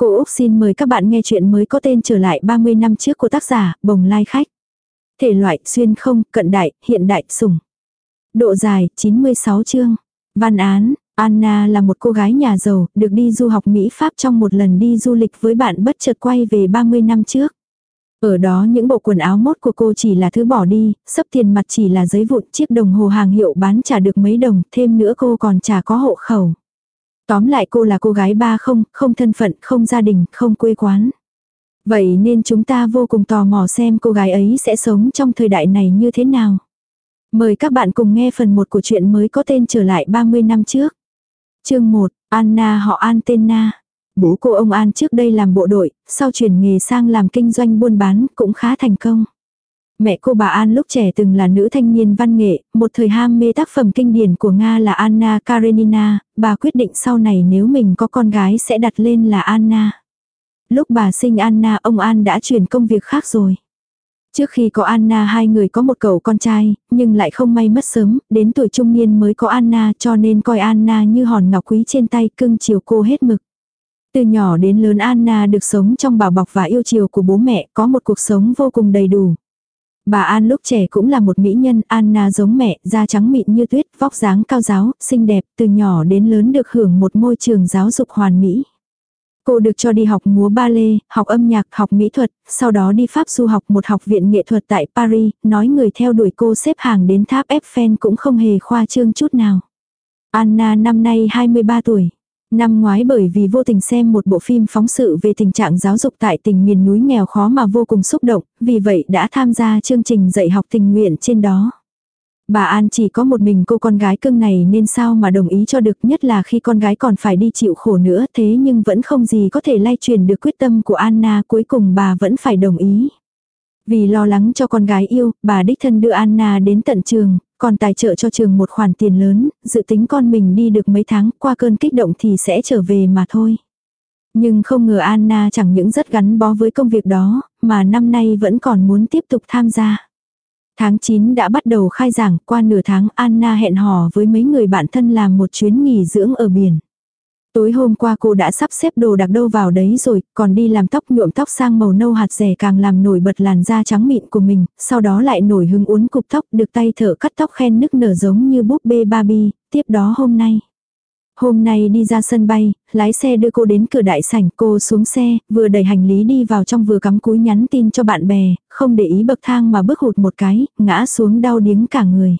Cô Úc xin mời các bạn nghe chuyện mới có tên trở lại 30 năm trước của tác giả Bồng Lai Khách. Thể loại xuyên không, cận đại, hiện đại, sủng. Độ dài 96 chương. Văn án, Anna là một cô gái nhà giàu, được đi du học Mỹ Pháp trong một lần đi du lịch với bạn bất chợt quay về 30 năm trước. Ở đó những bộ quần áo mốt của cô chỉ là thứ bỏ đi, sấp tiền mặt chỉ là giấy vụn chiếc đồng hồ hàng hiệu bán trả được mấy đồng, thêm nữa cô còn trả có hộ khẩu. Tóm lại cô là cô gái ba không, không thân phận, không gia đình, không quê quán. Vậy nên chúng ta vô cùng tò mò xem cô gái ấy sẽ sống trong thời đại này như thế nào. Mời các bạn cùng nghe phần 1 của chuyện mới có tên trở lại 30 năm trước. Chương 1, Anna họ An tên Na. Bố cô ông An trước đây làm bộ đội, sau chuyển nghề sang làm kinh doanh buôn bán cũng khá thành công. Mẹ cô bà An lúc trẻ từng là nữ thanh niên văn nghệ, một thời ham mê tác phẩm kinh điển của Nga là Anna Karenina, bà quyết định sau này nếu mình có con gái sẽ đặt lên là Anna. Lúc bà sinh Anna ông An đã chuyển công việc khác rồi. Trước khi có Anna hai người có một cậu con trai, nhưng lại không may mất sớm, đến tuổi trung niên mới có Anna cho nên coi Anna như hòn ngọc quý trên tay cưng chiều cô hết mực. Từ nhỏ đến lớn Anna được sống trong bảo bọc và yêu chiều của bố mẹ, có một cuộc sống vô cùng đầy đủ. Bà An lúc trẻ cũng là một mỹ nhân, Anna giống mẹ, da trắng mịn như tuyết, vóc dáng cao giáo, xinh đẹp, từ nhỏ đến lớn được hưởng một môi trường giáo dục hoàn mỹ. Cô được cho đi học múa ba lê, học âm nhạc, học mỹ thuật, sau đó đi Pháp du học một học viện nghệ thuật tại Paris, nói người theo đuổi cô xếp hàng đến tháp Eiffel cũng không hề khoa trương chút nào. Anna năm nay 23 tuổi. Năm ngoái bởi vì vô tình xem một bộ phim phóng sự về tình trạng giáo dục tại tỉnh miền núi nghèo khó mà vô cùng xúc động, vì vậy đã tham gia chương trình dạy học tình nguyện trên đó. Bà An chỉ có một mình cô con gái cưng này nên sao mà đồng ý cho được nhất là khi con gái còn phải đi chịu khổ nữa thế nhưng vẫn không gì có thể lay truyền được quyết tâm của Anna cuối cùng bà vẫn phải đồng ý. Vì lo lắng cho con gái yêu, bà đích thân đưa Anna đến tận trường, còn tài trợ cho trường một khoản tiền lớn, dự tính con mình đi được mấy tháng qua cơn kích động thì sẽ trở về mà thôi. Nhưng không ngờ Anna chẳng những rất gắn bó với công việc đó, mà năm nay vẫn còn muốn tiếp tục tham gia. Tháng 9 đã bắt đầu khai giảng, qua nửa tháng Anna hẹn hò với mấy người bạn thân làm một chuyến nghỉ dưỡng ở biển. Tối hôm qua cô đã sắp xếp đồ đặc đâu vào đấy rồi, còn đi làm tóc nhuộm tóc sang màu nâu hạt rẻ càng làm nổi bật làn da trắng mịn của mình, sau đó lại nổi hứng uốn cục tóc được tay thợ cắt tóc khen nức nở giống như búp bê Barbie, tiếp đó hôm nay. Hôm nay đi ra sân bay, lái xe đưa cô đến cửa đại sảnh, cô xuống xe, vừa đẩy hành lý đi vào trong vừa cắm cúi nhắn tin cho bạn bè, không để ý bậc thang mà bước hụt một cái, ngã xuống đau điếng cả người.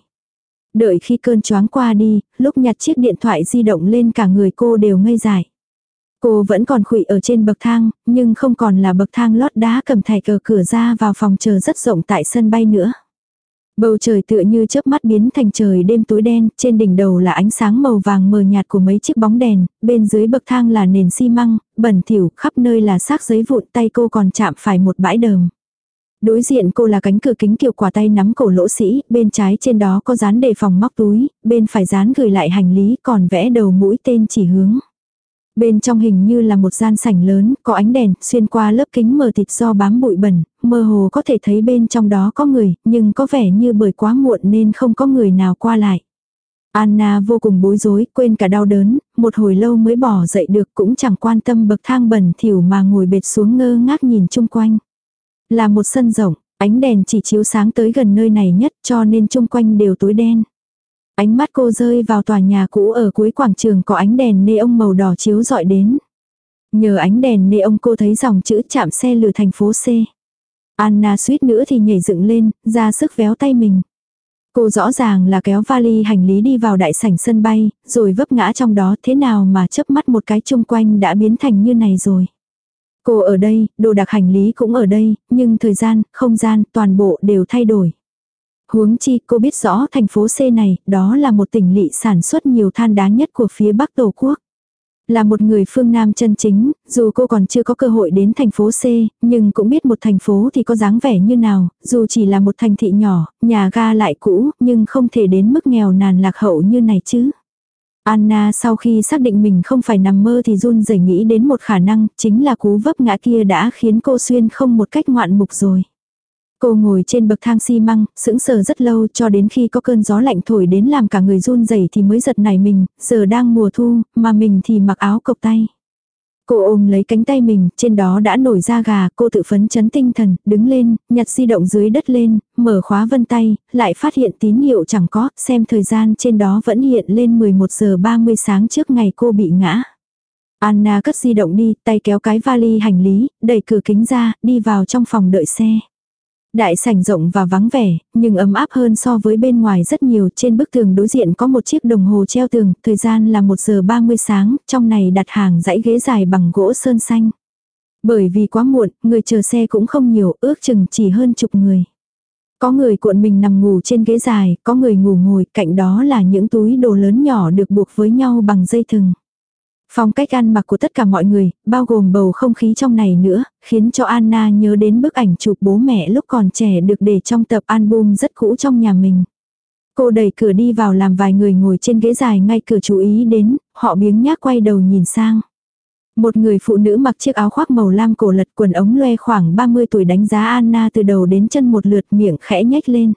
Đợi khi cơn choáng qua đi, lúc nhặt chiếc điện thoại di động lên cả người cô đều ngây dại. Cô vẫn còn khụy ở trên bậc thang, nhưng không còn là bậc thang lót đá cầm thẻ cờ cửa ra vào phòng chờ rất rộng tại sân bay nữa. Bầu trời tựa như chớp mắt biến thành trời đêm tối đen, trên đỉnh đầu là ánh sáng màu vàng mờ nhạt của mấy chiếc bóng đèn, bên dưới bậc thang là nền xi măng, bẩn thỉu, khắp nơi là xác giấy vụn, tay cô còn chạm phải một bãi đờm. Đối diện cô là cánh cửa kính kiểu quả tay nắm cổ lỗ sĩ, bên trái trên đó có dán đề phòng móc túi, bên phải dán gửi lại hành lý còn vẽ đầu mũi tên chỉ hướng. Bên trong hình như là một gian sảnh lớn, có ánh đèn, xuyên qua lớp kính mờ thịt do bám bụi bẩn, mơ hồ có thể thấy bên trong đó có người, nhưng có vẻ như bởi quá muộn nên không có người nào qua lại. Anna vô cùng bối rối, quên cả đau đớn, một hồi lâu mới bỏ dậy được cũng chẳng quan tâm bậc thang bẩn thỉu mà ngồi bệt xuống ngơ ngác nhìn chung quanh. Là một sân rộng, ánh đèn chỉ chiếu sáng tới gần nơi này nhất cho nên chung quanh đều tối đen. Ánh mắt cô rơi vào tòa nhà cũ ở cuối quảng trường có ánh đèn nê ông màu đỏ chiếu dọi đến. Nhờ ánh đèn nê ông cô thấy dòng chữ chạm xe lửa thành phố C. Anna suýt nữa thì nhảy dựng lên, ra sức véo tay mình. Cô rõ ràng là kéo vali hành lý đi vào đại sảnh sân bay, rồi vấp ngã trong đó thế nào mà chớp mắt một cái chung quanh đã biến thành như này rồi. Cô ở đây, đồ đạc hành lý cũng ở đây, nhưng thời gian, không gian, toàn bộ đều thay đổi. Huống chi cô biết rõ thành phố C này, đó là một tỉnh lỵ sản xuất nhiều than đá nhất của phía Bắc Tổ quốc. Là một người phương Nam chân chính, dù cô còn chưa có cơ hội đến thành phố C, nhưng cũng biết một thành phố thì có dáng vẻ như nào, dù chỉ là một thành thị nhỏ, nhà ga lại cũ, nhưng không thể đến mức nghèo nàn lạc hậu như này chứ. Anna sau khi xác định mình không phải nằm mơ thì run rẩy nghĩ đến một khả năng, chính là cú vấp ngã kia đã khiến cô xuyên không một cách ngoạn mục rồi. Cô ngồi trên bậc thang xi măng, sững sờ rất lâu cho đến khi có cơn gió lạnh thổi đến làm cả người run rẩy thì mới giật nảy mình, giờ đang mùa thu, mà mình thì mặc áo cộc tay. Cô ôm lấy cánh tay mình, trên đó đã nổi da gà, cô tự phấn chấn tinh thần, đứng lên, nhặt di động dưới đất lên, mở khóa vân tay, lại phát hiện tín hiệu chẳng có, xem thời gian trên đó vẫn hiện lên 11 giờ 30 sáng trước ngày cô bị ngã. Anna cất di động đi, tay kéo cái vali hành lý, đẩy cửa kính ra, đi vào trong phòng đợi xe. Đại sảnh rộng và vắng vẻ, nhưng ấm áp hơn so với bên ngoài rất nhiều. Trên bức tường đối diện có một chiếc đồng hồ treo tường, thời gian là 1 giờ 30 sáng, trong này đặt hàng dãy ghế dài bằng gỗ sơn xanh. Bởi vì quá muộn, người chờ xe cũng không nhiều, ước chừng chỉ hơn chục người. Có người cuộn mình nằm ngủ trên ghế dài, có người ngủ ngồi, cạnh đó là những túi đồ lớn nhỏ được buộc với nhau bằng dây thừng. Phong cách ăn mặc của tất cả mọi người, bao gồm bầu không khí trong này nữa, khiến cho Anna nhớ đến bức ảnh chụp bố mẹ lúc còn trẻ được để trong tập album rất cũ trong nhà mình. Cô đẩy cửa đi vào làm vài người ngồi trên ghế dài ngay cửa chú ý đến, họ biếng nhác quay đầu nhìn sang. Một người phụ nữ mặc chiếc áo khoác màu lam cổ lật quần ống loe khoảng 30 tuổi đánh giá Anna từ đầu đến chân một lượt miệng khẽ nhếch lên.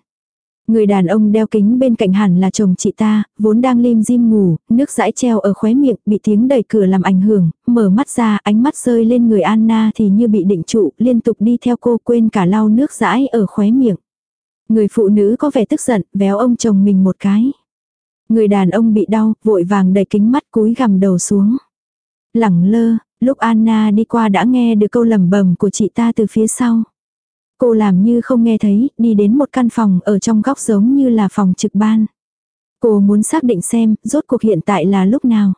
Người đàn ông đeo kính bên cạnh hẳn là chồng chị ta, vốn đang lim dim ngủ, nước dãi treo ở khóe miệng, bị tiếng đẩy cửa làm ảnh hưởng, mở mắt ra, ánh mắt rơi lên người Anna thì như bị định trụ, liên tục đi theo cô quên cả lau nước dãi ở khóe miệng. Người phụ nữ có vẻ tức giận, véo ông chồng mình một cái. Người đàn ông bị đau, vội vàng đẩy kính mắt cúi gằm đầu xuống. Lẳng lơ, lúc Anna đi qua đã nghe được câu lẩm bẩm của chị ta từ phía sau. Cô làm như không nghe thấy, đi đến một căn phòng ở trong góc giống như là phòng trực ban. Cô muốn xác định xem, rốt cuộc hiện tại là lúc nào.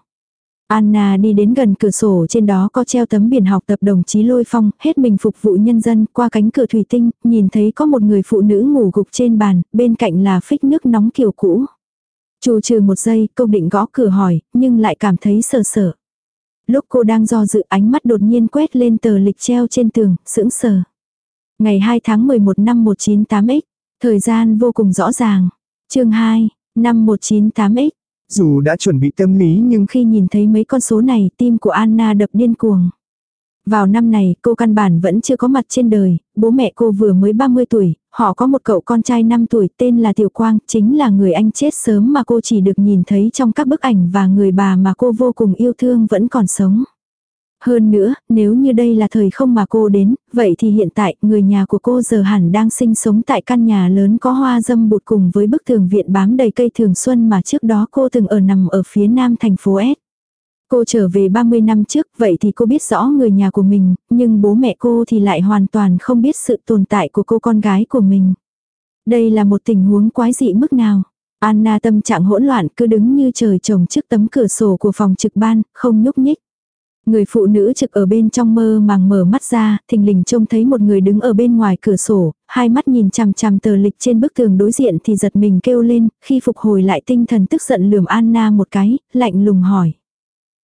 Anna đi đến gần cửa sổ trên đó có treo tấm biển học tập đồng chí lôi phong, hết mình phục vụ nhân dân, qua cánh cửa thủy tinh, nhìn thấy có một người phụ nữ ngủ gục trên bàn, bên cạnh là phích nước nóng kiểu cũ. Chủ trừ một giây, cô định gõ cửa hỏi, nhưng lại cảm thấy sợ sợ. Lúc cô đang do dự ánh mắt đột nhiên quét lên tờ lịch treo trên tường, sững sờ. Ngày 2 tháng 11 năm 198X. Thời gian vô cùng rõ ràng. chương 2, năm 198X. Dù đã chuẩn bị tâm lý nhưng khi nhìn thấy mấy con số này tim của Anna đập điên cuồng. Vào năm này cô căn bản vẫn chưa có mặt trên đời, bố mẹ cô vừa mới 30 tuổi, họ có một cậu con trai 5 tuổi tên là Tiểu Quang, chính là người anh chết sớm mà cô chỉ được nhìn thấy trong các bức ảnh và người bà mà cô vô cùng yêu thương vẫn còn sống. Hơn nữa, nếu như đây là thời không mà cô đến, vậy thì hiện tại người nhà của cô giờ hẳn đang sinh sống tại căn nhà lớn có hoa dâm bụt cùng với bức tường viện bám đầy cây thường xuân mà trước đó cô từng ở nằm ở phía nam thành phố S. Cô trở về 30 năm trước, vậy thì cô biết rõ người nhà của mình, nhưng bố mẹ cô thì lại hoàn toàn không biết sự tồn tại của cô con gái của mình. Đây là một tình huống quái dị mức nào. Anna tâm trạng hỗn loạn cứ đứng như trời trồng trước tấm cửa sổ của phòng trực ban, không nhúc nhích. Người phụ nữ trực ở bên trong mơ màng mở mắt ra, thình lình trông thấy một người đứng ở bên ngoài cửa sổ, hai mắt nhìn chằm chằm tờ lịch trên bức tường đối diện thì giật mình kêu lên, khi phục hồi lại tinh thần tức giận lườm Anna một cái, lạnh lùng hỏi.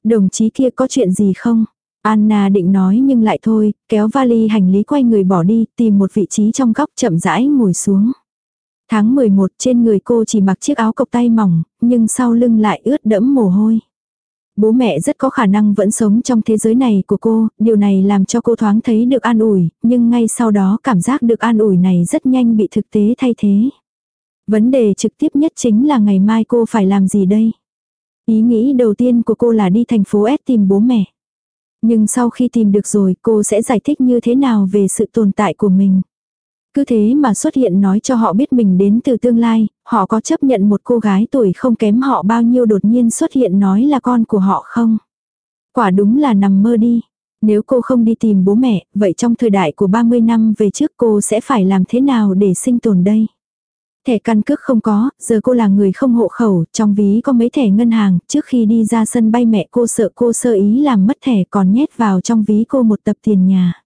Đồng chí kia có chuyện gì không? Anna định nói nhưng lại thôi, kéo vali hành lý quay người bỏ đi, tìm một vị trí trong góc chậm rãi ngồi xuống. Tháng 11 trên người cô chỉ mặc chiếc áo cộc tay mỏng, nhưng sau lưng lại ướt đẫm mồ hôi. Bố mẹ rất có khả năng vẫn sống trong thế giới này của cô, điều này làm cho cô thoáng thấy được an ủi, nhưng ngay sau đó cảm giác được an ủi này rất nhanh bị thực tế thay thế. Vấn đề trực tiếp nhất chính là ngày mai cô phải làm gì đây? Ý nghĩ đầu tiên của cô là đi thành phố S tìm bố mẹ. Nhưng sau khi tìm được rồi cô sẽ giải thích như thế nào về sự tồn tại của mình. Cứ thế mà xuất hiện nói cho họ biết mình đến từ tương lai, họ có chấp nhận một cô gái tuổi không kém họ bao nhiêu đột nhiên xuất hiện nói là con của họ không? Quả đúng là nằm mơ đi. Nếu cô không đi tìm bố mẹ, vậy trong thời đại của 30 năm về trước cô sẽ phải làm thế nào để sinh tồn đây? Thẻ căn cước không có, giờ cô là người không hộ khẩu, trong ví có mấy thẻ ngân hàng, trước khi đi ra sân bay mẹ cô sợ cô sơ ý làm mất thẻ còn nhét vào trong ví cô một tập tiền nhà.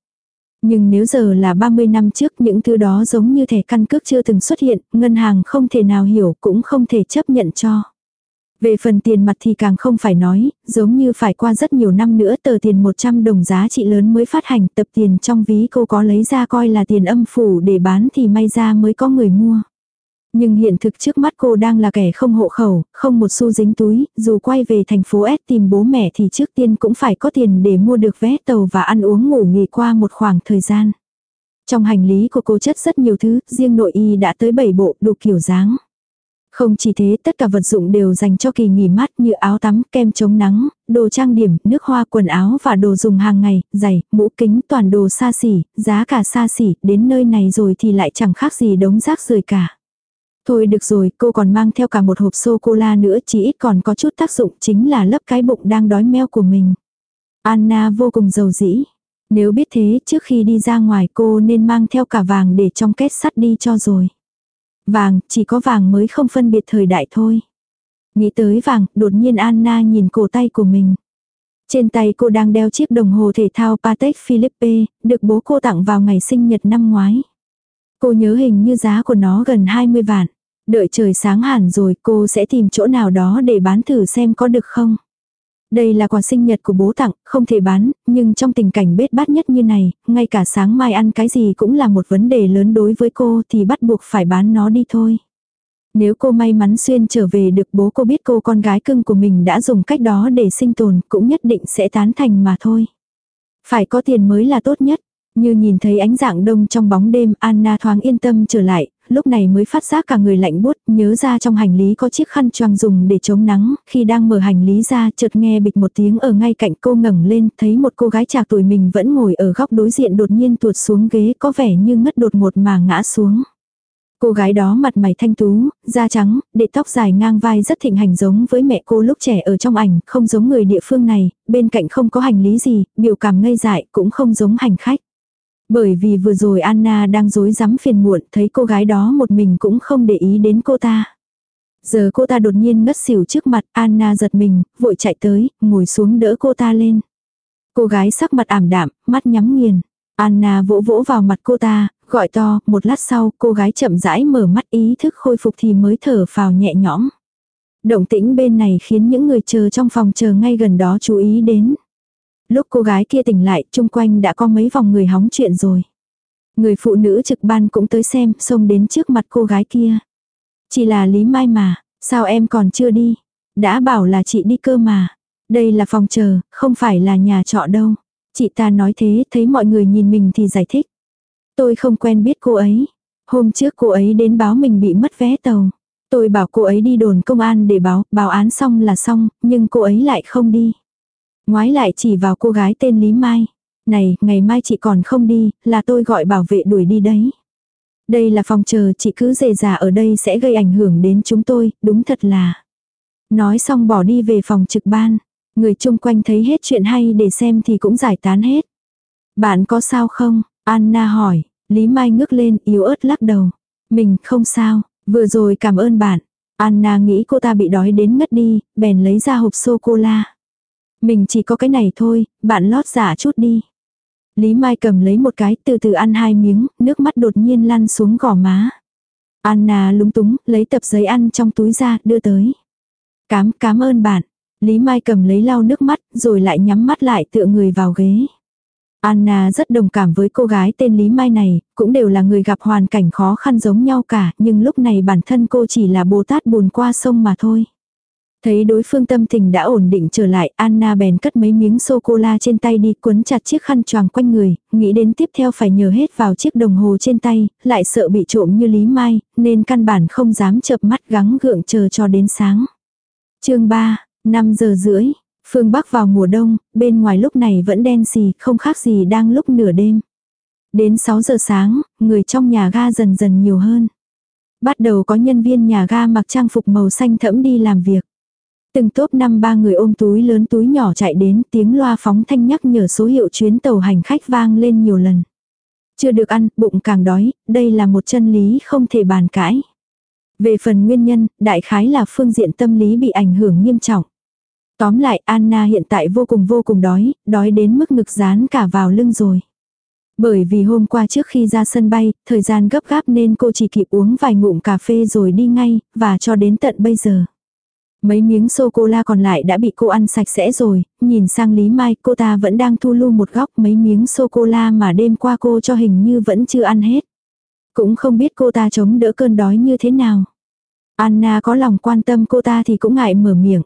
Nhưng nếu giờ là 30 năm trước những thứ đó giống như thẻ căn cước chưa từng xuất hiện, ngân hàng không thể nào hiểu cũng không thể chấp nhận cho. Về phần tiền mặt thì càng không phải nói, giống như phải qua rất nhiều năm nữa tờ tiền 100 đồng giá trị lớn mới phát hành tập tiền trong ví cô có lấy ra coi là tiền âm phủ để bán thì may ra mới có người mua. Nhưng hiện thực trước mắt cô đang là kẻ không hộ khẩu, không một xu dính túi, dù quay về thành phố S tìm bố mẹ thì trước tiên cũng phải có tiền để mua được vé tàu và ăn uống ngủ nghỉ qua một khoảng thời gian. Trong hành lý của cô chất rất nhiều thứ, riêng nội y đã tới 7 bộ, đủ kiểu dáng. Không chỉ thế, tất cả vật dụng đều dành cho kỳ nghỉ mát như áo tắm, kem chống nắng, đồ trang điểm, nước hoa, quần áo và đồ dùng hàng ngày, giày, mũ kính, toàn đồ xa xỉ, giá cả xa xỉ, đến nơi này rồi thì lại chẳng khác gì đống rác rời cả. Thôi được rồi, cô còn mang theo cả một hộp sô-cô-la nữa, chỉ ít còn có chút tác dụng chính là lấp cái bụng đang đói meo của mình. Anna vô cùng giàu dĩ. Nếu biết thế, trước khi đi ra ngoài cô nên mang theo cả vàng để trong kết sắt đi cho rồi. Vàng, chỉ có vàng mới không phân biệt thời đại thôi. Nghĩ tới vàng, đột nhiên Anna nhìn cổ tay của mình. Trên tay cô đang đeo chiếc đồng hồ thể thao Patek Philippe, được bố cô tặng vào ngày sinh nhật năm ngoái. Cô nhớ hình như giá của nó gần 20 vạn. Đợi trời sáng hẳn rồi cô sẽ tìm chỗ nào đó để bán thử xem có được không. Đây là quà sinh nhật của bố tặng, không thể bán, nhưng trong tình cảnh bết bát nhất như này, ngay cả sáng mai ăn cái gì cũng là một vấn đề lớn đối với cô thì bắt buộc phải bán nó đi thôi. Nếu cô may mắn xuyên trở về được bố cô biết cô con gái cưng của mình đã dùng cách đó để sinh tồn cũng nhất định sẽ tán thành mà thôi. Phải có tiền mới là tốt nhất. Như nhìn thấy ánh dạng đông trong bóng đêm, Anna thoáng yên tâm trở lại, lúc này mới phát giác cả người lạnh buốt, nhớ ra trong hành lý có chiếc khăn choàng dùng để chống nắng, khi đang mở hành lý ra, chợt nghe bịch một tiếng ở ngay cạnh cô ngẩng lên, thấy một cô gái trạc tuổi mình vẫn ngồi ở góc đối diện đột nhiên tuột xuống ghế có vẻ như ngất đột ngột mà ngã xuống. Cô gái đó mặt mày thanh tú, da trắng, để tóc dài ngang vai rất thịnh hành giống với mẹ cô lúc trẻ ở trong ảnh, không giống người địa phương này, bên cạnh không có hành lý gì, biểu cảm ngây dại cũng không giống hành khách. Bởi vì vừa rồi Anna đang dối rắm phiền muộn, thấy cô gái đó một mình cũng không để ý đến cô ta. Giờ cô ta đột nhiên ngất xỉu trước mặt, Anna giật mình, vội chạy tới, ngồi xuống đỡ cô ta lên. Cô gái sắc mặt ảm đạm, mắt nhắm nghiền. Anna vỗ vỗ vào mặt cô ta, gọi to, một lát sau, cô gái chậm rãi mở mắt ý thức khôi phục thì mới thở phào nhẹ nhõm. Động tĩnh bên này khiến những người chờ trong phòng chờ ngay gần đó chú ý đến. Lúc cô gái kia tỉnh lại, chung quanh đã có mấy vòng người hóng chuyện rồi. Người phụ nữ trực ban cũng tới xem, xông đến trước mặt cô gái kia. Chỉ là Lý Mai mà, sao em còn chưa đi? Đã bảo là chị đi cơ mà. Đây là phòng chờ, không phải là nhà trọ đâu. Chị ta nói thế, thấy mọi người nhìn mình thì giải thích. Tôi không quen biết cô ấy. Hôm trước cô ấy đến báo mình bị mất vé tàu. Tôi bảo cô ấy đi đồn công an để báo, báo án xong là xong, nhưng cô ấy lại không đi. Ngoái lại chỉ vào cô gái tên Lý Mai. Này, ngày mai chị còn không đi, là tôi gọi bảo vệ đuổi đi đấy. Đây là phòng chờ, chị cứ dề già ở đây sẽ gây ảnh hưởng đến chúng tôi, đúng thật là. Nói xong bỏ đi về phòng trực ban. Người chung quanh thấy hết chuyện hay để xem thì cũng giải tán hết. Bạn có sao không? Anna hỏi. Lý Mai ngước lên yếu ớt lắc đầu. Mình không sao, vừa rồi cảm ơn bạn. Anna nghĩ cô ta bị đói đến ngất đi, bèn lấy ra hộp sô-cô-la. Mình chỉ có cái này thôi, bạn lót giả chút đi. Lý Mai cầm lấy một cái từ từ ăn hai miếng, nước mắt đột nhiên lăn xuống gò má. Anna lúng túng, lấy tập giấy ăn trong túi ra, đưa tới. Cám, cám ơn bạn. Lý Mai cầm lấy lau nước mắt, rồi lại nhắm mắt lại tựa người vào ghế. Anna rất đồng cảm với cô gái tên Lý Mai này, cũng đều là người gặp hoàn cảnh khó khăn giống nhau cả, nhưng lúc này bản thân cô chỉ là Bồ Tát buồn qua sông mà thôi. Thấy đối phương tâm tình đã ổn định trở lại, Anna bèn cất mấy miếng sô-cô-la trên tay đi cuốn chặt chiếc khăn choàng quanh người, nghĩ đến tiếp theo phải nhờ hết vào chiếc đồng hồ trên tay, lại sợ bị trộm như Lý Mai, nên căn bản không dám chợp mắt gắng gượng chờ cho đến sáng. chương 3, 5 giờ rưỡi, phương Bắc vào mùa đông, bên ngoài lúc này vẫn đen xì, không khác gì đang lúc nửa đêm. Đến 6 giờ sáng, người trong nhà ga dần dần nhiều hơn. Bắt đầu có nhân viên nhà ga mặc trang phục màu xanh thẫm đi làm việc. Từng tốp năm ba người ôm túi lớn túi nhỏ chạy đến tiếng loa phóng thanh nhắc nhở số hiệu chuyến tàu hành khách vang lên nhiều lần. Chưa được ăn, bụng càng đói, đây là một chân lý không thể bàn cãi. Về phần nguyên nhân, đại khái là phương diện tâm lý bị ảnh hưởng nghiêm trọng. Tóm lại Anna hiện tại vô cùng vô cùng đói, đói đến mức ngực dán cả vào lưng rồi. Bởi vì hôm qua trước khi ra sân bay, thời gian gấp gáp nên cô chỉ kịp uống vài ngụm cà phê rồi đi ngay, và cho đến tận bây giờ. Mấy miếng sô-cô-la còn lại đã bị cô ăn sạch sẽ rồi, nhìn sang Lý Mai cô ta vẫn đang thu lưu một góc mấy miếng sô-cô-la mà đêm qua cô cho hình như vẫn chưa ăn hết. Cũng không biết cô ta chống đỡ cơn đói như thế nào. Anna có lòng quan tâm cô ta thì cũng ngại mở miệng.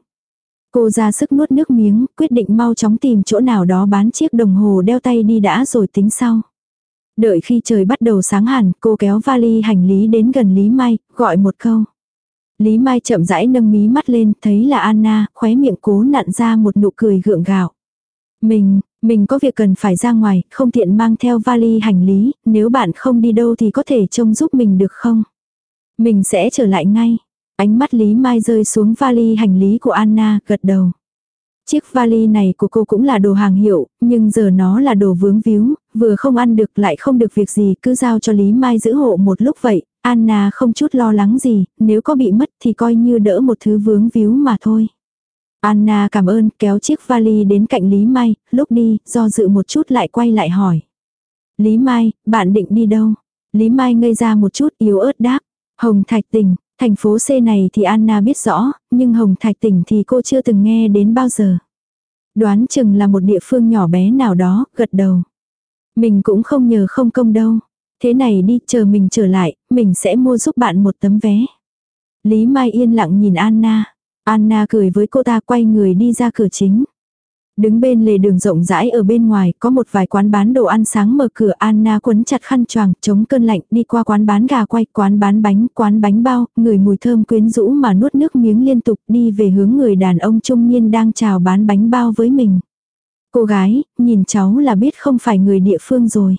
Cô ra sức nuốt nước miếng, quyết định mau chóng tìm chỗ nào đó bán chiếc đồng hồ đeo tay đi đã rồi tính sau. Đợi khi trời bắt đầu sáng hẳn, cô kéo vali hành lý đến gần Lý Mai, gọi một câu. Lý Mai chậm rãi nâng mí mắt lên, thấy là Anna, khóe miệng cố nặn ra một nụ cười gượng gạo. Mình, mình có việc cần phải ra ngoài, không tiện mang theo vali hành lý, nếu bạn không đi đâu thì có thể trông giúp mình được không? Mình sẽ trở lại ngay. Ánh mắt Lý Mai rơi xuống vali hành lý của Anna, gật đầu. Chiếc vali này của cô cũng là đồ hàng hiệu, nhưng giờ nó là đồ vướng víu, vừa không ăn được lại không được việc gì cứ giao cho Lý Mai giữ hộ một lúc vậy. Anna không chút lo lắng gì, nếu có bị mất thì coi như đỡ một thứ vướng víu mà thôi. Anna cảm ơn kéo chiếc vali đến cạnh Lý Mai, lúc đi, do dự một chút lại quay lại hỏi. Lý Mai, bạn định đi đâu? Lý Mai ngây ra một chút yếu ớt đáp. Hồng Thạch Tỉnh, thành phố C này thì Anna biết rõ, nhưng Hồng Thạch Tỉnh thì cô chưa từng nghe đến bao giờ. Đoán chừng là một địa phương nhỏ bé nào đó, gật đầu. Mình cũng không nhờ không công đâu. Thế này đi, chờ mình trở lại, mình sẽ mua giúp bạn một tấm vé. Lý Mai yên lặng nhìn Anna. Anna cười với cô ta quay người đi ra cửa chính. Đứng bên lề đường rộng rãi ở bên ngoài có một vài quán bán đồ ăn sáng mở cửa Anna quấn chặt khăn choàng chống cơn lạnh đi qua quán bán gà quay, quán bán bánh, quán bánh bao, người mùi thơm quyến rũ mà nuốt nước miếng liên tục đi về hướng người đàn ông trung niên đang chào bán bánh bao với mình. Cô gái, nhìn cháu là biết không phải người địa phương rồi.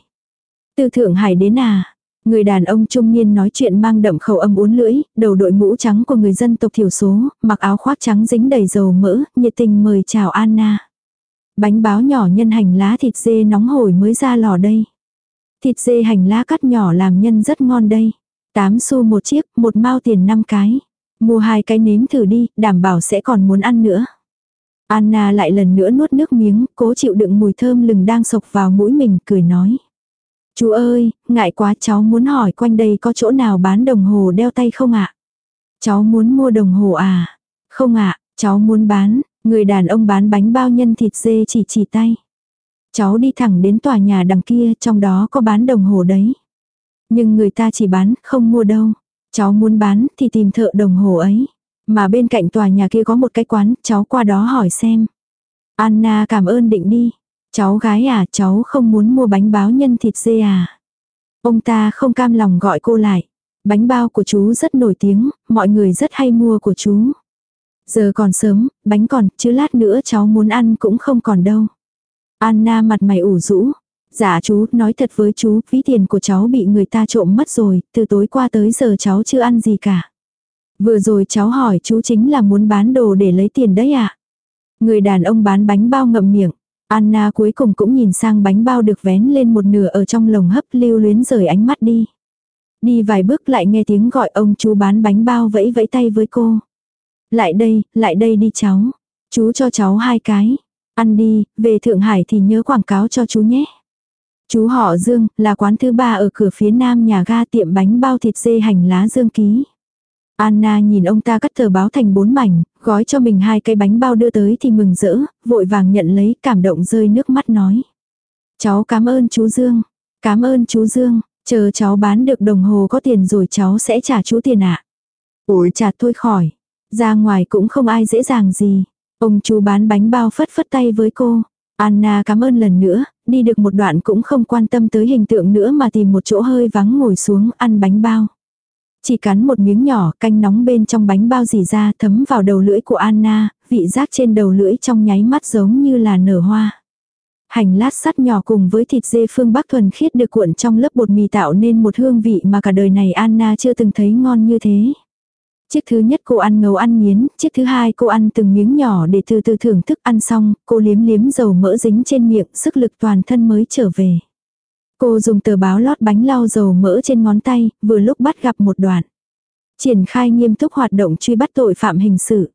Từ Thượng Hải đến à? Người đàn ông trung niên nói chuyện mang đậm khẩu âm uốn lưỡi, đầu đội mũ trắng của người dân tộc thiểu số, mặc áo khoác trắng dính đầy dầu mỡ, nhiệt tình mời chào Anna. Bánh báo nhỏ nhân hành lá thịt dê nóng hổi mới ra lò đây. Thịt dê hành lá cắt nhỏ làm nhân rất ngon đây. 8 xu một chiếc, một mao tiền 5 cái. Mua hai cái nếm thử đi, đảm bảo sẽ còn muốn ăn nữa. Anna lại lần nữa nuốt nước miếng, cố chịu đựng mùi thơm lừng đang sộc vào mũi mình, cười nói. Chú ơi, ngại quá cháu muốn hỏi quanh đây có chỗ nào bán đồng hồ đeo tay không ạ? Cháu muốn mua đồng hồ à? Không ạ, cháu muốn bán, người đàn ông bán bánh bao nhân thịt dê chỉ chỉ tay. Cháu đi thẳng đến tòa nhà đằng kia, trong đó có bán đồng hồ đấy. Nhưng người ta chỉ bán, không mua đâu. Cháu muốn bán thì tìm thợ đồng hồ ấy. Mà bên cạnh tòa nhà kia có một cái quán, cháu qua đó hỏi xem. Anna cảm ơn định đi. Cháu gái à, cháu không muốn mua bánh báo nhân thịt dê à. Ông ta không cam lòng gọi cô lại. Bánh bao của chú rất nổi tiếng, mọi người rất hay mua của chú. Giờ còn sớm, bánh còn, chứ lát nữa cháu muốn ăn cũng không còn đâu. Anna mặt mày ủ rũ. Dạ chú, nói thật với chú, ví tiền của cháu bị người ta trộm mất rồi, từ tối qua tới giờ cháu chưa ăn gì cả. Vừa rồi cháu hỏi chú chính là muốn bán đồ để lấy tiền đấy à? Người đàn ông bán bánh bao ngậm miệng. Anna cuối cùng cũng nhìn sang bánh bao được vén lên một nửa ở trong lồng hấp lưu luyến rời ánh mắt đi. Đi vài bước lại nghe tiếng gọi ông chú bán bánh bao vẫy vẫy tay với cô. Lại đây, lại đây đi cháu. Chú cho cháu hai cái. Ăn đi, về Thượng Hải thì nhớ quảng cáo cho chú nhé. Chú họ Dương, là quán thứ ba ở cửa phía nam nhà ga tiệm bánh bao thịt dê hành lá Dương Ký. Anna nhìn ông ta cắt tờ báo thành bốn mảnh, gói cho mình hai cái bánh bao đưa tới thì mừng rỡ, vội vàng nhận lấy cảm động rơi nước mắt nói. Cháu cảm ơn chú Dương, cảm ơn chú Dương, chờ cháu bán được đồng hồ có tiền rồi cháu sẽ trả chú tiền ạ. À. Ủi trả thôi khỏi, ra ngoài cũng không ai dễ dàng gì. Ông chú bán bánh bao phất phất tay với cô. Anna cảm ơn lần nữa, đi được một đoạn cũng không quan tâm tới hình tượng nữa mà tìm một chỗ hơi vắng ngồi xuống ăn bánh bao. Chỉ cắn một miếng nhỏ, canh nóng bên trong bánh bao dì ra thấm vào đầu lưỡi của Anna, vị giác trên đầu lưỡi trong nháy mắt giống như là nở hoa. Hành lát sắt nhỏ cùng với thịt dê phương Bắc thuần khiết được cuộn trong lớp bột mì tạo nên một hương vị mà cả đời này Anna chưa từng thấy ngon như thế. Chiếc thứ nhất cô ăn ngấu ăn miến, chiếc thứ hai cô ăn từng miếng nhỏ để từ từ thưởng thức ăn xong, cô liếm liếm dầu mỡ dính trên miệng, sức lực toàn thân mới trở về. Cô dùng tờ báo lót bánh lau dầu mỡ trên ngón tay, vừa lúc bắt gặp một đoạn. Triển khai nghiêm túc hoạt động truy bắt tội phạm hình sự.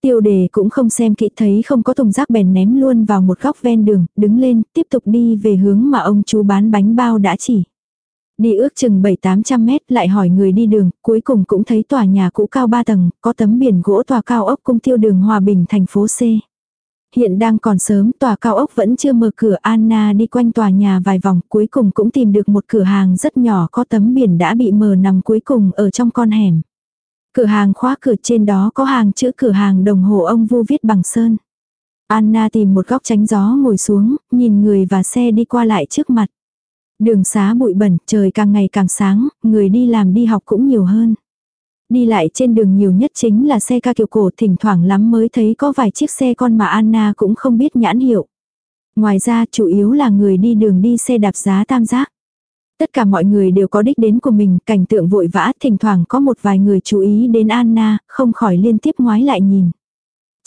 Tiêu đề cũng không xem kỹ thấy không có thùng rác bèn ném luôn vào một góc ven đường, đứng lên, tiếp tục đi về hướng mà ông chú bán bánh bao đã chỉ. Đi ước chừng 7-800 mét lại hỏi người đi đường, cuối cùng cũng thấy tòa nhà cũ cao 3 tầng, có tấm biển gỗ tòa cao ốc cung tiêu đường Hòa Bình thành phố C. Hiện đang còn sớm, tòa cao ốc vẫn chưa mở cửa Anna đi quanh tòa nhà vài vòng, cuối cùng cũng tìm được một cửa hàng rất nhỏ có tấm biển đã bị mờ nằm cuối cùng ở trong con hẻm. Cửa hàng khóa cửa trên đó có hàng chữ cửa hàng đồng hồ ông vu viết bằng sơn. Anna tìm một góc tránh gió ngồi xuống, nhìn người và xe đi qua lại trước mặt. Đường xá bụi bẩn, trời càng ngày càng sáng, người đi làm đi học cũng nhiều hơn. Đi lại trên đường nhiều nhất chính là xe ca kiểu cổ thỉnh thoảng lắm mới thấy có vài chiếc xe con mà Anna cũng không biết nhãn hiệu. Ngoài ra chủ yếu là người đi đường đi xe đạp giá tam giác. Tất cả mọi người đều có đích đến của mình, cảnh tượng vội vã, thỉnh thoảng có một vài người chú ý đến Anna, không khỏi liên tiếp ngoái lại nhìn.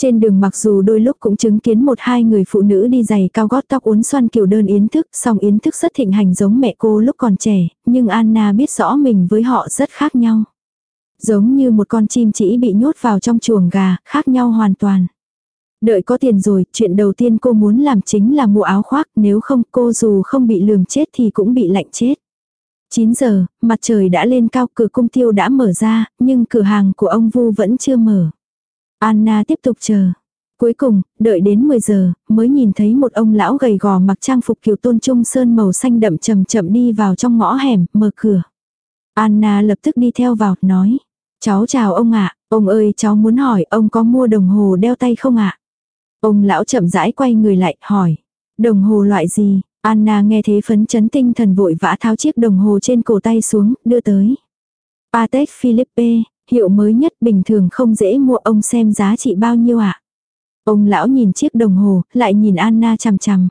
Trên đường mặc dù đôi lúc cũng chứng kiến một hai người phụ nữ đi giày cao gót tóc uốn xoăn kiểu đơn yến thức, song yến thức rất thịnh hành giống mẹ cô lúc còn trẻ, nhưng Anna biết rõ mình với họ rất khác nhau. Giống như một con chim chỉ bị nhốt vào trong chuồng gà, khác nhau hoàn toàn. Đợi có tiền rồi, chuyện đầu tiên cô muốn làm chính là mua áo khoác, nếu không cô dù không bị lườm chết thì cũng bị lạnh chết. 9 giờ, mặt trời đã lên cao, cửa cung tiêu đã mở ra, nhưng cửa hàng của ông Vu vẫn chưa mở. Anna tiếp tục chờ. Cuối cùng, đợi đến 10 giờ, mới nhìn thấy một ông lão gầy gò mặc trang phục kiểu tôn trung sơn màu xanh đậm chậm chậm đi vào trong ngõ hẻm, mở cửa. Anna lập tức đi theo vào, nói. Cháu chào ông ạ, ông ơi cháu muốn hỏi ông có mua đồng hồ đeo tay không ạ? Ông lão chậm rãi quay người lại, hỏi. Đồng hồ loại gì? Anna nghe thế phấn chấn tinh thần vội vã tháo chiếc đồng hồ trên cổ tay xuống, đưa tới. Patek Philippe, hiệu mới nhất bình thường không dễ mua ông xem giá trị bao nhiêu ạ. Ông lão nhìn chiếc đồng hồ, lại nhìn Anna chằm chằm.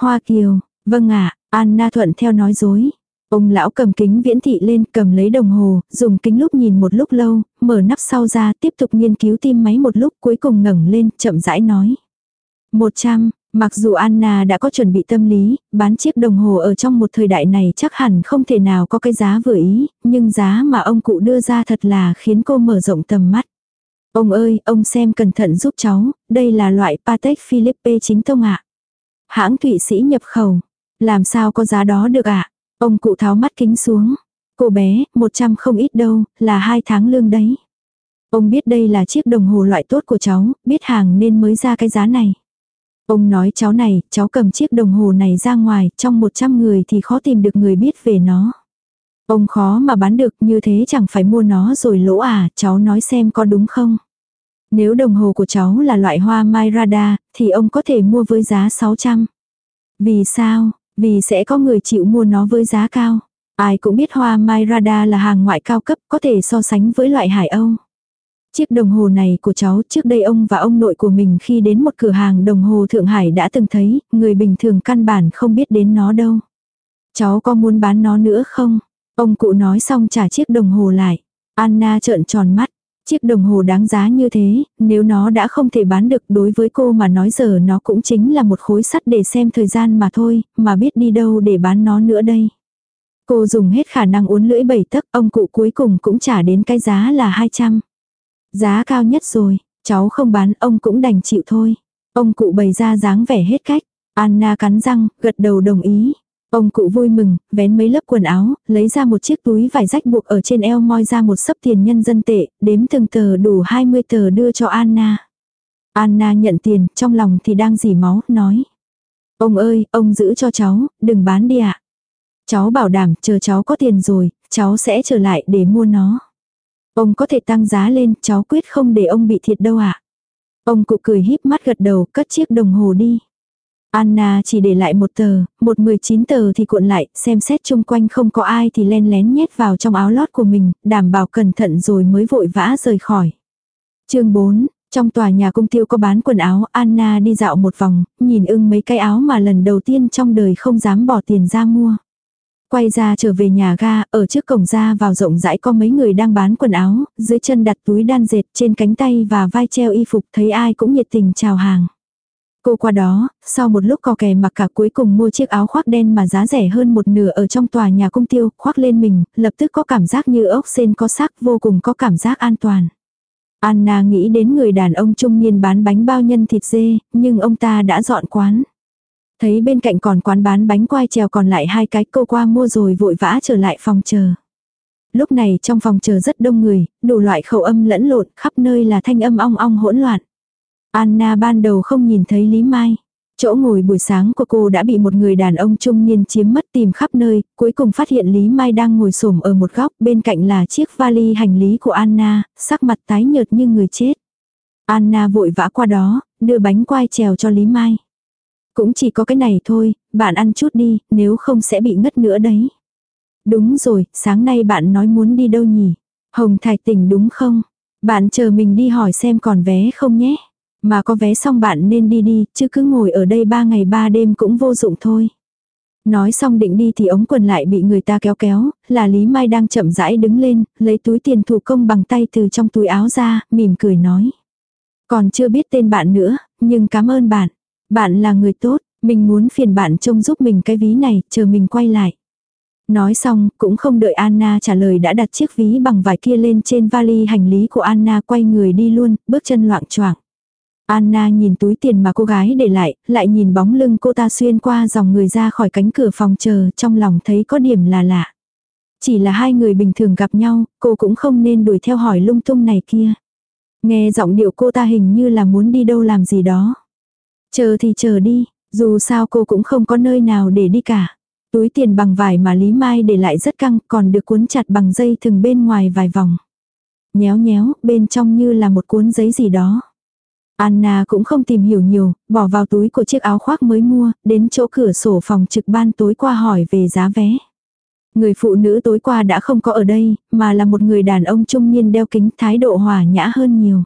Hoa Kiều, vâng ạ, Anna thuận theo nói dối. Ông lão cầm kính viễn thị lên cầm lấy đồng hồ, dùng kính lúc nhìn một lúc lâu, mở nắp sau ra tiếp tục nghiên cứu tim máy một lúc cuối cùng ngẩng lên, chậm rãi nói. Một trăm, mặc dù Anna đã có chuẩn bị tâm lý, bán chiếc đồng hồ ở trong một thời đại này chắc hẳn không thể nào có cái giá vừa ý, nhưng giá mà ông cụ đưa ra thật là khiến cô mở rộng tầm mắt. Ông ơi, ông xem cẩn thận giúp cháu, đây là loại Patek Philippe chính tông ạ. Hãng Thụy Sĩ nhập khẩu, làm sao có giá đó được ạ? Ông cụ tháo mắt kính xuống. Cô bé, 100 không ít đâu, là hai tháng lương đấy. Ông biết đây là chiếc đồng hồ loại tốt của cháu, biết hàng nên mới ra cái giá này. Ông nói cháu này, cháu cầm chiếc đồng hồ này ra ngoài, trong 100 người thì khó tìm được người biết về nó. Ông khó mà bán được như thế chẳng phải mua nó rồi lỗ à, cháu nói xem có đúng không? Nếu đồng hồ của cháu là loại hoa mai thì ông có thể mua với giá 600. Vì sao? Vì sẽ có người chịu mua nó với giá cao. Ai cũng biết hoa mai rada là hàng ngoại cao cấp có thể so sánh với loại hải âu. Chiếc đồng hồ này của cháu trước đây ông và ông nội của mình khi đến một cửa hàng đồng hồ Thượng Hải đã từng thấy, người bình thường căn bản không biết đến nó đâu. Cháu có muốn bán nó nữa không? Ông cụ nói xong trả chiếc đồng hồ lại. Anna trợn tròn mắt. Chiếc đồng hồ đáng giá như thế, nếu nó đã không thể bán được đối với cô mà nói giờ nó cũng chính là một khối sắt để xem thời gian mà thôi, mà biết đi đâu để bán nó nữa đây. Cô dùng hết khả năng uốn lưỡi bảy tấc, ông cụ cuối cùng cũng trả đến cái giá là 200. Giá cao nhất rồi, cháu không bán ông cũng đành chịu thôi. Ông cụ bày ra dáng vẻ hết cách. Anna cắn răng, gật đầu đồng ý. Ông cụ vui mừng, vén mấy lớp quần áo, lấy ra một chiếc túi vải rách buộc ở trên eo moi ra một sấp tiền nhân dân tệ, đếm từng tờ đủ 20 tờ đưa cho Anna. Anna nhận tiền, trong lòng thì đang dỉ máu, nói. Ông ơi, ông giữ cho cháu, đừng bán đi ạ. Cháu bảo đảm, chờ cháu có tiền rồi, cháu sẽ trở lại để mua nó. Ông có thể tăng giá lên, cháu quyết không để ông bị thiệt đâu ạ. Ông cụ cười híp mắt gật đầu, cất chiếc đồng hồ đi. Anna chỉ để lại một tờ, một mười chín tờ thì cuộn lại, xem xét chung quanh không có ai thì len lén nhét vào trong áo lót của mình, đảm bảo cẩn thận rồi mới vội vã rời khỏi. chương 4, trong tòa nhà công tiêu có bán quần áo, Anna đi dạo một vòng, nhìn ưng mấy cái áo mà lần đầu tiên trong đời không dám bỏ tiền ra mua. Quay ra trở về nhà ga, ở trước cổng ra vào rộng rãi có mấy người đang bán quần áo, dưới chân đặt túi đan dệt trên cánh tay và vai treo y phục thấy ai cũng nhiệt tình chào hàng. Cô qua đó, sau một lúc co kè mặc cả cuối cùng mua chiếc áo khoác đen mà giá rẻ hơn một nửa ở trong tòa nhà cung tiêu, khoác lên mình, lập tức có cảm giác như ốc sen có sắc vô cùng có cảm giác an toàn. Anna nghĩ đến người đàn ông trung niên bán bánh bao nhân thịt dê, nhưng ông ta đã dọn quán. Thấy bên cạnh còn quán bán bánh quai trèo còn lại hai cái cô qua mua rồi vội vã trở lại phòng chờ. Lúc này trong phòng chờ rất đông người, đủ loại khẩu âm lẫn lộn, khắp nơi là thanh âm ong ong hỗn loạn. Anna ban đầu không nhìn thấy Lý Mai. Chỗ ngồi buổi sáng của cô đã bị một người đàn ông trung niên chiếm mất tìm khắp nơi, cuối cùng phát hiện Lý Mai đang ngồi xổm ở một góc, bên cạnh là chiếc vali hành lý của Anna, sắc mặt tái nhợt như người chết. Anna vội vã qua đó, đưa bánh quai trèo cho Lý Mai. Cũng chỉ có cái này thôi, bạn ăn chút đi, nếu không sẽ bị ngất nữa đấy. Đúng rồi, sáng nay bạn nói muốn đi đâu nhỉ? Hồng Thạch tỉnh đúng không? Bạn chờ mình đi hỏi xem còn vé không nhé. Mà có vé xong bạn nên đi đi, chứ cứ ngồi ở đây ba ngày ba đêm cũng vô dụng thôi. Nói xong định đi thì ống quần lại bị người ta kéo kéo, là Lý Mai đang chậm rãi đứng lên, lấy túi tiền thủ công bằng tay từ trong túi áo ra, mỉm cười nói. Còn chưa biết tên bạn nữa, nhưng cảm ơn bạn. Bạn là người tốt, mình muốn phiền bạn trông giúp mình cái ví này, chờ mình quay lại. Nói xong, cũng không đợi Anna trả lời đã đặt chiếc ví bằng vải kia lên trên vali hành lý của Anna quay người đi luôn, bước chân loạn choạng. Anna nhìn túi tiền mà cô gái để lại, lại nhìn bóng lưng cô ta xuyên qua dòng người ra khỏi cánh cửa phòng chờ, trong lòng thấy có điểm là lạ. Chỉ là hai người bình thường gặp nhau, cô cũng không nên đuổi theo hỏi lung tung này kia. Nghe giọng điệu cô ta hình như là muốn đi đâu làm gì đó. Chờ thì chờ đi, dù sao cô cũng không có nơi nào để đi cả. Túi tiền bằng vải mà Lý Mai để lại rất căng, còn được cuốn chặt bằng dây thừng bên ngoài vài vòng. Nhéo nhéo, bên trong như là một cuốn giấy gì đó. Anna cũng không tìm hiểu nhiều, bỏ vào túi của chiếc áo khoác mới mua, đến chỗ cửa sổ phòng trực ban tối qua hỏi về giá vé. Người phụ nữ tối qua đã không có ở đây, mà là một người đàn ông trung niên đeo kính thái độ hòa nhã hơn nhiều.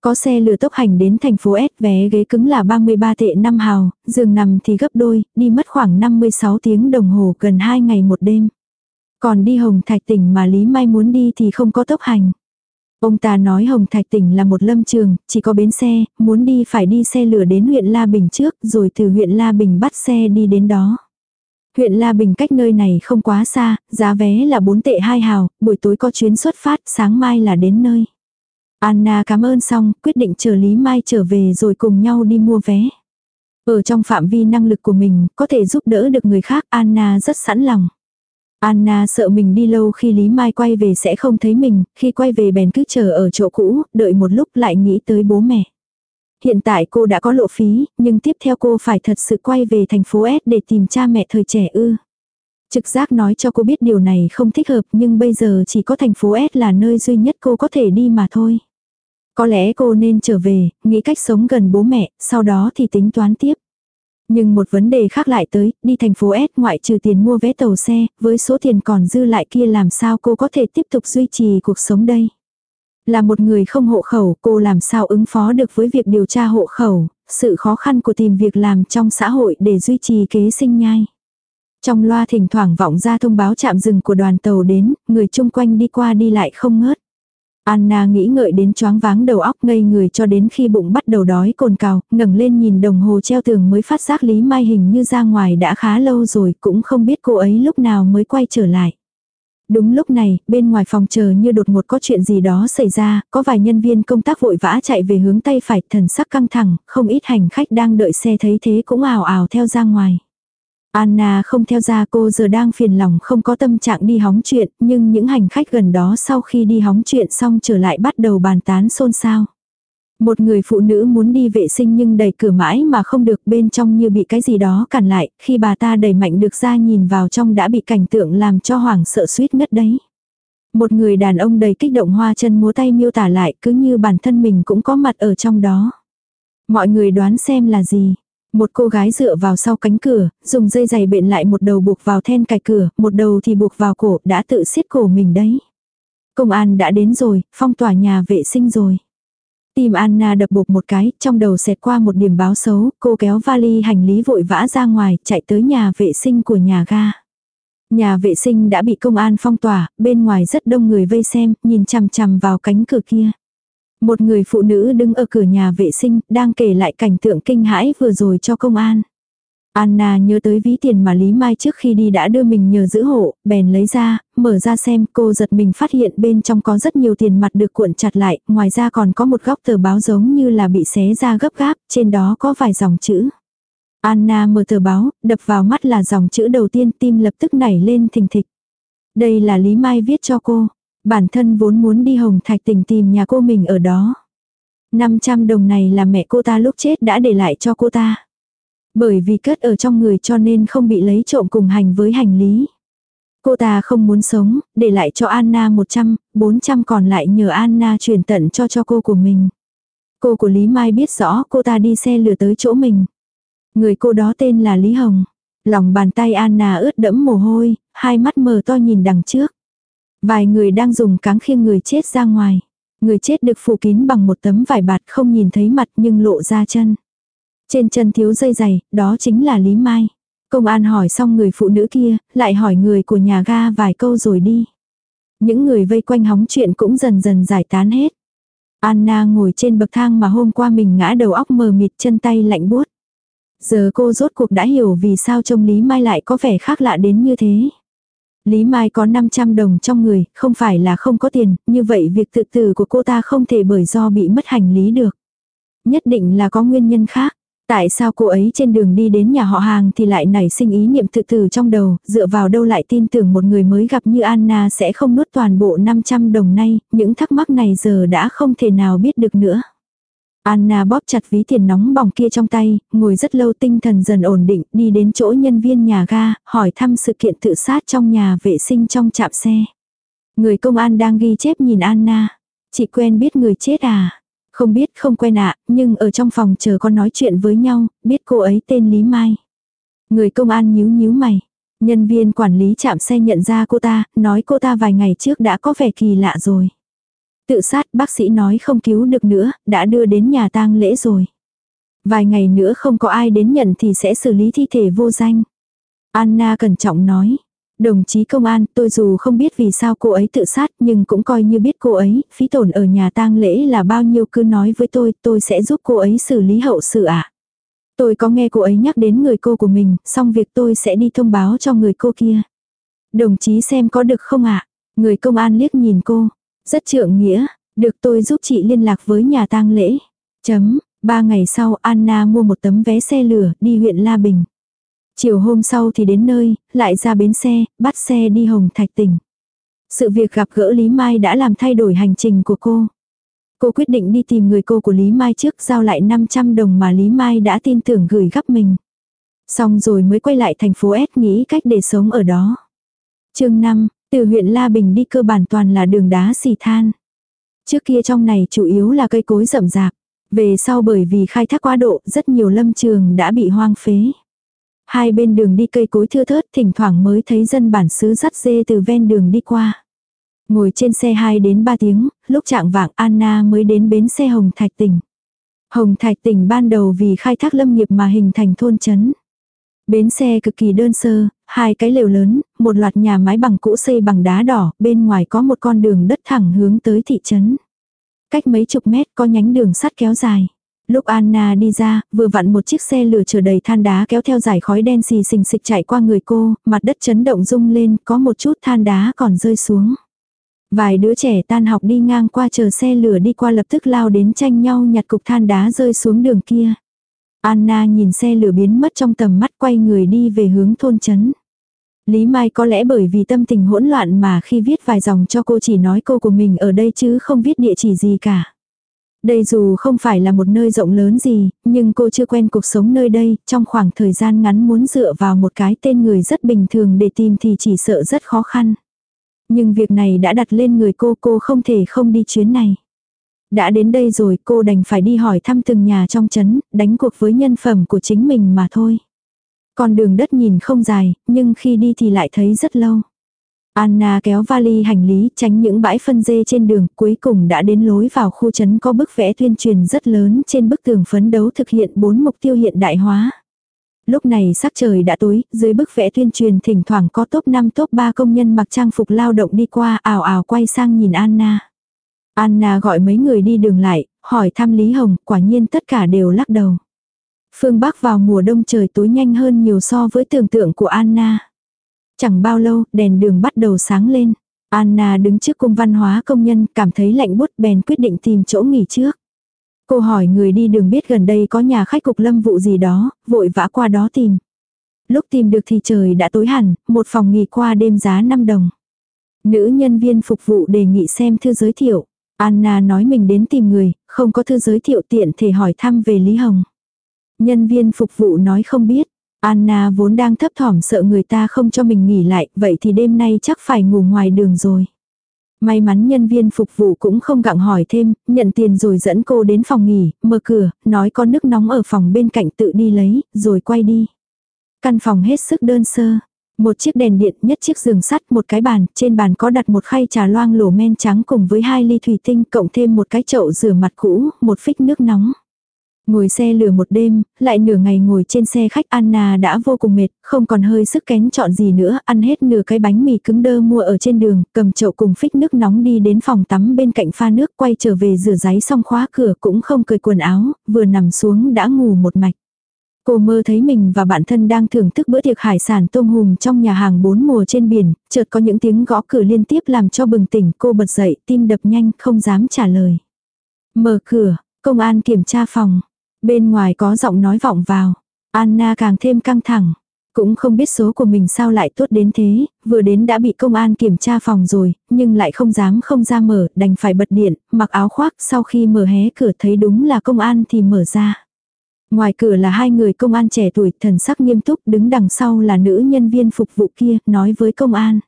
Có xe lừa tốc hành đến thành phố S vé ghế cứng là 33 tệ 5 hào, giường nằm thì gấp đôi, đi mất khoảng 56 tiếng đồng hồ gần 2 ngày một đêm. Còn đi Hồng Thạch tỉnh mà Lý Mai muốn đi thì không có tốc hành. Ông ta nói Hồng Thạch tỉnh là một lâm trường, chỉ có bến xe, muốn đi phải đi xe lửa đến huyện La Bình trước, rồi từ huyện La Bình bắt xe đi đến đó. Huyện La Bình cách nơi này không quá xa, giá vé là 4 tệ 2 hào, buổi tối có chuyến xuất phát, sáng mai là đến nơi. Anna cảm ơn xong, quyết định chờ Lý Mai trở về rồi cùng nhau đi mua vé. Ở trong phạm vi năng lực của mình, có thể giúp đỡ được người khác, Anna rất sẵn lòng. Anna sợ mình đi lâu khi Lý Mai quay về sẽ không thấy mình, khi quay về bèn cứ chờ ở chỗ cũ, đợi một lúc lại nghĩ tới bố mẹ. Hiện tại cô đã có lộ phí, nhưng tiếp theo cô phải thật sự quay về thành phố S để tìm cha mẹ thời trẻ ư. Trực giác nói cho cô biết điều này không thích hợp nhưng bây giờ chỉ có thành phố S là nơi duy nhất cô có thể đi mà thôi. Có lẽ cô nên trở về, nghĩ cách sống gần bố mẹ, sau đó thì tính toán tiếp. Nhưng một vấn đề khác lại tới, đi thành phố S ngoại trừ tiền mua vé tàu xe, với số tiền còn dư lại kia làm sao cô có thể tiếp tục duy trì cuộc sống đây. Là một người không hộ khẩu, cô làm sao ứng phó được với việc điều tra hộ khẩu, sự khó khăn của tìm việc làm trong xã hội để duy trì kế sinh nhai. Trong loa thỉnh thoảng vọng ra thông báo chạm dừng của đoàn tàu đến, người chung quanh đi qua đi lại không ngớt. Anna nghĩ ngợi đến choáng váng đầu óc ngây người cho đến khi bụng bắt đầu đói cồn cào, ngẩng lên nhìn đồng hồ treo tường mới phát giác Lý Mai hình như ra ngoài đã khá lâu rồi, cũng không biết cô ấy lúc nào mới quay trở lại. Đúng lúc này, bên ngoài phòng chờ như đột ngột có chuyện gì đó xảy ra, có vài nhân viên công tác vội vã chạy về hướng tay phải, thần sắc căng thẳng, không ít hành khách đang đợi xe thấy thế cũng ảo ảo theo ra ngoài. Anna không theo ra cô giờ đang phiền lòng không có tâm trạng đi hóng chuyện, nhưng những hành khách gần đó sau khi đi hóng chuyện xong trở lại bắt đầu bàn tán xôn xao. Một người phụ nữ muốn đi vệ sinh nhưng đẩy cửa mãi mà không được bên trong như bị cái gì đó cản lại, khi bà ta đẩy mạnh được ra nhìn vào trong đã bị cảnh tượng làm cho hoảng sợ suýt ngất đấy. Một người đàn ông đầy kích động hoa chân múa tay miêu tả lại cứ như bản thân mình cũng có mặt ở trong đó. Mọi người đoán xem là gì, một cô gái dựa vào sau cánh cửa, dùng dây giày bện lại một đầu buộc vào then cài cửa, một đầu thì buộc vào cổ, đã tự siết cổ mình đấy. Công an đã đến rồi, phong tỏa nhà vệ sinh rồi. Tim Anna đập bột một cái, trong đầu xẹt qua một điểm báo xấu, cô kéo vali hành lý vội vã ra ngoài, chạy tới nhà vệ sinh của nhà ga. Nhà vệ sinh đã bị công an phong tỏa, bên ngoài rất đông người vây xem, nhìn chằm chằm vào cánh cửa kia. Một người phụ nữ đứng ở cửa nhà vệ sinh, đang kể lại cảnh tượng kinh hãi vừa rồi cho công an. Anna nhớ tới ví tiền mà Lý Mai trước khi đi đã đưa mình nhờ giữ hộ, bèn lấy ra, mở ra xem cô giật mình phát hiện bên trong có rất nhiều tiền mặt được cuộn chặt lại, ngoài ra còn có một góc tờ báo giống như là bị xé ra gấp gáp, trên đó có vài dòng chữ. Anna mở tờ báo, đập vào mắt là dòng chữ đầu tiên tim lập tức nảy lên thình thịch. Đây là Lý Mai viết cho cô. Bản thân vốn muốn đi Hồng Thạch tỉnh tìm nhà cô mình ở đó. 500 đồng này là mẹ cô ta lúc chết đã để lại cho cô ta. Bởi vì cất ở trong người cho nên không bị lấy trộm cùng hành với hành lý. Cô ta không muốn sống, để lại cho Anna 100, 400 còn lại nhờ Anna truyền tận cho cho cô của mình. Cô của Lý Mai biết rõ cô ta đi xe lừa tới chỗ mình. Người cô đó tên là Lý Hồng. Lòng bàn tay Anna ướt đẫm mồ hôi, hai mắt mờ to nhìn đằng trước. Vài người đang dùng cáng khiêng người chết ra ngoài. Người chết được phủ kín bằng một tấm vải bạt không nhìn thấy mặt nhưng lộ ra chân. Trên chân thiếu dây giày, đó chính là Lý Mai. Công an hỏi xong người phụ nữ kia, lại hỏi người của nhà ga vài câu rồi đi. Những người vây quanh hóng chuyện cũng dần dần giải tán hết. Anna ngồi trên bậc thang mà hôm qua mình ngã đầu óc mờ mịt chân tay lạnh buốt. Giờ cô rốt cuộc đã hiểu vì sao trông Lý Mai lại có vẻ khác lạ đến như thế. Lý Mai có 500 đồng trong người, không phải là không có tiền, như vậy việc tự tử của cô ta không thể bởi do bị mất hành lý được. Nhất định là có nguyên nhân khác. Tại sao cô ấy trên đường đi đến nhà họ hàng thì lại nảy sinh ý niệm tự tử trong đầu, dựa vào đâu lại tin tưởng một người mới gặp như Anna sẽ không nuốt toàn bộ 500 đồng nay, những thắc mắc này giờ đã không thể nào biết được nữa. Anna bóp chặt ví tiền nóng bỏng kia trong tay, ngồi rất lâu tinh thần dần ổn định, đi đến chỗ nhân viên nhà ga, hỏi thăm sự kiện tự sát trong nhà vệ sinh trong trạm xe. Người công an đang ghi chép nhìn Anna. Chị quen biết người chết à? Không biết không quen ạ, nhưng ở trong phòng chờ con nói chuyện với nhau, biết cô ấy tên Lý Mai. Người công an nhíu nhíu mày. Nhân viên quản lý chạm xe nhận ra cô ta, nói cô ta vài ngày trước đã có vẻ kỳ lạ rồi. Tự sát bác sĩ nói không cứu được nữa, đã đưa đến nhà tang lễ rồi. Vài ngày nữa không có ai đến nhận thì sẽ xử lý thi thể vô danh. Anna cẩn trọng nói. Đồng chí công an, tôi dù không biết vì sao cô ấy tự sát nhưng cũng coi như biết cô ấy, phí tổn ở nhà tang lễ là bao nhiêu cứ nói với tôi, tôi sẽ giúp cô ấy xử lý hậu sự ạ. Tôi có nghe cô ấy nhắc đến người cô của mình, xong việc tôi sẽ đi thông báo cho người cô kia. Đồng chí xem có được không ạ? Người công an liếc nhìn cô. Rất trượng nghĩa, được tôi giúp chị liên lạc với nhà tang lễ. Chấm, ba ngày sau Anna mua một tấm vé xe lửa đi huyện La Bình. Chiều hôm sau thì đến nơi, lại ra bến xe, bắt xe đi Hồng Thạch tỉnh. Sự việc gặp gỡ Lý Mai đã làm thay đổi hành trình của cô. Cô quyết định đi tìm người cô của Lý Mai trước giao lại 500 đồng mà Lý Mai đã tin tưởng gửi gấp mình. Xong rồi mới quay lại thành phố S nghĩ cách để sống ở đó. chương 5, từ huyện La Bình đi cơ bản toàn là đường đá xì than. Trước kia trong này chủ yếu là cây cối rậm rạp. Về sau bởi vì khai thác quá độ, rất nhiều lâm trường đã bị hoang phế. Hai bên đường đi cây cối thưa thớt, thỉnh thoảng mới thấy dân bản xứ dắt dê từ ven đường đi qua. Ngồi trên xe 2 đến 3 tiếng, lúc trạng vạng Anna mới đến bến xe Hồng Thạch tỉnh. Hồng Thạch tỉnh ban đầu vì khai thác lâm nghiệp mà hình thành thôn chấn. Bến xe cực kỳ đơn sơ, hai cái lều lớn, một loạt nhà mái bằng cũ xây bằng đá đỏ, bên ngoài có một con đường đất thẳng hướng tới thị trấn. Cách mấy chục mét có nhánh đường sắt kéo dài. Lúc Anna đi ra, vừa vặn một chiếc xe lửa chở đầy than đá kéo theo dải khói đen xì xình xịch chạy qua người cô, mặt đất chấn động rung lên, có một chút than đá còn rơi xuống. Vài đứa trẻ tan học đi ngang qua chờ xe lửa đi qua lập tức lao đến tranh nhau nhặt cục than đá rơi xuống đường kia. Anna nhìn xe lửa biến mất trong tầm mắt quay người đi về hướng thôn chấn. Lý Mai có lẽ bởi vì tâm tình hỗn loạn mà khi viết vài dòng cho cô chỉ nói cô của mình ở đây chứ không viết địa chỉ gì cả. Đây dù không phải là một nơi rộng lớn gì, nhưng cô chưa quen cuộc sống nơi đây, trong khoảng thời gian ngắn muốn dựa vào một cái tên người rất bình thường để tìm thì chỉ sợ rất khó khăn. Nhưng việc này đã đặt lên người cô, cô không thể không đi chuyến này. Đã đến đây rồi cô đành phải đi hỏi thăm từng nhà trong chấn, đánh cuộc với nhân phẩm của chính mình mà thôi. Con đường đất nhìn không dài, nhưng khi đi thì lại thấy rất lâu. Anna kéo vali hành lý tránh những bãi phân dê trên đường cuối cùng đã đến lối vào khu trấn có bức vẽ tuyên truyền rất lớn trên bức tường phấn đấu thực hiện bốn mục tiêu hiện đại hóa. Lúc này sắc trời đã tối, dưới bức vẽ tuyên truyền thỉnh thoảng có top 5 top 3 công nhân mặc trang phục lao động đi qua ảo ảo quay sang nhìn Anna. Anna gọi mấy người đi đường lại, hỏi thăm Lý Hồng, quả nhiên tất cả đều lắc đầu. Phương Bắc vào mùa đông trời tối nhanh hơn nhiều so với tưởng tượng của Anna. Chẳng bao lâu, đèn đường bắt đầu sáng lên. Anna đứng trước cung văn hóa công nhân, cảm thấy lạnh bút bèn quyết định tìm chỗ nghỉ trước. Cô hỏi người đi đường biết gần đây có nhà khách cục lâm vụ gì đó, vội vã qua đó tìm. Lúc tìm được thì trời đã tối hẳn, một phòng nghỉ qua đêm giá 5 đồng. Nữ nhân viên phục vụ đề nghị xem thư giới thiệu. Anna nói mình đến tìm người, không có thư giới thiệu tiện thể hỏi thăm về Lý Hồng. Nhân viên phục vụ nói không biết. Anna vốn đang thấp thỏm sợ người ta không cho mình nghỉ lại, vậy thì đêm nay chắc phải ngủ ngoài đường rồi. May mắn nhân viên phục vụ cũng không gặng hỏi thêm, nhận tiền rồi dẫn cô đến phòng nghỉ, mở cửa, nói có nước nóng ở phòng bên cạnh tự đi lấy, rồi quay đi. Căn phòng hết sức đơn sơ. Một chiếc đèn điện, nhất chiếc giường sắt, một cái bàn, trên bàn có đặt một khay trà loang lổ men trắng cùng với hai ly thủy tinh cộng thêm một cái chậu rửa mặt cũ, một phích nước nóng. Ngồi xe lửa một đêm, lại nửa ngày ngồi trên xe khách Anna đã vô cùng mệt, không còn hơi sức kén chọn gì nữa, ăn hết nửa cái bánh mì cứng đơ mua ở trên đường, cầm chậu cùng phích nước nóng đi đến phòng tắm bên cạnh pha nước quay trở về rửa giấy xong khóa cửa cũng không cởi quần áo, vừa nằm xuống đã ngủ một mạch. Cô mơ thấy mình và bạn thân đang thưởng thức bữa tiệc hải sản tôm hùm trong nhà hàng bốn mùa trên biển, chợt có những tiếng gõ cửa liên tiếp làm cho bừng tỉnh cô bật dậy, tim đập nhanh, không dám trả lời. Mở cửa, công an kiểm tra phòng. Bên ngoài có giọng nói vọng vào. Anna càng thêm căng thẳng. Cũng không biết số của mình sao lại tốt đến thế, vừa đến đã bị công an kiểm tra phòng rồi, nhưng lại không dám không ra mở, đành phải bật điện, mặc áo khoác, sau khi mở hé cửa thấy đúng là công an thì mở ra. Ngoài cửa là hai người công an trẻ tuổi, thần sắc nghiêm túc, đứng đằng sau là nữ nhân viên phục vụ kia, nói với công an.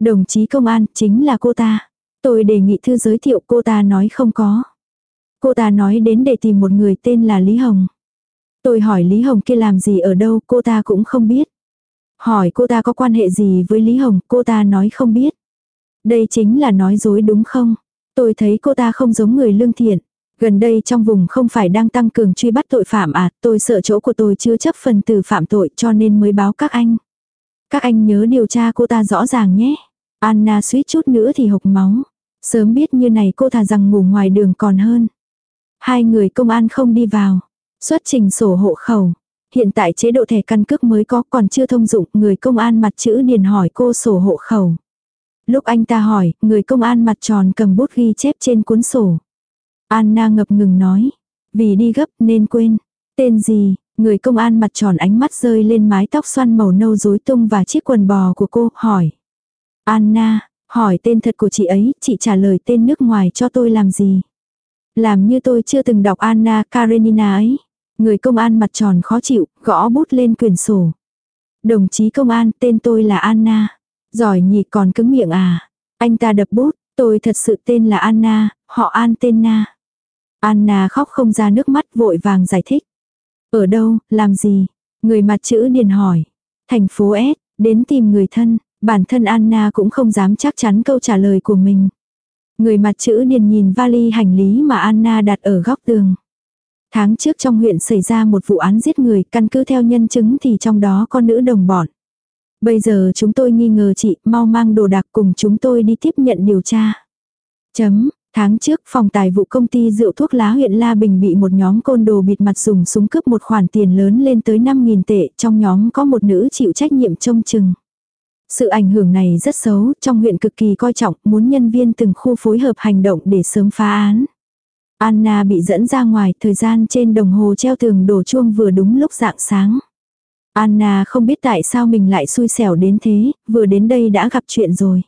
Đồng chí công an, chính là cô ta. Tôi đề nghị thư giới thiệu cô ta nói không có. Cô ta nói đến để tìm một người tên là Lý Hồng. Tôi hỏi Lý Hồng kia làm gì ở đâu, cô ta cũng không biết. Hỏi cô ta có quan hệ gì với Lý Hồng, cô ta nói không biết. Đây chính là nói dối đúng không? Tôi thấy cô ta không giống người lương thiện. Gần đây trong vùng không phải đang tăng cường truy bắt tội phạm à, tôi sợ chỗ của tôi chưa chấp phần từ phạm tội cho nên mới báo các anh. Các anh nhớ điều tra cô ta rõ ràng nhé. Anna suýt chút nữa thì hộc máu. Sớm biết như này cô thà rằng ngủ ngoài đường còn hơn. Hai người công an không đi vào. Xuất trình sổ hộ khẩu. Hiện tại chế độ thẻ căn cước mới có còn chưa thông dụng. Người công an mặt chữ điền hỏi cô sổ hộ khẩu. Lúc anh ta hỏi, người công an mặt tròn cầm bút ghi chép trên cuốn sổ. Anna ngập ngừng nói. Vì đi gấp nên quên. Tên gì? Người công an mặt tròn ánh mắt rơi lên mái tóc xoăn màu nâu rối tung và chiếc quần bò của cô, hỏi. Anna, hỏi tên thật của chị ấy, chị trả lời tên nước ngoài cho tôi làm gì? Làm như tôi chưa từng đọc Anna Karenina ấy. Người công an mặt tròn khó chịu, gõ bút lên quyển sổ. Đồng chí công an, tên tôi là Anna. Giỏi nhỉ còn cứng miệng à. Anh ta đập bút, tôi thật sự tên là Anna, họ An tên Na. Anna khóc không ra nước mắt vội vàng giải thích. Ở đâu, làm gì? Người mặt chữ điền hỏi. Thành phố S, đến tìm người thân, bản thân Anna cũng không dám chắc chắn câu trả lời của mình. Người mặt chữ điền nhìn vali hành lý mà Anna đặt ở góc tường. Tháng trước trong huyện xảy ra một vụ án giết người, căn cứ theo nhân chứng thì trong đó có nữ đồng bọn. Bây giờ chúng tôi nghi ngờ chị, mau mang đồ đạc cùng chúng tôi đi tiếp nhận điều tra. Chấm, tháng trước phòng tài vụ công ty rượu thuốc lá huyện La Bình bị một nhóm côn đồ bịt mặt dùng súng cướp một khoản tiền lớn lên tới 5.000 tệ, trong nhóm có một nữ chịu trách nhiệm trông chừng. Sự ảnh hưởng này rất xấu, trong huyện cực kỳ coi trọng, muốn nhân viên từng khu phối hợp hành động để sớm phá án. Anna bị dẫn ra ngoài, thời gian trên đồng hồ treo tường đổ chuông vừa đúng lúc dạng sáng. Anna không biết tại sao mình lại xui xẻo đến thế, vừa đến đây đã gặp chuyện rồi.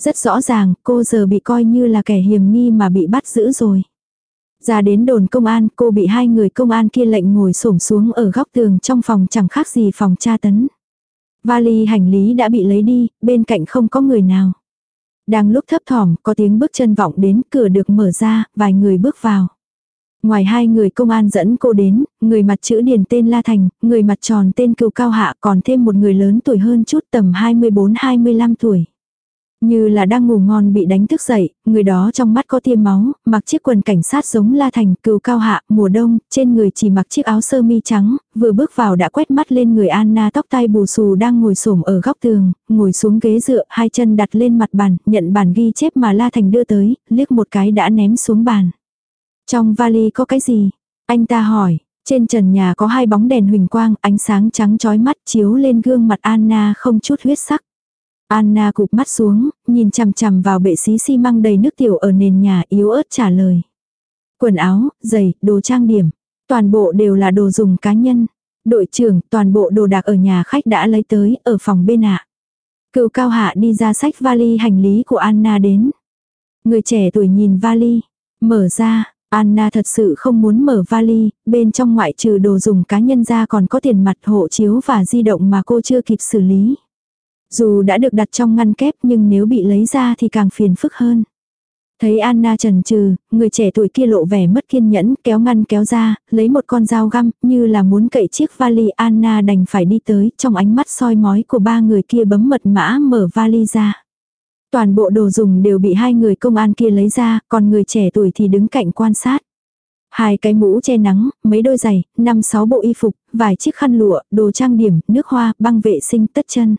Rất rõ ràng, cô giờ bị coi như là kẻ hiểm nghi mà bị bắt giữ rồi. Ra đến đồn công an, cô bị hai người công an kia lệnh ngồi xổm xuống ở góc tường trong phòng chẳng khác gì phòng tra tấn. Vali hành lý đã bị lấy đi, bên cạnh không có người nào. Đang lúc thấp thỏm, có tiếng bước chân vọng đến, cửa được mở ra, vài người bước vào. Ngoài hai người công an dẫn cô đến, người mặt chữ điền tên La Thành, người mặt tròn tên Cừu Cao Hạ còn thêm một người lớn tuổi hơn chút tầm 24-25 tuổi. Như là đang ngủ ngon bị đánh thức dậy, người đó trong mắt có tia máu, mặc chiếc quần cảnh sát giống La Thành, cừu cao hạ, mùa đông, trên người chỉ mặc chiếc áo sơ mi trắng, vừa bước vào đã quét mắt lên người Anna tóc tai bù xù đang ngồi xổm ở góc tường, ngồi xuống ghế dựa, hai chân đặt lên mặt bàn, nhận bản ghi chép mà La Thành đưa tới, liếc một cái đã ném xuống bàn. Trong vali có cái gì? Anh ta hỏi, trên trần nhà có hai bóng đèn huỳnh quang, ánh sáng trắng chói mắt chiếu lên gương mặt Anna không chút huyết sắc. Anna cụp mắt xuống, nhìn chằm chằm vào bệ xí xi măng đầy nước tiểu ở nền nhà yếu ớt trả lời. Quần áo, giày, đồ trang điểm, toàn bộ đều là đồ dùng cá nhân. Đội trưởng, toàn bộ đồ đạc ở nhà khách đã lấy tới, ở phòng bên ạ. Cựu cao hạ đi ra sách vali hành lý của Anna đến. Người trẻ tuổi nhìn vali, mở ra, Anna thật sự không muốn mở vali, bên trong ngoại trừ đồ dùng cá nhân ra còn có tiền mặt hộ chiếu và di động mà cô chưa kịp xử lý. Dù đã được đặt trong ngăn kép nhưng nếu bị lấy ra thì càng phiền phức hơn. Thấy Anna trần trừ, người trẻ tuổi kia lộ vẻ mất kiên nhẫn, kéo ngăn kéo ra, lấy một con dao găm, như là muốn cậy chiếc vali Anna đành phải đi tới, trong ánh mắt soi mói của ba người kia bấm mật mã mở vali ra. Toàn bộ đồ dùng đều bị hai người công an kia lấy ra, còn người trẻ tuổi thì đứng cạnh quan sát. Hai cái mũ che nắng, mấy đôi giày, năm sáu bộ y phục, vài chiếc khăn lụa, đồ trang điểm, nước hoa, băng vệ sinh tất chân.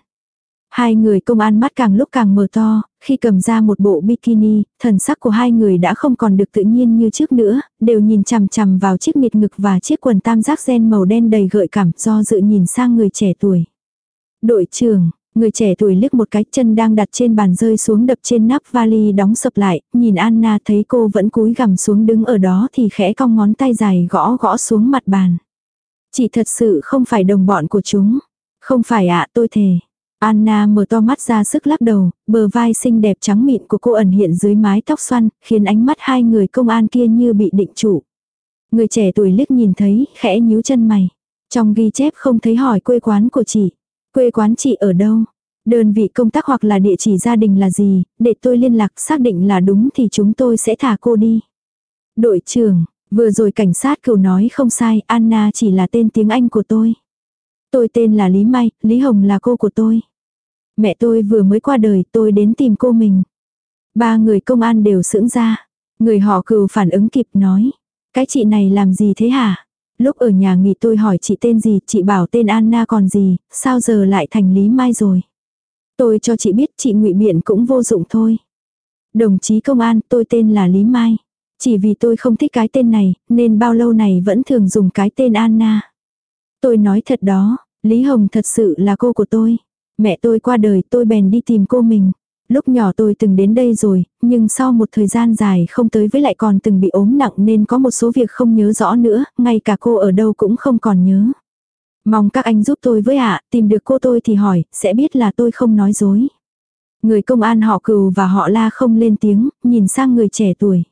Hai người công an mắt càng lúc càng mở to, khi cầm ra một bộ bikini, thần sắc của hai người đã không còn được tự nhiên như trước nữa, đều nhìn chằm chằm vào chiếc miệt ngực và chiếc quần tam giác gen màu đen đầy gợi cảm do dự nhìn sang người trẻ tuổi. Đội trưởng, người trẻ tuổi liếc một cái chân đang đặt trên bàn rơi xuống đập trên nắp vali đóng sập lại, nhìn Anna thấy cô vẫn cúi gằm xuống đứng ở đó thì khẽ cong ngón tay dài gõ gõ xuống mặt bàn. Chỉ thật sự không phải đồng bọn của chúng. Không phải ạ tôi thề. Anna mở to mắt ra sức lắc đầu, bờ vai xinh đẹp trắng mịn của cô ẩn hiện dưới mái tóc xoăn, khiến ánh mắt hai người công an kia như bị định trụ. Người trẻ tuổi liếc nhìn thấy, khẽ nhíu chân mày. Trong ghi chép không thấy hỏi quê quán của chị. Quê quán chị ở đâu? Đơn vị công tác hoặc là địa chỉ gia đình là gì, để tôi liên lạc xác định là đúng thì chúng tôi sẽ thả cô đi. Đội trưởng, vừa rồi cảnh sát cửu nói không sai, Anna chỉ là tên tiếng Anh của tôi. Tôi tên là Lý Mai, Lý Hồng là cô của tôi. Mẹ tôi vừa mới qua đời tôi đến tìm cô mình. Ba người công an đều sững ra. Người họ cừu phản ứng kịp nói. Cái chị này làm gì thế hả? Lúc ở nhà nghỉ tôi hỏi chị tên gì, chị bảo tên Anna còn gì, sao giờ lại thành Lý Mai rồi? Tôi cho chị biết chị ngụy biện cũng vô dụng thôi. Đồng chí công an, tôi tên là Lý Mai. Chỉ vì tôi không thích cái tên này, nên bao lâu này vẫn thường dùng cái tên Anna. Tôi nói thật đó, Lý Hồng thật sự là cô của tôi. Mẹ tôi qua đời tôi bèn đi tìm cô mình. Lúc nhỏ tôi từng đến đây rồi, nhưng sau một thời gian dài không tới với lại còn từng bị ốm nặng nên có một số việc không nhớ rõ nữa, ngay cả cô ở đâu cũng không còn nhớ. Mong các anh giúp tôi với ạ, tìm được cô tôi thì hỏi, sẽ biết là tôi không nói dối. Người công an họ cừu và họ la không lên tiếng, nhìn sang người trẻ tuổi.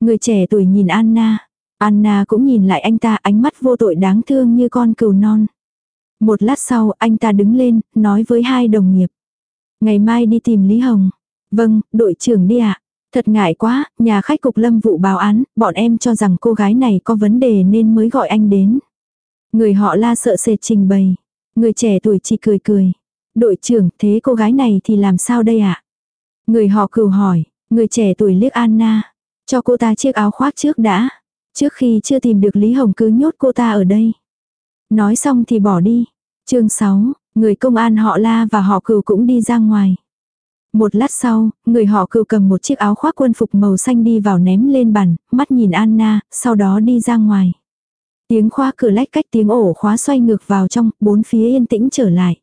Người trẻ tuổi nhìn Anna. Anna cũng nhìn lại anh ta ánh mắt vô tội đáng thương như con cừu non. Một lát sau anh ta đứng lên, nói với hai đồng nghiệp. Ngày mai đi tìm Lý Hồng. Vâng, đội trưởng đi ạ. Thật ngại quá, nhà khách cục lâm vụ báo án, bọn em cho rằng cô gái này có vấn đề nên mới gọi anh đến. Người họ la sợ sệt trình bày. Người trẻ tuổi chỉ cười cười. Đội trưởng, thế cô gái này thì làm sao đây ạ? Người họ cừu hỏi, người trẻ tuổi liếc Anna. Cho cô ta chiếc áo khoác trước đã. Trước khi chưa tìm được Lý Hồng cứ nhốt cô ta ở đây. Nói xong thì bỏ đi. chương 6, người công an họ la và họ cừu cũng đi ra ngoài. Một lát sau, người họ cừu cầm một chiếc áo khoác quân phục màu xanh đi vào ném lên bàn, mắt nhìn Anna, sau đó đi ra ngoài. Tiếng khóa cửa lách cách tiếng ổ khóa xoay ngược vào trong, bốn phía yên tĩnh trở lại.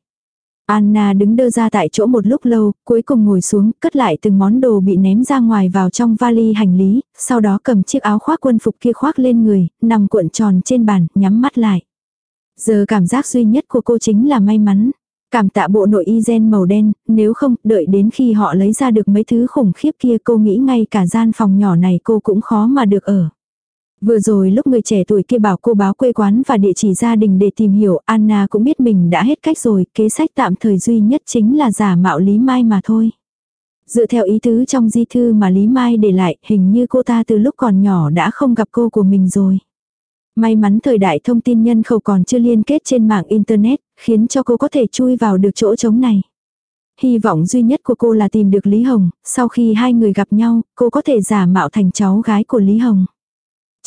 Anna đứng đơ ra tại chỗ một lúc lâu, cuối cùng ngồi xuống, cất lại từng món đồ bị ném ra ngoài vào trong vali hành lý, sau đó cầm chiếc áo khoác quân phục kia khoác lên người, nằm cuộn tròn trên bàn, nhắm mắt lại. Giờ cảm giác duy nhất của cô chính là may mắn. Cảm tạ bộ nội y gen màu đen, nếu không, đợi đến khi họ lấy ra được mấy thứ khủng khiếp kia cô nghĩ ngay cả gian phòng nhỏ này cô cũng khó mà được ở. Vừa rồi lúc người trẻ tuổi kia bảo cô báo quê quán và địa chỉ gia đình để tìm hiểu, Anna cũng biết mình đã hết cách rồi, kế sách tạm thời duy nhất chính là giả mạo Lý Mai mà thôi. Dựa theo ý tứ trong di thư mà Lý Mai để lại, hình như cô ta từ lúc còn nhỏ đã không gặp cô của mình rồi. May mắn thời đại thông tin nhân khẩu còn chưa liên kết trên mạng Internet, khiến cho cô có thể chui vào được chỗ trống này. Hy vọng duy nhất của cô là tìm được Lý Hồng, sau khi hai người gặp nhau, cô có thể giả mạo thành cháu gái của Lý Hồng.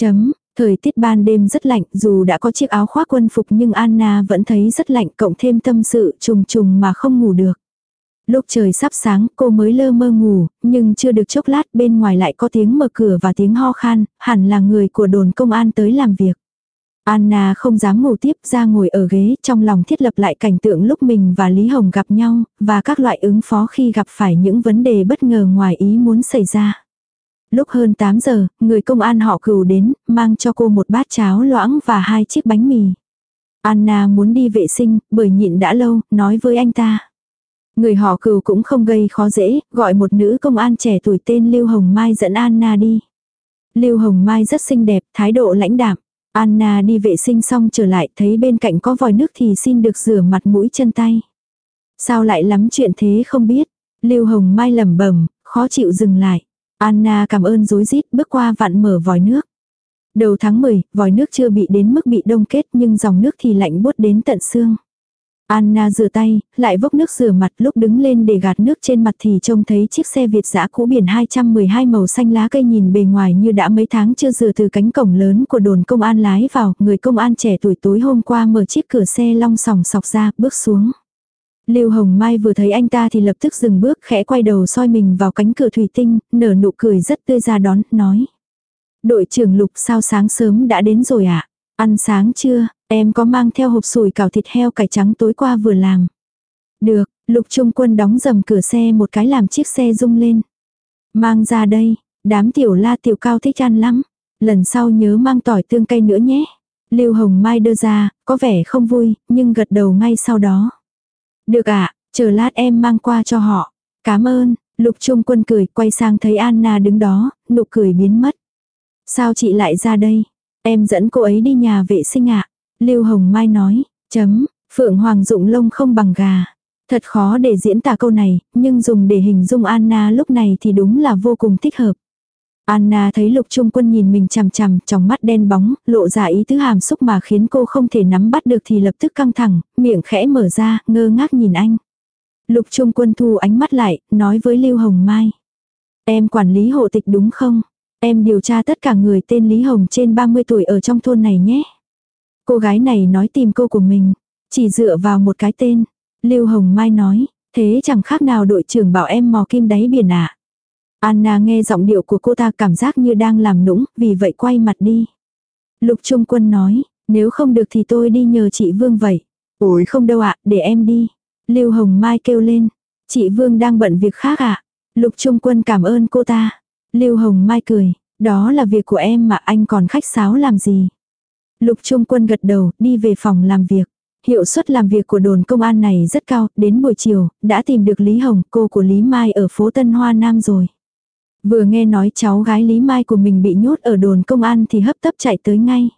Chấm, thời tiết ban đêm rất lạnh, dù đã có chiếc áo khoác quân phục nhưng Anna vẫn thấy rất lạnh cộng thêm tâm sự trùng trùng mà không ngủ được. Lúc trời sắp sáng cô mới lơ mơ ngủ, nhưng chưa được chốc lát bên ngoài lại có tiếng mở cửa và tiếng ho khan, hẳn là người của đồn công an tới làm việc. Anna không dám ngủ tiếp ra ngồi ở ghế trong lòng thiết lập lại cảnh tượng lúc mình và Lý Hồng gặp nhau, và các loại ứng phó khi gặp phải những vấn đề bất ngờ ngoài ý muốn xảy ra. Lúc hơn 8 giờ, người công an họ cừu đến, mang cho cô một bát cháo loãng và hai chiếc bánh mì. Anna muốn đi vệ sinh, bởi nhịn đã lâu, nói với anh ta. Người họ cừu cũng không gây khó dễ, gọi một nữ công an trẻ tuổi tên Lưu Hồng Mai dẫn Anna đi. Lưu Hồng Mai rất xinh đẹp, thái độ lãnh đạm. Anna đi vệ sinh xong trở lại, thấy bên cạnh có vòi nước thì xin được rửa mặt mũi chân tay. Sao lại lắm chuyện thế không biết? Lưu Hồng Mai lẩm bẩm, khó chịu dừng lại. Anna cảm ơn dối rít bước qua vặn mở vòi nước. Đầu tháng 10, vòi nước chưa bị đến mức bị đông kết nhưng dòng nước thì lạnh buốt đến tận xương. Anna rửa tay, lại vốc nước rửa mặt lúc đứng lên để gạt nước trên mặt thì trông thấy chiếc xe Việt giã cũ biển 212 màu xanh lá cây nhìn bề ngoài như đã mấy tháng chưa rửa từ cánh cổng lớn của đồn công an lái vào, người công an trẻ tuổi tối hôm qua mở chiếc cửa xe long sòng sọc ra, bước xuống. Lưu Hồng Mai vừa thấy anh ta thì lập tức dừng bước khẽ quay đầu soi mình vào cánh cửa thủy tinh, nở nụ cười rất tươi ra đón, nói. Đội trưởng Lục sao sáng sớm đã đến rồi ạ? À? Ăn sáng chưa, em có mang theo hộp sủi cảo thịt heo cải trắng tối qua vừa làm. Được, Lục Trung Quân đóng dầm cửa xe một cái làm chiếc xe rung lên. Mang ra đây, đám tiểu la tiểu cao thích ăn lắm. Lần sau nhớ mang tỏi tương cay nữa nhé. Lưu Hồng Mai đưa ra, có vẻ không vui, nhưng gật đầu ngay sau đó. Được ạ, chờ lát em mang qua cho họ. Cảm ơn, Lục Trung Quân cười, quay sang thấy Anna đứng đó, nụ cười biến mất. Sao chị lại ra đây? Em dẫn cô ấy đi nhà vệ sinh ạ. Lưu Hồng Mai nói, chấm, Phượng Hoàng dụng lông không bằng gà. Thật khó để diễn tả câu này, nhưng dùng để hình dung Anna lúc này thì đúng là vô cùng thích hợp. Anna thấy lục trung quân nhìn mình chằm chằm, trong mắt đen bóng, lộ ra ý tứ hàm xúc mà khiến cô không thể nắm bắt được thì lập tức căng thẳng, miệng khẽ mở ra, ngơ ngác nhìn anh. Lục trung quân thu ánh mắt lại, nói với Lưu Hồng Mai. Em quản lý hộ tịch đúng không? Em điều tra tất cả người tên Lý Hồng trên 30 tuổi ở trong thôn này nhé. Cô gái này nói tìm cô của mình, chỉ dựa vào một cái tên. Lưu Hồng Mai nói, thế chẳng khác nào đội trưởng bảo em mò kim đáy biển ạ. À. Anna nghe giọng điệu của cô ta cảm giác như đang làm nũng, vì vậy quay mặt đi. Lục Trung Quân nói, nếu không được thì tôi đi nhờ chị Vương vậy. Ôi không đâu ạ, để em đi. Lưu Hồng Mai kêu lên, chị Vương đang bận việc khác ạ. Lục Trung Quân cảm ơn cô ta. Lưu Hồng Mai cười, đó là việc của em mà anh còn khách sáo làm gì. Lục Trung Quân gật đầu, đi về phòng làm việc. Hiệu suất làm việc của đồn công an này rất cao, đến buổi chiều, đã tìm được Lý Hồng, cô của Lý Mai ở phố Tân Hoa Nam rồi. Vừa nghe nói cháu gái Lý Mai của mình bị nhốt ở đồn công an thì hấp tấp chạy tới ngay.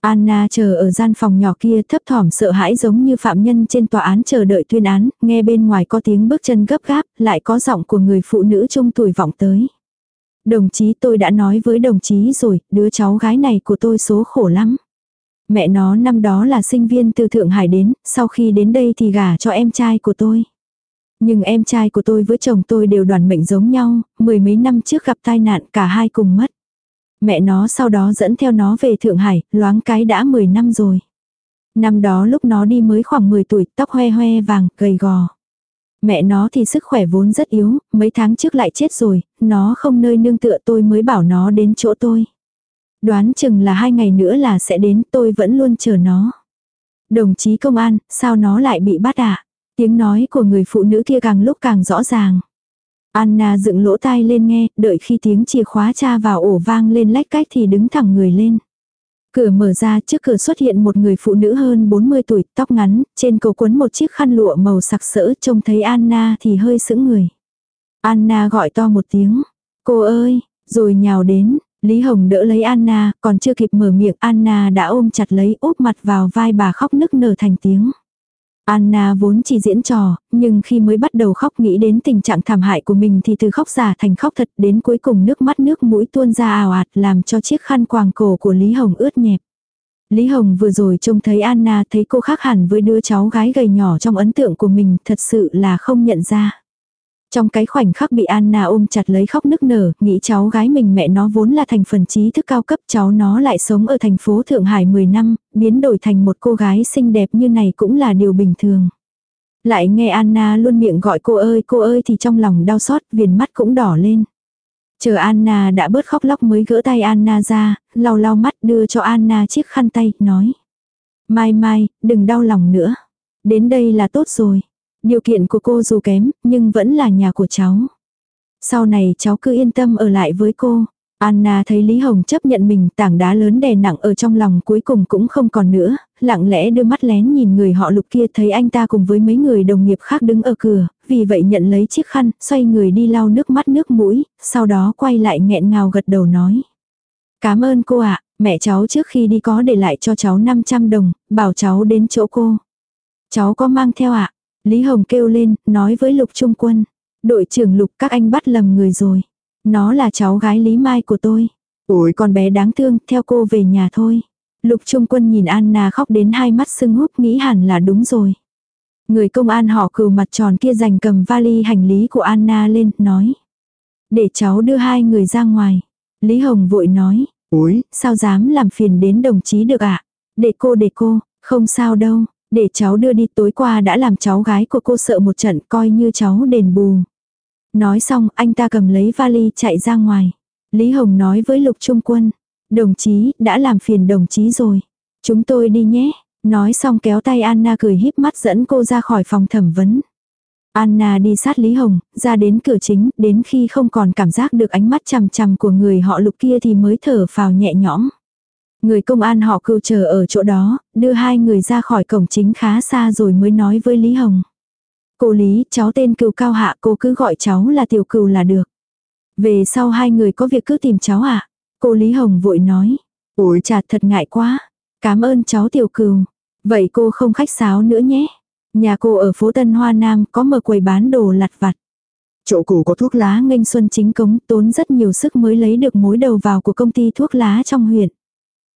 Anna chờ ở gian phòng nhỏ kia thấp thỏm sợ hãi giống như phạm nhân trên tòa án chờ đợi tuyên án, nghe bên ngoài có tiếng bước chân gấp gáp, lại có giọng của người phụ nữ trung tuổi vọng tới. Đồng chí tôi đã nói với đồng chí rồi, đứa cháu gái này của tôi số khổ lắm. Mẹ nó năm đó là sinh viên từ Thượng Hải đến, sau khi đến đây thì gả cho em trai của tôi. Nhưng em trai của tôi với chồng tôi đều đoàn mệnh giống nhau, mười mấy năm trước gặp tai nạn cả hai cùng mất. Mẹ nó sau đó dẫn theo nó về Thượng Hải, loáng cái đã 10 năm rồi. Năm đó lúc nó đi mới khoảng 10 tuổi, tóc hoe hoe vàng, gầy gò. Mẹ nó thì sức khỏe vốn rất yếu, mấy tháng trước lại chết rồi, nó không nơi nương tựa tôi mới bảo nó đến chỗ tôi. Đoán chừng là hai ngày nữa là sẽ đến, tôi vẫn luôn chờ nó. Đồng chí công an, sao nó lại bị bắt à? Tiếng nói của người phụ nữ kia càng lúc càng rõ ràng. Anna dựng lỗ tai lên nghe, đợi khi tiếng chìa khóa cha vào ổ vang lên lách cách thì đứng thẳng người lên. Cửa mở ra trước cửa xuất hiện một người phụ nữ hơn 40 tuổi, tóc ngắn, trên cổ quấn một chiếc khăn lụa màu sặc sỡ trông thấy Anna thì hơi sững người. Anna gọi to một tiếng. Cô ơi, rồi nhào đến, Lý Hồng đỡ lấy Anna, còn chưa kịp mở miệng Anna đã ôm chặt lấy úp mặt vào vai bà khóc nức nở thành tiếng. Anna vốn chỉ diễn trò, nhưng khi mới bắt đầu khóc nghĩ đến tình trạng thảm hại của mình thì từ khóc giả thành khóc thật đến cuối cùng nước mắt nước mũi tuôn ra ào ạt làm cho chiếc khăn quàng cổ của Lý Hồng ướt nhẹp. Lý Hồng vừa rồi trông thấy Anna thấy cô khác hẳn với đứa cháu gái gầy nhỏ trong ấn tượng của mình thật sự là không nhận ra. Trong cái khoảnh khắc bị Anna ôm chặt lấy khóc nức nở, nghĩ cháu gái mình mẹ nó vốn là thành phần trí thức cao cấp cháu nó lại sống ở thành phố Thượng Hải 10 năm, biến đổi thành một cô gái xinh đẹp như này cũng là điều bình thường. Lại nghe Anna luôn miệng gọi cô ơi cô ơi thì trong lòng đau xót, viền mắt cũng đỏ lên. Chờ Anna đã bớt khóc lóc mới gỡ tay Anna ra, lau lau mắt đưa cho Anna chiếc khăn tay, nói. Mai mai, đừng đau lòng nữa. Đến đây là tốt rồi. Điều kiện của cô dù kém, nhưng vẫn là nhà của cháu. Sau này cháu cứ yên tâm ở lại với cô. Anna thấy Lý Hồng chấp nhận mình tảng đá lớn đè nặng ở trong lòng cuối cùng cũng không còn nữa, lặng lẽ đưa mắt lén nhìn người họ lục kia thấy anh ta cùng với mấy người đồng nghiệp khác đứng ở cửa, vì vậy nhận lấy chiếc khăn, xoay người đi lau nước mắt nước mũi, sau đó quay lại nghẹn ngào gật đầu nói. Cảm ơn cô ạ, mẹ cháu trước khi đi có để lại cho cháu 500 đồng, bảo cháu đến chỗ cô. Cháu có mang theo ạ, Lý Hồng kêu lên, nói với Lục Trung Quân. Đội trưởng Lục các anh bắt lầm người rồi. Nó là cháu gái Lý Mai của tôi. Ôi Con bé đáng thương, theo cô về nhà thôi. Lục Trung Quân nhìn Anna khóc đến hai mắt sưng húp nghĩ hẳn là đúng rồi. Người công an họ cừu mặt tròn kia giành cầm vali hành lý của Anna lên, nói. Để cháu đưa hai người ra ngoài. Lý Hồng vội nói, ôi, sao dám làm phiền đến đồng chí được ạ? Để cô để cô, không sao đâu, để cháu đưa đi tối qua đã làm cháu gái của cô sợ một trận coi như cháu đền bù. Nói xong anh ta cầm lấy vali chạy ra ngoài. Lý Hồng nói với Lục Trung Quân, đồng chí đã làm phiền đồng chí rồi. Chúng tôi đi nhé. Nói xong kéo tay Anna cười híp mắt dẫn cô ra khỏi phòng thẩm vấn. Anna đi sát Lý Hồng, ra đến cửa chính, đến khi không còn cảm giác được ánh mắt chằm chằm của người họ lục kia thì mới thở phào nhẹ nhõm. Người công an họ cưu chờ ở chỗ đó, đưa hai người ra khỏi cổng chính khá xa rồi mới nói với Lý Hồng. Cô Lý, cháu tên cưu cao hạ cô cứ gọi cháu là tiểu cưu là được. Về sau hai người có việc cứ tìm cháu ạ. À? Cô Lý Hồng vội nói. ủi chà thật ngại quá. Cảm ơn cháu tiểu cừu. Vậy cô không khách sáo nữa nhé. Nhà cô ở phố Tân Hoa Nam có mở quầy bán đồ lặt vặt. Chỗ cụ có thuốc lá nghênh xuân chính cống tốn rất nhiều sức mới lấy được mối đầu vào của công ty thuốc lá trong huyện.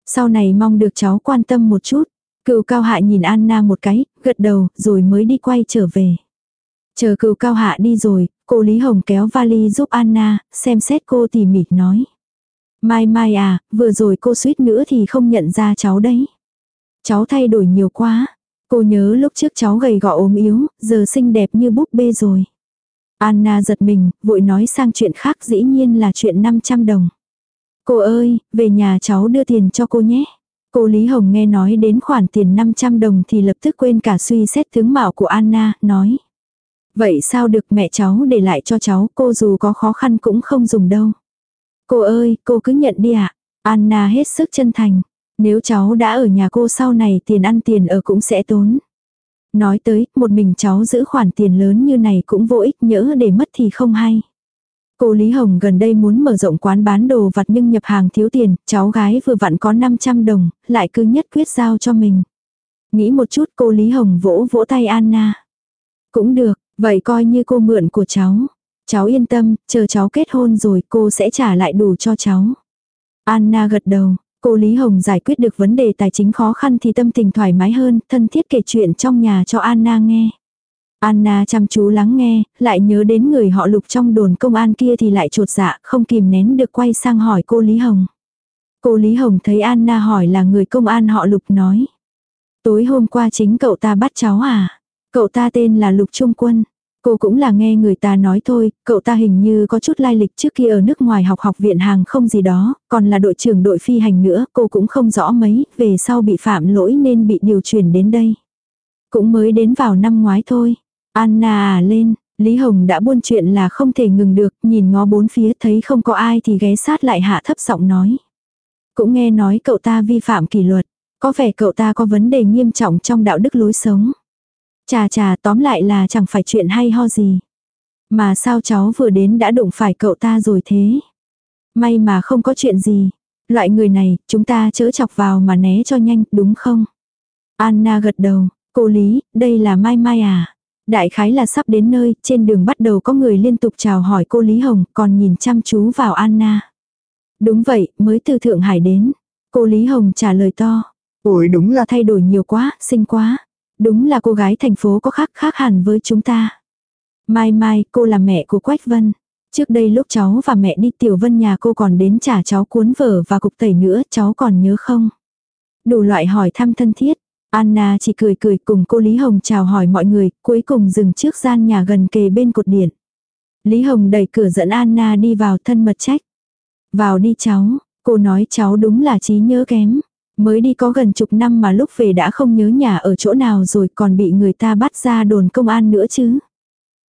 Sau này mong được cháu quan tâm một chút. Cựu cao hạ nhìn Anna một cái, gật đầu, rồi mới đi quay trở về. Chờ cựu cao hạ đi rồi, cô Lý Hồng kéo vali giúp Anna, xem xét cô tỉ mỉ nói. Mai mai à, vừa rồi cô suýt nữa thì không nhận ra cháu đấy. Cháu thay đổi nhiều quá. Cô nhớ lúc trước cháu gầy gò ốm yếu, giờ xinh đẹp như búp bê rồi. Anna giật mình, vội nói sang chuyện khác dĩ nhiên là chuyện 500 đồng. Cô ơi, về nhà cháu đưa tiền cho cô nhé. Cô Lý Hồng nghe nói đến khoản tiền 500 đồng thì lập tức quên cả suy xét tướng mạo của Anna, nói. Vậy sao được mẹ cháu để lại cho cháu, cô dù có khó khăn cũng không dùng đâu. Cô ơi, cô cứ nhận đi ạ. Anna hết sức chân thành. Nếu cháu đã ở nhà cô sau này tiền ăn tiền ở cũng sẽ tốn. Nói tới, một mình cháu giữ khoản tiền lớn như này cũng vô ích nhỡ để mất thì không hay. Cô Lý Hồng gần đây muốn mở rộng quán bán đồ vặt nhưng nhập hàng thiếu tiền, cháu gái vừa vặn có 500 đồng, lại cứ nhất quyết giao cho mình. Nghĩ một chút cô Lý Hồng vỗ vỗ tay Anna. Cũng được, vậy coi như cô mượn của cháu. Cháu yên tâm, chờ cháu kết hôn rồi cô sẽ trả lại đủ cho cháu. Anna gật đầu, cô Lý Hồng giải quyết được vấn đề tài chính khó khăn thì tâm tình thoải mái hơn, thân thiết kể chuyện trong nhà cho Anna nghe. Anna chăm chú lắng nghe, lại nhớ đến người họ lục trong đồn công an kia thì lại trột dạ, không kìm nén được quay sang hỏi cô Lý Hồng. Cô Lý Hồng thấy Anna hỏi là người công an họ lục nói. Tối hôm qua chính cậu ta bắt cháu à? Cậu ta tên là Lục Trung Quân. Cô cũng là nghe người ta nói thôi, cậu ta hình như có chút lai lịch trước kia ở nước ngoài học học viện hàng không gì đó, còn là đội trưởng đội phi hành nữa, cô cũng không rõ mấy, về sau bị phạm lỗi nên bị điều chuyển đến đây. Cũng mới đến vào năm ngoái thôi. Anna à lên, Lý Hồng đã buôn chuyện là không thể ngừng được, nhìn ngó bốn phía thấy không có ai thì ghé sát lại hạ thấp giọng nói. Cũng nghe nói cậu ta vi phạm kỷ luật, có vẻ cậu ta có vấn đề nghiêm trọng trong đạo đức lối sống. Chà chà tóm lại là chẳng phải chuyện hay ho gì. Mà sao cháu vừa đến đã đụng phải cậu ta rồi thế? May mà không có chuyện gì. Loại người này, chúng ta chớ chọc vào mà né cho nhanh, đúng không? Anna gật đầu, cô Lý, đây là Mai Mai à? Đại khái là sắp đến nơi, trên đường bắt đầu có người liên tục chào hỏi cô Lý Hồng, còn nhìn chăm chú vào Anna. Đúng vậy, mới từ Thượng Hải đến. Cô Lý Hồng trả lời to. Ôi đúng là thay đổi nhiều quá, xinh quá. Đúng là cô gái thành phố có khác khác hẳn với chúng ta. Mai Mai, cô là mẹ của Quách Vân. Trước đây lúc cháu và mẹ đi Tiểu Vân nhà cô còn đến trả cháu cuốn vở và cục tẩy nữa, cháu còn nhớ không? Đủ loại hỏi thăm thân thiết. Anna chỉ cười cười cùng cô Lý Hồng chào hỏi mọi người, cuối cùng dừng trước gian nhà gần kề bên cột điện. Lý Hồng đẩy cửa dẫn Anna đi vào thân mật trách. Vào đi cháu, cô nói cháu đúng là trí nhớ kém. Mới đi có gần chục năm mà lúc về đã không nhớ nhà ở chỗ nào rồi còn bị người ta bắt ra đồn công an nữa chứ.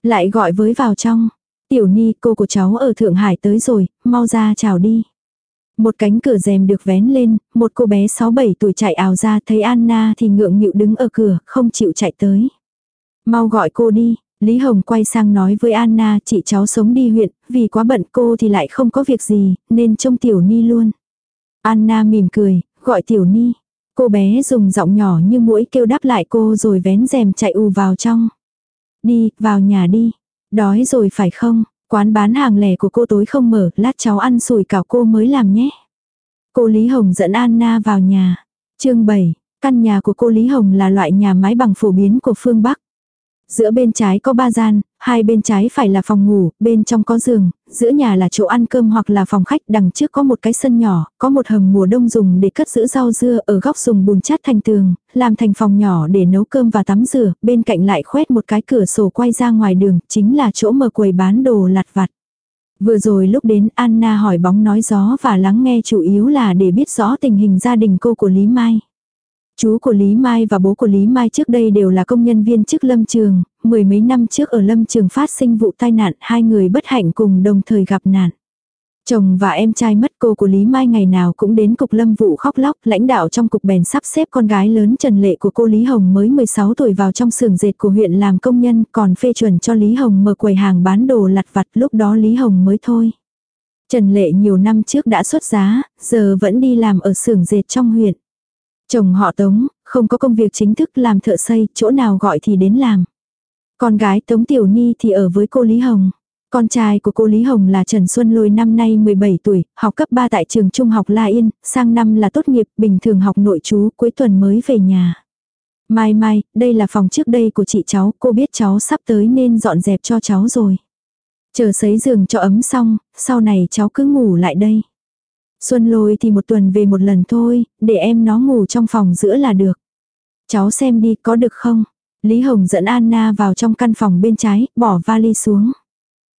Lại gọi với vào trong. Tiểu Ni cô của cháu ở Thượng Hải tới rồi, mau ra chào đi. Một cánh cửa rèm được vén lên, một cô bé 6-7 tuổi chạy ào ra thấy Anna thì ngượng nghịu đứng ở cửa, không chịu chạy tới. Mau gọi cô đi, Lý Hồng quay sang nói với Anna chị cháu sống đi huyện, vì quá bận cô thì lại không có việc gì, nên trông Tiểu Ni luôn. Anna mỉm cười, gọi Tiểu Ni. Cô bé dùng giọng nhỏ như mũi kêu đáp lại cô rồi vén rèm chạy ù vào trong. Đi, vào nhà đi. Đói rồi phải không? Quán bán hàng lẻ của cô tối không mở, lát cháu ăn sủi cảo cô mới làm nhé. Cô Lý Hồng dẫn Anna vào nhà. chương 7, căn nhà của cô Lý Hồng là loại nhà mái bằng phổ biến của phương Bắc. Giữa bên trái có ba gian, hai bên trái phải là phòng ngủ, bên trong có giường, giữa nhà là chỗ ăn cơm hoặc là phòng khách, đằng trước có một cái sân nhỏ, có một hầm mùa đông dùng để cất giữ rau dưa ở góc dùng bùn chát thành tường, làm thành phòng nhỏ để nấu cơm và tắm rửa, bên cạnh lại khoét một cái cửa sổ quay ra ngoài đường, chính là chỗ mở quầy bán đồ lặt vặt. Vừa rồi lúc đến Anna hỏi bóng nói gió và lắng nghe chủ yếu là để biết rõ tình hình gia đình cô của Lý Mai. Chú của Lý Mai và bố của Lý Mai trước đây đều là công nhân viên chức lâm trường, mười mấy năm trước ở lâm trường phát sinh vụ tai nạn, hai người bất hạnh cùng đồng thời gặp nạn. Chồng và em trai mất cô của Lý Mai ngày nào cũng đến cục lâm vụ khóc lóc, lãnh đạo trong cục bèn sắp xếp con gái lớn Trần Lệ của cô Lý Hồng mới 16 tuổi vào trong xưởng dệt của huyện làm công nhân, còn phê chuẩn cho Lý Hồng mở quầy hàng bán đồ lặt vặt, lúc đó Lý Hồng mới thôi. Trần Lệ nhiều năm trước đã xuất giá, giờ vẫn đi làm ở xưởng dệt trong huyện. Chồng họ Tống, không có công việc chính thức làm thợ xây, chỗ nào gọi thì đến làm. Con gái Tống Tiểu Ni thì ở với cô Lý Hồng. Con trai của cô Lý Hồng là Trần Xuân Lôi năm nay 17 tuổi, học cấp 3 tại trường trung học La Yên, sang năm là tốt nghiệp, bình thường học nội chú, cuối tuần mới về nhà. Mai mai, đây là phòng trước đây của chị cháu, cô biết cháu sắp tới nên dọn dẹp cho cháu rồi. Chờ sấy giường cho ấm xong, sau này cháu cứ ngủ lại đây. Xuân lôi thì một tuần về một lần thôi, để em nó ngủ trong phòng giữa là được. Cháu xem đi có được không? Lý Hồng dẫn Anna vào trong căn phòng bên trái, bỏ vali xuống.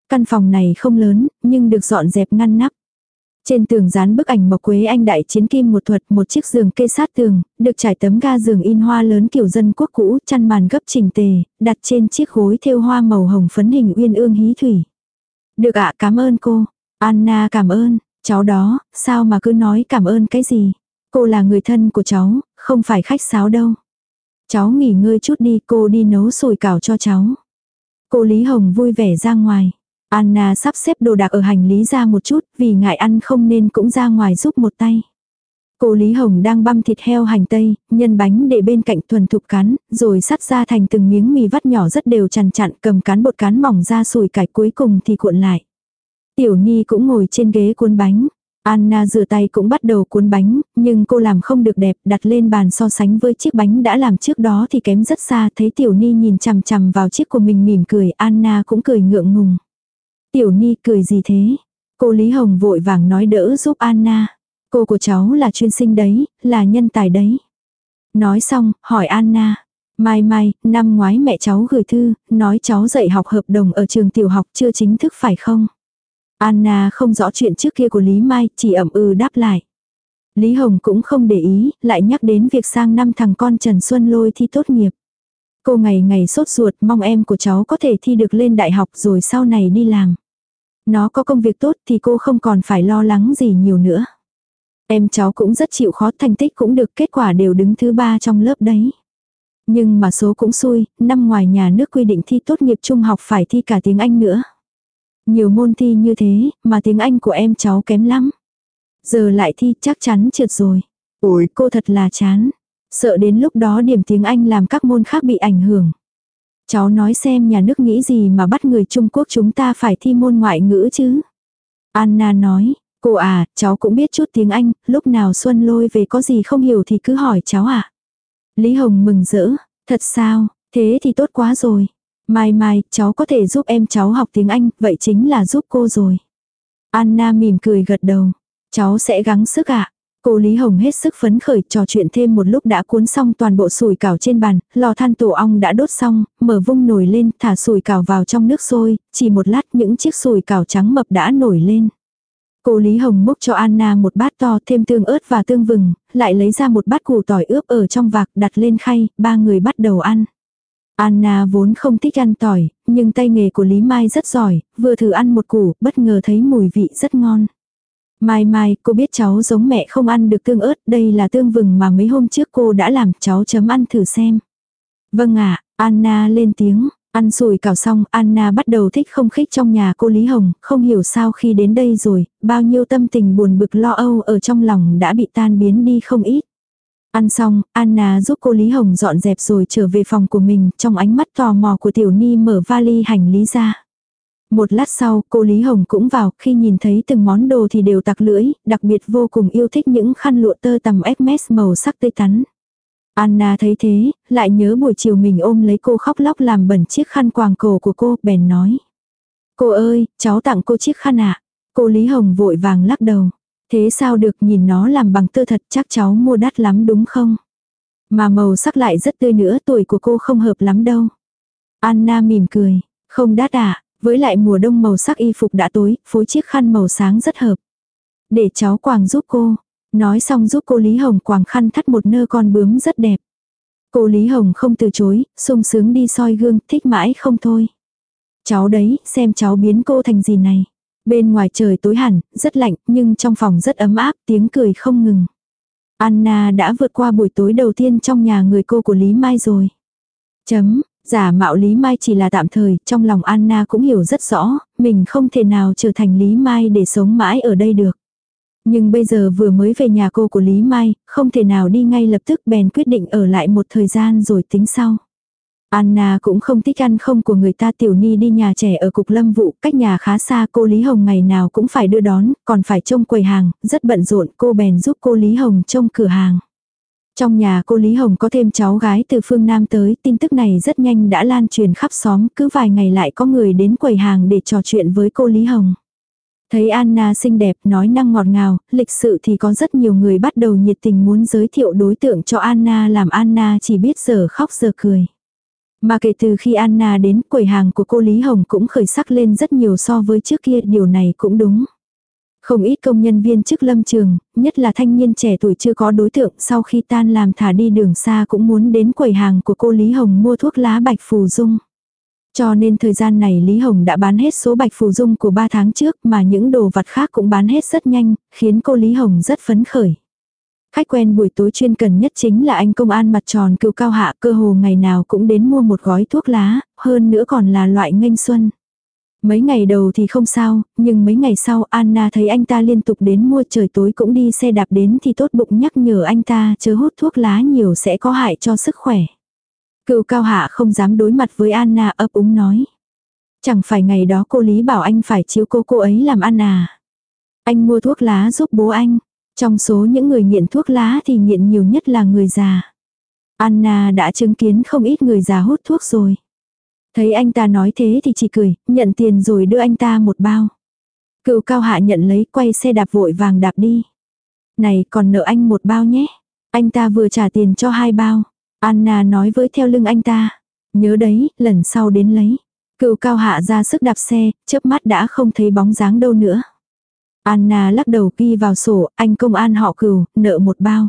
Căn phòng này không lớn, nhưng được dọn dẹp ngăn nắp. Trên tường dán bức ảnh mộc quế anh đại chiến kim một thuật, một chiếc giường kê sát tường, được trải tấm ga giường in hoa lớn kiểu dân quốc cũ, chăn màn gấp chỉnh tề, đặt trên chiếc gối thêu hoa màu hồng phấn hình uyên ương hí thủy. Được ạ cảm ơn cô. Anna cảm ơn, cháu đó, sao mà cứ nói cảm ơn cái gì. Cô là người thân của cháu, không phải khách sáo đâu. Cháu nghỉ ngơi chút đi, cô đi nấu sủi cảo cho cháu. Cô Lý Hồng vui vẻ ra ngoài. Anna sắp xếp đồ đạc ở hành lý ra một chút, vì ngại ăn không nên cũng ra ngoài giúp một tay. Cô Lý Hồng đang băm thịt heo hành tây, nhân bánh để bên cạnh thuần thục cán, rồi sắt ra thành từng miếng mì vắt nhỏ rất đều chằn chặn cầm cán bột cán mỏng ra sùi cải cuối cùng thì cuộn lại. Tiểu Ni cũng ngồi trên ghế cuốn bánh. Anna rửa tay cũng bắt đầu cuốn bánh, nhưng cô làm không được đẹp, đặt lên bàn so sánh với chiếc bánh đã làm trước đó thì kém rất xa, thấy Tiểu Ni nhìn chằm chằm vào chiếc của mình mỉm cười, Anna cũng cười ngượng ngùng. Tiểu Ni cười gì thế? Cô Lý Hồng vội vàng nói đỡ giúp Anna. Cô của cháu là chuyên sinh đấy, là nhân tài đấy. Nói xong, hỏi Anna. Mai mai, năm ngoái mẹ cháu gửi thư, nói cháu dạy học hợp đồng ở trường tiểu học chưa chính thức phải không? Anna không rõ chuyện trước kia của Lý Mai, chỉ ẩm ừ đáp lại. Lý Hồng cũng không để ý, lại nhắc đến việc sang năm thằng con Trần Xuân Lôi thi tốt nghiệp. Cô ngày ngày sốt ruột mong em của cháu có thể thi được lên đại học rồi sau này đi làm. Nó có công việc tốt thì cô không còn phải lo lắng gì nhiều nữa. Em cháu cũng rất chịu khó thành tích cũng được kết quả đều đứng thứ ba trong lớp đấy. Nhưng mà số cũng xui, năm ngoài nhà nước quy định thi tốt nghiệp trung học phải thi cả tiếng Anh nữa. Nhiều môn thi như thế, mà tiếng Anh của em cháu kém lắm. Giờ lại thi chắc chắn trượt rồi. Ôi, cô thật là chán. Sợ đến lúc đó điểm tiếng Anh làm các môn khác bị ảnh hưởng. Cháu nói xem nhà nước nghĩ gì mà bắt người Trung Quốc chúng ta phải thi môn ngoại ngữ chứ. Anna nói, cô à, cháu cũng biết chút tiếng Anh, lúc nào Xuân lôi về có gì không hiểu thì cứ hỏi cháu à. Lý Hồng mừng rỡ, thật sao, thế thì tốt quá rồi. Mai mai, cháu có thể giúp em cháu học tiếng Anh, vậy chính là giúp cô rồi. Anna mỉm cười gật đầu. Cháu sẽ gắng sức ạ. À? Cô Lý Hồng hết sức phấn khởi trò chuyện thêm một lúc đã cuốn xong toàn bộ sủi cảo trên bàn, lò than tổ ong đã đốt xong, mở vung nồi lên, thả sủi cảo vào trong nước sôi, chỉ một lát những chiếc sủi cảo trắng mập đã nổi lên. Cô Lý Hồng múc cho Anna một bát to thêm tương ớt và tương vừng, lại lấy ra một bát củ tỏi ướp ở trong vạc đặt lên khay, ba người bắt đầu ăn. Anna vốn không thích ăn tỏi, nhưng tay nghề của Lý Mai rất giỏi, vừa thử ăn một củ, bất ngờ thấy mùi vị rất ngon. Mai Mai, cô biết cháu giống mẹ không ăn được tương ớt, đây là tương vừng mà mấy hôm trước cô đã làm, cháu chấm ăn thử xem. Vâng ạ, Anna lên tiếng, ăn sủi cảo xong, Anna bắt đầu thích không khích trong nhà cô Lý Hồng, không hiểu sao khi đến đây rồi, bao nhiêu tâm tình buồn bực lo âu ở trong lòng đã bị tan biến đi không ít. Ăn xong, Anna giúp cô Lý Hồng dọn dẹp rồi trở về phòng của mình, trong ánh mắt tò mò của Tiểu Ni mở vali hành lý ra. Một lát sau, cô Lý Hồng cũng vào, khi nhìn thấy từng món đồ thì đều tặc lưỡi, đặc biệt vô cùng yêu thích những khăn lụa tơ tằm Hermes màu sắc tươi tắn. Anna thấy thế, lại nhớ buổi chiều mình ôm lấy cô khóc lóc làm bẩn chiếc khăn quàng cổ của cô, bèn nói. Cô ơi, cháu tặng cô chiếc khăn ạ. Cô Lý Hồng vội vàng lắc đầu. Thế sao được nhìn nó làm bằng tơ thật chắc cháu mua đắt lắm đúng không? Mà màu sắc lại rất tươi nữa tuổi của cô không hợp lắm đâu. Anna mỉm cười. Không đắt à, với lại mùa đông màu sắc y phục đã tối, phối chiếc khăn màu sáng rất hợp. Để cháu quàng giúp cô. Nói xong giúp cô Lý Hồng quàng khăn thắt một nơ con bướm rất đẹp. Cô Lý Hồng không từ chối, sung sướng đi soi gương, thích mãi không thôi. Cháu đấy, xem cháu biến cô thành gì này. Bên ngoài trời tối hẳn, rất lạnh, nhưng trong phòng rất ấm áp, tiếng cười không ngừng. Anna đã vượt qua buổi tối đầu tiên trong nhà người cô của Lý Mai rồi. Chấm, giả mạo Lý Mai chỉ là tạm thời, trong lòng Anna cũng hiểu rất rõ, mình không thể nào trở thành Lý Mai để sống mãi ở đây được. Nhưng bây giờ vừa mới về nhà cô của Lý Mai, không thể nào đi ngay lập tức bèn quyết định ở lại một thời gian rồi tính sau. Anna cũng không thích ăn không của người ta tiểu ni đi nhà trẻ ở cục lâm vụ, cách nhà khá xa cô Lý Hồng ngày nào cũng phải đưa đón, còn phải trông quầy hàng, rất bận rộn cô bèn giúp cô Lý Hồng trông cửa hàng. Trong nhà cô Lý Hồng có thêm cháu gái từ phương Nam tới, tin tức này rất nhanh đã lan truyền khắp xóm, cứ vài ngày lại có người đến quầy hàng để trò chuyện với cô Lý Hồng. Thấy Anna xinh đẹp, nói năng ngọt ngào, lịch sự thì có rất nhiều người bắt đầu nhiệt tình muốn giới thiệu đối tượng cho Anna làm Anna chỉ biết giờ khóc giờ cười. Mà kể từ khi Anna đến quầy hàng của cô Lý Hồng cũng khởi sắc lên rất nhiều so với trước kia, điều này cũng đúng. Không ít công nhân viên chức lâm trường, nhất là thanh niên trẻ tuổi chưa có đối tượng sau khi tan làm thả đi đường xa cũng muốn đến quầy hàng của cô Lý Hồng mua thuốc lá bạch phù dung. Cho nên thời gian này Lý Hồng đã bán hết số bạch phù dung của 3 tháng trước mà những đồ vật khác cũng bán hết rất nhanh, khiến cô Lý Hồng rất phấn khởi. Khách quen buổi tối chuyên cần nhất chính là anh công an mặt tròn cựu cao hạ cơ hồ ngày nào cũng đến mua một gói thuốc lá, hơn nữa còn là loại nghênh xuân. Mấy ngày đầu thì không sao, nhưng mấy ngày sau Anna thấy anh ta liên tục đến mua trời tối cũng đi xe đạp đến thì tốt bụng nhắc nhở anh ta chớ hút thuốc lá nhiều sẽ có hại cho sức khỏe. Cựu cao hạ không dám đối mặt với Anna ấp úng nói. Chẳng phải ngày đó cô Lý bảo anh phải chiếu cô cô ấy làm ăn à. Anh mua thuốc lá giúp bố anh. Trong số những người nghiện thuốc lá thì nghiện nhiều nhất là người già. Anna đã chứng kiến không ít người già hút thuốc rồi. Thấy anh ta nói thế thì chỉ cười, nhận tiền rồi đưa anh ta một bao. Cựu cao hạ nhận lấy quay xe đạp vội vàng đạp đi. Này còn nợ anh một bao nhé. Anh ta vừa trả tiền cho hai bao. Anna nói với theo lưng anh ta. Nhớ đấy, lần sau đến lấy. Cựu cao hạ ra sức đạp xe, chớp mắt đã không thấy bóng dáng đâu nữa. Anna lắc đầu ghi vào sổ, anh công an họ cửu, nợ một bao.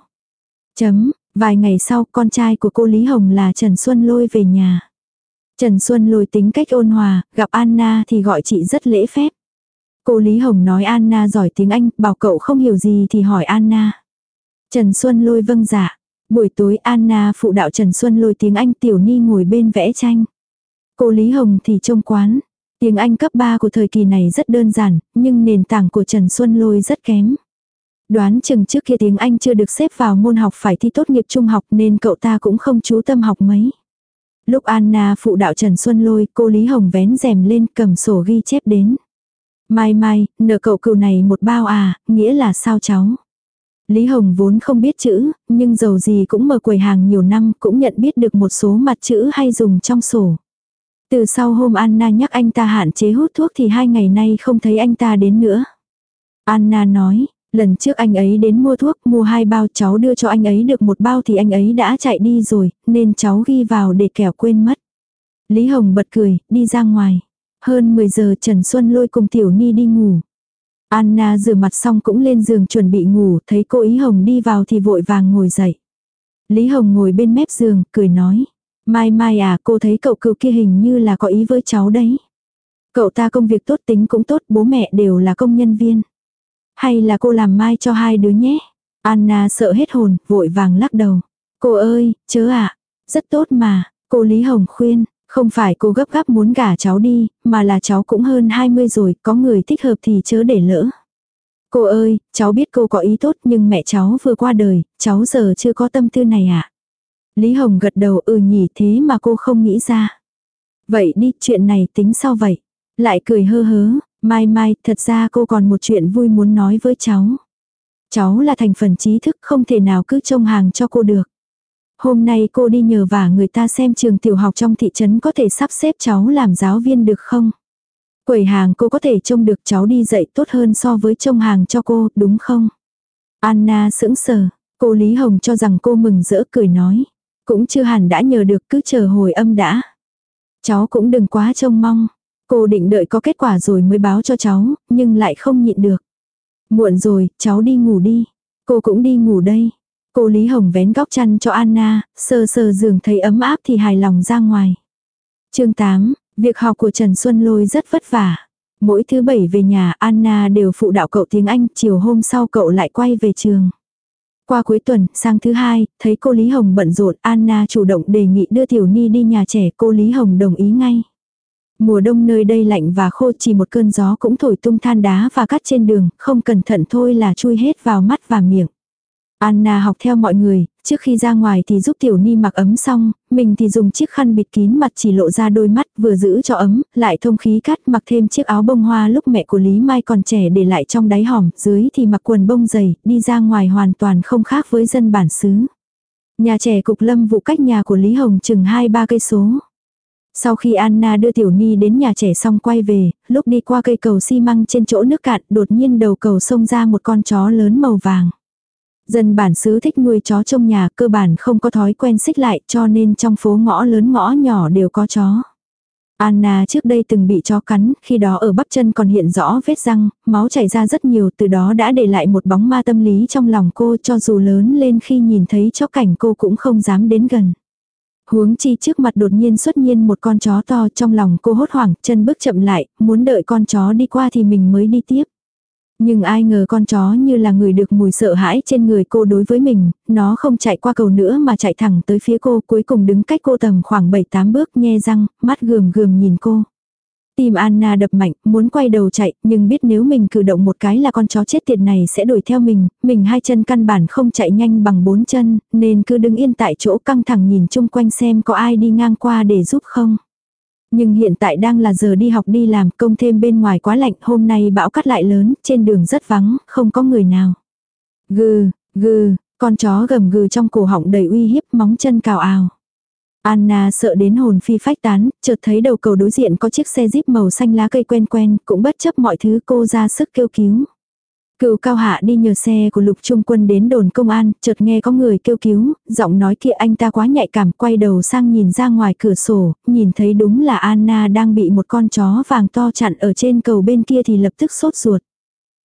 Chấm, vài ngày sau con trai của cô Lý Hồng là Trần Xuân Lôi về nhà. Trần Xuân Lôi tính cách ôn hòa, gặp Anna thì gọi chị rất lễ phép. Cô Lý Hồng nói Anna giỏi tiếng Anh, bảo cậu không hiểu gì thì hỏi Anna. Trần Xuân Lôi vâng dạ. Buổi tối Anna phụ đạo Trần Xuân Lôi tiếng Anh tiểu ni ngồi bên vẽ tranh. Cô Lý Hồng thì trông quán. Tiếng Anh cấp 3 của thời kỳ này rất đơn giản, nhưng nền tảng của Trần Xuân Lôi rất kém. Đoán chừng trước kia tiếng Anh chưa được xếp vào môn học phải thi tốt nghiệp trung học nên cậu ta cũng không chú tâm học mấy. Lúc Anna phụ đạo Trần Xuân Lôi, cô Lý Hồng vén rèm lên cầm sổ ghi chép đến. Mai mai, nợ cậu cừu này một bao à, nghĩa là sao cháu? Lý Hồng vốn không biết chữ, nhưng dầu gì cũng mở quầy hàng nhiều năm cũng nhận biết được một số mặt chữ hay dùng trong sổ. Từ sau hôm Anna nhắc anh ta hạn chế hút thuốc thì hai ngày nay không thấy anh ta đến nữa. Anna nói, lần trước anh ấy đến mua thuốc, mua hai bao cháu đưa cho anh ấy được một bao thì anh ấy đã chạy đi rồi, nên cháu ghi vào để kẻo quên mất. Lý Hồng bật cười, đi ra ngoài. Hơn 10 giờ Trần Xuân lôi cùng Tiểu Ni đi ngủ. Anna rửa mặt xong cũng lên giường chuẩn bị ngủ, thấy cô Ý Hồng đi vào thì vội vàng ngồi dậy. Lý Hồng ngồi bên mép giường, cười nói. Mai mai à, cô thấy cậu cựu kia hình như là có ý với cháu đấy. Cậu ta công việc tốt tính cũng tốt, bố mẹ đều là công nhân viên. Hay là cô làm mai cho hai đứa nhé. Anna sợ hết hồn, vội vàng lắc đầu. Cô ơi, chớ ạ. À. Rất tốt mà, cô Lý Hồng khuyên, không phải cô gấp gáp muốn gả cháu đi, mà là cháu cũng hơn 20 rồi, có người thích hợp thì chớ để lỡ. Cô ơi, cháu biết cô có ý tốt nhưng mẹ cháu vừa qua đời, cháu giờ chưa có tâm tư này ạ. À? Lý Hồng gật đầu ừ nhỉ thế mà cô không nghĩ ra. Vậy đi, chuyện này tính sao vậy? Lại cười hơ hớ, mai mai, thật ra cô còn một chuyện vui muốn nói với cháu. Cháu là thành phần trí thức không thể nào cứ trông hàng cho cô được. Hôm nay cô đi nhờ vả người ta xem trường tiểu học trong thị trấn có thể sắp xếp cháu làm giáo viên được không? Quầy hàng cô có thể trông được cháu đi dạy tốt hơn so với trông hàng cho cô, đúng không? Anna sững sờ, cô Lý Hồng cho rằng cô mừng rỡ cười nói. Cũng chưa hẳn đã nhờ được cứ chờ hồi âm đã. Cháu cũng đừng quá trông mong. Cô định đợi có kết quả rồi mới báo cho cháu, nhưng lại không nhịn được. Muộn rồi, cháu đi ngủ đi. Cô cũng đi ngủ đây. Cô Lý Hồng vén góc chăn cho Anna, sờ sờ giường thấy ấm áp thì hài lòng ra ngoài. chương 8, việc học của Trần Xuân Lôi rất vất vả. Mỗi thứ bảy về nhà Anna đều phụ đạo cậu tiếng Anh, chiều hôm sau cậu lại quay về trường. Qua cuối tuần, sang thứ hai, thấy cô Lý Hồng bận rộn, Anna chủ động đề nghị đưa Tiểu Ni đi nhà trẻ, cô Lý Hồng đồng ý ngay. Mùa đông nơi đây lạnh và khô chỉ một cơn gió cũng thổi tung than đá và cắt trên đường, không cẩn thận thôi là chui hết vào mắt và miệng. Anna học theo mọi người, trước khi ra ngoài thì giúp Tiểu Ni mặc ấm xong, mình thì dùng chiếc khăn bịt kín mặt chỉ lộ ra đôi mắt vừa giữ cho ấm, lại thông khí cắt mặc thêm chiếc áo bông hoa lúc mẹ của Lý Mai còn trẻ để lại trong đáy hòm, dưới thì mặc quần bông dày, đi ra ngoài hoàn toàn không khác với dân bản xứ. Nhà trẻ cục lâm vụ cách nhà của Lý Hồng chừng 2-3 cây số. Sau khi Anna đưa Tiểu Ni đến nhà trẻ xong quay về, lúc đi qua cây cầu xi măng trên chỗ nước cạn đột nhiên đầu cầu xông ra một con chó lớn màu vàng. Dân bản xứ thích nuôi chó trong nhà cơ bản không có thói quen xích lại cho nên trong phố ngõ lớn ngõ nhỏ đều có chó. Anna trước đây từng bị chó cắn, khi đó ở bắp chân còn hiện rõ vết răng, máu chảy ra rất nhiều từ đó đã để lại một bóng ma tâm lý trong lòng cô cho dù lớn lên khi nhìn thấy chó cảnh cô cũng không dám đến gần. Huống chi trước mặt đột nhiên xuất nhiên một con chó to trong lòng cô hốt hoảng, chân bước chậm lại, muốn đợi con chó đi qua thì mình mới đi tiếp. Nhưng ai ngờ con chó như là người được mùi sợ hãi trên người cô đối với mình, nó không chạy qua cầu nữa mà chạy thẳng tới phía cô cuối cùng đứng cách cô tầm khoảng 7-8 bước nhe răng, mắt gườm gườm nhìn cô. Tim Anna đập mạnh, muốn quay đầu chạy, nhưng biết nếu mình cử động một cái là con chó chết tiệt này sẽ đuổi theo mình, mình hai chân căn bản không chạy nhanh bằng bốn chân, nên cứ đứng yên tại chỗ căng thẳng nhìn chung quanh xem có ai đi ngang qua để giúp không. Nhưng hiện tại đang là giờ đi học đi làm, công thêm bên ngoài quá lạnh, hôm nay bão cắt lại lớn, trên đường rất vắng, không có người nào. Gừ, gừ, con chó gầm gừ trong cổ họng đầy uy hiếp móng chân cào ào. Anna sợ đến hồn phi phách tán, chợt thấy đầu cầu đối diện có chiếc xe jeep màu xanh lá cây quen quen, cũng bất chấp mọi thứ cô ra sức kêu cứu. Cựu cao hạ đi nhờ xe của lục trung quân đến đồn công an, chợt nghe có người kêu cứu, giọng nói kia anh ta quá nhạy cảm, quay đầu sang nhìn ra ngoài cửa sổ, nhìn thấy đúng là Anna đang bị một con chó vàng to chặn ở trên cầu bên kia thì lập tức sốt ruột.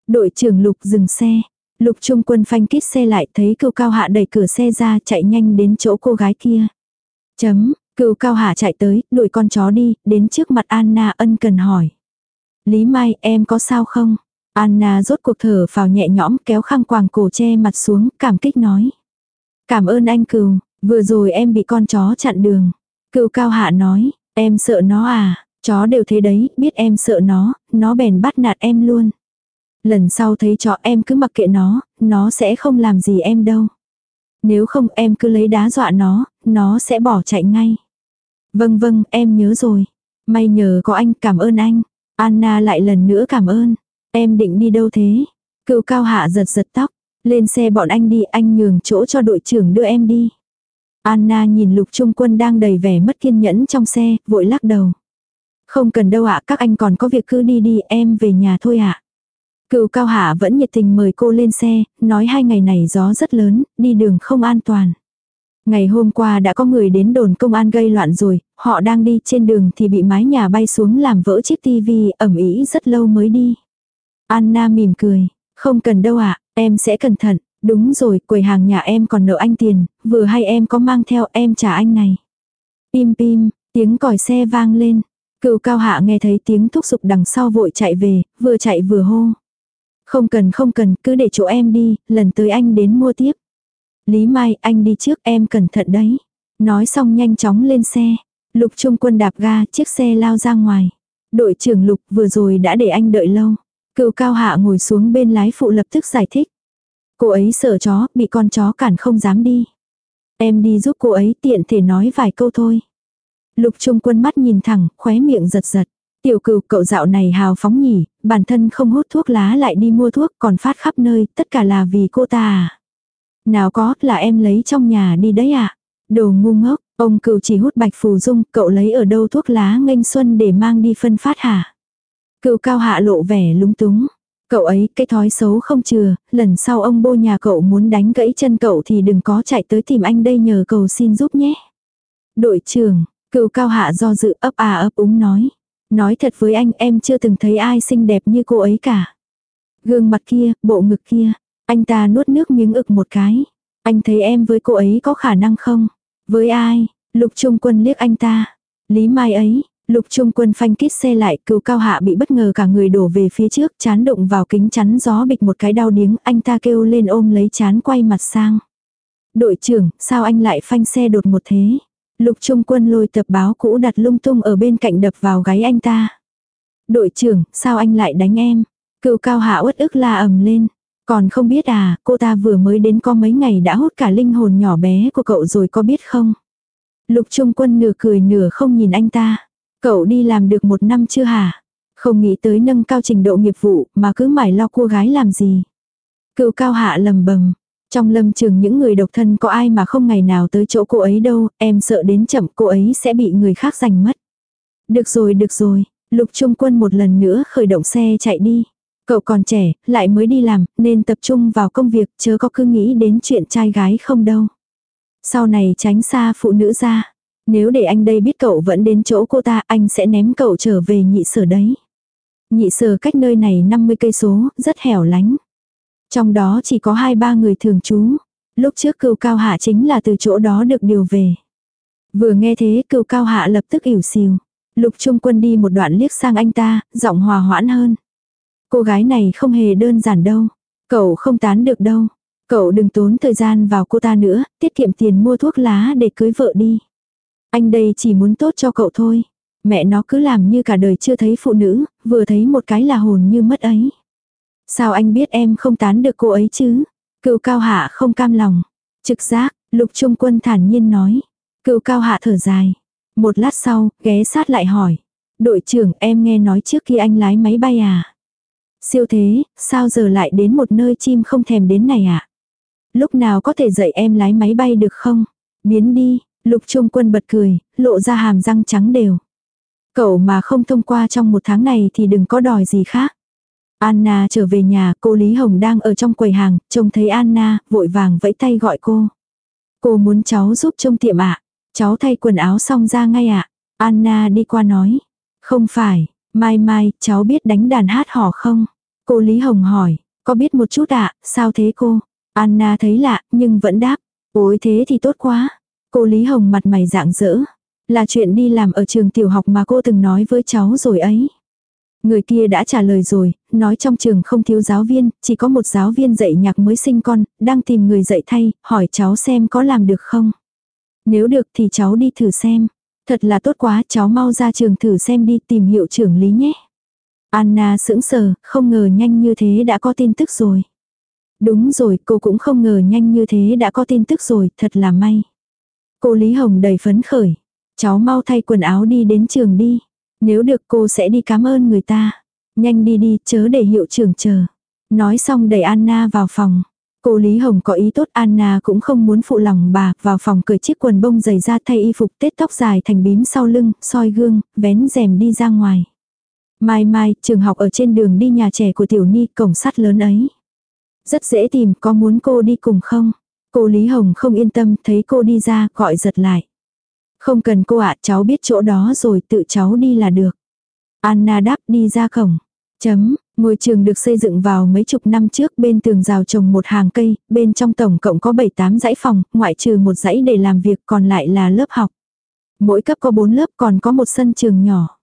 Đội trưởng lục dừng xe, lục trung quân phanh kít xe lại thấy cựu cao hạ đẩy cửa xe ra chạy nhanh đến chỗ cô gái kia. Chấm, cựu cao hạ chạy tới, đuổi con chó đi, đến trước mặt Anna ân cần hỏi. Lý Mai, em có sao không? Anna rốt cuộc thở vào nhẹ nhõm kéo khăn quàng cổ che mặt xuống, cảm kích nói. Cảm ơn anh cừu, vừa rồi em bị con chó chặn đường. Cừu cao hạ nói, em sợ nó à, chó đều thế đấy, biết em sợ nó, nó bèn bắt nạt em luôn. Lần sau thấy chó em cứ mặc kệ nó, nó sẽ không làm gì em đâu. Nếu không em cứ lấy đá dọa nó, nó sẽ bỏ chạy ngay. Vâng vâng, em nhớ rồi. May nhờ có anh, cảm ơn anh. Anna lại lần nữa cảm ơn. Em định đi đâu thế? Cựu cao hạ giật giật tóc. Lên xe bọn anh đi, anh nhường chỗ cho đội trưởng đưa em đi. Anna nhìn lục trung quân đang đầy vẻ mất kiên nhẫn trong xe, vội lắc đầu. Không cần đâu ạ, các anh còn có việc cứ đi đi, em về nhà thôi ạ. Cựu cao hạ vẫn nhiệt tình mời cô lên xe, nói hai ngày này gió rất lớn, đi đường không an toàn. Ngày hôm qua đã có người đến đồn công an gây loạn rồi, họ đang đi trên đường thì bị mái nhà bay xuống làm vỡ chiếc tivi ẩm ý rất lâu mới đi. Anna mỉm cười, không cần đâu ạ, em sẽ cẩn thận, đúng rồi, quầy hàng nhà em còn nợ anh tiền, vừa hay em có mang theo em trả anh này. Pim pim, tiếng còi xe vang lên, cựu cao hạ nghe thấy tiếng thúc giục đằng sau vội chạy về, vừa chạy vừa hô. Không cần không cần, cứ để chỗ em đi, lần tới anh đến mua tiếp. Lý Mai, anh đi trước em cẩn thận đấy. Nói xong nhanh chóng lên xe. Lục Trung Quân đạp ga, chiếc xe lao ra ngoài. Đội trưởng Lục vừa rồi đã để anh đợi lâu. Cựu cao hạ ngồi xuống bên lái phụ lập tức giải thích. Cô ấy sợ chó, bị con chó cản không dám đi. Em đi giúp cô ấy tiện thể nói vài câu thôi. Lục trung quân mắt nhìn thẳng, khóe miệng giật giật. Tiểu cừu cậu dạo này hào phóng nhỉ, bản thân không hút thuốc lá lại đi mua thuốc còn phát khắp nơi, tất cả là vì cô ta à. Nào có, là em lấy trong nhà đi đấy ạ. À? Đồ ngu ngốc, ông cừu chỉ hút bạch phù dung, cậu lấy ở đâu thuốc lá nghênh xuân để mang đi phân phát hả? Cựu cao hạ lộ vẻ lúng túng. Cậu ấy cái thói xấu không chừa, lần sau ông bô nhà cậu muốn đánh gãy chân cậu thì đừng có chạy tới tìm anh đây nhờ cầu xin giúp nhé. Đội trưởng, cựu cao hạ do dự ấp à ấp úng nói. Nói thật với anh em chưa từng thấy ai xinh đẹp như cô ấy cả. Gương mặt kia, bộ ngực kia. Anh ta nuốt nước miếng ực một cái. Anh thấy em với cô ấy có khả năng không? Với ai? Lục Trung Quân liếc anh ta. Lý Mai ấy, Lục Trung Quân phanh kít xe lại, cứu cao hạ bị bất ngờ cả người đổ về phía trước, chán đụng vào kính chắn gió bịch một cái đau điếng, anh ta kêu lên ôm lấy chán quay mặt sang. Đội trưởng, sao anh lại phanh xe đột một thế? Lục Trung Quân lôi tập báo cũ đặt lung tung ở bên cạnh đập vào gáy anh ta. Đội trưởng, sao anh lại đánh em? Cựu cao hạ uất ức la ầm lên. Còn không biết à, cô ta vừa mới đến có mấy ngày đã hút cả linh hồn nhỏ bé của cậu rồi có biết không? Lục Trung Quân nửa cười nửa không nhìn anh ta. Cậu đi làm được một năm chưa hả? Không nghĩ tới nâng cao trình độ nghiệp vụ mà cứ mải lo cô gái làm gì. Cựu cao hạ lầm bầm. Trong lâm trường những người độc thân có ai mà không ngày nào tới chỗ cô ấy đâu, em sợ đến chậm cô ấy sẽ bị người khác giành mất. Được rồi, được rồi, lục trung quân một lần nữa khởi động xe chạy đi. Cậu còn trẻ, lại mới đi làm, nên tập trung vào công việc, chớ có cứ nghĩ đến chuyện trai gái không đâu. Sau này tránh xa phụ nữ ra. Nếu để anh đây biết cậu vẫn đến chỗ cô ta, anh sẽ ném cậu trở về nhị sở đấy. Nhị sở cách nơi này 50 cây số, rất hẻo lánh. Trong đó chỉ có hai ba người thường trú. Lúc trước cừu cao hạ chính là từ chỗ đó được điều về. Vừa nghe thế cừu cao hạ lập tức ỉu xìu. Lục trung quân đi một đoạn liếc sang anh ta, giọng hòa hoãn hơn. Cô gái này không hề đơn giản đâu. Cậu không tán được đâu. Cậu đừng tốn thời gian vào cô ta nữa, tiết kiệm tiền mua thuốc lá để cưới vợ đi. Anh đây chỉ muốn tốt cho cậu thôi. Mẹ nó cứ làm như cả đời chưa thấy phụ nữ, vừa thấy một cái là hồn như mất ấy. Sao anh biết em không tán được cô ấy chứ? Cựu cao hạ không cam lòng. Trực giác, lục trung quân thản nhiên nói. Cựu cao hạ thở dài. Một lát sau, ghé sát lại hỏi. Đội trưởng em nghe nói trước khi anh lái máy bay à? Siêu thế, sao giờ lại đến một nơi chim không thèm đến này ạ? À? Lúc nào có thể dạy em lái máy bay được không? Biến đi, lục trung quân bật cười, lộ ra hàm răng trắng đều. Cậu mà không thông qua trong một tháng này thì đừng có đòi gì khác. Anna trở về nhà, cô Lý Hồng đang ở trong quầy hàng, trông thấy Anna, vội vàng vẫy tay gọi cô. Cô muốn cháu giúp trông tiệm ạ. Cháu thay quần áo xong ra ngay ạ. Anna đi qua nói. Không phải, mai mai, cháu biết đánh đàn hát hò không? Cô Lý Hồng hỏi, có biết một chút ạ, sao thế cô? Anna thấy lạ, nhưng vẫn đáp. Ôi thế thì tốt quá. Cô Lý Hồng mặt mày dạng dỡ. Là chuyện đi làm ở trường tiểu học mà cô từng nói với cháu rồi ấy. Người kia đã trả lời rồi, nói trong trường không thiếu giáo viên, chỉ có một giáo viên dạy nhạc mới sinh con, đang tìm người dạy thay, hỏi cháu xem có làm được không. Nếu được thì cháu đi thử xem. Thật là tốt quá, cháu mau ra trường thử xem đi tìm hiệu trưởng lý nhé. Anna sững sờ, không ngờ nhanh như thế đã có tin tức rồi. Đúng rồi, cô cũng không ngờ nhanh như thế đã có tin tức rồi, thật là may. Cô Lý Hồng đầy phấn khởi. Cháu mau thay quần áo đi đến trường đi. Nếu được cô sẽ đi cảm ơn người ta. Nhanh đi đi, chớ để hiệu trưởng chờ. Nói xong đẩy Anna vào phòng. Cô Lý Hồng có ý tốt Anna cũng không muốn phụ lòng bà, vào phòng cởi chiếc quần bông dày ra thay y phục tết tóc dài thành bím sau lưng, soi gương, vén rèm đi ra ngoài. Mai mai, trường học ở trên đường đi nhà trẻ của Tiểu Ni, cổng sắt lớn ấy. Rất dễ tìm, có muốn cô đi cùng không? Cô Lý Hồng không yên tâm, thấy cô đi ra, gọi giật lại. Không cần cô ạ, cháu biết chỗ đó rồi, tự cháu đi là được. Anna đáp đi ra cổng. Chấm, ngôi trường được xây dựng vào mấy chục năm trước bên tường rào trồng một hàng cây, bên trong tổng cộng có 7-8 dãy phòng, ngoại trừ một dãy để làm việc còn lại là lớp học. Mỗi cấp có 4 lớp còn có một sân trường nhỏ.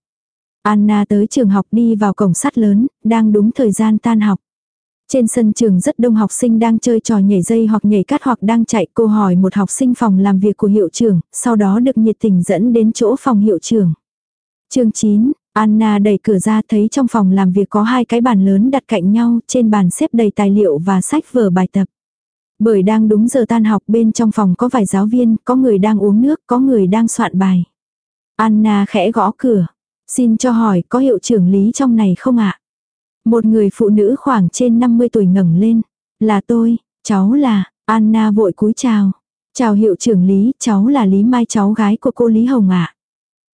Anna tới trường học đi vào cổng sắt lớn, đang đúng thời gian tan học. Trên sân trường rất đông học sinh đang chơi trò nhảy dây hoặc nhảy cát hoặc đang chạy. Cô hỏi một học sinh phòng làm việc của hiệu trưởng, sau đó được nhiệt tình dẫn đến chỗ phòng hiệu trưởng. chương 9, Anna đẩy cửa ra thấy trong phòng làm việc có hai cái bàn lớn đặt cạnh nhau, trên bàn xếp đầy tài liệu và sách vở bài tập. Bởi đang đúng giờ tan học bên trong phòng có vài giáo viên, có người đang uống nước, có người đang soạn bài. Anna khẽ gõ cửa. Xin cho hỏi có hiệu trưởng lý trong này không ạ? Một người phụ nữ khoảng trên 50 tuổi ngẩng lên. Là tôi, cháu là, Anna vội cúi chào. Chào hiệu trưởng Lý, cháu là Lý Mai cháu gái của cô Lý Hồng ạ.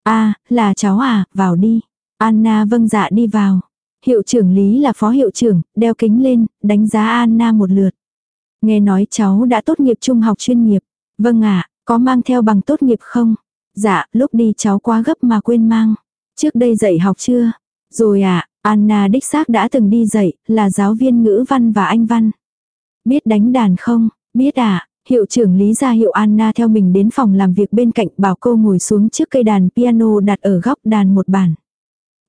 À? à, là cháu à, vào đi. Anna vâng dạ đi vào. Hiệu trưởng Lý là phó hiệu trưởng, đeo kính lên, đánh giá Anna một lượt. Nghe nói cháu đã tốt nghiệp trung học chuyên nghiệp. Vâng ạ, có mang theo bằng tốt nghiệp không? Dạ, lúc đi cháu quá gấp mà quên mang. Trước đây dạy học chưa? Rồi ạ, Anna đích xác đã từng đi dạy, là giáo viên ngữ văn và anh văn. Biết đánh đàn không? Biết à. hiệu trưởng Lý ra hiệu Anna theo mình đến phòng làm việc bên cạnh bảo cô ngồi xuống trước cây đàn piano đặt ở góc đàn một bàn.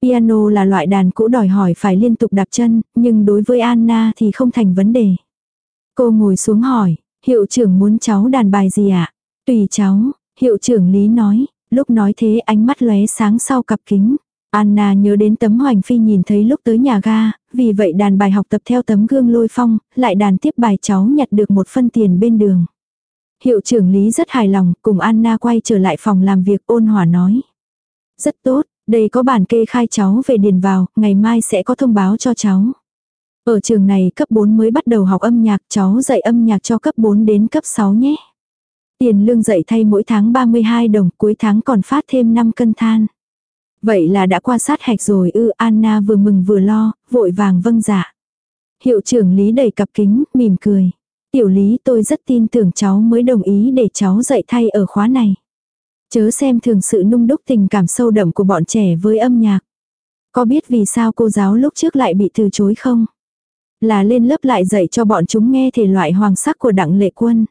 Piano là loại đàn cũ đòi hỏi phải liên tục đạp chân, nhưng đối với Anna thì không thành vấn đề. Cô ngồi xuống hỏi, hiệu trưởng muốn cháu đàn bài gì ạ? À? Tùy cháu, hiệu trưởng Lý nói, lúc nói thế ánh mắt lóe sáng sau cặp kính. Anna nhớ đến tấm hoành phi nhìn thấy lúc tới nhà ga, vì vậy đàn bài học tập theo tấm gương lôi phong, lại đàn tiếp bài cháu nhặt được một phân tiền bên đường. Hiệu trưởng Lý rất hài lòng, cùng Anna quay trở lại phòng làm việc ôn hòa nói. Rất tốt, đây có bản kê khai cháu về điền vào, ngày mai sẽ có thông báo cho cháu. Ở trường này cấp 4 mới bắt đầu học âm nhạc, cháu dạy âm nhạc cho cấp 4 đến cấp 6 nhé. Tiền lương dạy thay mỗi tháng 32 đồng, cuối tháng còn phát thêm 5 cân than. Vậy là đã qua sát hạch rồi ư Anna vừa mừng vừa lo, vội vàng vâng dạ. Hiệu trưởng Lý đầy cặp kính, mỉm cười. Tiểu Lý tôi rất tin tưởng cháu mới đồng ý để cháu dạy thay ở khóa này. Chớ xem thường sự nung đúc tình cảm sâu đậm của bọn trẻ với âm nhạc. Có biết vì sao cô giáo lúc trước lại bị từ chối không? Là lên lớp lại dạy cho bọn chúng nghe thể loại hoàng sắc của đặng lệ quân.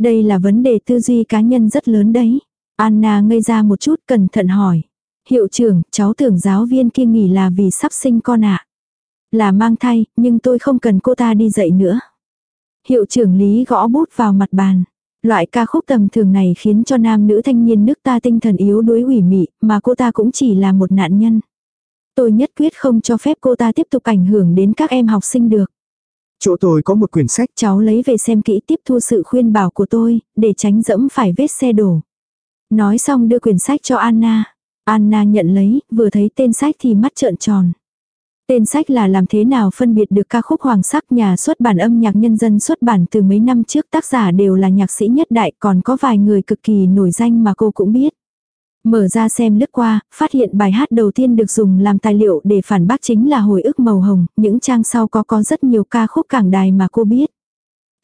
Đây là vấn đề tư duy cá nhân rất lớn đấy. Anna ngây ra một chút cẩn thận hỏi. Hiệu trưởng, cháu tưởng giáo viên kia nghỉ là vì sắp sinh con ạ. À. Là mang thai, nhưng tôi không cần cô ta đi dạy nữa. Hiệu trưởng Lý gõ bút vào mặt bàn. Loại ca khúc tầm thường này khiến cho nam nữ thanh niên nước ta tinh thần yếu đuối ủy mị, mà cô ta cũng chỉ là một nạn nhân. Tôi nhất quyết không cho phép cô ta tiếp tục ảnh hưởng đến các em học sinh được. Chỗ tôi có một quyển sách. Cháu lấy về xem kỹ tiếp thu sự khuyên bảo của tôi, để tránh dẫm phải vết xe đổ. Nói xong đưa quyển sách cho Anna. Anna nhận lấy, vừa thấy tên sách thì mắt trợn tròn. Tên sách là làm thế nào phân biệt được ca khúc hoàng sắc nhà xuất bản âm nhạc nhân dân xuất bản từ mấy năm trước tác giả đều là nhạc sĩ nhất đại còn có vài người cực kỳ nổi danh mà cô cũng biết. Mở ra xem lướt qua, phát hiện bài hát đầu tiên được dùng làm tài liệu để phản bác chính là hồi ức màu hồng, những trang sau có có rất nhiều ca khúc cảng đài mà cô biết.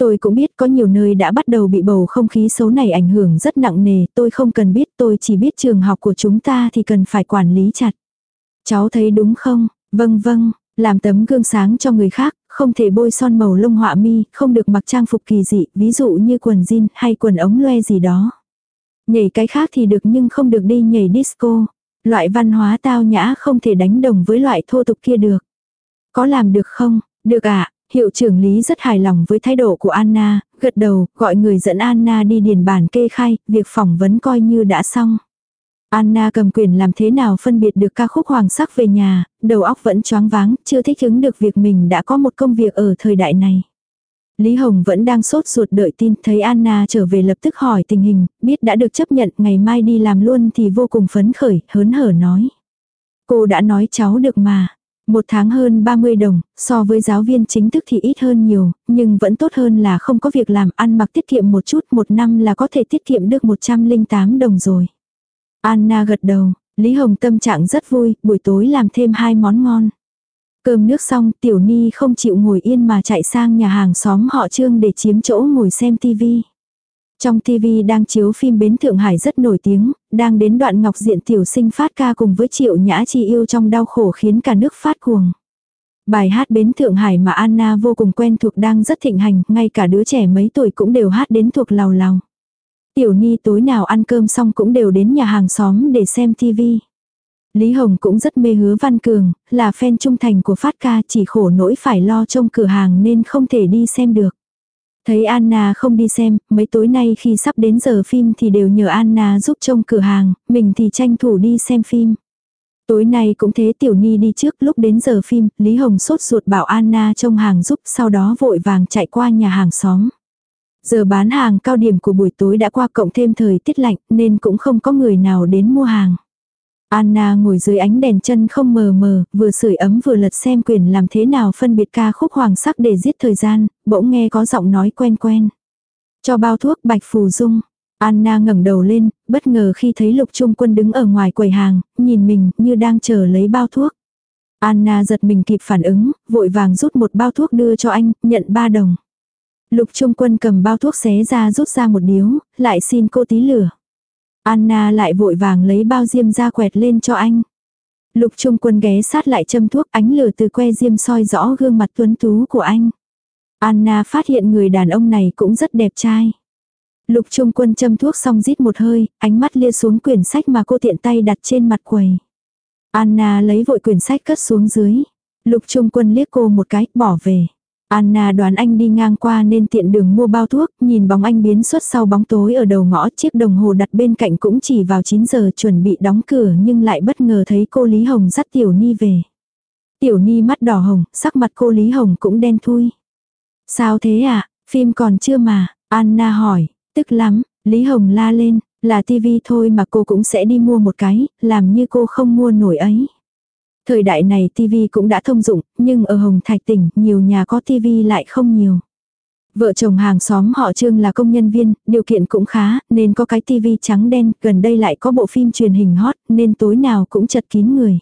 Tôi cũng biết có nhiều nơi đã bắt đầu bị bầu không khí xấu này ảnh hưởng rất nặng nề, tôi không cần biết, tôi chỉ biết trường học của chúng ta thì cần phải quản lý chặt. Cháu thấy đúng không? Vâng vâng, làm tấm gương sáng cho người khác, không thể bôi son màu lông họa mi, không được mặc trang phục kỳ dị, ví dụ như quần jean hay quần ống loe gì đó. Nhảy cái khác thì được nhưng không được đi nhảy disco. Loại văn hóa tao nhã không thể đánh đồng với loại thô tục kia được. Có làm được không? Được ạ, à, hiệu trưởng Lý rất hài lòng với thái độ của Anna, gật đầu, gọi người dẫn Anna đi điền bản kê khai, việc phỏng vấn coi như đã xong. Anna cầm quyền làm thế nào phân biệt được ca khúc hoàng sắc về nhà, đầu óc vẫn choáng váng, chưa thích ứng được việc mình đã có một công việc ở thời đại này. Lý Hồng vẫn đang sốt ruột đợi tin, thấy Anna trở về lập tức hỏi tình hình, biết đã được chấp nhận, ngày mai đi làm luôn thì vô cùng phấn khởi, hớn hở nói. Cô đã nói cháu được mà. Một tháng hơn 30 đồng, so với giáo viên chính thức thì ít hơn nhiều, nhưng vẫn tốt hơn là không có việc làm ăn mặc tiết kiệm một chút, một năm là có thể tiết kiệm được 108 đồng rồi. Anna gật đầu, Lý Hồng tâm trạng rất vui, buổi tối làm thêm hai món ngon. Cơm nước xong, Tiểu Ni không chịu ngồi yên mà chạy sang nhà hàng xóm họ Trương để chiếm chỗ ngồi xem tivi. Trong TV đang chiếu phim Bến Thượng Hải rất nổi tiếng, đang đến đoạn Ngọc Diện tiểu sinh phát ca cùng với Triệu Nhã Chi yêu trong đau khổ khiến cả nước phát cuồng. Bài hát Bến Thượng Hải mà Anna vô cùng quen thuộc đang rất thịnh hành, ngay cả đứa trẻ mấy tuổi cũng đều hát đến thuộc lào lào. Tiểu Ni tối nào ăn cơm xong cũng đều đến nhà hàng xóm để xem TV Lý Hồng cũng rất mê hứa Văn Cường, là fan trung thành của Phát ca chỉ khổ nỗi phải lo trông cửa hàng nên không thể đi xem được. Thấy Anna không đi xem, mấy tối nay khi sắp đến giờ phim thì đều nhờ Anna giúp trông cửa hàng, mình thì tranh thủ đi xem phim. Tối nay cũng thế Tiểu Ni đi trước lúc đến giờ phim, Lý Hồng sốt ruột bảo Anna trông hàng giúp sau đó vội vàng chạy qua nhà hàng xóm. Giờ bán hàng cao điểm của buổi tối đã qua cộng thêm thời tiết lạnh nên cũng không có người nào đến mua hàng. Anna ngồi dưới ánh đèn chân không mờ mờ, vừa sưởi ấm vừa lật xem quyền làm thế nào phân biệt ca khúc hoàng sắc để giết thời gian, bỗng nghe có giọng nói quen quen. Cho bao thuốc bạch phù dung. Anna ngẩng đầu lên, bất ngờ khi thấy lục trung quân đứng ở ngoài quầy hàng, nhìn mình như đang chờ lấy bao thuốc. Anna giật mình kịp phản ứng, vội vàng rút một bao thuốc đưa cho anh, nhận ba đồng. Lục trung quân cầm bao thuốc xé ra rút ra một điếu, lại xin cô tí lửa. Anna lại vội vàng lấy bao diêm ra quẹt lên cho anh. Lục trung quân ghé sát lại châm thuốc ánh lửa từ que diêm soi rõ gương mặt tuấn tú của anh. Anna phát hiện người đàn ông này cũng rất đẹp trai. Lục trung quân châm thuốc xong rít một hơi, ánh mắt lia xuống quyển sách mà cô tiện tay đặt trên mặt quầy. Anna lấy vội quyển sách cất xuống dưới. Lục trung quân liếc cô một cái, bỏ về. Anna đoán anh đi ngang qua nên tiện đường mua bao thuốc, nhìn bóng anh biến xuất sau bóng tối ở đầu ngõ chiếc đồng hồ đặt bên cạnh cũng chỉ vào 9 giờ chuẩn bị đóng cửa nhưng lại bất ngờ thấy cô Lý Hồng dắt Tiểu Ni về. Tiểu Ni mắt đỏ hồng, sắc mặt cô Lý Hồng cũng đen thui. Sao thế ạ, à? phim còn chưa mà, Anna hỏi, tức lắm, Lý Hồng la lên, là tivi thôi mà cô cũng sẽ đi mua một cái, làm như cô không mua nổi ấy. Thời đại này TV cũng đã thông dụng, nhưng ở Hồng Thạch tỉnh nhiều nhà có TV lại không nhiều. Vợ chồng hàng xóm họ Trương là công nhân viên, điều kiện cũng khá, nên có cái tivi trắng đen, gần đây lại có bộ phim truyền hình hot, nên tối nào cũng chật kín người.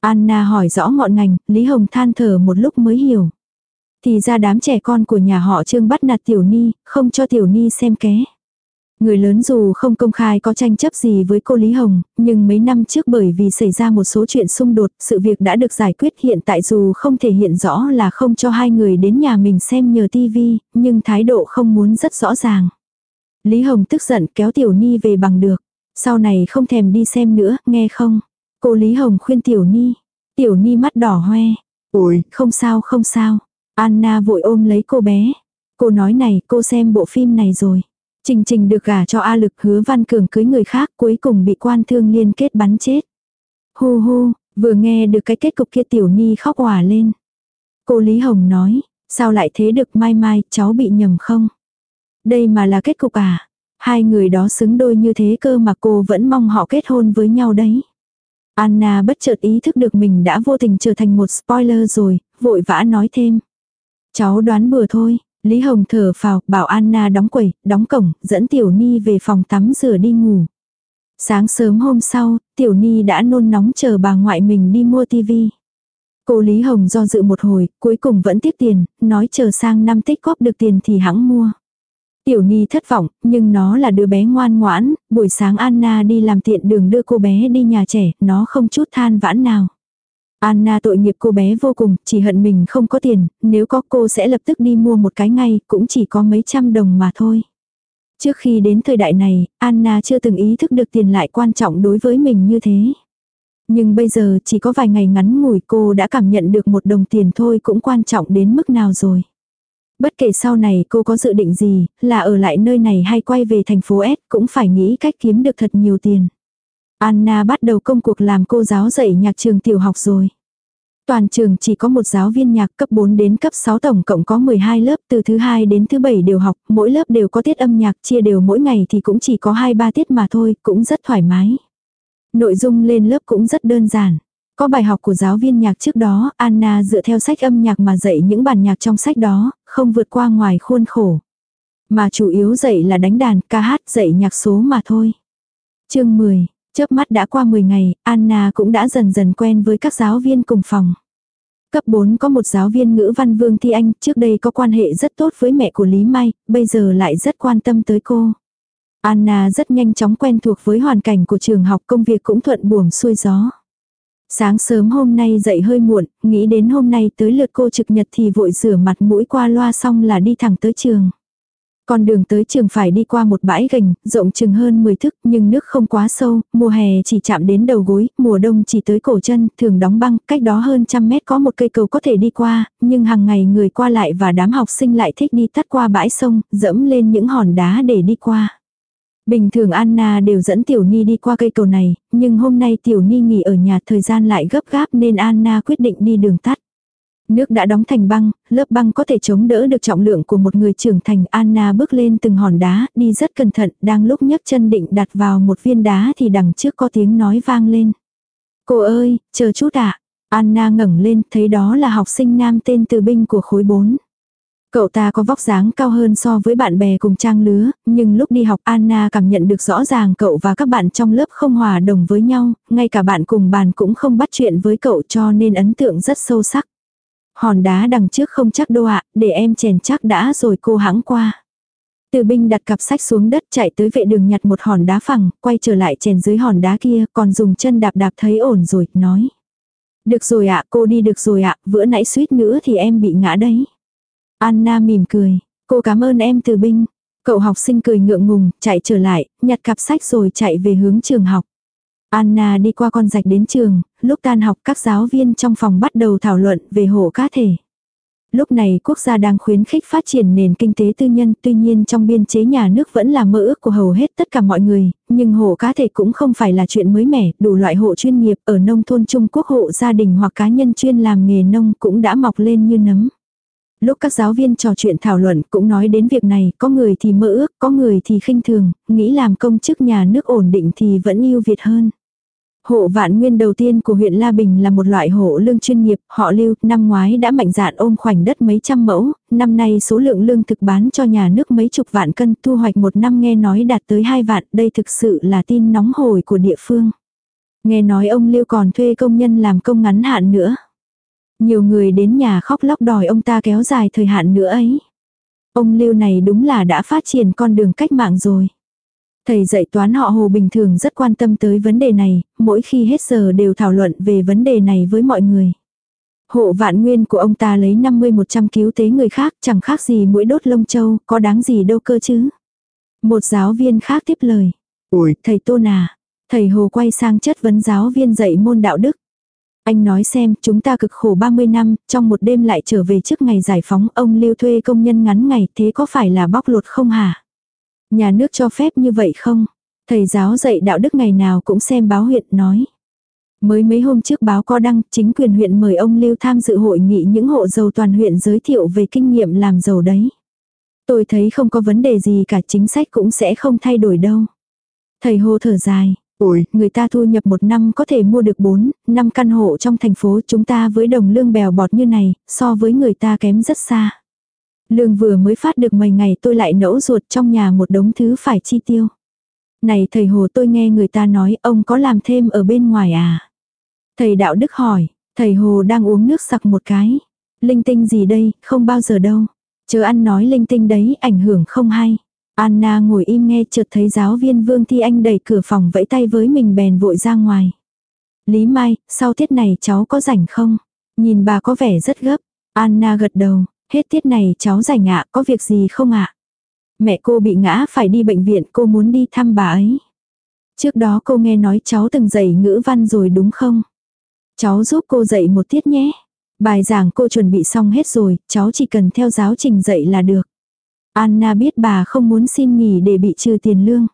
Anna hỏi rõ ngọn ngành, Lý Hồng than thở một lúc mới hiểu. Thì ra đám trẻ con của nhà họ Trương bắt nạt Tiểu Ni, không cho Tiểu Ni xem ké. Người lớn dù không công khai có tranh chấp gì với cô Lý Hồng, nhưng mấy năm trước bởi vì xảy ra một số chuyện xung đột, sự việc đã được giải quyết hiện tại dù không thể hiện rõ là không cho hai người đến nhà mình xem nhờ tivi, nhưng thái độ không muốn rất rõ ràng. Lý Hồng tức giận kéo Tiểu Ni về bằng được. Sau này không thèm đi xem nữa, nghe không? Cô Lý Hồng khuyên Tiểu Ni. Tiểu Ni mắt đỏ hoe. Ôi, không sao không sao. Anna vội ôm lấy cô bé. Cô nói này, cô xem bộ phim này rồi. Trình Trình được gả cho A Lực hứa Văn Cường cưới người khác cuối cùng bị quan thương liên kết bắn chết. Hu hu, vừa nghe được cái kết cục kia Tiểu Ni khóc òa lên. Cô Lý Hồng nói, sao lại thế được mai mai cháu bị nhầm không? Đây mà là kết cục à? Hai người đó xứng đôi như thế cơ mà cô vẫn mong họ kết hôn với nhau đấy. Anna bất chợt ý thức được mình đã vô tình trở thành một spoiler rồi, vội vã nói thêm. Cháu đoán bừa thôi, Lý Hồng thở phào, bảo Anna đóng quầy, đóng cổng, dẫn Tiểu Ni về phòng tắm rửa đi ngủ. Sáng sớm hôm sau, Tiểu Ni đã nôn nóng chờ bà ngoại mình đi mua tivi. Cô Lý Hồng do dự một hồi, cuối cùng vẫn tiếp tiền, nói chờ sang năm tích góp được tiền thì hãng mua. Tiểu Ni thất vọng, nhưng nó là đứa bé ngoan ngoãn, buổi sáng Anna đi làm tiện đường đưa cô bé đi nhà trẻ, nó không chút than vãn nào. Anna tội nghiệp cô bé vô cùng, chỉ hận mình không có tiền, nếu có cô sẽ lập tức đi mua một cái ngay, cũng chỉ có mấy trăm đồng mà thôi. Trước khi đến thời đại này, Anna chưa từng ý thức được tiền lại quan trọng đối với mình như thế. Nhưng bây giờ chỉ có vài ngày ngắn ngủi cô đã cảm nhận được một đồng tiền thôi cũng quan trọng đến mức nào rồi. Bất kể sau này cô có dự định gì, là ở lại nơi này hay quay về thành phố S cũng phải nghĩ cách kiếm được thật nhiều tiền. Anna bắt đầu công cuộc làm cô giáo dạy nhạc trường tiểu học rồi. Toàn trường chỉ có một giáo viên nhạc cấp 4 đến cấp 6 tổng cộng có 12 lớp từ thứ 2 đến thứ 7 đều học, mỗi lớp đều có tiết âm nhạc chia đều mỗi ngày thì cũng chỉ có 2-3 tiết mà thôi, cũng rất thoải mái. Nội dung lên lớp cũng rất đơn giản. Có bài học của giáo viên nhạc trước đó, Anna dựa theo sách âm nhạc mà dạy những bản nhạc trong sách đó, không vượt qua ngoài khuôn khổ. Mà chủ yếu dạy là đánh đàn, ca hát, dạy nhạc số mà thôi. Chương 10 Chớp mắt đã qua 10 ngày, Anna cũng đã dần dần quen với các giáo viên cùng phòng. Cấp 4 có một giáo viên ngữ văn Vương Thi Anh, trước đây có quan hệ rất tốt với mẹ của Lý Mai, bây giờ lại rất quan tâm tới cô. Anna rất nhanh chóng quen thuộc với hoàn cảnh của trường học công việc cũng thuận buồm xuôi gió. Sáng sớm hôm nay dậy hơi muộn, nghĩ đến hôm nay tới lượt cô trực nhật thì vội rửa mặt mũi qua loa xong là đi thẳng tới trường. Con đường tới trường phải đi qua một bãi gành, rộng chừng hơn 10 thước, nhưng nước không quá sâu, mùa hè chỉ chạm đến đầu gối, mùa đông chỉ tới cổ chân, thường đóng băng, cách đó hơn trăm mét có một cây cầu có thể đi qua, nhưng hàng ngày người qua lại và đám học sinh lại thích đi tắt qua bãi sông, dẫm lên những hòn đá để đi qua. Bình thường Anna đều dẫn Tiểu Ni đi qua cây cầu này, nhưng hôm nay Tiểu Ni nghỉ ở nhà thời gian lại gấp gáp nên Anna quyết định đi đường tắt. Nước đã đóng thành băng, lớp băng có thể chống đỡ được trọng lượng của một người trưởng thành. Anna bước lên từng hòn đá, đi rất cẩn thận, đang lúc nhấc chân định đặt vào một viên đá thì đằng trước có tiếng nói vang lên. Cô ơi, chờ chút ạ. Anna ngẩng lên, thấy đó là học sinh nam tên từ binh của khối 4. Cậu ta có vóc dáng cao hơn so với bạn bè cùng trang lứa, nhưng lúc đi học Anna cảm nhận được rõ ràng cậu và các bạn trong lớp không hòa đồng với nhau, ngay cả bạn cùng bàn cũng không bắt chuyện với cậu cho nên ấn tượng rất sâu sắc. Hòn đá đằng trước không chắc đâu ạ, để em chèn chắc đã rồi cô hãng qua. Từ binh đặt cặp sách xuống đất chạy tới vệ đường nhặt một hòn đá phẳng, quay trở lại chèn dưới hòn đá kia, còn dùng chân đạp đạp thấy ổn rồi, nói. Được rồi ạ, cô đi được rồi ạ, bữa nãy suýt nữa thì em bị ngã đấy. Anna mỉm cười, cô cảm ơn em từ binh. Cậu học sinh cười ngượng ngùng, chạy trở lại, nhặt cặp sách rồi chạy về hướng trường học. Anna đi qua con rạch đến trường, lúc tan học các giáo viên trong phòng bắt đầu thảo luận về hộ cá thể. Lúc này quốc gia đang khuyến khích phát triển nền kinh tế tư nhân tuy nhiên trong biên chế nhà nước vẫn là mơ ước của hầu hết tất cả mọi người, nhưng hộ cá thể cũng không phải là chuyện mới mẻ, đủ loại hộ chuyên nghiệp ở nông thôn Trung Quốc hộ gia đình hoặc cá nhân chuyên làm nghề nông cũng đã mọc lên như nấm. Lúc các giáo viên trò chuyện thảo luận cũng nói đến việc này, có người thì mơ ước, có người thì khinh thường, nghĩ làm công chức nhà nước ổn định thì vẫn yêu Việt hơn. Hộ vạn nguyên đầu tiên của huyện La Bình là một loại hộ lương chuyên nghiệp, họ lưu, năm ngoái đã mạnh dạn ôm khoảnh đất mấy trăm mẫu, năm nay số lượng lương thực bán cho nhà nước mấy chục vạn cân, thu hoạch một năm nghe nói đạt tới hai vạn, đây thực sự là tin nóng hổi của địa phương. Nghe nói ông lưu còn thuê công nhân làm công ngắn hạn nữa. Nhiều người đến nhà khóc lóc đòi ông ta kéo dài thời hạn nữa ấy. Ông lưu này đúng là đã phát triển con đường cách mạng rồi. Thầy dạy toán họ Hồ bình thường rất quan tâm tới vấn đề này, mỗi khi hết giờ đều thảo luận về vấn đề này với mọi người. Hộ vạn nguyên của ông ta lấy 50-100 cứu tế người khác chẳng khác gì mũi đốt lông châu, có đáng gì đâu cơ chứ. Một giáo viên khác tiếp lời. Ôi, Thầy Tô Nà. Thầy Hồ quay sang chất vấn giáo viên dạy môn đạo đức. Anh nói xem, chúng ta cực khổ 30 năm, trong một đêm lại trở về trước ngày giải phóng, ông lưu thuê công nhân ngắn ngày, thế có phải là bóc lột không hả? Nhà nước cho phép như vậy không? Thầy giáo dạy đạo đức ngày nào cũng xem báo huyện nói. Mới mấy hôm trước báo có đăng, chính quyền huyện mời ông Lưu tham dự hội nghị những hộ giàu toàn huyện giới thiệu về kinh nghiệm làm giàu đấy. Tôi thấy không có vấn đề gì cả chính sách cũng sẽ không thay đổi đâu. Thầy hô thở dài. Ủi, Người ta thu nhập một năm có thể mua được 4, 5 căn hộ trong thành phố chúng ta với đồng lương bèo bọt như này, so với người ta kém rất xa. Lương vừa mới phát được mấy ngày tôi lại nẫu ruột trong nhà một đống thứ phải chi tiêu. Này thầy Hồ tôi nghe người ta nói ông có làm thêm ở bên ngoài à? Thầy đạo đức hỏi, thầy Hồ đang uống nước sặc một cái. Linh tinh gì đây, không bao giờ đâu. Chớ ăn nói linh tinh đấy, ảnh hưởng không hay. Anna ngồi im nghe chợt thấy giáo viên Vương Thi Anh đẩy cửa phòng vẫy tay với mình bèn vội ra ngoài. Lý Mai, sau tiết này cháu có rảnh không? Nhìn bà có vẻ rất gấp. Anna gật đầu, hết tiết này cháu rảnh ạ, có việc gì không ạ? Mẹ cô bị ngã phải đi bệnh viện, cô muốn đi thăm bà ấy. Trước đó cô nghe nói cháu từng dạy ngữ văn rồi đúng không? Cháu giúp cô dạy một tiết nhé. Bài giảng cô chuẩn bị xong hết rồi, cháu chỉ cần theo giáo trình dạy là được. Anna biết bà không muốn xin nghỉ để bị trừ tiền lương.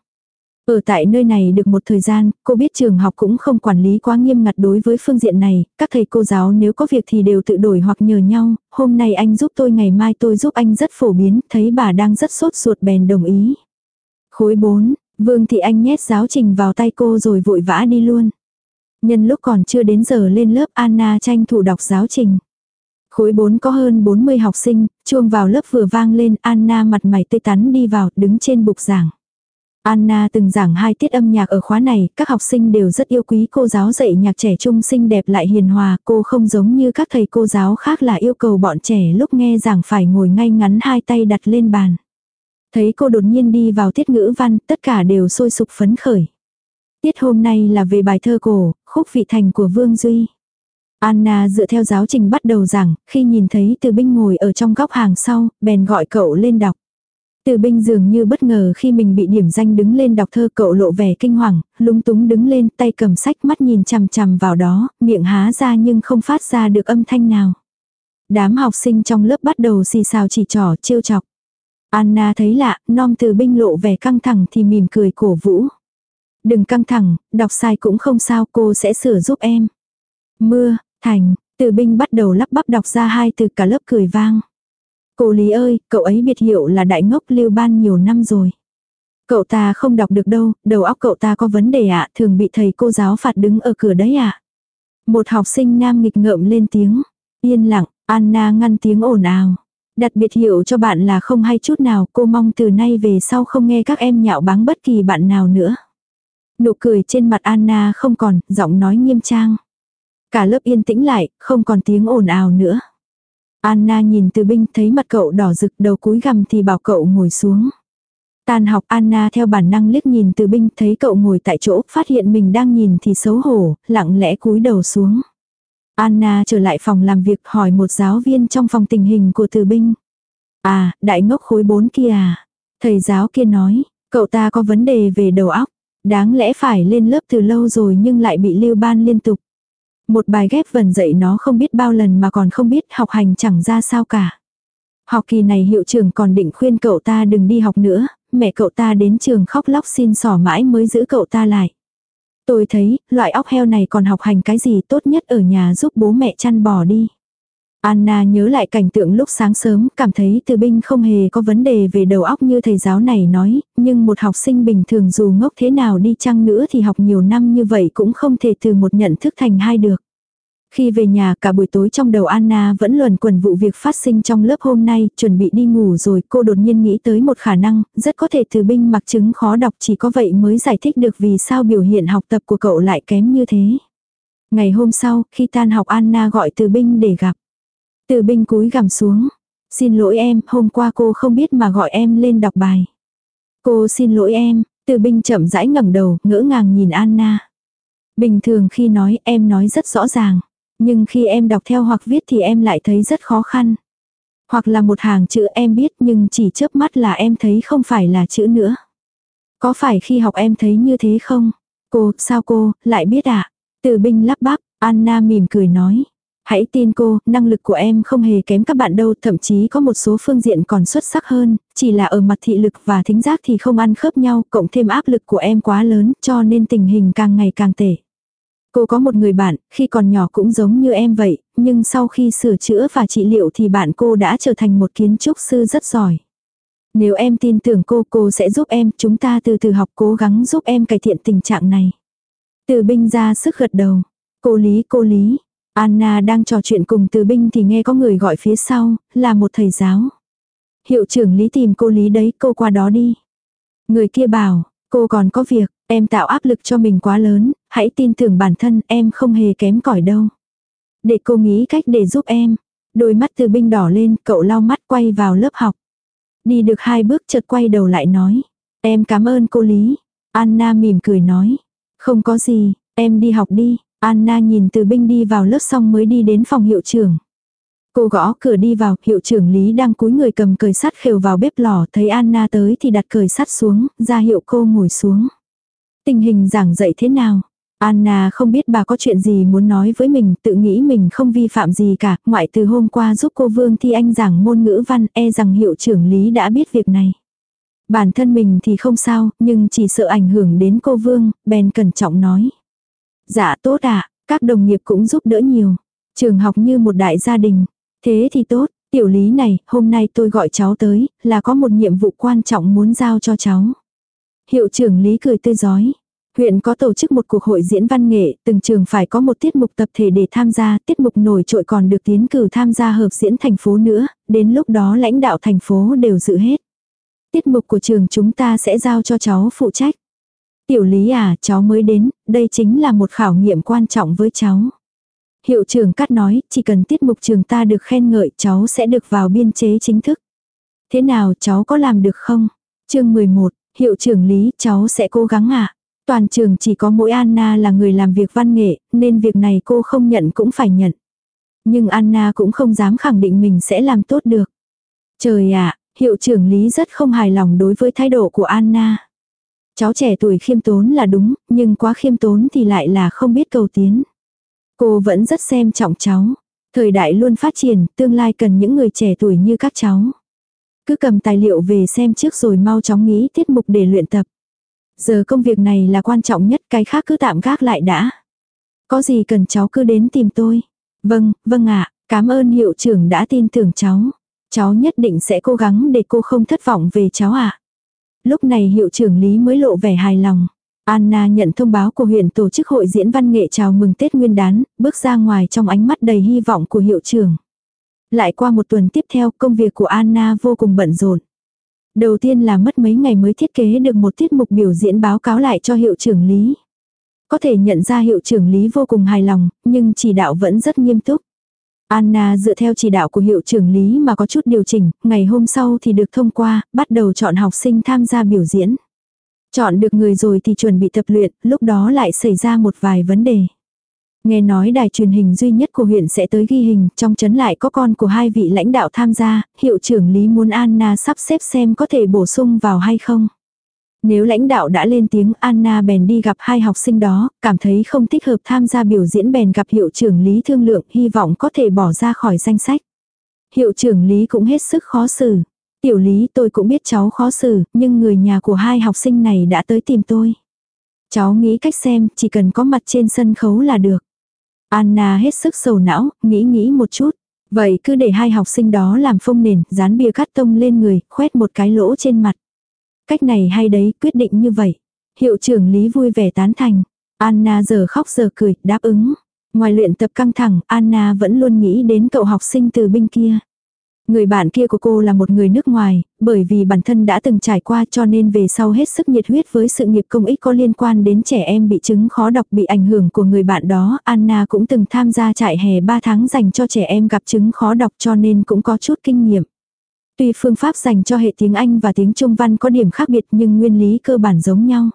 Ở tại nơi này được một thời gian, cô biết trường học cũng không quản lý quá nghiêm ngặt đối với phương diện này, các thầy cô giáo nếu có việc thì đều tự đổi hoặc nhờ nhau, hôm nay anh giúp tôi ngày mai tôi giúp anh rất phổ biến, thấy bà đang rất sốt ruột bèn đồng ý. Khối 4, Vương Thị Anh nhét giáo trình vào tay cô rồi vội vã đi luôn. Nhân lúc còn chưa đến giờ lên lớp Anna tranh thủ đọc giáo trình. Khối 4 có hơn 40 học sinh, chuông vào lớp vừa vang lên Anna mặt mày tê tắn đi vào, đứng trên bục giảng. Anna từng giảng hai tiết âm nhạc ở khóa này, các học sinh đều rất yêu quý cô giáo dạy nhạc trẻ trung xinh đẹp lại hiền hòa, cô không giống như các thầy cô giáo khác là yêu cầu bọn trẻ lúc nghe giảng phải ngồi ngay ngắn hai tay đặt lên bàn. Thấy cô đột nhiên đi vào tiết ngữ văn, tất cả đều sôi sục phấn khởi. Tiết hôm nay là về bài thơ cổ, khúc vị thành của Vương Duy. Anna dựa theo giáo trình bắt đầu giảng, khi nhìn thấy từ binh ngồi ở trong góc hàng sau, bèn gọi cậu lên đọc. Từ binh dường như bất ngờ khi mình bị điểm danh đứng lên đọc thơ cậu lộ vẻ kinh hoàng, lúng túng đứng lên tay cầm sách mắt nhìn chằm chằm vào đó, miệng há ra nhưng không phát ra được âm thanh nào. Đám học sinh trong lớp bắt đầu xì xào chỉ trỏ trêu chọc. Anna thấy lạ, non từ binh lộ vẻ căng thẳng thì mỉm cười cổ vũ. Đừng căng thẳng, đọc sai cũng không sao cô sẽ sửa giúp em. Mưa, thành, từ binh bắt đầu lắp bắp đọc ra hai từ cả lớp cười vang. Cô Lý ơi, cậu ấy biệt hiệu là đại ngốc lưu ban nhiều năm rồi. Cậu ta không đọc được đâu, đầu óc cậu ta có vấn đề ạ, thường bị thầy cô giáo phạt đứng ở cửa đấy ạ. Một học sinh nam nghịch ngợm lên tiếng. Yên lặng, Anna ngăn tiếng ồn ào. Đặt biệt hiệu cho bạn là không hay chút nào, cô mong từ nay về sau không nghe các em nhạo báng bất kỳ bạn nào nữa. Nụ cười trên mặt Anna không còn, giọng nói nghiêm trang. Cả lớp yên tĩnh lại, không còn tiếng ồn ào nữa. Anna nhìn từ binh thấy mặt cậu đỏ rực đầu cúi gằm thì bảo cậu ngồi xuống. Tan học Anna theo bản năng liếc nhìn từ binh thấy cậu ngồi tại chỗ, phát hiện mình đang nhìn thì xấu hổ, lặng lẽ cúi đầu xuống. Anna trở lại phòng làm việc hỏi một giáo viên trong phòng tình hình của từ binh. À, đại ngốc khối 4 kia à. Thầy giáo kia nói, cậu ta có vấn đề về đầu óc. Đáng lẽ phải lên lớp từ lâu rồi nhưng lại bị lưu ban liên tục. Một bài ghép vần dạy nó không biết bao lần mà còn không biết học hành chẳng ra sao cả. Học kỳ này hiệu trưởng còn định khuyên cậu ta đừng đi học nữa, mẹ cậu ta đến trường khóc lóc xin sỏ mãi mới giữ cậu ta lại. Tôi thấy, loại óc heo này còn học hành cái gì tốt nhất ở nhà giúp bố mẹ chăn bò đi. Anna nhớ lại cảnh tượng lúc sáng sớm, cảm thấy từ binh không hề có vấn đề về đầu óc như thầy giáo này nói, nhưng một học sinh bình thường dù ngốc thế nào đi chăng nữa thì học nhiều năm như vậy cũng không thể từ một nhận thức thành hai được. Khi về nhà cả buổi tối trong đầu Anna vẫn luẩn quẩn vụ việc phát sinh trong lớp hôm nay, chuẩn bị đi ngủ rồi cô đột nhiên nghĩ tới một khả năng, rất có thể từ binh mặc chứng khó đọc chỉ có vậy mới giải thích được vì sao biểu hiện học tập của cậu lại kém như thế. Ngày hôm sau, khi tan học Anna gọi từ binh để gặp. Từ binh cúi gằm xuống. Xin lỗi em, hôm qua cô không biết mà gọi em lên đọc bài. Cô xin lỗi em, từ binh chậm rãi ngẩng đầu, ngỡ ngàng nhìn Anna. Bình thường khi nói em nói rất rõ ràng. Nhưng khi em đọc theo hoặc viết thì em lại thấy rất khó khăn. Hoặc là một hàng chữ em biết nhưng chỉ chớp mắt là em thấy không phải là chữ nữa. Có phải khi học em thấy như thế không? Cô, sao cô, lại biết ạ? À? Từ binh lắp bắp, Anna mỉm cười nói. Hãy tin cô, năng lực của em không hề kém các bạn đâu, thậm chí có một số phương diện còn xuất sắc hơn, chỉ là ở mặt thị lực và thính giác thì không ăn khớp nhau, cộng thêm áp lực của em quá lớn, cho nên tình hình càng ngày càng tệ. Cô có một người bạn, khi còn nhỏ cũng giống như em vậy, nhưng sau khi sửa chữa và trị liệu thì bạn cô đã trở thành một kiến trúc sư rất giỏi. Nếu em tin tưởng cô, cô sẽ giúp em, chúng ta từ từ học cố gắng giúp em cải thiện tình trạng này. Từ binh ra sức gật đầu. Cô Lý, cô Lý. Anna đang trò chuyện cùng từ binh thì nghe có người gọi phía sau, là một thầy giáo. Hiệu trưởng Lý tìm cô Lý đấy, cô qua đó đi. Người kia bảo, cô còn có việc, em tạo áp lực cho mình quá lớn, hãy tin tưởng bản thân em không hề kém cỏi đâu. Để cô nghĩ cách để giúp em. Đôi mắt từ binh đỏ lên, cậu lau mắt quay vào lớp học. Đi được hai bước chợt quay đầu lại nói. Em cảm ơn cô Lý. Anna mỉm cười nói. Không có gì, em đi học đi. Anna nhìn từ binh đi vào lớp xong mới đi đến phòng hiệu trưởng. Cô gõ cửa đi vào, hiệu trưởng Lý đang cúi người cầm cởi sắt khều vào bếp lò, thấy Anna tới thì đặt cởi sắt xuống, ra hiệu cô ngồi xuống. Tình hình giảng dạy thế nào? Anna không biết bà có chuyện gì muốn nói với mình, tự nghĩ mình không vi phạm gì cả, ngoại từ hôm qua giúp cô Vương thi anh giảng môn ngữ văn, e rằng hiệu trưởng Lý đã biết việc này. Bản thân mình thì không sao, nhưng chỉ sợ ảnh hưởng đến cô Vương, bèn cẩn trọng nói. Dạ tốt ạ, à, các đồng nghiệp cũng giúp đỡ nhiều. Trường học như một đại gia đình. Thế thì tốt, tiểu lý này, hôm nay tôi gọi cháu tới, là có một nhiệm vụ quan trọng muốn giao cho cháu. Hiệu trưởng Lý cười tươi giói. Huyện có tổ chức một cuộc hội diễn văn nghệ, từng trường phải có một tiết mục tập thể để tham gia, tiết mục nổi trội còn được tiến cử tham gia hợp diễn thành phố nữa, đến lúc đó lãnh đạo thành phố đều dự hết. Tiết mục của trường chúng ta sẽ giao cho cháu phụ trách. Tiểu lý à, cháu mới đến, đây chính là một khảo nghiệm quan trọng với cháu. Hiệu trưởng cắt nói, chỉ cần tiết mục trường ta được khen ngợi cháu sẽ được vào biên chế chính thức. Thế nào cháu có làm được không? chương 11, hiệu trưởng lý cháu sẽ cố gắng ạ. À? Toàn trường chỉ có mỗi Anna là người làm việc văn nghệ, nên việc này cô không nhận cũng phải nhận. Nhưng Anna cũng không dám khẳng định mình sẽ làm tốt được. Trời ạ, hiệu trưởng Lý rất không hài lòng đối với thái độ của Anna. Cháu trẻ tuổi khiêm tốn là đúng, nhưng quá khiêm tốn thì lại là không biết cầu tiến. Cô vẫn rất xem trọng cháu. Thời đại luôn phát triển, tương lai cần những người trẻ tuổi như các cháu. Cứ cầm tài liệu về xem trước rồi mau chóng nghĩ tiết mục để luyện tập. Giờ công việc này là quan trọng nhất, cái khác cứ tạm gác lại đã. Có gì cần cháu cứ đến tìm tôi. Vâng, vâng ạ, cảm ơn hiệu trưởng đã tin tưởng cháu. Cháu nhất định sẽ cố gắng để cô không thất vọng về cháu ạ. Lúc này hiệu trưởng Lý mới lộ vẻ hài lòng. Anna nhận thông báo của huyện tổ chức hội diễn văn nghệ chào mừng Tết Nguyên đán, bước ra ngoài trong ánh mắt đầy hy vọng của hiệu trưởng. Lại qua một tuần tiếp theo, công việc của Anna vô cùng bận rộn. Đầu tiên là mất mấy ngày mới thiết kế được một tiết mục biểu diễn báo cáo lại cho hiệu trưởng Lý. Có thể nhận ra hiệu trưởng Lý vô cùng hài lòng, nhưng chỉ đạo vẫn rất nghiêm túc. Anna dựa theo chỉ đạo của hiệu trưởng Lý mà có chút điều chỉnh, ngày hôm sau thì được thông qua, bắt đầu chọn học sinh tham gia biểu diễn. Chọn được người rồi thì chuẩn bị tập luyện, lúc đó lại xảy ra một vài vấn đề. Nghe nói đài truyền hình duy nhất của huyện sẽ tới ghi hình, trong chấn lại có con của hai vị lãnh đạo tham gia, hiệu trưởng Lý muốn Anna sắp xếp xem có thể bổ sung vào hay không. Nếu lãnh đạo đã lên tiếng Anna bèn đi gặp hai học sinh đó, cảm thấy không thích hợp tham gia biểu diễn bèn gặp hiệu trưởng Lý thương lượng hy vọng có thể bỏ ra khỏi danh sách. Hiệu trưởng Lý cũng hết sức khó xử. Tiểu Lý tôi cũng biết cháu khó xử, nhưng người nhà của hai học sinh này đã tới tìm tôi. Cháu nghĩ cách xem, chỉ cần có mặt trên sân khấu là được. Anna hết sức sầu não, nghĩ nghĩ một chút. Vậy cứ để hai học sinh đó làm phông nền, dán bia cắt tông lên người, khoét một cái lỗ trên mặt. Cách này hay đấy, quyết định như vậy. Hiệu trưởng Lý vui vẻ tán thành. Anna giờ khóc giờ cười, đáp ứng. Ngoài luyện tập căng thẳng, Anna vẫn luôn nghĩ đến cậu học sinh từ binh kia. Người bạn kia của cô là một người nước ngoài, bởi vì bản thân đã từng trải qua cho nên về sau hết sức nhiệt huyết với sự nghiệp công ích có liên quan đến trẻ em bị chứng khó đọc bị ảnh hưởng của người bạn đó. Anna cũng từng tham gia trại hè 3 tháng dành cho trẻ em gặp chứng khó đọc cho nên cũng có chút kinh nghiệm. Tuy phương pháp dành cho hệ tiếng Anh và tiếng Trung văn có điểm khác biệt nhưng nguyên lý cơ bản giống nhau.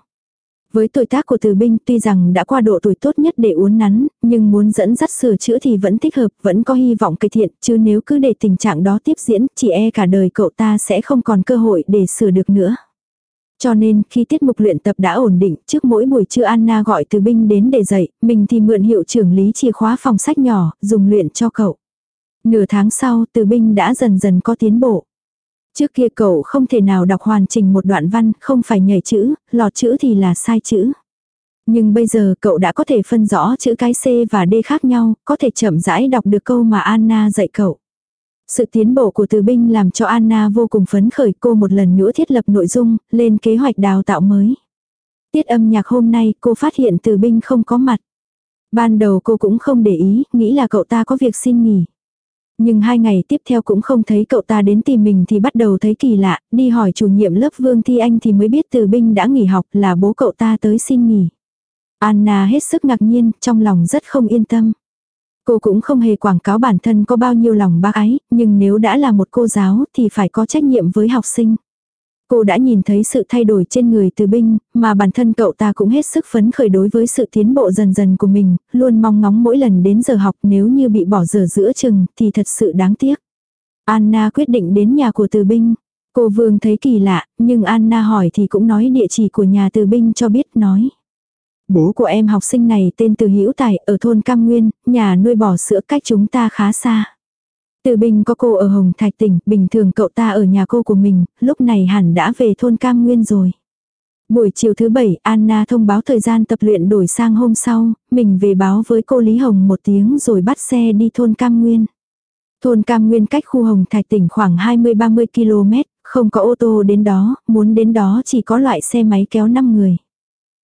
Với tuổi tác của từ binh tuy rằng đã qua độ tuổi tốt nhất để uốn nắn, nhưng muốn dẫn dắt sửa chữa thì vẫn thích hợp, vẫn có hy vọng cải thiện, chứ nếu cứ để tình trạng đó tiếp diễn, chỉ e cả đời cậu ta sẽ không còn cơ hội để sửa được nữa. Cho nên, khi tiết mục luyện tập đã ổn định, trước mỗi buổi trưa Anna gọi từ binh đến để dạy, mình thì mượn hiệu trưởng lý chìa khóa phòng sách nhỏ, dùng luyện cho cậu. Nửa tháng sau, từ binh đã dần dần có tiến bộ. Trước kia cậu không thể nào đọc hoàn chỉnh một đoạn văn, không phải nhảy chữ, lọt chữ thì là sai chữ. Nhưng bây giờ cậu đã có thể phân rõ chữ cái C và D khác nhau, có thể chậm rãi đọc được câu mà Anna dạy cậu. Sự tiến bộ của từ binh làm cho Anna vô cùng phấn khởi cô một lần nữa thiết lập nội dung, lên kế hoạch đào tạo mới. Tiết âm nhạc hôm nay cô phát hiện từ binh không có mặt. Ban đầu cô cũng không để ý, nghĩ là cậu ta có việc xin nghỉ. Nhưng hai ngày tiếp theo cũng không thấy cậu ta đến tìm mình thì bắt đầu thấy kỳ lạ, đi hỏi chủ nhiệm lớp Vương Thi Anh thì mới biết từ binh đã nghỉ học là bố cậu ta tới xin nghỉ. Anna hết sức ngạc nhiên, trong lòng rất không yên tâm. Cô cũng không hề quảng cáo bản thân có bao nhiêu lòng bác ái, nhưng nếu đã là một cô giáo thì phải có trách nhiệm với học sinh. Cô đã nhìn thấy sự thay đổi trên người từ binh, mà bản thân cậu ta cũng hết sức phấn khởi đối với sự tiến bộ dần dần của mình, luôn mong ngóng mỗi lần đến giờ học nếu như bị bỏ giờ giữa chừng thì thật sự đáng tiếc. Anna quyết định đến nhà của từ binh. Cô Vương thấy kỳ lạ, nhưng Anna hỏi thì cũng nói địa chỉ của nhà từ binh cho biết nói. Bố của em học sinh này tên Từ Hữu Tài ở thôn Cam Nguyên, nhà nuôi bò sữa cách chúng ta khá xa. Từ Bình có cô ở Hồng Thạch tỉnh, bình thường cậu ta ở nhà cô của mình, lúc này hẳn đã về thôn Cam Nguyên rồi. Buổi chiều thứ bảy, Anna thông báo thời gian tập luyện đổi sang hôm sau, mình về báo với cô Lý Hồng một tiếng rồi bắt xe đi thôn Cam Nguyên. Thôn Cam Nguyên cách khu Hồng Thạch tỉnh khoảng 20-30 km, không có ô tô đến đó, muốn đến đó chỉ có loại xe máy kéo 5 người.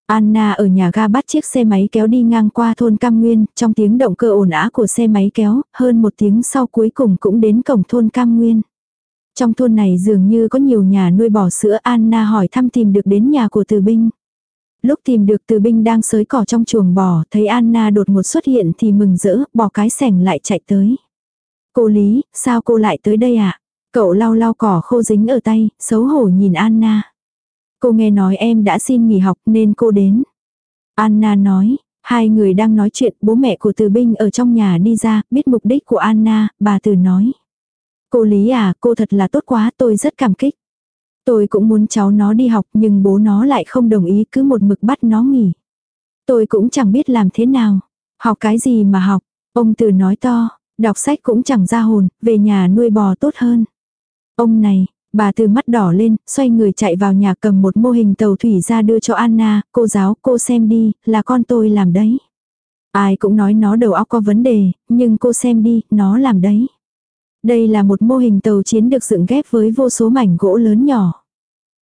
Anna ở nhà ga bắt chiếc xe máy kéo đi ngang qua thôn Cam Nguyên, trong tiếng động cơ ồn ào của xe máy kéo, hơn một tiếng sau cuối cùng cũng đến cổng thôn Cam Nguyên. Trong thôn này dường như có nhiều nhà nuôi bò sữa Anna hỏi thăm tìm được đến nhà của Từ Binh. Lúc tìm được Từ Binh đang sới cỏ trong chuồng bò, thấy Anna đột ngột xuất hiện thì mừng rỡ, bỏ cái sẻng lại chạy tới. Cô Lý, sao cô lại tới đây ạ? À? Cậu lau lau cỏ khô dính ở tay, xấu hổ nhìn Anna. Cô nghe nói em đã xin nghỉ học nên cô đến. Anna nói, hai người đang nói chuyện bố mẹ của Từ Binh ở trong nhà đi ra, biết mục đích của Anna, bà Từ nói. Cô Lý à, cô thật là tốt quá, tôi rất cảm kích. Tôi cũng muốn cháu nó đi học nhưng bố nó lại không đồng ý cứ một mực bắt nó nghỉ. Tôi cũng chẳng biết làm thế nào. Học cái gì mà học, ông Từ nói to, đọc sách cũng chẳng ra hồn, về nhà nuôi bò tốt hơn. Ông này, Bà từ mắt đỏ lên, xoay người chạy vào nhà cầm một mô hình tàu thủy ra đưa cho Anna, cô giáo, cô xem đi, là con tôi làm đấy. Ai cũng nói nó đầu óc có vấn đề, nhưng cô xem đi, nó làm đấy. Đây là một mô hình tàu chiến được dựng ghép với vô số mảnh gỗ lớn nhỏ.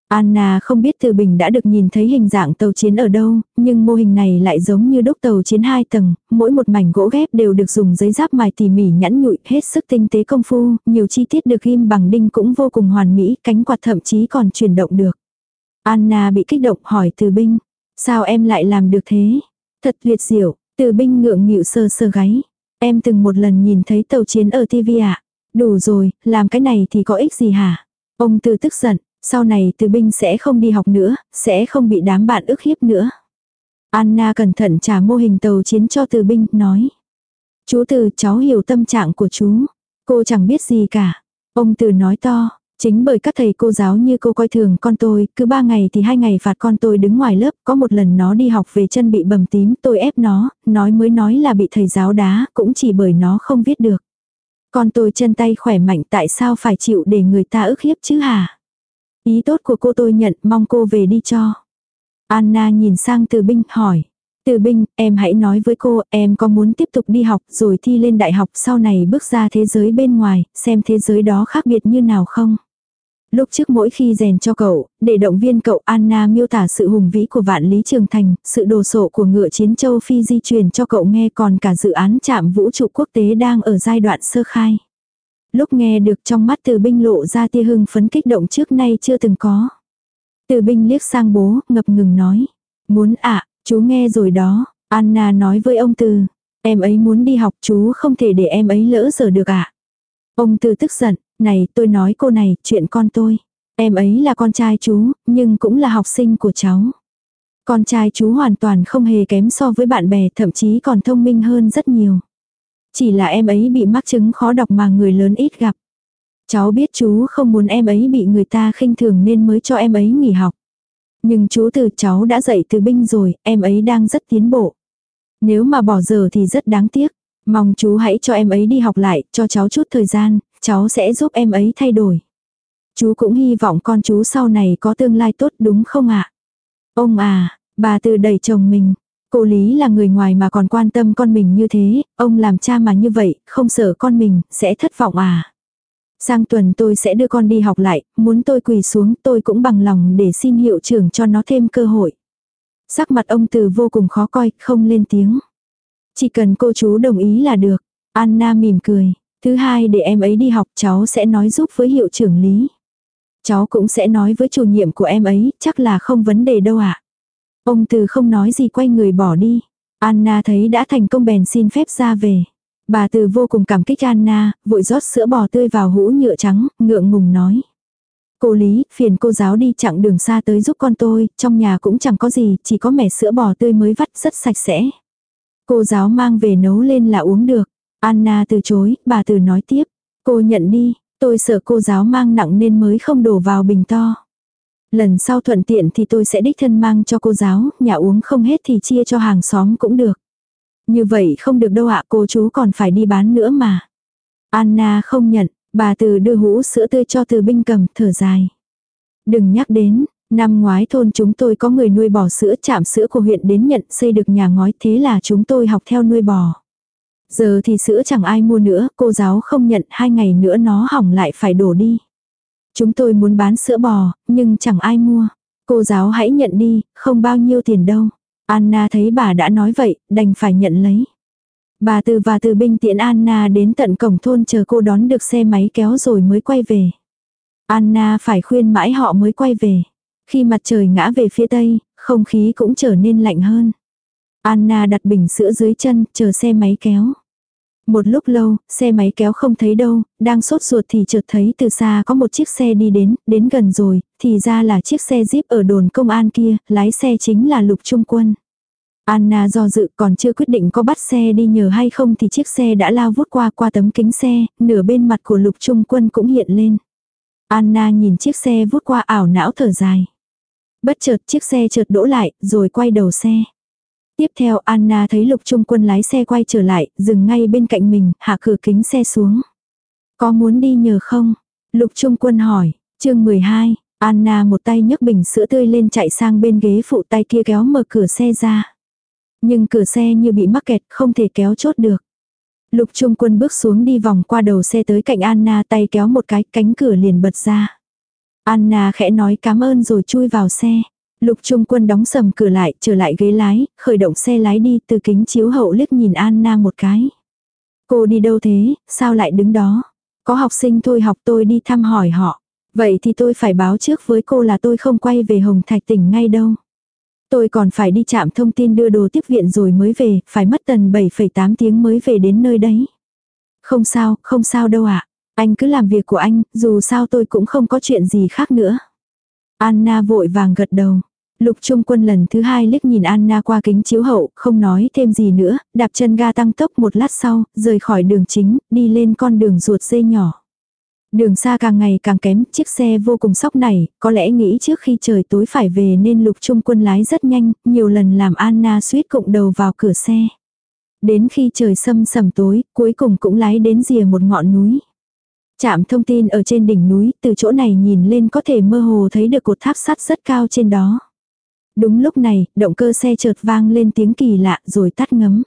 Anna không biết Từ Bình đã được nhìn thấy hình dạng tàu chiến ở đâu, nhưng mô hình này lại giống như đúc tàu chiến hai tầng, mỗi một mảnh gỗ ghép đều được dùng giấy giáp mài tỉ mỉ nhẵn nhụi, hết sức tinh tế công phu, nhiều chi tiết được ghim bằng đinh cũng vô cùng hoàn mỹ, cánh quạt thậm chí còn chuyển động được. Anna bị kích động hỏi Từ Binh, sao em lại làm được thế? Thật tuyệt diệu, Từ Binh ngượng nghịu sơ sơ gáy. Em từng một lần nhìn thấy tàu chiến ở TV ạ. Đủ rồi, làm cái này thì có ích gì hả? Ông Từ tức giận, sau này từ binh sẽ không đi học nữa, sẽ không bị đám bạn ức hiếp nữa. Anna cẩn thận trả mô hình tàu chiến cho từ binh, nói. Chú từ cháu hiểu tâm trạng của chú. Cô chẳng biết gì cả. Ông từ nói to, chính bởi các thầy cô giáo như cô coi thường con tôi, cứ ba ngày thì hai ngày phạt con tôi đứng ngoài lớp, có một lần nó đi học về chân bị bầm tím, tôi ép nó, nói mới nói là bị thầy giáo đá, cũng chỉ bởi nó không viết được. Con tôi chân tay khỏe mạnh tại sao phải chịu để người ta ức hiếp chứ hả? Ý tốt của cô tôi nhận, mong cô về đi cho. Anna nhìn sang từ binh, hỏi. Từ binh, em hãy nói với cô, em có muốn tiếp tục đi học rồi thi lên đại học sau này bước ra thế giới bên ngoài, xem thế giới đó khác biệt như nào không? Lúc trước mỗi khi rèn cho cậu, để động viên cậu Anna miêu tả sự hùng vĩ của vạn lý trường thành, sự đồ sộ của ngựa chiến châu Phi di truyền cho cậu nghe còn cả dự án chạm vũ trụ quốc tế đang ở giai đoạn sơ khai. Lúc nghe được trong mắt từ binh lộ ra tia hưng phấn kích động trước nay chưa từng có. Từ binh liếc sang bố, ngập ngừng nói. Muốn ạ, à, chú nghe rồi đó. Anna nói với ông Từ. Em ấy muốn đi học chú không thể để em ấy lỡ giờ được ạ. À. Ông Từ tức giận. Này tôi nói cô này, chuyện con tôi. Em ấy là con trai chú, nhưng cũng là học sinh của cháu. Con trai chú hoàn toàn không hề kém so với bạn bè, thậm chí còn thông minh hơn rất nhiều. Chỉ là em ấy bị mắc chứng khó đọc mà người lớn ít gặp. Cháu biết chú không muốn em ấy bị người ta khinh thường nên mới cho em ấy nghỉ học. Nhưng chú từ cháu đã dạy từ binh rồi, em ấy đang rất tiến bộ. Nếu mà bỏ giờ thì rất đáng tiếc. Mong chú hãy cho em ấy đi học lại, cho cháu chút thời gian, cháu sẽ giúp em ấy thay đổi. Chú cũng hy vọng con chú sau này có tương lai tốt đúng không ạ? Ông à, bà từ đẩy chồng mình, Cô Lý là người ngoài mà còn quan tâm con mình như thế, ông làm cha mà như vậy, không sợ con mình, sẽ thất vọng à. Sang tuần tôi sẽ đưa con đi học lại, muốn tôi quỳ xuống tôi cũng bằng lòng để xin hiệu trưởng cho nó thêm cơ hội. Sắc mặt ông từ vô cùng khó coi, không lên tiếng. Chỉ cần cô chú đồng ý là được. Anna mỉm cười. Thứ hai để em ấy đi học cháu sẽ nói giúp với hiệu trưởng Lý. Cháu cũng sẽ nói với chủ nhiệm của em ấy, chắc là không vấn đề đâu ạ. À. Ông từ không nói gì quay người bỏ đi. Anna thấy đã thành công bèn xin phép ra về. Bà từ vô cùng cảm kích Anna, vội rót sữa bò tươi vào hũ nhựa trắng, ngượng ngùng nói. Cô Lý, phiền cô giáo đi chặng đường xa tới giúp con tôi, trong nhà cũng chẳng có gì, chỉ có mẻ sữa bò tươi mới vắt rất sạch sẽ. Cô giáo mang về nấu lên là uống được. Anna từ chối, bà từ nói tiếp. Cô nhận đi, tôi sợ cô giáo mang nặng nên mới không đổ vào bình to. Lần sau thuận tiện thì tôi sẽ đích thân mang cho cô giáo, nhà uống không hết thì chia cho hàng xóm cũng được. Như vậy không được đâu ạ cô chú còn phải đi bán nữa mà. Anna không nhận, bà từ đưa hũ sữa tươi cho từ binh cầm thở dài. Đừng nhắc đến, năm ngoái thôn chúng tôi có người nuôi bò sữa chạm sữa của huyện đến nhận xây được nhà ngói thế là chúng tôi học theo nuôi bò. Giờ thì sữa chẳng ai mua nữa, cô giáo không nhận hai ngày nữa nó hỏng lại phải đổ đi. Chúng tôi muốn bán sữa bò, nhưng chẳng ai mua. Cô giáo hãy nhận đi, không bao nhiêu tiền đâu. Anna thấy bà đã nói vậy, đành phải nhận lấy. Bà từ và từ binh tiện Anna đến tận cổng thôn chờ cô đón được xe máy kéo rồi mới quay về. Anna phải khuyên mãi họ mới quay về. Khi mặt trời ngã về phía tây, không khí cũng trở nên lạnh hơn. Anna đặt bình sữa dưới chân, chờ xe máy kéo. Một lúc lâu, xe máy kéo không thấy đâu, đang sốt ruột thì chợt thấy từ xa có một chiếc xe đi đến, đến gần rồi, thì ra là chiếc xe jeep ở đồn công an kia, lái xe chính là lục trung quân. Anna do dự còn chưa quyết định có bắt xe đi nhờ hay không thì chiếc xe đã lao vút qua qua tấm kính xe, nửa bên mặt của lục trung quân cũng hiện lên. Anna nhìn chiếc xe vút qua ảo não thở dài. Bất chợt chiếc xe chợt đỗ lại, rồi quay đầu xe. Tiếp theo Anna thấy lục trung quân lái xe quay trở lại, dừng ngay bên cạnh mình, hạ cửa kính xe xuống. Có muốn đi nhờ không? Lục trung quân hỏi, chương 12, Anna một tay nhấc bình sữa tươi lên chạy sang bên ghế phụ tay kia kéo mở cửa xe ra. Nhưng cửa xe như bị mắc kẹt không thể kéo chốt được. Lục trung quân bước xuống đi vòng qua đầu xe tới cạnh Anna tay kéo một cái cánh cửa liền bật ra. Anna khẽ nói cảm ơn rồi chui vào xe. Lục Trung Quân đóng sầm cửa lại, trở lại ghế lái, khởi động xe lái đi từ kính chiếu hậu liếc nhìn Anna một cái. Cô đi đâu thế, sao lại đứng đó? Có học sinh thôi học tôi đi thăm hỏi họ. Vậy thì tôi phải báo trước với cô là tôi không quay về Hồng Thạch tỉnh ngay đâu. Tôi còn phải đi chạm thông tin đưa đồ tiếp viện rồi mới về, phải mất tần 7,8 tiếng mới về đến nơi đấy. Không sao, không sao đâu ạ. Anh cứ làm việc của anh, dù sao tôi cũng không có chuyện gì khác nữa. Anna vội vàng gật đầu. Lục Trung Quân lần thứ hai liếc nhìn Anna qua kính chiếu hậu, không nói thêm gì nữa, đạp chân ga tăng tốc một lát sau, rời khỏi đường chính, đi lên con đường ruột dây nhỏ. Đường xa càng ngày càng kém, chiếc xe vô cùng sóc này, có lẽ nghĩ trước khi trời tối phải về nên lục trung quân lái rất nhanh, nhiều lần làm Anna suýt cụng đầu vào cửa xe. Đến khi trời sâm sầm tối, cuối cùng cũng lái đến rìa một ngọn núi. Chạm thông tin ở trên đỉnh núi, từ chỗ này nhìn lên có thể mơ hồ thấy được cột tháp sắt rất cao trên đó. Đúng lúc này, động cơ xe chợt vang lên tiếng kỳ lạ rồi tắt ngấm.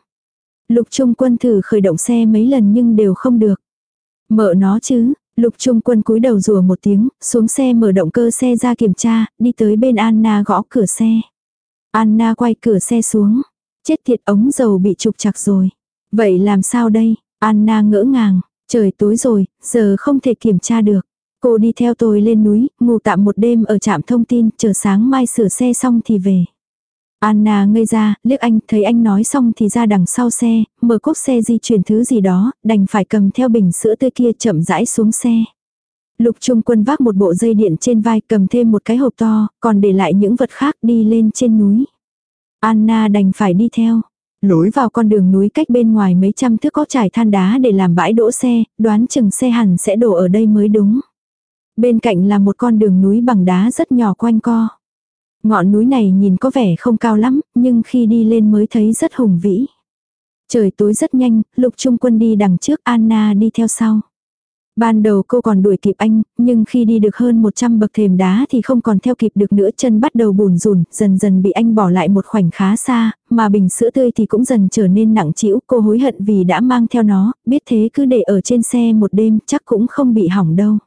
Lục Trung Quân thử khởi động xe mấy lần nhưng đều không được. Mở nó chứ, Lục Trung Quân cúi đầu rùa một tiếng, xuống xe mở động cơ xe ra kiểm tra, đi tới bên Anna gõ cửa xe. Anna quay cửa xe xuống. Chết tiệt ống dầu bị trục chặt rồi. Vậy làm sao đây? Anna ngỡ ngàng. Trời tối rồi, giờ không thể kiểm tra được. Cô đi theo tôi lên núi, ngủ tạm một đêm ở trạm thông tin, chờ sáng mai sửa xe xong thì về. Anna ngây ra, liếc anh, thấy anh nói xong thì ra đằng sau xe, mở cốc xe di chuyển thứ gì đó, đành phải cầm theo bình sữa tươi kia chậm rãi xuống xe. Lục Trung Quân vác một bộ dây điện trên vai cầm thêm một cái hộp to, còn để lại những vật khác đi lên trên núi. Anna đành phải đi theo. Lối vào con đường núi cách bên ngoài mấy trăm thước có trải than đá để làm bãi đỗ xe, đoán chừng xe hẳn sẽ đổ ở đây mới đúng. Bên cạnh là một con đường núi bằng đá rất nhỏ quanh co. Ngọn núi này nhìn có vẻ không cao lắm, nhưng khi đi lên mới thấy rất hùng vĩ. Trời tối rất nhanh, lục trung quân đi đằng trước Anna đi theo sau. Ban đầu cô còn đuổi kịp anh, nhưng khi đi được hơn 100 bậc thềm đá thì không còn theo kịp được nữa chân bắt đầu bùn rùn, dần dần bị anh bỏ lại một khoảnh khá xa, mà bình sữa tươi thì cũng dần trở nên nặng trĩu cô hối hận vì đã mang theo nó, biết thế cứ để ở trên xe một đêm chắc cũng không bị hỏng đâu.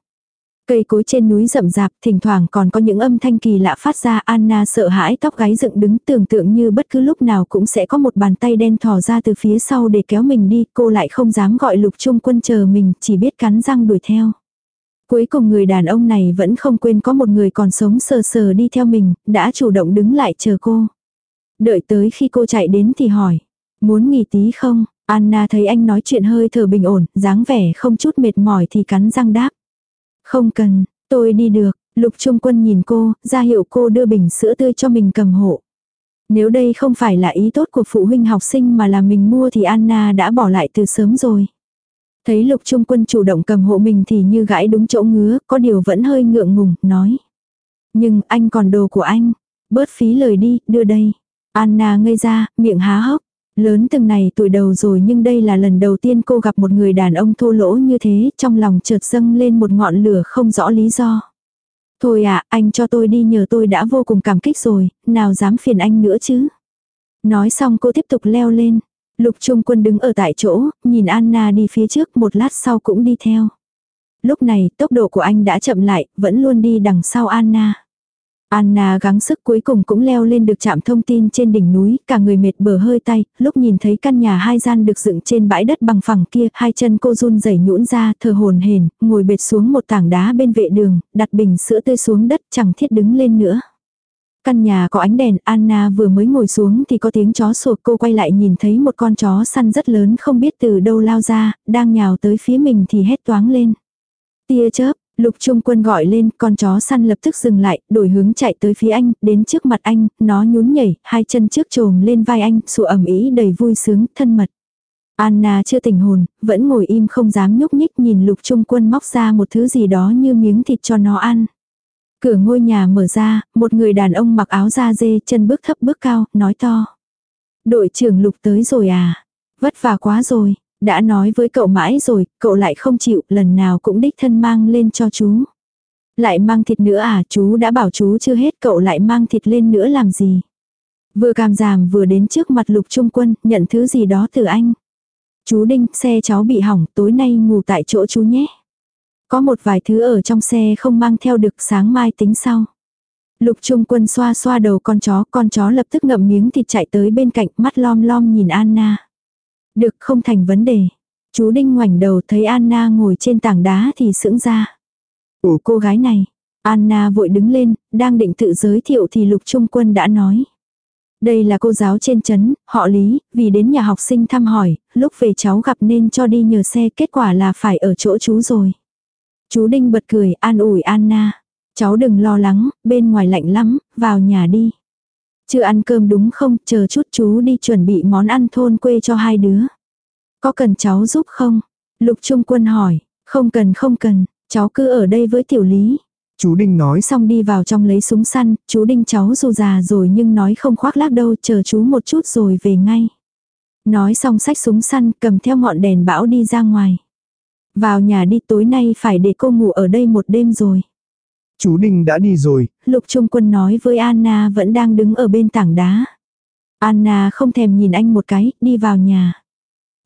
Cây cối trên núi rậm rạp, thỉnh thoảng còn có những âm thanh kỳ lạ phát ra Anna sợ hãi tóc gáy dựng đứng tưởng tượng như bất cứ lúc nào cũng sẽ có một bàn tay đen thò ra từ phía sau để kéo mình đi, cô lại không dám gọi lục trung quân chờ mình, chỉ biết cắn răng đuổi theo. Cuối cùng người đàn ông này vẫn không quên có một người còn sống sờ sờ đi theo mình, đã chủ động đứng lại chờ cô. Đợi tới khi cô chạy đến thì hỏi, muốn nghỉ tí không? Anna thấy anh nói chuyện hơi thở bình ổn, dáng vẻ không chút mệt mỏi thì cắn răng đáp. Không cần, tôi đi được, lục trung quân nhìn cô, ra hiệu cô đưa bình sữa tươi cho mình cầm hộ. Nếu đây không phải là ý tốt của phụ huynh học sinh mà là mình mua thì Anna đã bỏ lại từ sớm rồi. Thấy lục trung quân chủ động cầm hộ mình thì như gãi đúng chỗ ngứa, có điều vẫn hơi ngượng ngùng, nói. Nhưng anh còn đồ của anh, bớt phí lời đi, đưa đây. Anna ngây ra, miệng há hốc. Lớn từng này tuổi đầu rồi nhưng đây là lần đầu tiên cô gặp một người đàn ông thô lỗ như thế, trong lòng chợt dâng lên một ngọn lửa không rõ lý do. Thôi à, anh cho tôi đi nhờ tôi đã vô cùng cảm kích rồi, nào dám phiền anh nữa chứ. Nói xong cô tiếp tục leo lên. Lục Trung Quân đứng ở tại chỗ, nhìn Anna đi phía trước một lát sau cũng đi theo. Lúc này tốc độ của anh đã chậm lại, vẫn luôn đi đằng sau Anna. Anna gắng sức cuối cùng cũng leo lên được trạm thông tin trên đỉnh núi, cả người mệt bờ hơi tay, lúc nhìn thấy căn nhà hai gian được dựng trên bãi đất bằng phẳng kia, hai chân cô run rẩy nhũn ra, thở hồn hển, ngồi bệt xuống một tảng đá bên vệ đường, đặt bình sữa tươi xuống đất, chẳng thiết đứng lên nữa. Căn nhà có ánh đèn, Anna vừa mới ngồi xuống thì có tiếng chó sủa cô quay lại nhìn thấy một con chó săn rất lớn không biết từ đâu lao ra, đang nhào tới phía mình thì hét toáng lên. Tia chớp, Lục Trung Quân gọi lên, con chó săn lập tức dừng lại, đổi hướng chạy tới phía anh, đến trước mặt anh, nó nhún nhảy, hai chân trước trồm lên vai anh, sủa ẩm ý đầy vui sướng, thân mật. Anna chưa tỉnh hồn, vẫn ngồi im không dám nhúc nhích nhìn Lục Trung Quân móc ra một thứ gì đó như miếng thịt cho nó ăn. Cửa ngôi nhà mở ra, một người đàn ông mặc áo da dê, chân bước thấp bước cao, nói to. Đội trưởng Lục tới rồi à? Vất vả quá rồi, đã nói với cậu mãi rồi, cậu lại không chịu, lần nào cũng đích thân mang lên cho chú. Lại mang thịt nữa à, chú đã bảo chú chưa hết, cậu lại mang thịt lên nữa làm gì. Vừa càm giảm vừa đến trước mặt lục trung quân, nhận thứ gì đó từ anh. Chú Đinh, xe cháu bị hỏng, tối nay ngủ tại chỗ chú nhé. Có một vài thứ ở trong xe không mang theo được sáng mai tính sau. Lục Trung Quân xoa xoa đầu con chó, con chó lập tức ngậm miếng thịt chạy tới bên cạnh, mắt lom lom nhìn Anna. Được không thành vấn đề. Chú Đinh ngoảnh đầu thấy Anna ngồi trên tảng đá thì sững ra. Ủa cô gái này. Anna vội đứng lên, đang định tự giới thiệu thì Lục Trung Quân đã nói. Đây là cô giáo trên chấn, họ Lý, vì đến nhà học sinh thăm hỏi, lúc về cháu gặp nên cho đi nhờ xe, kết quả là phải ở chỗ chú rồi. Chú Đinh bật cười, an ủi Anna. Cháu đừng lo lắng, bên ngoài lạnh lắm, vào nhà đi. Chưa ăn cơm đúng không, chờ chút chú đi chuẩn bị món ăn thôn quê cho hai đứa. Có cần cháu giúp không? Lục Trung Quân hỏi, không cần không cần, cháu cứ ở đây với tiểu lý. Chú Đinh nói xong đi vào trong lấy súng săn, chú Đinh cháu dù già rồi nhưng nói không khoác lác đâu, chờ chú một chút rồi về ngay. Nói xong sách súng săn, cầm theo ngọn đèn bão đi ra ngoài. Vào nhà đi tối nay phải để cô ngủ ở đây một đêm rồi. Chú Ninh đã đi rồi. Lục Trung Quân nói với Anna vẫn đang đứng ở bên tảng đá. Anna không thèm nhìn anh một cái, đi vào nhà.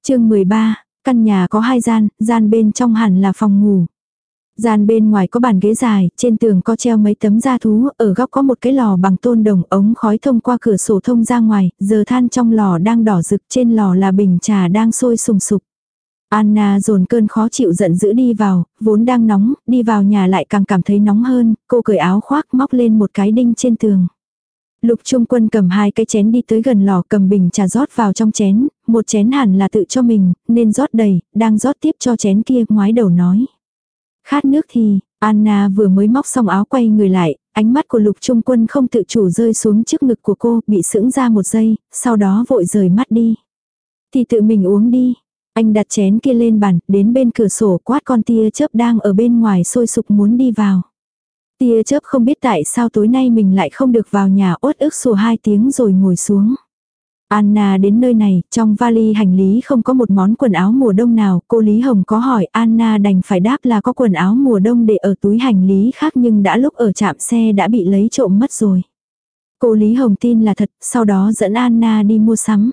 chương 13, căn nhà có hai gian, gian bên trong hẳn là phòng ngủ. Gian bên ngoài có bàn ghế dài, trên tường có treo mấy tấm da thú, ở góc có một cái lò bằng tôn đồng ống khói thông qua cửa sổ thông ra ngoài, giờ than trong lò đang đỏ rực trên lò là bình trà đang sôi sùng sục. Anna dồn cơn khó chịu giận dữ đi vào, vốn đang nóng, đi vào nhà lại càng cảm thấy nóng hơn, cô cởi áo khoác móc lên một cái đinh trên tường. Lục Trung Quân cầm hai cái chén đi tới gần lò cầm bình trà rót vào trong chén, một chén hẳn là tự cho mình, nên rót đầy, đang rót tiếp cho chén kia, ngoái đầu nói. Khát nước thì, Anna vừa mới móc xong áo quay người lại, ánh mắt của lục trung quân không tự chủ rơi xuống trước ngực của cô, bị sững ra một giây, sau đó vội rời mắt đi. Thì tự mình uống đi. Anh đặt chén kia lên bàn, đến bên cửa sổ quát con tia chớp đang ở bên ngoài sôi sục muốn đi vào. Tia chớp không biết tại sao tối nay mình lại không được vào nhà ốt ức sủa hai tiếng rồi ngồi xuống. Anna đến nơi này, trong vali hành lý không có một món quần áo mùa đông nào, cô Lý Hồng có hỏi Anna đành phải đáp là có quần áo mùa đông để ở túi hành lý khác nhưng đã lúc ở trạm xe đã bị lấy trộm mất rồi. Cô Lý Hồng tin là thật, sau đó dẫn Anna đi mua sắm.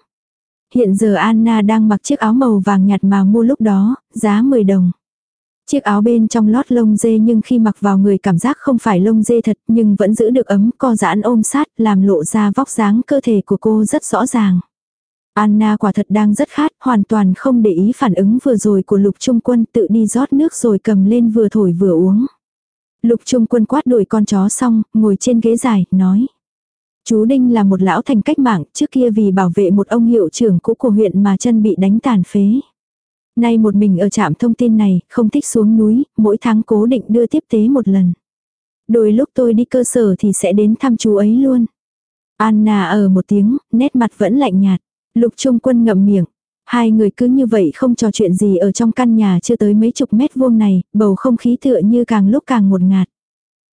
Hiện giờ Anna đang mặc chiếc áo màu vàng nhạt mà mua lúc đó, giá 10 đồng. Chiếc áo bên trong lót lông dê nhưng khi mặc vào người cảm giác không phải lông dê thật nhưng vẫn giữ được ấm co giãn ôm sát làm lộ ra vóc dáng cơ thể của cô rất rõ ràng. Anna quả thật đang rất khát, hoàn toàn không để ý phản ứng vừa rồi của lục trung quân tự đi rót nước rồi cầm lên vừa thổi vừa uống. Lục trung quân quát đuổi con chó xong, ngồi trên ghế dài, nói. Chú Đinh là một lão thành cách mạng, trước kia vì bảo vệ một ông hiệu trưởng cũ của huyện mà chân bị đánh tàn phế. Nay một mình ở trạm thông tin này, không thích xuống núi, mỗi tháng cố định đưa tiếp tế một lần. Đôi lúc tôi đi cơ sở thì sẽ đến thăm chú ấy luôn. Anna ở một tiếng, nét mặt vẫn lạnh nhạt. Lục Trung Quân ngậm miệng. Hai người cứ như vậy không trò chuyện gì ở trong căn nhà chưa tới mấy chục mét vuông này, bầu không khí tựa như càng lúc càng một ngạt.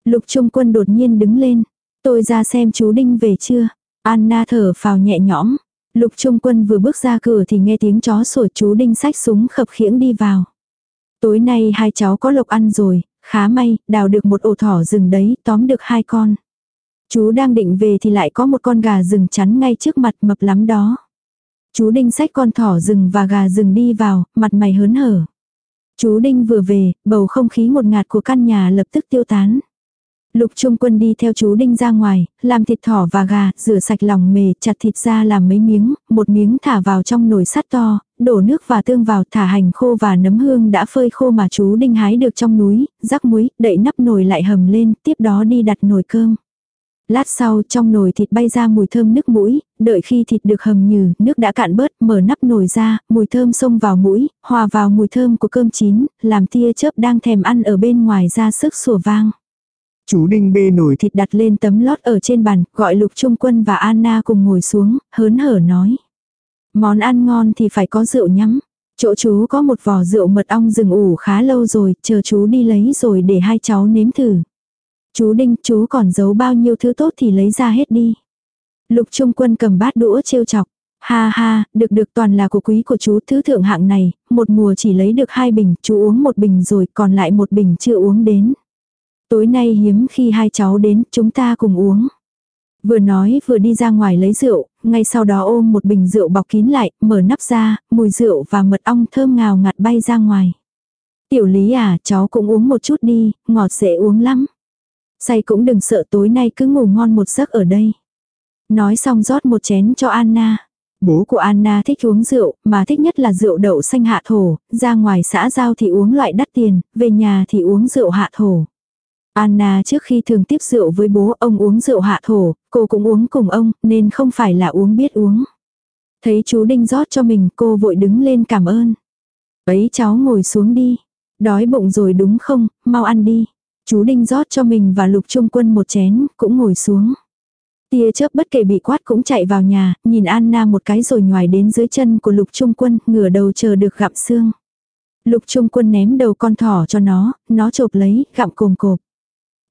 Lục Trung Quân đột nhiên đứng lên. Tôi ra xem chú Đinh về chưa. Anna thở phào nhẹ nhõm. Lục Trung Quân vừa bước ra cửa thì nghe tiếng chó sủa chú đinh sách súng khập khiễng đi vào. Tối nay hai cháu có lộc ăn rồi, khá may, đào được một ổ thỏ rừng đấy, tóm được hai con. Chú đang định về thì lại có một con gà rừng chắn ngay trước mặt mập lắm đó. Chú đinh sách con thỏ rừng và gà rừng đi vào, mặt mày hớn hở. Chú đinh vừa về, bầu không khí ngột ngạt của căn nhà lập tức tiêu tán. Lục Trung Quân đi theo chú Đinh ra ngoài, làm thịt thỏ và gà, rửa sạch lòng mề, chặt thịt ra làm mấy miếng, một miếng thả vào trong nồi sắt to, đổ nước và tương vào, thả hành khô và nấm hương đã phơi khô mà chú Đinh hái được trong núi, rắc muối, đậy nắp nồi lại hầm lên, tiếp đó đi đặt nồi cơm. Lát sau trong nồi thịt bay ra mùi thơm nước mũi, đợi khi thịt được hầm nhừ, nước đã cạn bớt, mở nắp nồi ra, mùi thơm xông vào mũi, hòa vào mùi thơm của cơm chín, làm tia chớp đang thèm ăn ở bên ngoài ra sức sủa vang. Chú Đinh bê nổi thịt đặt lên tấm lót ở trên bàn, gọi Lục Trung Quân và Anna cùng ngồi xuống, hớn hở nói. Món ăn ngon thì phải có rượu nhắm. Chỗ chú có một vò rượu mật ong rừng ủ khá lâu rồi, chờ chú đi lấy rồi để hai cháu nếm thử. Chú Đinh, chú còn giấu bao nhiêu thứ tốt thì lấy ra hết đi. Lục Trung Quân cầm bát đũa trêu chọc. Ha ha, được được toàn là của quý của chú thứ thượng hạng này, một mùa chỉ lấy được hai bình, chú uống một bình rồi còn lại một bình chưa uống đến. Tối nay hiếm khi hai cháu đến, chúng ta cùng uống. Vừa nói vừa đi ra ngoài lấy rượu, ngay sau đó ôm một bình rượu bọc kín lại, mở nắp ra, mùi rượu và mật ong thơm ngào ngạt bay ra ngoài. Tiểu lý à, cháu cũng uống một chút đi, ngọt dễ uống lắm. Say cũng đừng sợ tối nay cứ ngủ ngon một giấc ở đây. Nói xong rót một chén cho Anna. Bố của Anna thích uống rượu, mà thích nhất là rượu đậu xanh hạ thổ, ra ngoài xã giao thì uống loại đắt tiền, về nhà thì uống rượu hạ thổ. Anna trước khi thường tiếp rượu với bố ông uống rượu hạ thổ, cô cũng uống cùng ông, nên không phải là uống biết uống. Thấy chú Đinh rót cho mình, cô vội đứng lên cảm ơn. Ấy cháu ngồi xuống đi. Đói bụng rồi đúng không, mau ăn đi. Chú Đinh rót cho mình và Lục Trung Quân một chén, cũng ngồi xuống. Tia chớp bất kể bị quát cũng chạy vào nhà, nhìn Anna một cái rồi nhòi đến dưới chân của Lục Trung Quân, ngửa đầu chờ được gặm xương. Lục Trung Quân ném đầu con thỏ cho nó, nó chộp lấy, gặm cồm cộp.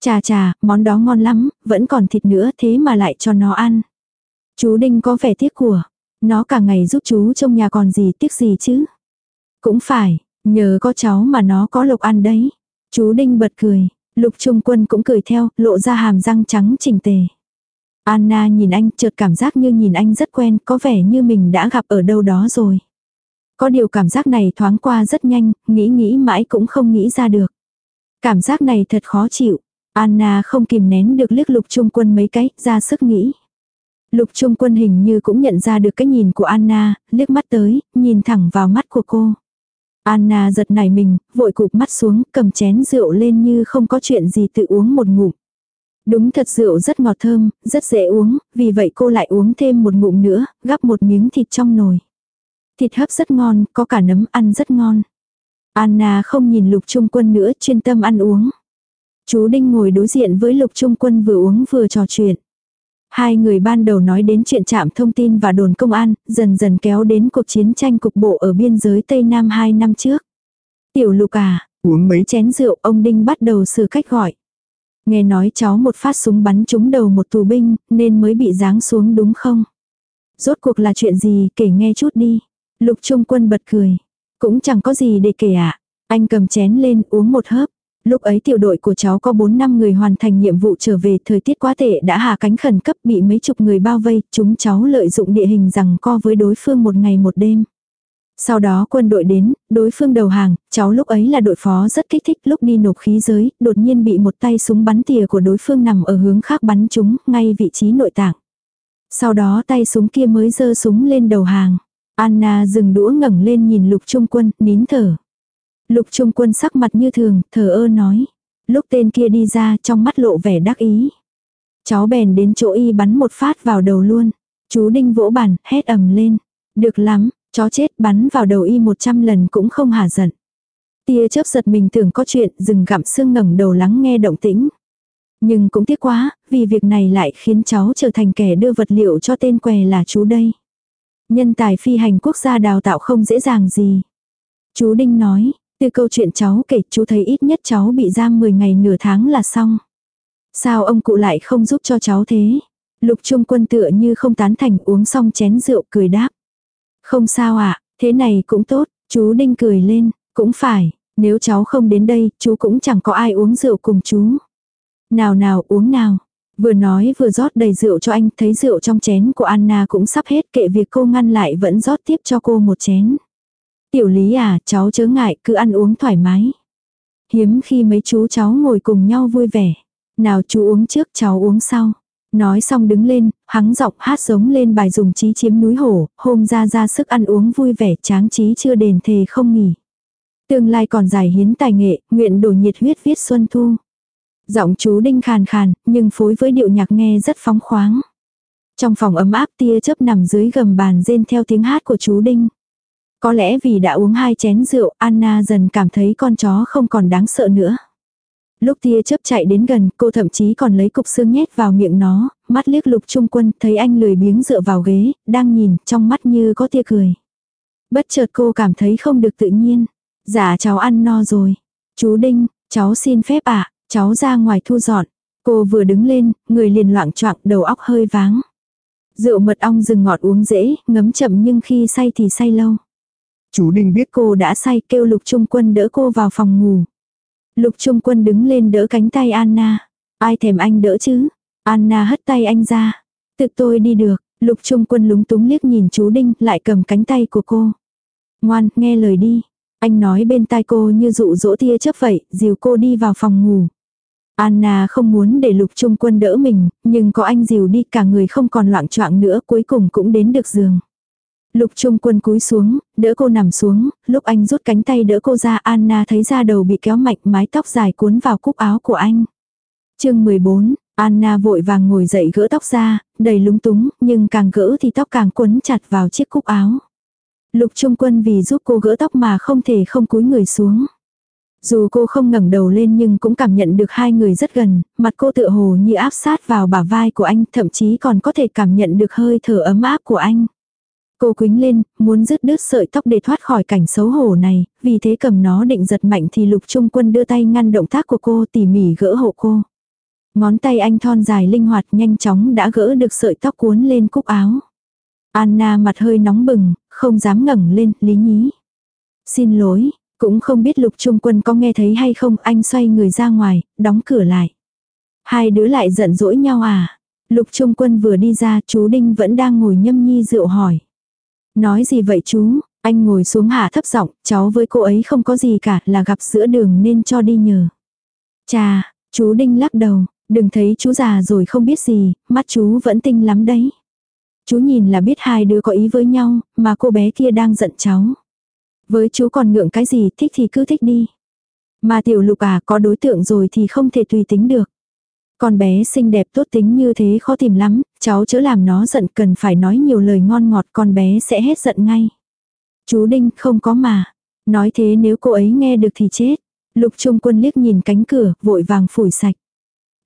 Chà chà, món đó ngon lắm, vẫn còn thịt nữa thế mà lại cho nó ăn. Chú Đinh có vẻ tiếc của. Nó cả ngày giúp chú trong nhà còn gì tiếc gì chứ. Cũng phải, nhờ có cháu mà nó có lộc ăn đấy. Chú Đinh bật cười, Lục Trung Quân cũng cười theo, lộ ra hàm răng trắng chỉnh tề. Anna nhìn anh chợt cảm giác như nhìn anh rất quen, có vẻ như mình đã gặp ở đâu đó rồi. Có điều cảm giác này thoáng qua rất nhanh, nghĩ nghĩ mãi cũng không nghĩ ra được. Cảm giác này thật khó chịu. Anna không kìm nén được liếc lục trung quân mấy cái, ra sức nghĩ. Lục trung quân hình như cũng nhận ra được cái nhìn của Anna, liếc mắt tới, nhìn thẳng vào mắt của cô. Anna giật nảy mình, vội cụp mắt xuống, cầm chén rượu lên như không có chuyện gì tự uống một ngụm. Đúng thật rượu rất ngọt thơm, rất dễ uống, vì vậy cô lại uống thêm một ngụm nữa, gắp một miếng thịt trong nồi. Thịt hấp rất ngon, có cả nấm ăn rất ngon. Anna không nhìn lục trung quân nữa, chuyên tâm ăn uống. Chú Đinh ngồi đối diện với lục trung quân vừa uống vừa trò chuyện. Hai người ban đầu nói đến chuyện trạm thông tin và đồn công an, dần dần kéo đến cuộc chiến tranh cục bộ ở biên giới Tây Nam hai năm trước. Tiểu lục à, Uống mấy chén rượu ông Đinh bắt đầu sửa cách gọi. Nghe nói cháu một phát súng bắn trúng đầu một tù binh, nên mới bị giáng xuống đúng không? Rốt cuộc là chuyện gì, kể nghe chút đi. Lục Trung Quân bật cười. Cũng chẳng có gì để kể ạ. À. Anh cầm chén lên uống một hớp. Lúc ấy tiểu đội của cháu có 4 năm người hoàn thành nhiệm vụ trở về thời tiết quá tệ đã hạ cánh khẩn cấp bị mấy chục người bao vây, chúng cháu lợi dụng địa hình rằng co với đối phương một ngày một đêm. Sau đó quân đội đến, đối phương đầu hàng, cháu lúc ấy là đội phó rất kích thích lúc đi nộp khí giới, đột nhiên bị một tay súng bắn tỉa của đối phương nằm ở hướng khác bắn chúng, ngay vị trí nội tạng. Sau đó tay súng kia mới giơ súng lên đầu hàng. Anna dừng đũa ngẩng lên nhìn lục trung quân, nín thở. Lục trung quân sắc mặt như thường, thờ ơ nói. Lúc tên kia đi ra trong mắt lộ vẻ đắc ý. Cháu bèn đến chỗ y bắn một phát vào đầu luôn. Chú Đinh vỗ bàn, hét ầm lên. Được lắm, chó chết bắn vào đầu y một trăm lần cũng không hả giận. Tia chớp giật mình tưởng có chuyện, dừng gặm xương ngẩng đầu lắng nghe động tĩnh. Nhưng cũng tiếc quá, vì việc này lại khiến cháu trở thành kẻ đưa vật liệu cho tên què là chú đây. Nhân tài phi hành quốc gia đào tạo không dễ dàng gì. Chú Đinh nói, từ câu chuyện cháu kể chú thấy ít nhất cháu bị giam 10 ngày nửa tháng là xong. Sao ông cụ lại không giúp cho cháu thế? Lục Trung Quân tựa như không tán thành uống xong chén rượu cười đáp. Không sao ạ, à, thế này cũng tốt, chú Đinh cười lên, cũng phải, nếu cháu không đến đây, chú cũng chẳng có ai uống rượu cùng chú. Nào nào uống nào. Vừa nói vừa rót đầy rượu cho anh, thấy rượu trong chén của Anna cũng sắp hết kệ việc cô ngăn lại vẫn rót tiếp cho cô một chén. Tiểu lý à, cháu chớ ngại, cứ ăn uống thoải mái. Hiếm khi mấy chú cháu ngồi cùng nhau vui vẻ. Nào chú uống trước cháu uống sau. Nói xong đứng lên, hắng giọng hát giống lên bài dùng trí chiếm núi hổ, hôm ra ra sức ăn uống vui vẻ tráng trí chưa đền thề không nghỉ. Tương lai còn dài hiến tài nghệ, nguyện đổ nhiệt huyết viết xuân thu. Giọng chú đinh khàn khàn, nhưng phối với điệu nhạc nghe rất phóng khoáng. Trong phòng ấm áp tia chớp nằm dưới gầm bàn rên theo tiếng hát của chú đinh. Có lẽ vì đã uống hai chén rượu, Anna dần cảm thấy con chó không còn đáng sợ nữa. Lúc tia chớp chạy đến gần, cô thậm chí còn lấy cục xương nhét vào miệng nó, mắt liếc lục trung quân, thấy anh lười biếng dựa vào ghế, đang nhìn, trong mắt như có tia cười. Bất chợt cô cảm thấy không được tự nhiên. Dạ cháu ăn no rồi. Chú Đinh, cháu xin phép ạ, cháu ra ngoài thu dọn. Cô vừa đứng lên, người liền loạn choạng đầu óc hơi váng. Rượu mật ong rừng ngọt uống dễ, ngấm chậm nhưng khi say thì say lâu. Chú Đinh biết cô đã say kêu lục trung quân đỡ cô vào phòng ngủ. Lục Trung Quân đứng lên đỡ cánh tay Anna. Ai thèm anh đỡ chứ? Anna hất tay anh ra. Tự tôi đi được. Lục Trung Quân lúng túng liếc nhìn chú Đinh lại cầm cánh tay của cô. Ngoan, nghe lời đi. Anh nói bên tai cô như dụ dỗ tia chớp vậy, dìu cô đi vào phòng ngủ. Anna không muốn để lục trung quân đỡ mình, nhưng có anh dìu đi cả người không còn loạn choạng nữa cuối cùng cũng đến được giường. Lục trung quân cúi xuống, đỡ cô nằm xuống, lúc anh rút cánh tay đỡ cô ra Anna thấy da đầu bị kéo mạnh mái tóc dài cuốn vào cúc áo của anh. chương 14, Anna vội vàng ngồi dậy gỡ tóc ra, đầy lúng túng, nhưng càng gỡ thì tóc càng quấn chặt vào chiếc cúc áo. Lục trung quân vì giúp cô gỡ tóc mà không thể không cúi người xuống. Dù cô không ngẩng đầu lên nhưng cũng cảm nhận được hai người rất gần, mặt cô tựa hồ như áp sát vào bả vai của anh, thậm chí còn có thể cảm nhận được hơi thở ấm áp của anh. Cô quính lên, muốn rứt đứt sợi tóc để thoát khỏi cảnh xấu hổ này, vì thế cầm nó định giật mạnh thì lục trung quân đưa tay ngăn động tác của cô tỉ mỉ gỡ hộ cô. Ngón tay anh thon dài linh hoạt nhanh chóng đã gỡ được sợi tóc cuốn lên cúc áo. Anna mặt hơi nóng bừng, không dám ngẩng lên, lý nhí. Xin lỗi, cũng không biết lục trung quân có nghe thấy hay không, anh xoay người ra ngoài, đóng cửa lại. Hai đứa lại giận dỗi nhau à? Lục trung quân vừa đi ra, chú Đinh vẫn đang ngồi nhâm nhi rượu hỏi. Nói gì vậy chú? Anh ngồi xuống hạ thấp giọng, cháu với cô ấy không có gì cả, là gặp giữa đường nên cho đi nhờ. Chà, chú Đinh lắc đầu, đừng thấy chú già rồi không biết gì, mắt chú vẫn tinh lắm đấy. Chú nhìn là biết hai đứa có ý với nhau, mà cô bé kia đang giận cháu. Với chú còn ngượng cái gì, thích thì cứ thích đi. Mà tiểu lục à, có đối tượng rồi thì không thể tùy tính được. Con bé xinh đẹp tốt tính như thế khó tìm lắm, cháu chớ làm nó giận cần phải nói nhiều lời ngon ngọt con bé sẽ hết giận ngay. Chú Đinh không có mà. Nói thế nếu cô ấy nghe được thì chết. Lục Trung Quân liếc nhìn cánh cửa, vội vàng phủi sạch.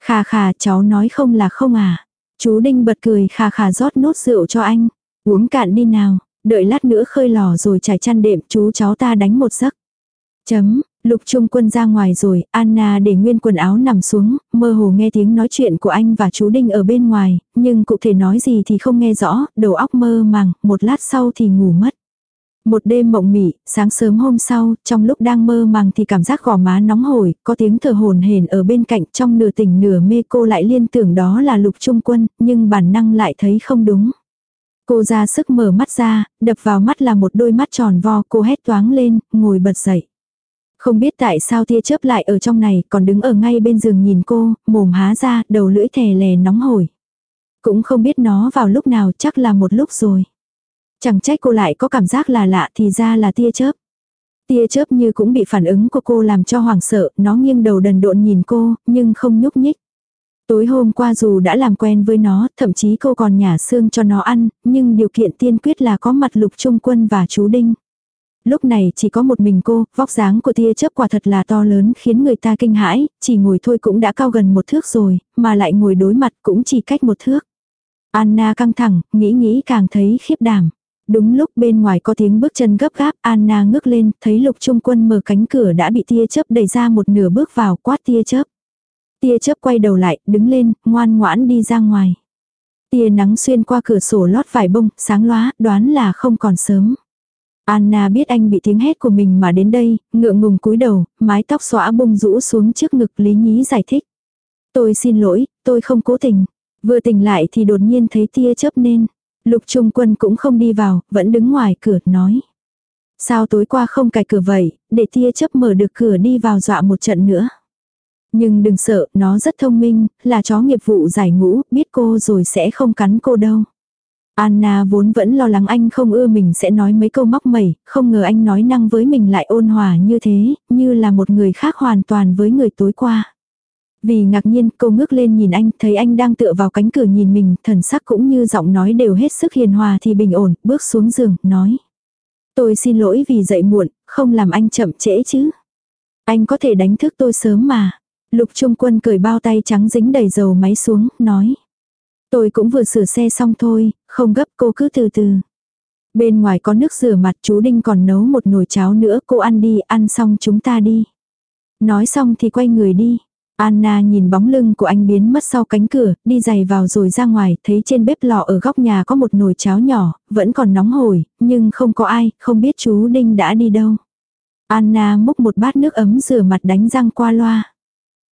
Khà khà cháu nói không là không à. Chú Đinh bật cười khà khà rót nốt rượu cho anh. Uống cạn đi nào, đợi lát nữa khơi lò rồi trải chăn đệm chú cháu ta đánh một giấc. Chấm, Lục Trung Quân ra ngoài rồi, Anna để nguyên quần áo nằm xuống, mơ hồ nghe tiếng nói chuyện của anh và chú Đinh ở bên ngoài, nhưng cụ thể nói gì thì không nghe rõ, đầu óc mơ màng, một lát sau thì ngủ mất. Một đêm mộng mị, sáng sớm hôm sau, trong lúc đang mơ màng thì cảm giác gò má nóng hổi, có tiếng thở hồn hển ở bên cạnh trong nửa tỉnh nửa mê cô lại liên tưởng đó là lục trung quân, nhưng bản năng lại thấy không đúng. Cô ra sức mở mắt ra, đập vào mắt là một đôi mắt tròn vo, cô hét toáng lên, ngồi bật dậy. Không biết tại sao tia chớp lại ở trong này, còn đứng ở ngay bên giường nhìn cô, mồm há ra, đầu lưỡi thè lè nóng hổi. Cũng không biết nó vào lúc nào, chắc là một lúc rồi. Chẳng trách cô lại có cảm giác là lạ thì ra là tia chớp. Tia chớp như cũng bị phản ứng của cô làm cho hoảng sợ, nó nghiêng đầu đần độn nhìn cô, nhưng không nhúc nhích. Tối hôm qua dù đã làm quen với nó, thậm chí cô còn nhả xương cho nó ăn, nhưng điều kiện tiên quyết là có mặt lục trung quân và chú Đinh. Lúc này chỉ có một mình cô, vóc dáng của tia chớp quả thật là to lớn khiến người ta kinh hãi, chỉ ngồi thôi cũng đã cao gần một thước rồi, mà lại ngồi đối mặt cũng chỉ cách một thước. Anna căng thẳng, nghĩ nghĩ càng thấy khiếp đảm. Đúng lúc bên ngoài có tiếng bước chân gấp gáp, Anna ngước lên, thấy lục trung quân mở cánh cửa đã bị tia chớp đẩy ra một nửa bước vào quát tia chớp. Tia chớp quay đầu lại, đứng lên, ngoan ngoãn đi ra ngoài. Tia nắng xuyên qua cửa sổ lót vải bông, sáng lóa, đoán là không còn sớm. Anna biết anh bị tiếng hét của mình mà đến đây, ngượng ngùng cúi đầu, mái tóc xõa bung rũ xuống trước ngực Lý Nhí giải thích. Tôi xin lỗi, tôi không cố tình. Vừa tỉnh lại thì đột nhiên thấy tia chớp nên. Lục Trung Quân cũng không đi vào, vẫn đứng ngoài cửa, nói. Sao tối qua không cài cửa vậy, để tia chớp mở được cửa đi vào dọa một trận nữa. Nhưng đừng sợ, nó rất thông minh, là chó nghiệp vụ giải ngũ, biết cô rồi sẽ không cắn cô đâu. Anna vốn vẫn lo lắng anh không ưa mình sẽ nói mấy câu móc mẩy, không ngờ anh nói năng với mình lại ôn hòa như thế, như là một người khác hoàn toàn với người tối qua. Vì ngạc nhiên cô ngước lên nhìn anh, thấy anh đang tựa vào cánh cửa nhìn mình, thần sắc cũng như giọng nói đều hết sức hiền hòa thì bình ổn, bước xuống giường, nói. Tôi xin lỗi vì dậy muộn, không làm anh chậm trễ chứ. Anh có thể đánh thức tôi sớm mà. Lục Trung Quân cởi bao tay trắng dính đầy dầu máy xuống, nói. Tôi cũng vừa sửa xe xong thôi, không gấp cô cứ từ từ. Bên ngoài có nước rửa mặt chú Đinh còn nấu một nồi cháo nữa cô ăn đi, ăn xong chúng ta đi. Nói xong thì quay người đi. Anna nhìn bóng lưng của anh biến mất sau cánh cửa, đi giày vào rồi ra ngoài, thấy trên bếp lò ở góc nhà có một nồi cháo nhỏ, vẫn còn nóng hổi, nhưng không có ai, không biết chú Đinh đã đi đâu. Anna múc một bát nước ấm rửa mặt đánh răng qua loa.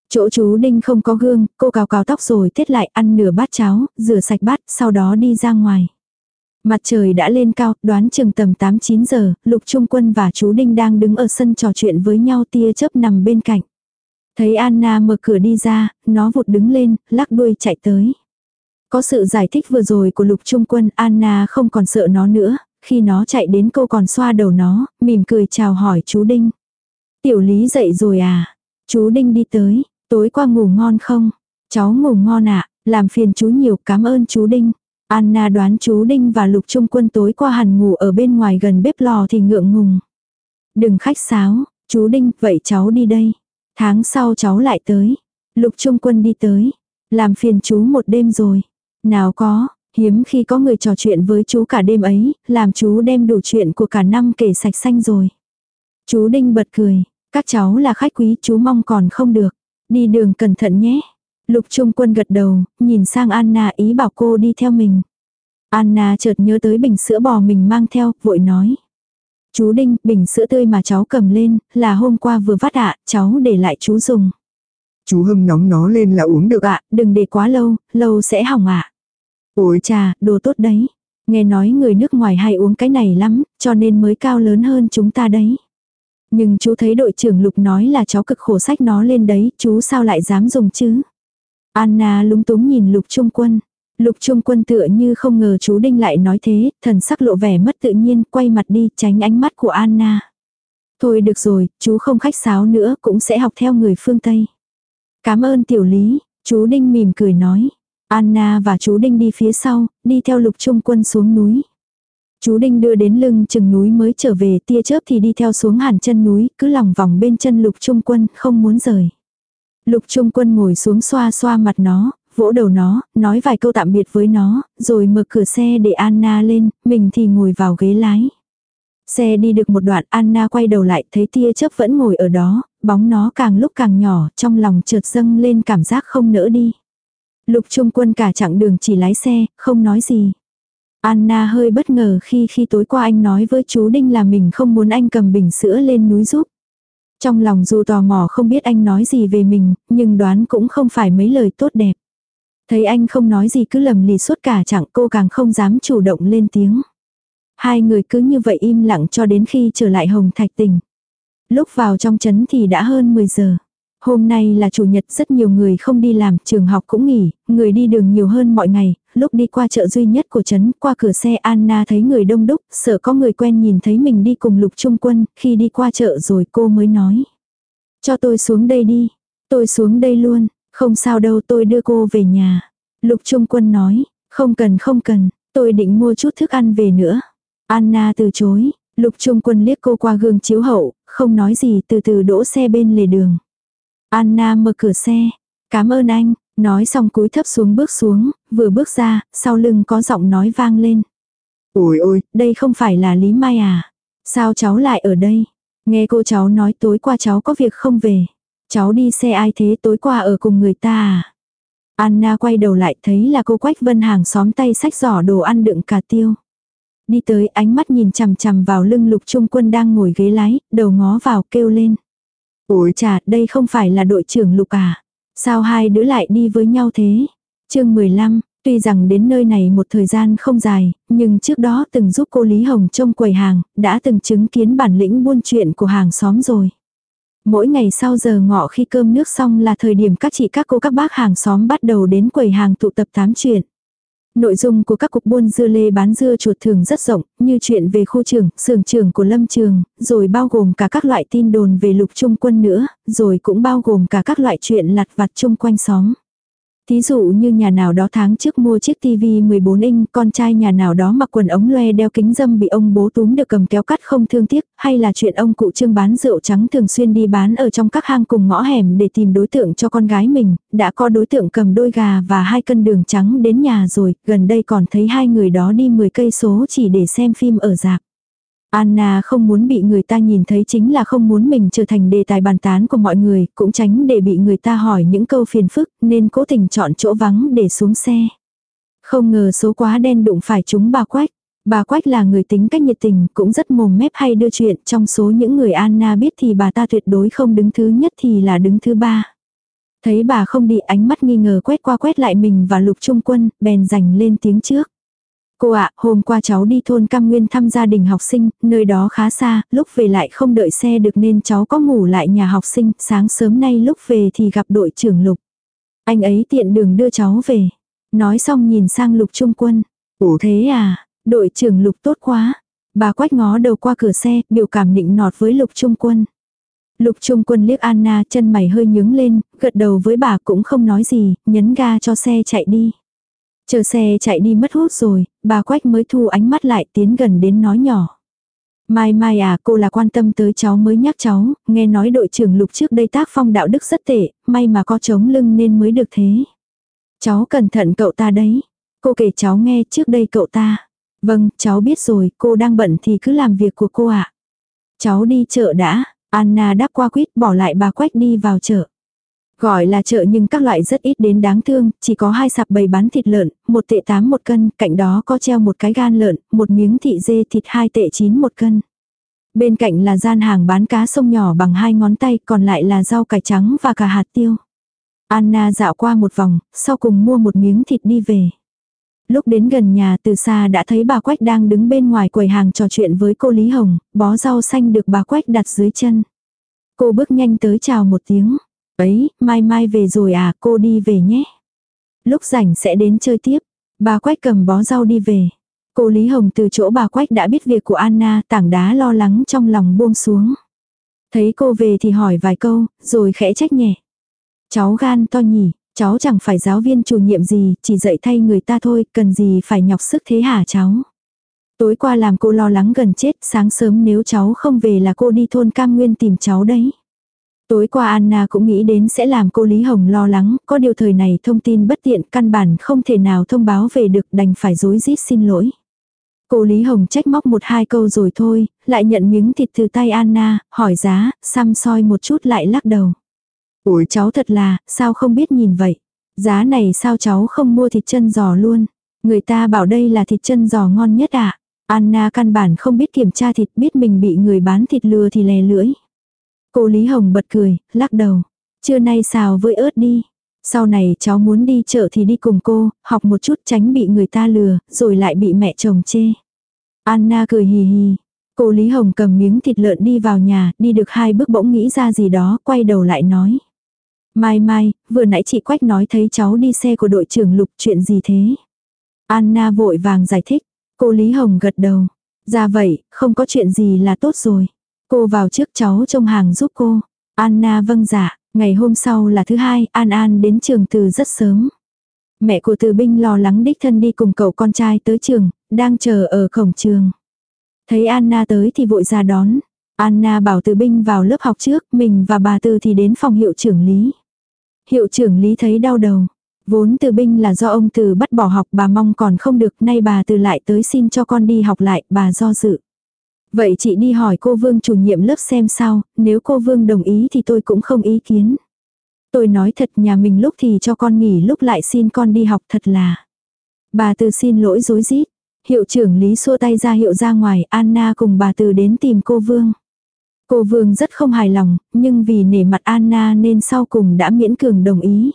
Chỗ chú Đinh không có gương, cô cào cào tóc rồi thiết lại ăn nửa bát cháo, rửa sạch bát, sau đó đi ra ngoài. Mặt trời đã lên cao, đoán chừng tầm 8-9 giờ, Lục Trung Quân và chú Đinh đang đứng ở sân trò chuyện với nhau tia chớp nằm bên cạnh. Thấy Anna mở cửa đi ra, nó vụt đứng lên, lắc đuôi chạy tới. Có sự giải thích vừa rồi của Lục Trung Quân, Anna không còn sợ nó nữa, khi nó chạy đến cô còn xoa đầu nó, mỉm cười chào hỏi chú Đinh. Tiểu Lý dậy rồi à? Chú Đinh đi tới, tối qua ngủ ngon không? Cháu ngủ ngon ạ, làm phiền chú nhiều, cảm ơn chú Đinh. Anna đoán chú Đinh và Lục Trung Quân tối qua hẳn ngủ ở bên ngoài gần bếp lò thì ngượng ngùng. Đừng khách sáo, chú Đinh, vậy cháu đi đây. Tháng sau cháu lại tới. Lục Trung Quân đi tới. Làm phiền chú một đêm rồi. Nào có, hiếm khi có người trò chuyện với chú cả đêm ấy, làm chú đem đủ chuyện của cả năm kể sạch xanh rồi. Chú Đinh bật cười, các cháu là khách quý chú mong còn không được. Đi đường cẩn thận nhé. Lục Trung Quân gật đầu, nhìn sang Anna ý bảo cô đi theo mình. Anna chợt nhớ tới bình sữa bò mình mang theo, vội nói. Chú Đinh, bình sữa tươi mà cháu cầm lên, là hôm qua vừa vắt ạ, cháu để lại chú dùng. Chú hâm nóng nó lên là uống được ạ, đừng để quá lâu, lâu sẽ hỏng ạ. Ôi Chà, đồ tốt đấy. Nghe nói người nước ngoài hay uống cái này lắm, cho nên mới cao lớn hơn chúng ta đấy. Nhưng chú thấy đội trưởng Lục nói là cháu cực khổ sách nó lên đấy, chú sao lại dám dùng chứ? Anna lúng túng nhìn Lục Trung Quân. Lục Trung Quân tựa như không ngờ chú Đinh lại nói thế, thần sắc lộ vẻ mất tự nhiên, quay mặt đi, tránh ánh mắt của Anna. Thôi được rồi, chú không khách sáo nữa, cũng sẽ học theo người phương Tây. Cảm ơn tiểu lý, chú Đinh mỉm cười nói. Anna và chú Đinh đi phía sau, đi theo lục trung quân xuống núi. Chú Đinh đưa đến lưng chừng núi mới trở về tia chớp thì đi theo xuống hẳn chân núi, cứ lòng vòng bên chân lục trung quân, không muốn rời. Lục trung quân ngồi xuống xoa xoa mặt nó, vỗ đầu nó, nói vài câu tạm biệt với nó, rồi mở cửa xe để Anna lên, mình thì ngồi vào ghế lái. Xe đi được một đoạn Anna quay đầu lại thấy tia chớp vẫn ngồi ở đó, bóng nó càng lúc càng nhỏ, trong lòng trượt dâng lên cảm giác không nỡ đi. Lục Trung Quân cả chặng đường chỉ lái xe, không nói gì. Anna hơi bất ngờ khi khi tối qua anh nói với chú Đinh là mình không muốn anh cầm bình sữa lên núi giúp. Trong lòng dù tò mò không biết anh nói gì về mình, nhưng đoán cũng không phải mấy lời tốt đẹp. Thấy anh không nói gì cứ lầm lì suốt cả chặng cô càng không dám chủ động lên tiếng. Hai người cứ như vậy im lặng cho đến khi trở lại Hồng Thạch Tỉnh. Lúc vào trong trấn thì đã hơn 10 giờ. Hôm nay là chủ nhật rất nhiều người không đi làm, trường học cũng nghỉ, người đi đường nhiều hơn mọi ngày, lúc đi qua chợ duy nhất của trấn, qua cửa xe Anna thấy người đông đúc, sợ có người quen nhìn thấy mình đi cùng lục trung quân, khi đi qua chợ rồi cô mới nói. Cho tôi xuống đây đi, tôi xuống đây luôn, không sao đâu tôi đưa cô về nhà. Lục trung quân nói, không cần không cần, tôi định mua chút thức ăn về nữa. Anna từ chối, lục trung quân liếc cô qua gương chiếu hậu, không nói gì từ từ đỗ xe bên lề đường. Anna mở cửa xe. Cảm ơn anh, nói xong cúi thấp xuống bước xuống, vừa bước ra, sau lưng có giọng nói vang lên. Ôi ôi, đây không phải là Lý Mai à? Sao cháu lại ở đây? Nghe cô cháu nói tối qua cháu có việc không về. Cháu đi xe ai thế tối qua ở cùng người ta à? Anna quay đầu lại thấy là cô Quách Vân hàng xóm tay sách giỏ đồ ăn đựng cà tiêu. Đi tới ánh mắt nhìn chằm chằm vào lưng lục trung quân đang ngồi ghế lái, đầu ngó vào kêu lên. Ủa chà, đây không phải là đội trưởng lục à? Sao hai đứa lại đi với nhau thế? chương 15, tuy rằng đến nơi này một thời gian không dài, nhưng trước đó từng giúp cô Lý Hồng trông quầy hàng, đã từng chứng kiến bản lĩnh buôn chuyện của hàng xóm rồi. Mỗi ngày sau giờ ngọ khi cơm nước xong là thời điểm các chị các cô các bác hàng xóm bắt đầu đến quầy hàng tụ tập tám chuyện. Nội dung của các cuộc buôn dưa lê bán dưa chuột thường rất rộng, như chuyện về khu trường, xưởng trường của Lâm Trường, rồi bao gồm cả các loại tin đồn về lục trung quân nữa, rồi cũng bao gồm cả các loại chuyện lặt vặt chung quanh xóm. Thí dụ như nhà nào đó tháng trước mua chiếc tivi 14 inch, con trai nhà nào đó mặc quần ống loe đeo kính dâm bị ông bố túm được cầm kéo cắt không thương tiếc, hay là chuyện ông cụ trương bán rượu trắng thường xuyên đi bán ở trong các hang cùng ngõ hẻm để tìm đối tượng cho con gái mình, đã có đối tượng cầm đôi gà và hai cân đường trắng đến nhà rồi, gần đây còn thấy hai người đó đi 10 cây số chỉ để xem phim ở rạp. Anna không muốn bị người ta nhìn thấy chính là không muốn mình trở thành đề tài bàn tán của mọi người, cũng tránh để bị người ta hỏi những câu phiền phức, nên cố tình chọn chỗ vắng để xuống xe. Không ngờ số quá đen đụng phải chúng bà Quách. Bà Quách là người tính cách nhiệt tình, cũng rất mồm mép hay đưa chuyện, trong số những người Anna biết thì bà ta tuyệt đối không đứng thứ nhất thì là đứng thứ ba. Thấy bà không đi ánh mắt nghi ngờ quét qua quét lại mình và lục trung quân, bèn giành lên tiếng trước. Cô ạ, hôm qua cháu đi thôn Cam Nguyên thăm gia đình học sinh, nơi đó khá xa, lúc về lại không đợi xe được nên cháu có ngủ lại nhà học sinh, sáng sớm nay lúc về thì gặp đội trưởng Lục. Anh ấy tiện đường đưa cháu về. Nói xong nhìn sang Lục Trung Quân. Ủa Thế à, đội trưởng Lục tốt quá. Bà quách ngó đầu qua cửa xe, biểu cảm định nọt với Lục Trung Quân. Lục Trung Quân liếc Anna chân mày hơi nhướng lên, gật đầu với bà cũng không nói gì, nhấn ga cho xe chạy đi. Chờ xe chạy đi mất hút rồi, bà Quách mới thu ánh mắt lại tiến gần đến nói nhỏ. Mai Mai à, cô là quan tâm tới cháu mới nhắc cháu, nghe nói đội trưởng lục trước đây tác phong đạo đức rất tệ, may mà có chống lưng nên mới được thế. Cháu cẩn thận cậu ta đấy. Cô kể cháu nghe trước đây cậu ta. Vâng, cháu biết rồi, cô đang bận thì cứ làm việc của cô ạ. Cháu đi chợ đã, Anna đáp qua quýt bỏ lại bà Quách đi vào chợ. Gọi là chợ nhưng các loại rất ít đến đáng thương, chỉ có hai sạp bày bán thịt lợn, một tệ tám một cân, cạnh đó có treo một cái gan lợn, một miếng thị dê thịt hai tệ chín một cân. Bên cạnh là gian hàng bán cá sông nhỏ bằng hai ngón tay, còn lại là rau cải trắng và cả hạt tiêu. Anna dạo qua một vòng, sau cùng mua một miếng thịt đi về. Lúc đến gần nhà từ xa đã thấy bà Quách đang đứng bên ngoài quầy hàng trò chuyện với cô Lý Hồng, bó rau xanh được bà Quách đặt dưới chân. Cô bước nhanh tới chào một tiếng. Ấy, mai mai về rồi à, cô đi về nhé. Lúc rảnh sẽ đến chơi tiếp. Bà Quách cầm bó rau đi về. Cô Lý Hồng từ chỗ bà Quách đã biết việc của Anna, tảng đá lo lắng trong lòng buông xuống. Thấy cô về thì hỏi vài câu, rồi khẽ trách nhẹ. Cháu gan to nhỉ, cháu chẳng phải giáo viên chủ nhiệm gì, chỉ dạy thay người ta thôi, cần gì phải nhọc sức thế hả cháu. Tối qua làm cô lo lắng gần chết, sáng sớm nếu cháu không về là cô đi thôn Cam Nguyên tìm cháu đấy. Tối qua Anna cũng nghĩ đến sẽ làm cô Lý Hồng lo lắng, có điều thời này thông tin bất tiện căn bản không thể nào thông báo về được đành phải dối rít xin lỗi. Cô Lý Hồng trách móc một hai câu rồi thôi, lại nhận miếng thịt từ tay Anna, hỏi giá, xăm soi một chút lại lắc đầu. Ủi cháu thật là, sao không biết nhìn vậy? Giá này sao cháu không mua thịt chân giò luôn? Người ta bảo đây là thịt chân giò ngon nhất ạ. À? Anna căn bản không biết kiểm tra thịt biết mình bị người bán thịt lừa thì lè lưỡi. Cô Lý Hồng bật cười, lắc đầu. Trưa nay xào với ớt đi. Sau này cháu muốn đi chợ thì đi cùng cô, học một chút tránh bị người ta lừa, rồi lại bị mẹ chồng chê. Anna cười hì hì. Cô Lý Hồng cầm miếng thịt lợn đi vào nhà, đi được hai bước bỗng nghĩ ra gì đó, quay đầu lại nói. Mai mai, vừa nãy chị Quách nói thấy cháu đi xe của đội trưởng Lục chuyện gì thế? Anna vội vàng giải thích. Cô Lý Hồng gật đầu. Ra vậy, không có chuyện gì là tốt rồi. Cô vào trước cháu trông hàng giúp cô. Anna vâng dạ, ngày hôm sau là thứ hai, An An đến trường từ rất sớm. Mẹ của Từ Binh lo lắng đích thân đi cùng cậu con trai tới trường, đang chờ ở cổng trường. Thấy Anna tới thì vội ra đón. Anna bảo Từ Binh vào lớp học trước, mình và bà Từ thì đến phòng hiệu trưởng Lý. Hiệu trưởng Lý thấy đau đầu. Vốn Từ Binh là do ông Từ bắt bỏ học bà mong còn không được, nay bà Từ lại tới xin cho con đi học lại, bà do dự. Vậy chị đi hỏi cô Vương chủ nhiệm lớp xem sao, nếu cô Vương đồng ý thì tôi cũng không ý kiến. Tôi nói thật nhà mình lúc thì cho con nghỉ lúc lại xin con đi học thật là. Bà từ xin lỗi dối rít Hiệu trưởng Lý xua tay ra hiệu ra ngoài, Anna cùng bà từ đến tìm cô Vương. Cô Vương rất không hài lòng, nhưng vì nể mặt Anna nên sau cùng đã miễn cường đồng ý.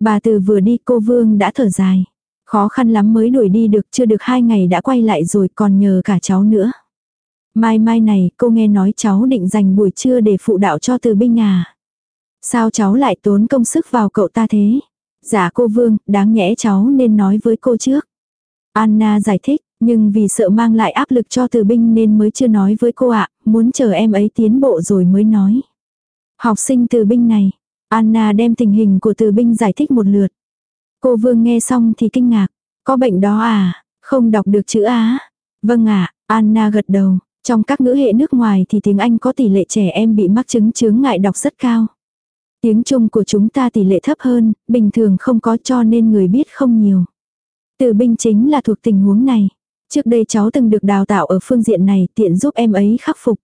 Bà từ vừa đi cô Vương đã thở dài. Khó khăn lắm mới đuổi đi được chưa được hai ngày đã quay lại rồi còn nhờ cả cháu nữa. Mai mai này, cô nghe nói cháu định dành buổi trưa để phụ đạo cho từ binh à. Sao cháu lại tốn công sức vào cậu ta thế? Dạ cô Vương, đáng nhẽ cháu nên nói với cô trước. Anna giải thích, nhưng vì sợ mang lại áp lực cho từ binh nên mới chưa nói với cô ạ, muốn chờ em ấy tiến bộ rồi mới nói. Học sinh từ binh này, Anna đem tình hình của từ binh giải thích một lượt. Cô Vương nghe xong thì kinh ngạc, có bệnh đó à, không đọc được chữ Á. Vâng ạ, Anna gật đầu, trong các ngữ hệ nước ngoài thì tiếng Anh có tỷ lệ trẻ em bị mắc chứng chướng ngại đọc rất cao. Tiếng Trung của chúng ta tỷ lệ thấp hơn, bình thường không có cho nên người biết không nhiều. Từ binh chính là thuộc tình huống này. Trước đây cháu từng được đào tạo ở phương diện này tiện giúp em ấy khắc phục.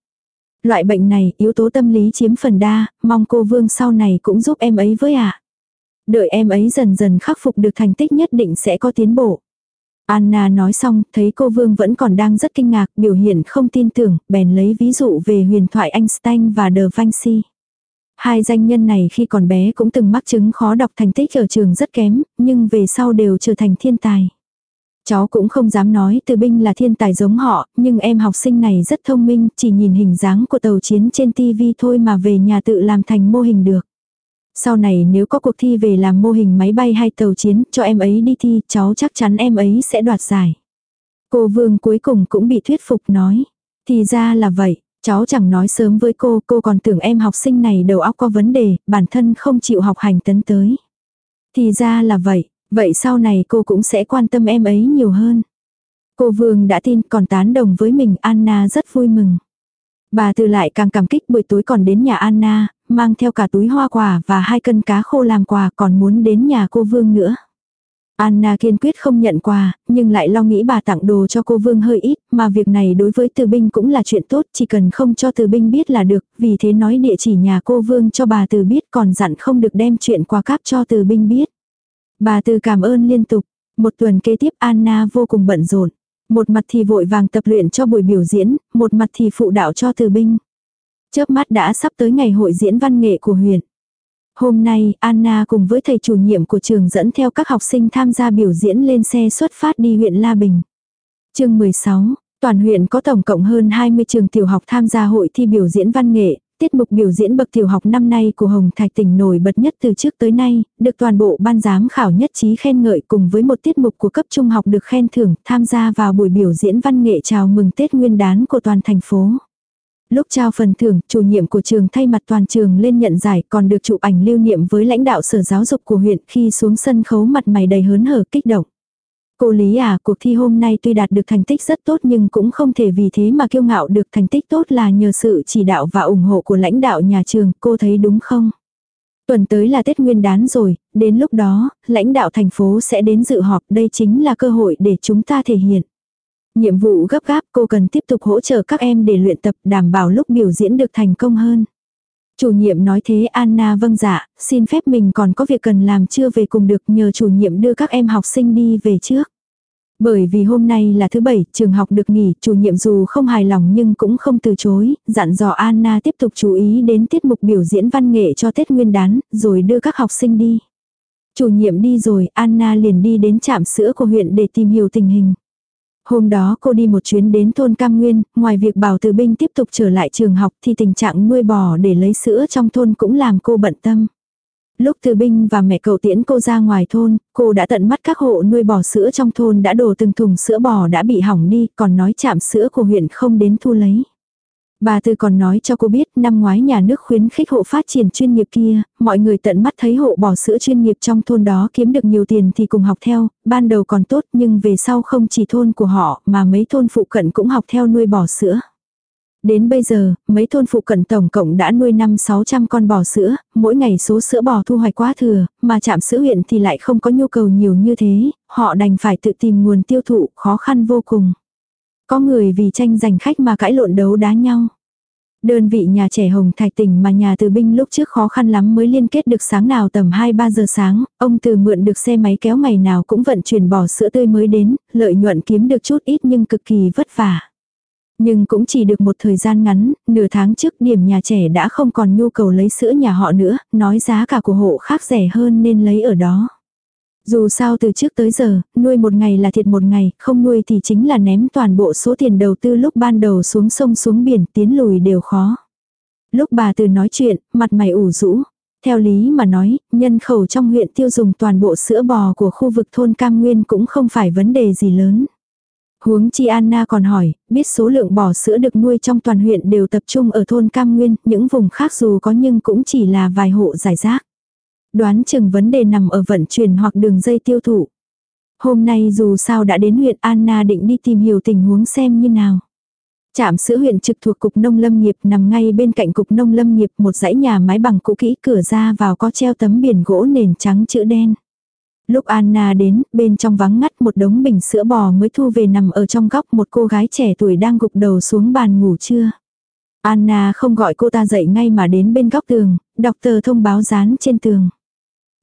Loại bệnh này, yếu tố tâm lý chiếm phần đa, mong cô Vương sau này cũng giúp em ấy với ạ. À. Đợi em ấy dần dần khắc phục được thành tích nhất định sẽ có tiến bộ. Anna nói xong, thấy cô Vương vẫn còn đang rất kinh ngạc, biểu hiện không tin tưởng, bèn lấy ví dụ về huyền thoại Einstein và De Vinci. Hai danh nhân này khi còn bé cũng từng mắc chứng khó đọc thành tích ở trường rất kém, nhưng về sau đều trở thành thiên tài. Cháu cũng không dám nói từ binh là thiên tài giống họ, nhưng em học sinh này rất thông minh, chỉ nhìn hình dáng của tàu chiến trên tivi thôi mà về nhà tự làm thành mô hình được. Sau này nếu có cuộc thi về làm mô hình máy bay hay tàu chiến, cho em ấy đi thi, cháu chắc chắn em ấy sẽ đoạt giải. Cô Vương cuối cùng cũng bị thuyết phục nói. Thì ra là vậy, cháu chẳng nói sớm với cô, cô còn tưởng em học sinh này đầu óc có vấn đề, bản thân không chịu học hành tấn tới. Thì ra là vậy, vậy sau này cô cũng sẽ quan tâm em ấy nhiều hơn. Cô Vương đã tin còn tán đồng với mình Anna rất vui mừng. Bà từ lại càng cảm kích buổi tối còn đến nhà Anna, mang theo cả túi hoa quả và hai cân cá khô làm quà còn muốn đến nhà cô Vương nữa. Anna kiên quyết không nhận quà, nhưng lại lo nghĩ bà tặng đồ cho cô Vương hơi ít, mà việc này đối với Từ Binh cũng là chuyện tốt, chỉ cần không cho Từ Binh biết là được, vì thế nói địa chỉ nhà cô Vương cho bà Từ biết còn dặn không được đem chuyện quà cáp cho Từ Binh biết. Bà Từ cảm ơn liên tục, một tuần kế tiếp Anna vô cùng bận rộn. Một mặt thì vội vàng tập luyện cho buổi biểu diễn, một mặt thì phụ đạo cho Từ Binh. Chớp mắt đã sắp tới ngày hội diễn văn nghệ của huyện. Hôm nay, Anna cùng với thầy chủ nhiệm của trường dẫn theo các học sinh tham gia biểu diễn lên xe xuất phát đi huyện La Bình. chương 16, toàn huyện có tổng cộng hơn 20 trường tiểu học tham gia hội thi biểu diễn văn nghệ. Tiết mục biểu diễn bậc tiểu học năm nay của Hồng Thạch tỉnh nổi bật nhất từ trước tới nay, được toàn bộ ban giám khảo nhất trí khen ngợi cùng với một tiết mục của cấp trung học được khen thưởng tham gia vào buổi biểu diễn văn nghệ chào mừng Tết Nguyên đán của toàn thành phố. Lúc trao phần thưởng, chủ nhiệm của trường thay mặt toàn trường lên nhận giải còn được chụp ảnh lưu niệm với lãnh đạo sở giáo dục của huyện khi xuống sân khấu mặt mày đầy hớn hở kích động. Cô Lý à, cuộc thi hôm nay tuy đạt được thành tích rất tốt nhưng cũng không thể vì thế mà kiêu ngạo được thành tích tốt là nhờ sự chỉ đạo và ủng hộ của lãnh đạo nhà trường, cô thấy đúng không? Tuần tới là Tết Nguyên đán rồi, đến lúc đó, lãnh đạo thành phố sẽ đến dự họp, đây chính là cơ hội để chúng ta thể hiện. Nhiệm vụ gấp gáp cô cần tiếp tục hỗ trợ các em để luyện tập đảm bảo lúc biểu diễn được thành công hơn. Chủ nhiệm nói thế Anna vâng dạ, xin phép mình còn có việc cần làm chưa về cùng được nhờ chủ nhiệm đưa các em học sinh đi về trước. Bởi vì hôm nay là thứ bảy, trường học được nghỉ, chủ nhiệm dù không hài lòng nhưng cũng không từ chối, dặn dò Anna tiếp tục chú ý đến tiết mục biểu diễn văn nghệ cho Tết Nguyên đán, rồi đưa các học sinh đi. Chủ nhiệm đi rồi, Anna liền đi đến trạm sữa của huyện để tìm hiểu tình hình. Hôm đó cô đi một chuyến đến thôn Cam Nguyên, ngoài việc bảo từ binh tiếp tục trở lại trường học thì tình trạng nuôi bò để lấy sữa trong thôn cũng làm cô bận tâm. Lúc từ binh và mẹ cậu tiễn cô ra ngoài thôn, cô đã tận mắt các hộ nuôi bò sữa trong thôn đã đổ từng thùng sữa bò đã bị hỏng đi, còn nói chạm sữa của huyện không đến thu lấy. Bà Tư còn nói cho cô biết năm ngoái nhà nước khuyến khích hộ phát triển chuyên nghiệp kia, mọi người tận mắt thấy hộ bỏ sữa chuyên nghiệp trong thôn đó kiếm được nhiều tiền thì cùng học theo, ban đầu còn tốt nhưng về sau không chỉ thôn của họ mà mấy thôn phụ cận cũng học theo nuôi bò sữa. Đến bây giờ, mấy thôn phụ cận tổng cộng đã nuôi 5-600 con bò sữa, mỗi ngày số sữa bò thu hoạch quá thừa, mà chạm sữa huyện thì lại không có nhu cầu nhiều như thế, họ đành phải tự tìm nguồn tiêu thụ, khó khăn vô cùng. Có người vì tranh giành khách mà cãi lộn đấu đá nhau. Đơn vị nhà trẻ Hồng Thạch tỉnh mà nhà từ binh lúc trước khó khăn lắm mới liên kết được sáng nào tầm 2-3 giờ sáng, ông từ mượn được xe máy kéo ngày nào cũng vận chuyển bò sữa tươi mới đến, lợi nhuận kiếm được chút ít nhưng cực kỳ vất vả. Nhưng cũng chỉ được một thời gian ngắn, nửa tháng trước điểm nhà trẻ đã không còn nhu cầu lấy sữa nhà họ nữa, nói giá cả của hộ khác rẻ hơn nên lấy ở đó. Dù sao từ trước tới giờ, nuôi một ngày là thiệt một ngày, không nuôi thì chính là ném toàn bộ số tiền đầu tư lúc ban đầu xuống sông xuống biển tiến lùi đều khó. Lúc bà từ nói chuyện, mặt mày ủ rũ. Theo lý mà nói, nhân khẩu trong huyện tiêu dùng toàn bộ sữa bò của khu vực thôn Cam Nguyên cũng không phải vấn đề gì lớn. Huống chi Anna còn hỏi, biết số lượng bò sữa được nuôi trong toàn huyện đều tập trung ở thôn Cam Nguyên, những vùng khác dù có nhưng cũng chỉ là vài hộ giải rác. Đoán chừng vấn đề nằm ở vận chuyển hoặc đường dây tiêu thụ. Hôm nay dù sao đã đến huyện Anna định đi tìm hiểu tình huống xem như nào. Trạm sữa huyện trực thuộc Cục Nông Lâm nghiệp nằm ngay bên cạnh Cục Nông Lâm nghiệp một dãy nhà mái bằng cũ kỹ cửa ra vào có treo tấm biển gỗ nền trắng chữ đen. Lúc Anna đến, bên trong vắng ngắt một đống bình sữa bò mới thu về nằm ở trong góc một cô gái trẻ tuổi đang gục đầu xuống bàn ngủ trưa. Anna không gọi cô ta dậy ngay mà đến bên góc tường, đọc tờ thông báo dán trên tường.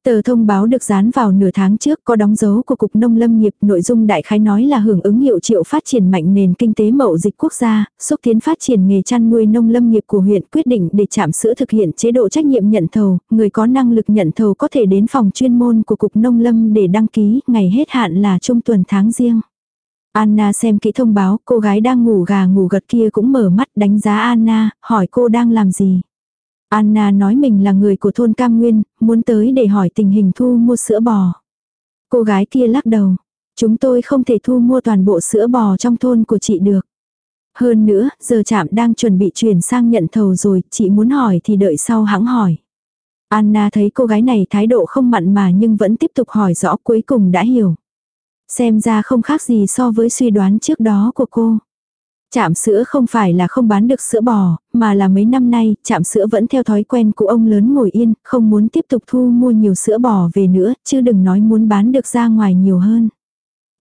Tờ thông báo được dán vào nửa tháng trước có đóng dấu của Cục Nông Lâm nghiệp nội dung đại khái nói là hưởng ứng hiệu triệu phát triển mạnh nền kinh tế mậu dịch quốc gia, xúc tiến phát triển nghề chăn nuôi nông lâm nghiệp của huyện quyết định để chạm sữa thực hiện chế độ trách nhiệm nhận thầu, người có năng lực nhận thầu có thể đến phòng chuyên môn của Cục Nông Lâm để đăng ký, ngày hết hạn là trung tuần tháng riêng. Anna xem kỹ thông báo, cô gái đang ngủ gà ngủ gật kia cũng mở mắt đánh giá Anna, hỏi cô đang làm gì. Anna nói mình là người của thôn Cam Nguyên, muốn tới để hỏi tình hình thu mua sữa bò. Cô gái kia lắc đầu. Chúng tôi không thể thu mua toàn bộ sữa bò trong thôn của chị được. Hơn nữa, giờ chạm đang chuẩn bị chuyển sang nhận thầu rồi, chị muốn hỏi thì đợi sau hãng hỏi. Anna thấy cô gái này thái độ không mặn mà nhưng vẫn tiếp tục hỏi rõ cuối cùng đã hiểu. Xem ra không khác gì so với suy đoán trước đó của cô. Chạm sữa không phải là không bán được sữa bò, mà là mấy năm nay, chạm sữa vẫn theo thói quen của ông lớn ngồi yên, không muốn tiếp tục thu mua nhiều sữa bò về nữa, chứ đừng nói muốn bán được ra ngoài nhiều hơn.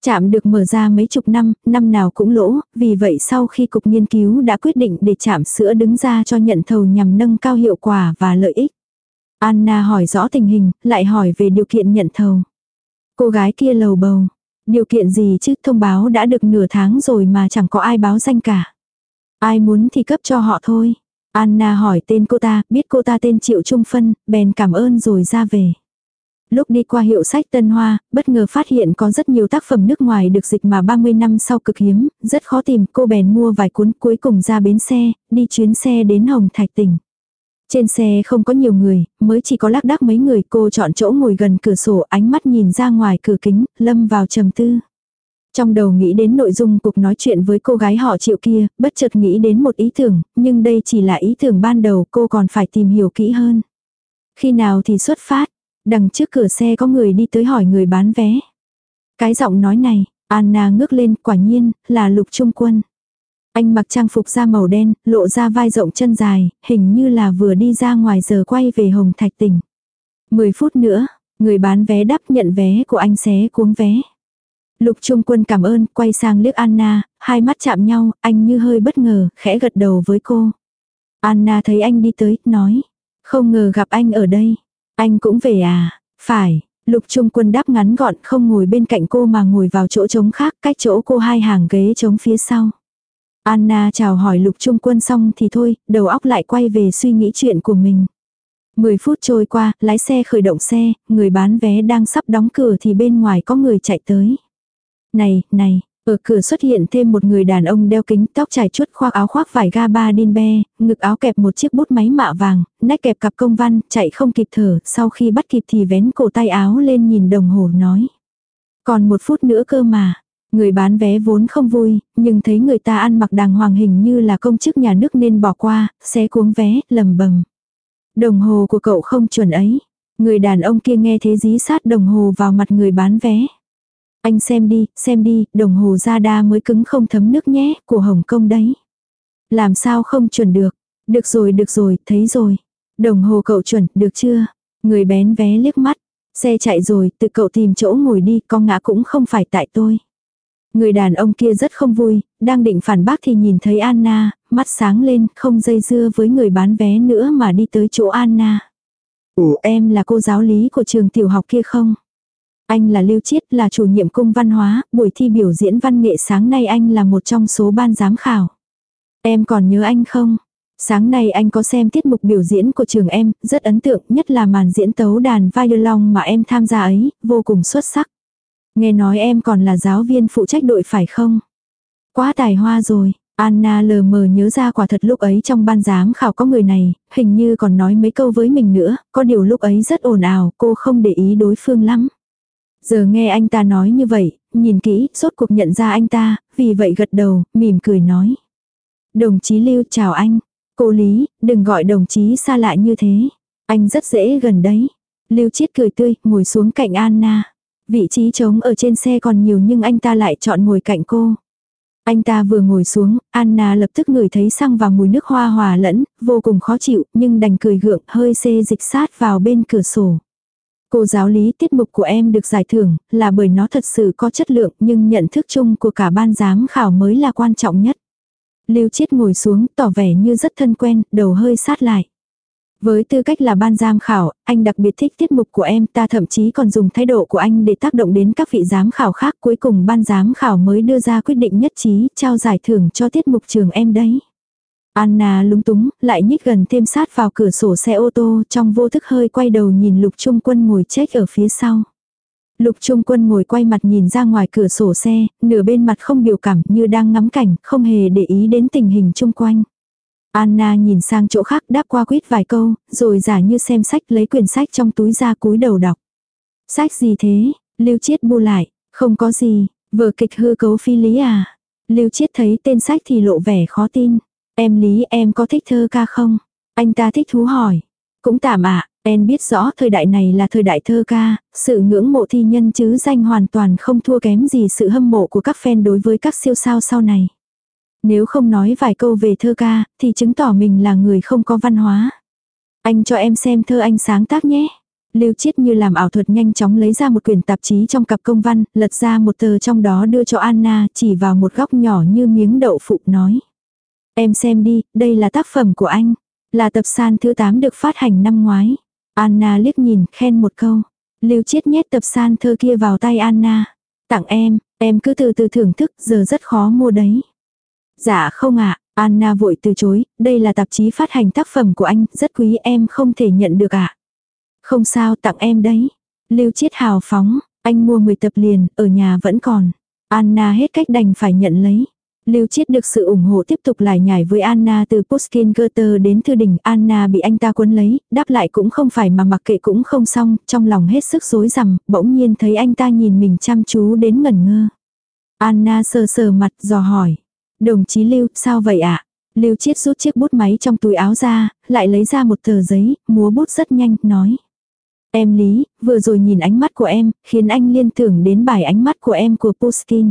Chạm được mở ra mấy chục năm, năm nào cũng lỗ, vì vậy sau khi cục nghiên cứu đã quyết định để chạm sữa đứng ra cho nhận thầu nhằm nâng cao hiệu quả và lợi ích. Anna hỏi rõ tình hình, lại hỏi về điều kiện nhận thầu. Cô gái kia lầu bầu. Điều kiện gì chứ thông báo đã được nửa tháng rồi mà chẳng có ai báo danh cả. Ai muốn thì cấp cho họ thôi. Anna hỏi tên cô ta, biết cô ta tên Triệu Trung Phân, bèn cảm ơn rồi ra về. Lúc đi qua hiệu sách Tân Hoa, bất ngờ phát hiện có rất nhiều tác phẩm nước ngoài được dịch mà 30 năm sau cực hiếm, rất khó tìm, cô bèn mua vài cuốn cuối cùng ra bến xe, đi chuyến xe đến Hồng Thạch tỉnh. Trên xe không có nhiều người, mới chỉ có lác đác mấy người cô chọn chỗ ngồi gần cửa sổ ánh mắt nhìn ra ngoài cửa kính, lâm vào trầm tư. Trong đầu nghĩ đến nội dung cuộc nói chuyện với cô gái họ triệu kia, bất chợt nghĩ đến một ý tưởng, nhưng đây chỉ là ý tưởng ban đầu cô còn phải tìm hiểu kỹ hơn. Khi nào thì xuất phát, đằng trước cửa xe có người đi tới hỏi người bán vé. Cái giọng nói này, Anna ngước lên quả nhiên là lục trung quân. Anh mặc trang phục da màu đen, lộ ra vai rộng chân dài, hình như là vừa đi ra ngoài giờ quay về Hồng Thạch tỉnh. 10 phút nữa, người bán vé đắp nhận vé của anh xé cuống vé. Lục Trung Quân cảm ơn, quay sang liếc Anna, hai mắt chạm nhau, anh như hơi bất ngờ, khẽ gật đầu với cô. Anna thấy anh đi tới, nói. Không ngờ gặp anh ở đây. Anh cũng về à? Phải. Lục Trung Quân đáp ngắn gọn không ngồi bên cạnh cô mà ngồi vào chỗ trống khác cách chỗ cô hai hàng ghế trống phía sau. Anna chào hỏi lục trung quân xong thì thôi, đầu óc lại quay về suy nghĩ chuyện của mình. 10 phút trôi qua, lái xe khởi động xe, người bán vé đang sắp đóng cửa thì bên ngoài có người chạy tới. Này, này, ở cửa xuất hiện thêm một người đàn ông đeo kính tóc trải chuốt khoác áo khoác vải ga ba đin be, ngực áo kẹp một chiếc bút máy mạ vàng, nách kẹp cặp công văn, chạy không kịp thở, sau khi bắt kịp thì vén cổ tay áo lên nhìn đồng hồ nói. Còn một phút nữa cơ mà, Người bán vé vốn không vui, nhưng thấy người ta ăn mặc đàng hoàng hình như là công chức nhà nước nên bỏ qua, xé cuống vé, lầm bầm. Đồng hồ của cậu không chuẩn ấy. Người đàn ông kia nghe thế dí sát đồng hồ vào mặt người bán vé. Anh xem đi, xem đi, đồng hồ da đa mới cứng không thấm nước nhé, của Hồng Kông đấy. Làm sao không chuẩn được. Được rồi, được rồi, thấy rồi. Đồng hồ cậu chuẩn, được chưa? Người bén vé liếc mắt. Xe chạy rồi, tự cậu tìm chỗ ngồi đi, con ngã cũng không phải tại tôi. Người đàn ông kia rất không vui, đang định phản bác thì nhìn thấy Anna, mắt sáng lên, không dây dưa với người bán vé nữa mà đi tới chỗ Anna. Ủa em là cô giáo lý của trường tiểu học kia không? Anh là Lưu Chiết, là chủ nhiệm cung văn hóa, buổi thi biểu diễn văn nghệ sáng nay anh là một trong số ban giám khảo. Em còn nhớ anh không? Sáng nay anh có xem tiết mục biểu diễn của trường em, rất ấn tượng, nhất là màn diễn tấu đàn violon mà em tham gia ấy, vô cùng xuất sắc. Nghe nói em còn là giáo viên phụ trách đội phải không? Quá tài hoa rồi. Anna lờ mờ nhớ ra quả thật lúc ấy trong ban giám khảo có người này, hình như còn nói mấy câu với mình nữa, có điều lúc ấy rất ồn ào, cô không để ý đối phương lắm. Giờ nghe anh ta nói như vậy, nhìn kỹ, rốt cuộc nhận ra anh ta, vì vậy gật đầu, mỉm cười nói. Đồng chí Lưu chào anh. Cô Lý, đừng gọi đồng chí xa lạ như thế. Anh rất dễ gần đấy. Lưu Chiết cười tươi, ngồi xuống cạnh Anna. Vị trí trống ở trên xe còn nhiều nhưng anh ta lại chọn ngồi cạnh cô. Anh ta vừa ngồi xuống, Anna lập tức ngửi thấy xăng và mùi nước hoa hòa lẫn, vô cùng khó chịu, nhưng đành cười gượng, hơi xê dịch sát vào bên cửa sổ. Cô giáo lý tiết mục của em được giải thưởng, là bởi nó thật sự có chất lượng, nhưng nhận thức chung của cả ban giám khảo mới là quan trọng nhất. Lưu Chiết ngồi xuống, tỏ vẻ như rất thân quen, đầu hơi sát lại. Với tư cách là ban giám khảo, anh đặc biệt thích tiết mục của em, ta thậm chí còn dùng thái độ của anh để tác động đến các vị giám khảo khác. Cuối cùng ban giám khảo mới đưa ra quyết định nhất trí, trao giải thưởng cho tiết mục trường em đấy. Anna lúng túng, lại nhích gần thêm sát vào cửa sổ xe ô tô, trong vô thức hơi quay đầu nhìn lục trung quân ngồi chết ở phía sau. Lục Trung Quân ngồi quay mặt nhìn ra ngoài cửa sổ xe, nửa bên mặt không biểu cảm như đang ngắm cảnh, không hề để ý đến tình hình chung quanh. Anna nhìn sang chỗ khác đáp qua quýt vài câu, rồi giả như xem sách lấy quyển sách trong túi ra cúi đầu đọc. Sách gì thế? Lưu Chiết bu lại, không có gì, vở kịch hư cấu phi lý à? Lưu Chiết thấy tên sách thì lộ vẻ khó tin. Em Lý em có thích thơ ca không? Anh ta thích thú hỏi. Cũng tạm ạ, à, em biết rõ thời đại này là thời đại thơ ca, sự ngưỡng mộ thi nhân chứ danh hoàn toàn không thua kém gì sự hâm mộ của các fan đối với các siêu sao sau này. Nếu không nói vài câu về thơ ca, thì chứng tỏ mình là người không có văn hóa. Anh cho em xem thơ anh sáng tác nhé. Lưu Chiết như làm ảo thuật nhanh chóng lấy ra một quyển tạp chí trong cặp công văn, lật ra một tờ trong đó đưa cho Anna, chỉ vào một góc nhỏ như miếng đậu phụ nói. Em xem đi, đây là tác phẩm của anh. Là tập san thứ 8 được phát hành năm ngoái. Anna liếc nhìn, khen một câu. Lưu Chiết nhét tập san thơ kia vào tay Anna. Tặng em, em cứ từ từ thưởng thức, giờ rất khó mua đấy. Dạ không ạ, Anna vội từ chối, đây là tạp chí phát hành tác phẩm của anh, rất quý em không thể nhận được ạ. Không sao tặng em đấy. Lưu Chiết hào phóng, anh mua 10 tập liền, ở nhà vẫn còn. Anna hết cách đành phải nhận lấy. Lưu Chiết được sự ủng hộ tiếp tục lại nhảy với Anna từ Pushkin Goethe đến thư đình. Anna bị anh ta cuốn lấy, đáp lại cũng không phải mà mặc kệ cũng không xong, trong lòng hết sức rối rắm, bỗng nhiên thấy anh ta nhìn mình chăm chú đến ngẩn ngơ. Anna sờ sờ mặt dò hỏi. Đồng chí Lưu, sao vậy ạ? À? Lưu Chiết rút chiếc bút máy trong túi áo ra, lại lấy ra một tờ giấy, múa bút rất nhanh, nói. Em Lý, vừa rồi nhìn ánh mắt của em, khiến anh liên tưởng đến bài ánh mắt của em của Pushkin.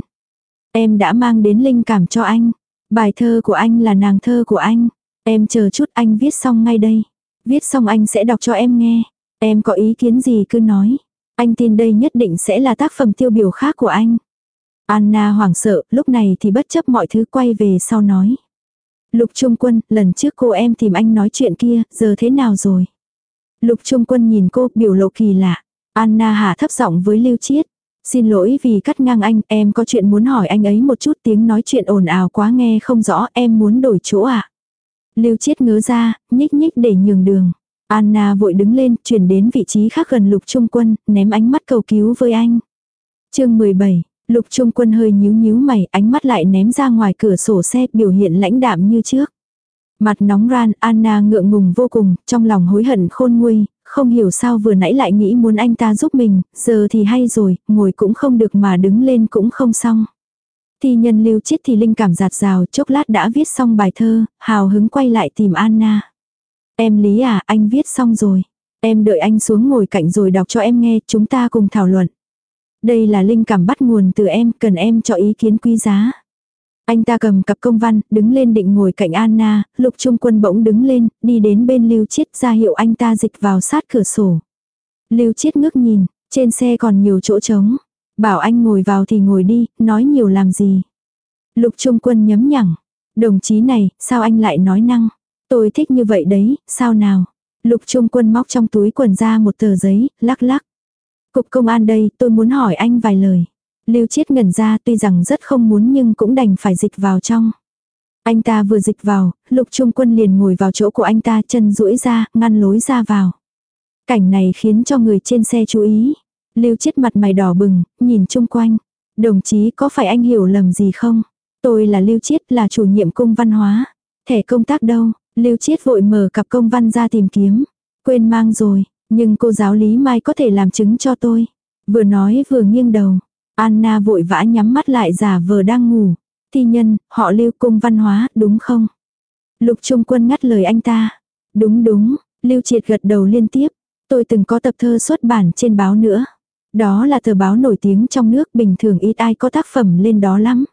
Em đã mang đến linh cảm cho anh. Bài thơ của anh là nàng thơ của anh. Em chờ chút anh viết xong ngay đây. Viết xong anh sẽ đọc cho em nghe. Em có ý kiến gì cứ nói. Anh tin đây nhất định sẽ là tác phẩm tiêu biểu khác của anh. Anna hoảng sợ, lúc này thì bất chấp mọi thứ quay về sau nói. Lục Trung Quân, lần trước cô em tìm anh nói chuyện kia, giờ thế nào rồi? Lục Trung Quân nhìn cô, biểu lộ kỳ lạ. Anna hạ thấp giọng với Lưu Chiết. Xin lỗi vì cắt ngang anh, em có chuyện muốn hỏi anh ấy một chút tiếng nói chuyện ồn ào quá nghe không rõ, em muốn đổi chỗ ạ. À? Lưu Chiết ngớ ra, nhích nhích để nhường đường. Anna vội đứng lên, chuyển đến vị trí khác gần Lục Trung Quân, ném ánh mắt cầu cứu với anh. chương 17, Lục Trung Quân hơi nhíu nhíu mày, ánh mắt lại ném ra ngoài cửa sổ xe, biểu hiện lãnh đạm như trước. Mặt nóng ran, Anna ngượng ngùng vô cùng, trong lòng hối hận khôn nguôi, không hiểu sao vừa nãy lại nghĩ muốn anh ta giúp mình, giờ thì hay rồi, ngồi cũng không được mà đứng lên cũng không xong. Thi nhân lưu chết thì linh cảm giạt rào, chốc lát đã viết xong bài thơ, hào hứng quay lại tìm Anna. Em Lý à, anh viết xong rồi. Em đợi anh xuống ngồi cạnh rồi đọc cho em nghe, chúng ta cùng thảo luận. Đây là linh cảm bắt nguồn từ em, cần em cho ý kiến quý giá. Anh ta cầm cặp công văn, đứng lên định ngồi cạnh Anna, lục trung quân bỗng đứng lên, đi đến bên Lưu Chiết ra hiệu anh ta dịch vào sát cửa sổ. Lưu Chiết ngước nhìn, trên xe còn nhiều chỗ trống. Bảo anh ngồi vào thì ngồi đi, nói nhiều làm gì. Lục trung quân nhấm nhẳng. Đồng chí này, sao anh lại nói năng? Tôi thích như vậy đấy, sao nào? Lục trung quân móc trong túi quần ra một tờ giấy, lắc lắc. Cục công an đây, tôi muốn hỏi anh vài lời. Lưu Chiết ngẩn ra tuy rằng rất không muốn nhưng cũng đành phải dịch vào trong. Anh ta vừa dịch vào, lục trung quân liền ngồi vào chỗ của anh ta chân duỗi ra, ngăn lối ra vào. Cảnh này khiến cho người trên xe chú ý. Lưu Chiết mặt mày đỏ bừng, nhìn chung quanh. Đồng chí có phải anh hiểu lầm gì không? Tôi là Lưu Chiết là chủ nhiệm cung văn hóa. Thẻ công tác đâu? Lưu Chiết vội mở cặp công văn ra tìm kiếm. Quên mang rồi, nhưng cô giáo Lý Mai có thể làm chứng cho tôi. Vừa nói vừa nghiêng đầu. Anna vội vã nhắm mắt lại giả vờ đang ngủ. Thi nhân, họ lưu cung văn hóa, đúng không? Lục Trung Quân ngắt lời anh ta. Đúng đúng, Lưu Triệt gật đầu liên tiếp. Tôi từng có tập thơ xuất bản trên báo nữa. Đó là tờ báo nổi tiếng trong nước bình thường ít ai có tác phẩm lên đó lắm.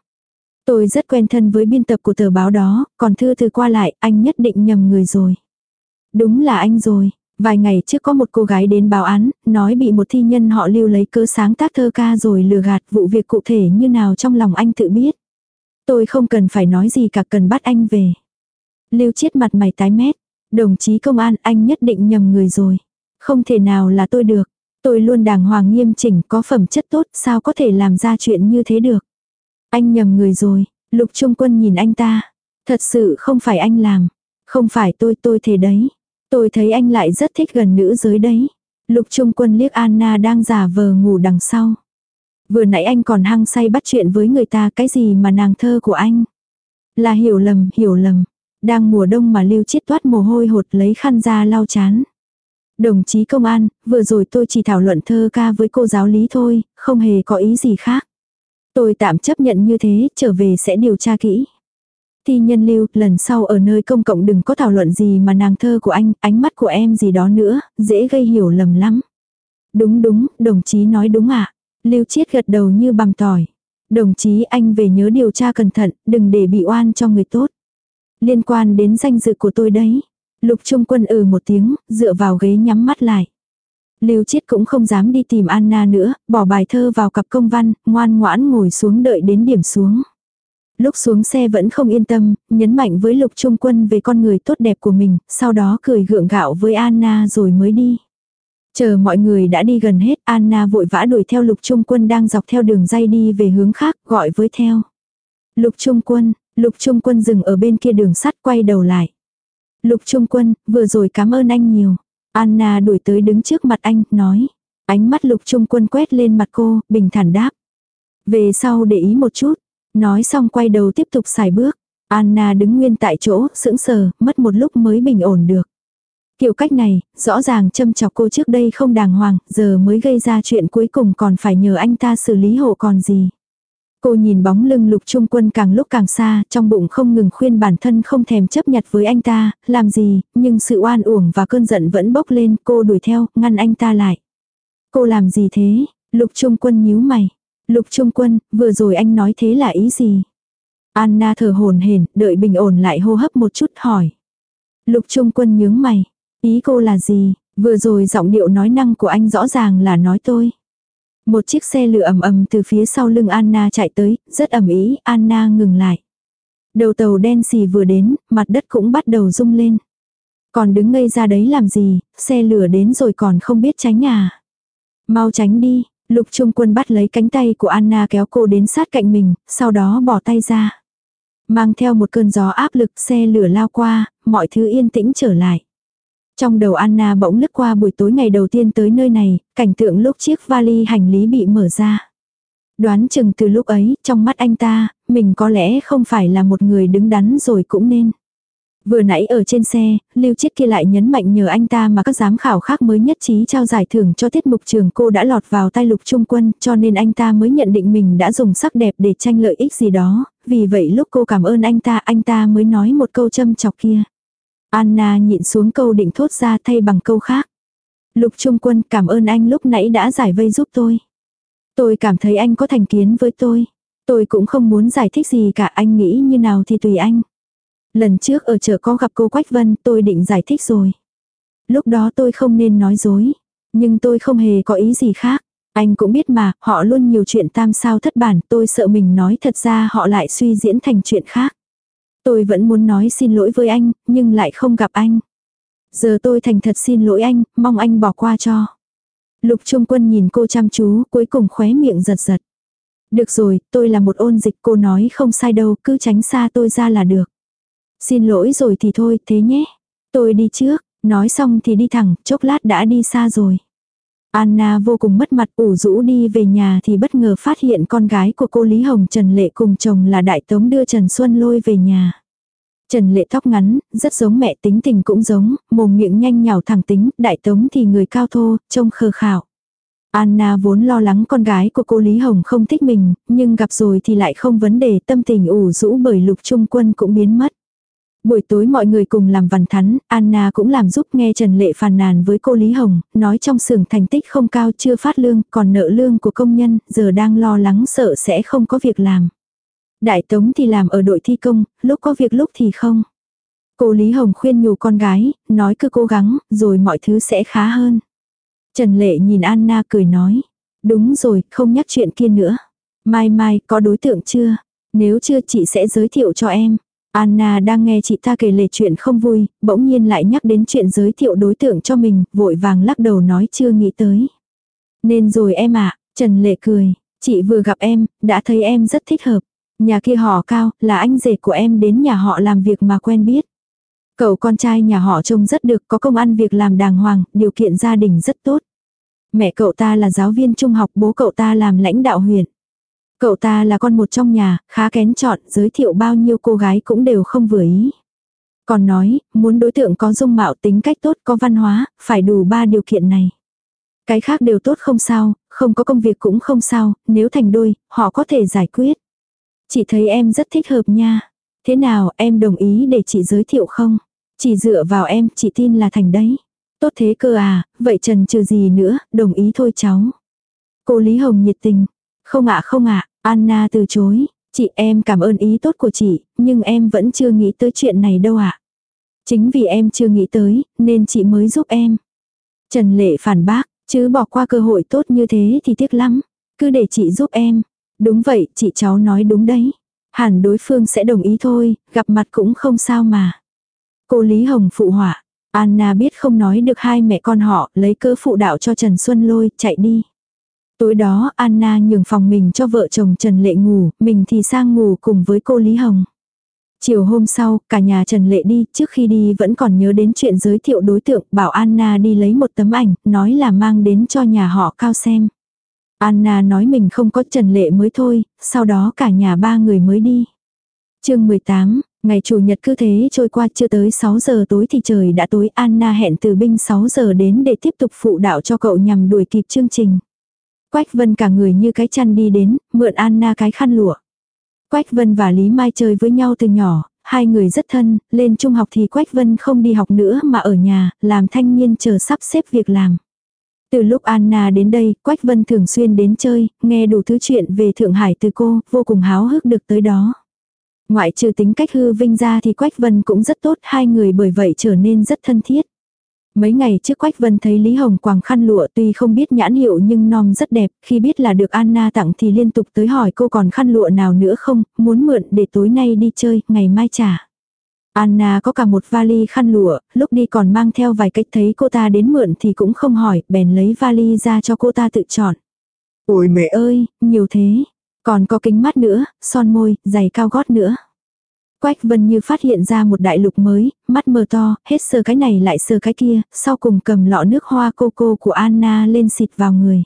Tôi rất quen thân với biên tập của tờ báo đó, còn thư từ qua lại, anh nhất định nhầm người rồi. Đúng là anh rồi, Vài ngày trước có một cô gái đến báo án, nói bị một thi nhân họ lưu lấy cớ sáng tác thơ ca rồi lừa gạt vụ việc cụ thể như nào trong lòng anh tự biết. Tôi không cần phải nói gì cả cần bắt anh về. Lưu chiết mặt mày tái mét. Đồng chí công an anh nhất định nhầm người rồi. Không thể nào là tôi được. Tôi luôn đàng hoàng nghiêm chỉnh có phẩm chất tốt sao có thể làm ra chuyện như thế được. Anh nhầm người rồi. Lục Trung Quân nhìn anh ta. Thật sự không phải anh làm. Không phải tôi tôi thế đấy. Tôi thấy anh lại rất thích gần nữ giới đấy. Lục Trung Quân liếc Anna đang giả vờ ngủ đằng sau. Vừa nãy anh còn hăng say bắt chuyện với người ta cái gì mà nàng thơ của anh. Là hiểu lầm, hiểu lầm. Đang mùa đông mà lưu chiết toát mồ hôi hột lấy khăn ra lau chán. Đồng chí công an, vừa rồi tôi chỉ thảo luận thơ ca với cô giáo lý thôi, không hề có ý gì khác. Tôi tạm chấp nhận như thế, trở về sẽ điều tra kỹ. Thi nhân lưu, lần sau ở nơi công cộng đừng có thảo luận gì mà nàng thơ của anh, ánh mắt của em gì đó nữa, dễ gây hiểu lầm lắm. Đúng đúng, đồng chí nói đúng ạ. Lưu Chiết gật đầu như bằm tỏi. Đồng chí anh về nhớ điều tra cẩn thận, đừng để bị oan cho người tốt. Liên quan đến danh dự của tôi đấy. Lục Trung Quân ừ một tiếng, dựa vào ghế nhắm mắt lại. Lưu Chiết cũng không dám đi tìm Anna nữa, bỏ bài thơ vào cặp công văn, ngoan ngoãn ngồi xuống đợi đến điểm xuống. Lúc xuống xe vẫn không yên tâm, nhấn mạnh với Lục Trung Quân về con người tốt đẹp của mình, sau đó cười gượng gạo với Anna rồi mới đi. Chờ mọi người đã đi gần hết, Anna vội vã đuổi theo Lục Trung Quân đang dọc theo đường dây đi về hướng khác, gọi với theo. Lục Trung Quân, Lục Trung Quân dừng ở bên kia đường sắt quay đầu lại. Lục Trung Quân, vừa rồi cảm ơn anh nhiều. Anna đuổi tới đứng trước mặt anh, nói. Ánh mắt Lục Trung Quân quét lên mặt cô, bình thản đáp. Về sau để ý một chút. Nói xong quay đầu tiếp tục xài bước. Anna đứng nguyên tại chỗ, sững sờ, mất một lúc mới bình ổn được. Kiểu cách này, rõ ràng châm chọc cô trước đây không đàng hoàng, giờ mới gây ra chuyện cuối cùng còn phải nhờ anh ta xử lý hộ còn gì. Cô nhìn bóng lưng lục trung quân càng lúc càng xa, trong bụng không ngừng khuyên bản thân không thèm chấp nhặt với anh ta, làm gì, nhưng sự oan uổng và cơn giận vẫn bốc lên, cô đuổi theo, ngăn anh ta lại. Cô làm gì thế? Lục trung quân nhíu mày. Lục trung quân, vừa rồi anh nói thế là ý gì? Anna thở hồn hển, đợi bình ổn lại hô hấp một chút hỏi. Lục trung quân nhướng mày. Ý cô là gì? Vừa rồi giọng điệu nói năng của anh rõ ràng là nói tôi. Một chiếc xe lửa ầm ầm từ phía sau lưng Anna chạy tới, rất ầm ý, Anna ngừng lại. Đầu tàu đen xì vừa đến, mặt đất cũng bắt đầu rung lên. Còn đứng ngây ra đấy làm gì, xe lửa đến rồi còn không biết tránh à. Mau tránh đi, lục trung quân bắt lấy cánh tay của Anna kéo cô đến sát cạnh mình, sau đó bỏ tay ra. Mang theo một cơn gió áp lực xe lửa lao qua, mọi thứ yên tĩnh trở lại. Trong đầu Anna bỗng lướt qua buổi tối ngày đầu tiên tới nơi này, cảnh tượng lúc chiếc vali hành lý bị mở ra. Đoán chừng từ lúc ấy, trong mắt anh ta, mình có lẽ không phải là một người đứng đắn rồi cũng nên. Vừa nãy ở trên xe, Lưu Chiết kia lại nhấn mạnh nhờ anh ta mà các giám khảo khác mới nhất trí trao giải thưởng cho tiết mục trường cô đã lọt vào tay lục trung quân cho nên anh ta mới nhận định mình đã dùng sắc đẹp để tranh lợi ích gì đó, vì vậy lúc cô cảm ơn anh ta anh ta mới nói một câu châm chọc kia. Anna nhịn xuống câu định thốt ra thay bằng câu khác. Lục Trung Quân cảm ơn anh lúc nãy đã giải vây giúp tôi. Tôi cảm thấy anh có thành kiến với tôi. Tôi cũng không muốn giải thích gì cả anh nghĩ như nào thì tùy anh. Lần trước ở chợ có gặp cô Quách Vân tôi định giải thích rồi. Lúc đó tôi không nên nói dối. Nhưng tôi không hề có ý gì khác. Anh cũng biết mà, họ luôn nhiều chuyện tam sao thất bản, tôi sợ mình nói thật ra họ lại suy diễn thành chuyện khác. Tôi vẫn muốn nói xin lỗi với anh, nhưng lại không gặp anh. Giờ tôi thành thật xin lỗi anh, mong anh bỏ qua cho. Lục Trung Quân nhìn cô chăm chú, cuối cùng khóe miệng giật giật. Được rồi, tôi là một ôn dịch, cô nói không sai đâu, cứ tránh xa tôi ra là được. Xin lỗi rồi thì thôi, thế nhé. Tôi đi trước, nói xong thì đi thẳng, chốc lát đã đi xa rồi. Anna vô cùng mất mặt ủ rũ đi về nhà thì bất ngờ phát hiện con gái của cô Lý Hồng Trần Lệ cùng chồng là Đại Tống đưa Trần Xuân Lôi về nhà. Trần Lệ tóc ngắn, rất giống mẹ tính tình cũng giống, mồm miệng nhanh nhào thẳng tính, Đại Tống thì người cao thô, trông khờ khảo. Anna vốn lo lắng con gái của cô Lý Hồng không thích mình, nhưng gặp rồi thì lại không vấn đề tâm tình ủ rũ bởi lục trung quân cũng biến mất. Buổi tối mọi người cùng làm văn thắn, Anna cũng làm giúp nghe Trần Lệ phàn nàn với cô Lý Hồng, nói trong xưởng thành tích không cao chưa phát lương, còn nợ lương của công nhân, giờ đang lo lắng sợ sẽ không có việc làm. Đại Tống thì làm ở đội thi công, lúc có việc lúc thì không. Cô Lý Hồng khuyên nhủ con gái, nói cứ cố gắng, rồi mọi thứ sẽ khá hơn. Trần Lệ nhìn Anna cười nói, đúng rồi, không nhắc chuyện kia nữa. Mai mai, có đối tượng chưa? Nếu chưa chị sẽ giới thiệu cho em. Anna đang nghe chị ta kể lể chuyện không vui, bỗng nhiên lại nhắc đến chuyện giới thiệu đối tượng cho mình, vội vàng lắc đầu nói chưa nghĩ tới. Nên rồi em ạ, Trần Lệ cười, chị vừa gặp em, đã thấy em rất thích hợp. Nhà kia họ cao, là anh rể của em đến nhà họ làm việc mà quen biết. Cậu con trai nhà họ trông rất được, có công ăn việc làm đàng hoàng, điều kiện gia đình rất tốt. Mẹ cậu ta là giáo viên trung học, bố cậu ta làm lãnh đạo huyện. Cậu ta là con một trong nhà, khá kén chọn, giới thiệu bao nhiêu cô gái cũng đều không vừa ý. Còn nói, muốn đối tượng có dung mạo tính cách tốt, có văn hóa, phải đủ ba điều kiện này. Cái khác đều tốt không sao, không có công việc cũng không sao, nếu thành đôi, họ có thể giải quyết. Chị thấy em rất thích hợp nha. Thế nào, em đồng ý để chị giới thiệu không? Chỉ dựa vào em, chị tin là thành đấy. Tốt thế cơ à, vậy trần trừ gì nữa, đồng ý thôi cháu. Cô Lý Hồng nhiệt tình. Không ạ không ạ, Anna từ chối. Chị em cảm ơn ý tốt của chị, nhưng em vẫn chưa nghĩ tới chuyện này đâu ạ. Chính vì em chưa nghĩ tới, nên chị mới giúp em. Trần Lệ phản bác, chứ bỏ qua cơ hội tốt như thế thì tiếc lắm. Cứ để chị giúp em. Đúng vậy, chị cháu nói đúng đấy. Hẳn đối phương sẽ đồng ý thôi, gặp mặt cũng không sao mà. Cô Lý Hồng phụ họa. Anna biết không nói được hai mẹ con họ, lấy cớ phụ đạo cho Trần Xuân Lôi, chạy đi. Tối đó Anna nhường phòng mình cho vợ chồng Trần Lệ ngủ, mình thì sang ngủ cùng với cô Lý Hồng. Chiều hôm sau, cả nhà Trần Lệ đi, trước khi đi vẫn còn nhớ đến chuyện giới thiệu đối tượng, bảo Anna đi lấy một tấm ảnh, nói là mang đến cho nhà họ cao xem. Anna nói mình không có Trần Lệ mới thôi, sau đó cả nhà ba người mới đi. chương 18, ngày chủ nhật cứ thế trôi qua chưa tới 6 giờ tối thì trời đã tối Anna hẹn từ binh 6 giờ đến để tiếp tục phụ đạo cho cậu nhằm đuổi kịp chương trình. Quách Vân cả người như cái chăn đi đến, mượn Anna cái khăn lụa. Quách Vân và Lý Mai chơi với nhau từ nhỏ, hai người rất thân, lên trung học thì Quách Vân không đi học nữa mà ở nhà, làm thanh niên chờ sắp xếp việc làm. Từ lúc Anna đến đây, Quách Vân thường xuyên đến chơi, nghe đủ thứ chuyện về Thượng Hải từ cô, vô cùng háo hức được tới đó. Ngoại trừ tính cách hư vinh ra thì Quách Vân cũng rất tốt, hai người bởi vậy trở nên rất thân thiết. Mấy ngày trước Quách Vân thấy Lý Hồng quàng khăn lụa tuy không biết nhãn hiệu nhưng nom rất đẹp, khi biết là được Anna tặng thì liên tục tới hỏi cô còn khăn lụa nào nữa không, muốn mượn để tối nay đi chơi, ngày mai trả. Anna có cả một vali khăn lụa, lúc đi còn mang theo vài cách thấy cô ta đến mượn thì cũng không hỏi, bèn lấy vali ra cho cô ta tự chọn. Ôi mẹ ơi, nhiều thế. Còn có kính mắt nữa, son môi, giày cao gót nữa. Quách Vân như phát hiện ra một đại lục mới, mắt mờ to, hết sờ cái này lại sờ cái kia, sau cùng cầm lọ nước hoa coco của Anna lên xịt vào người.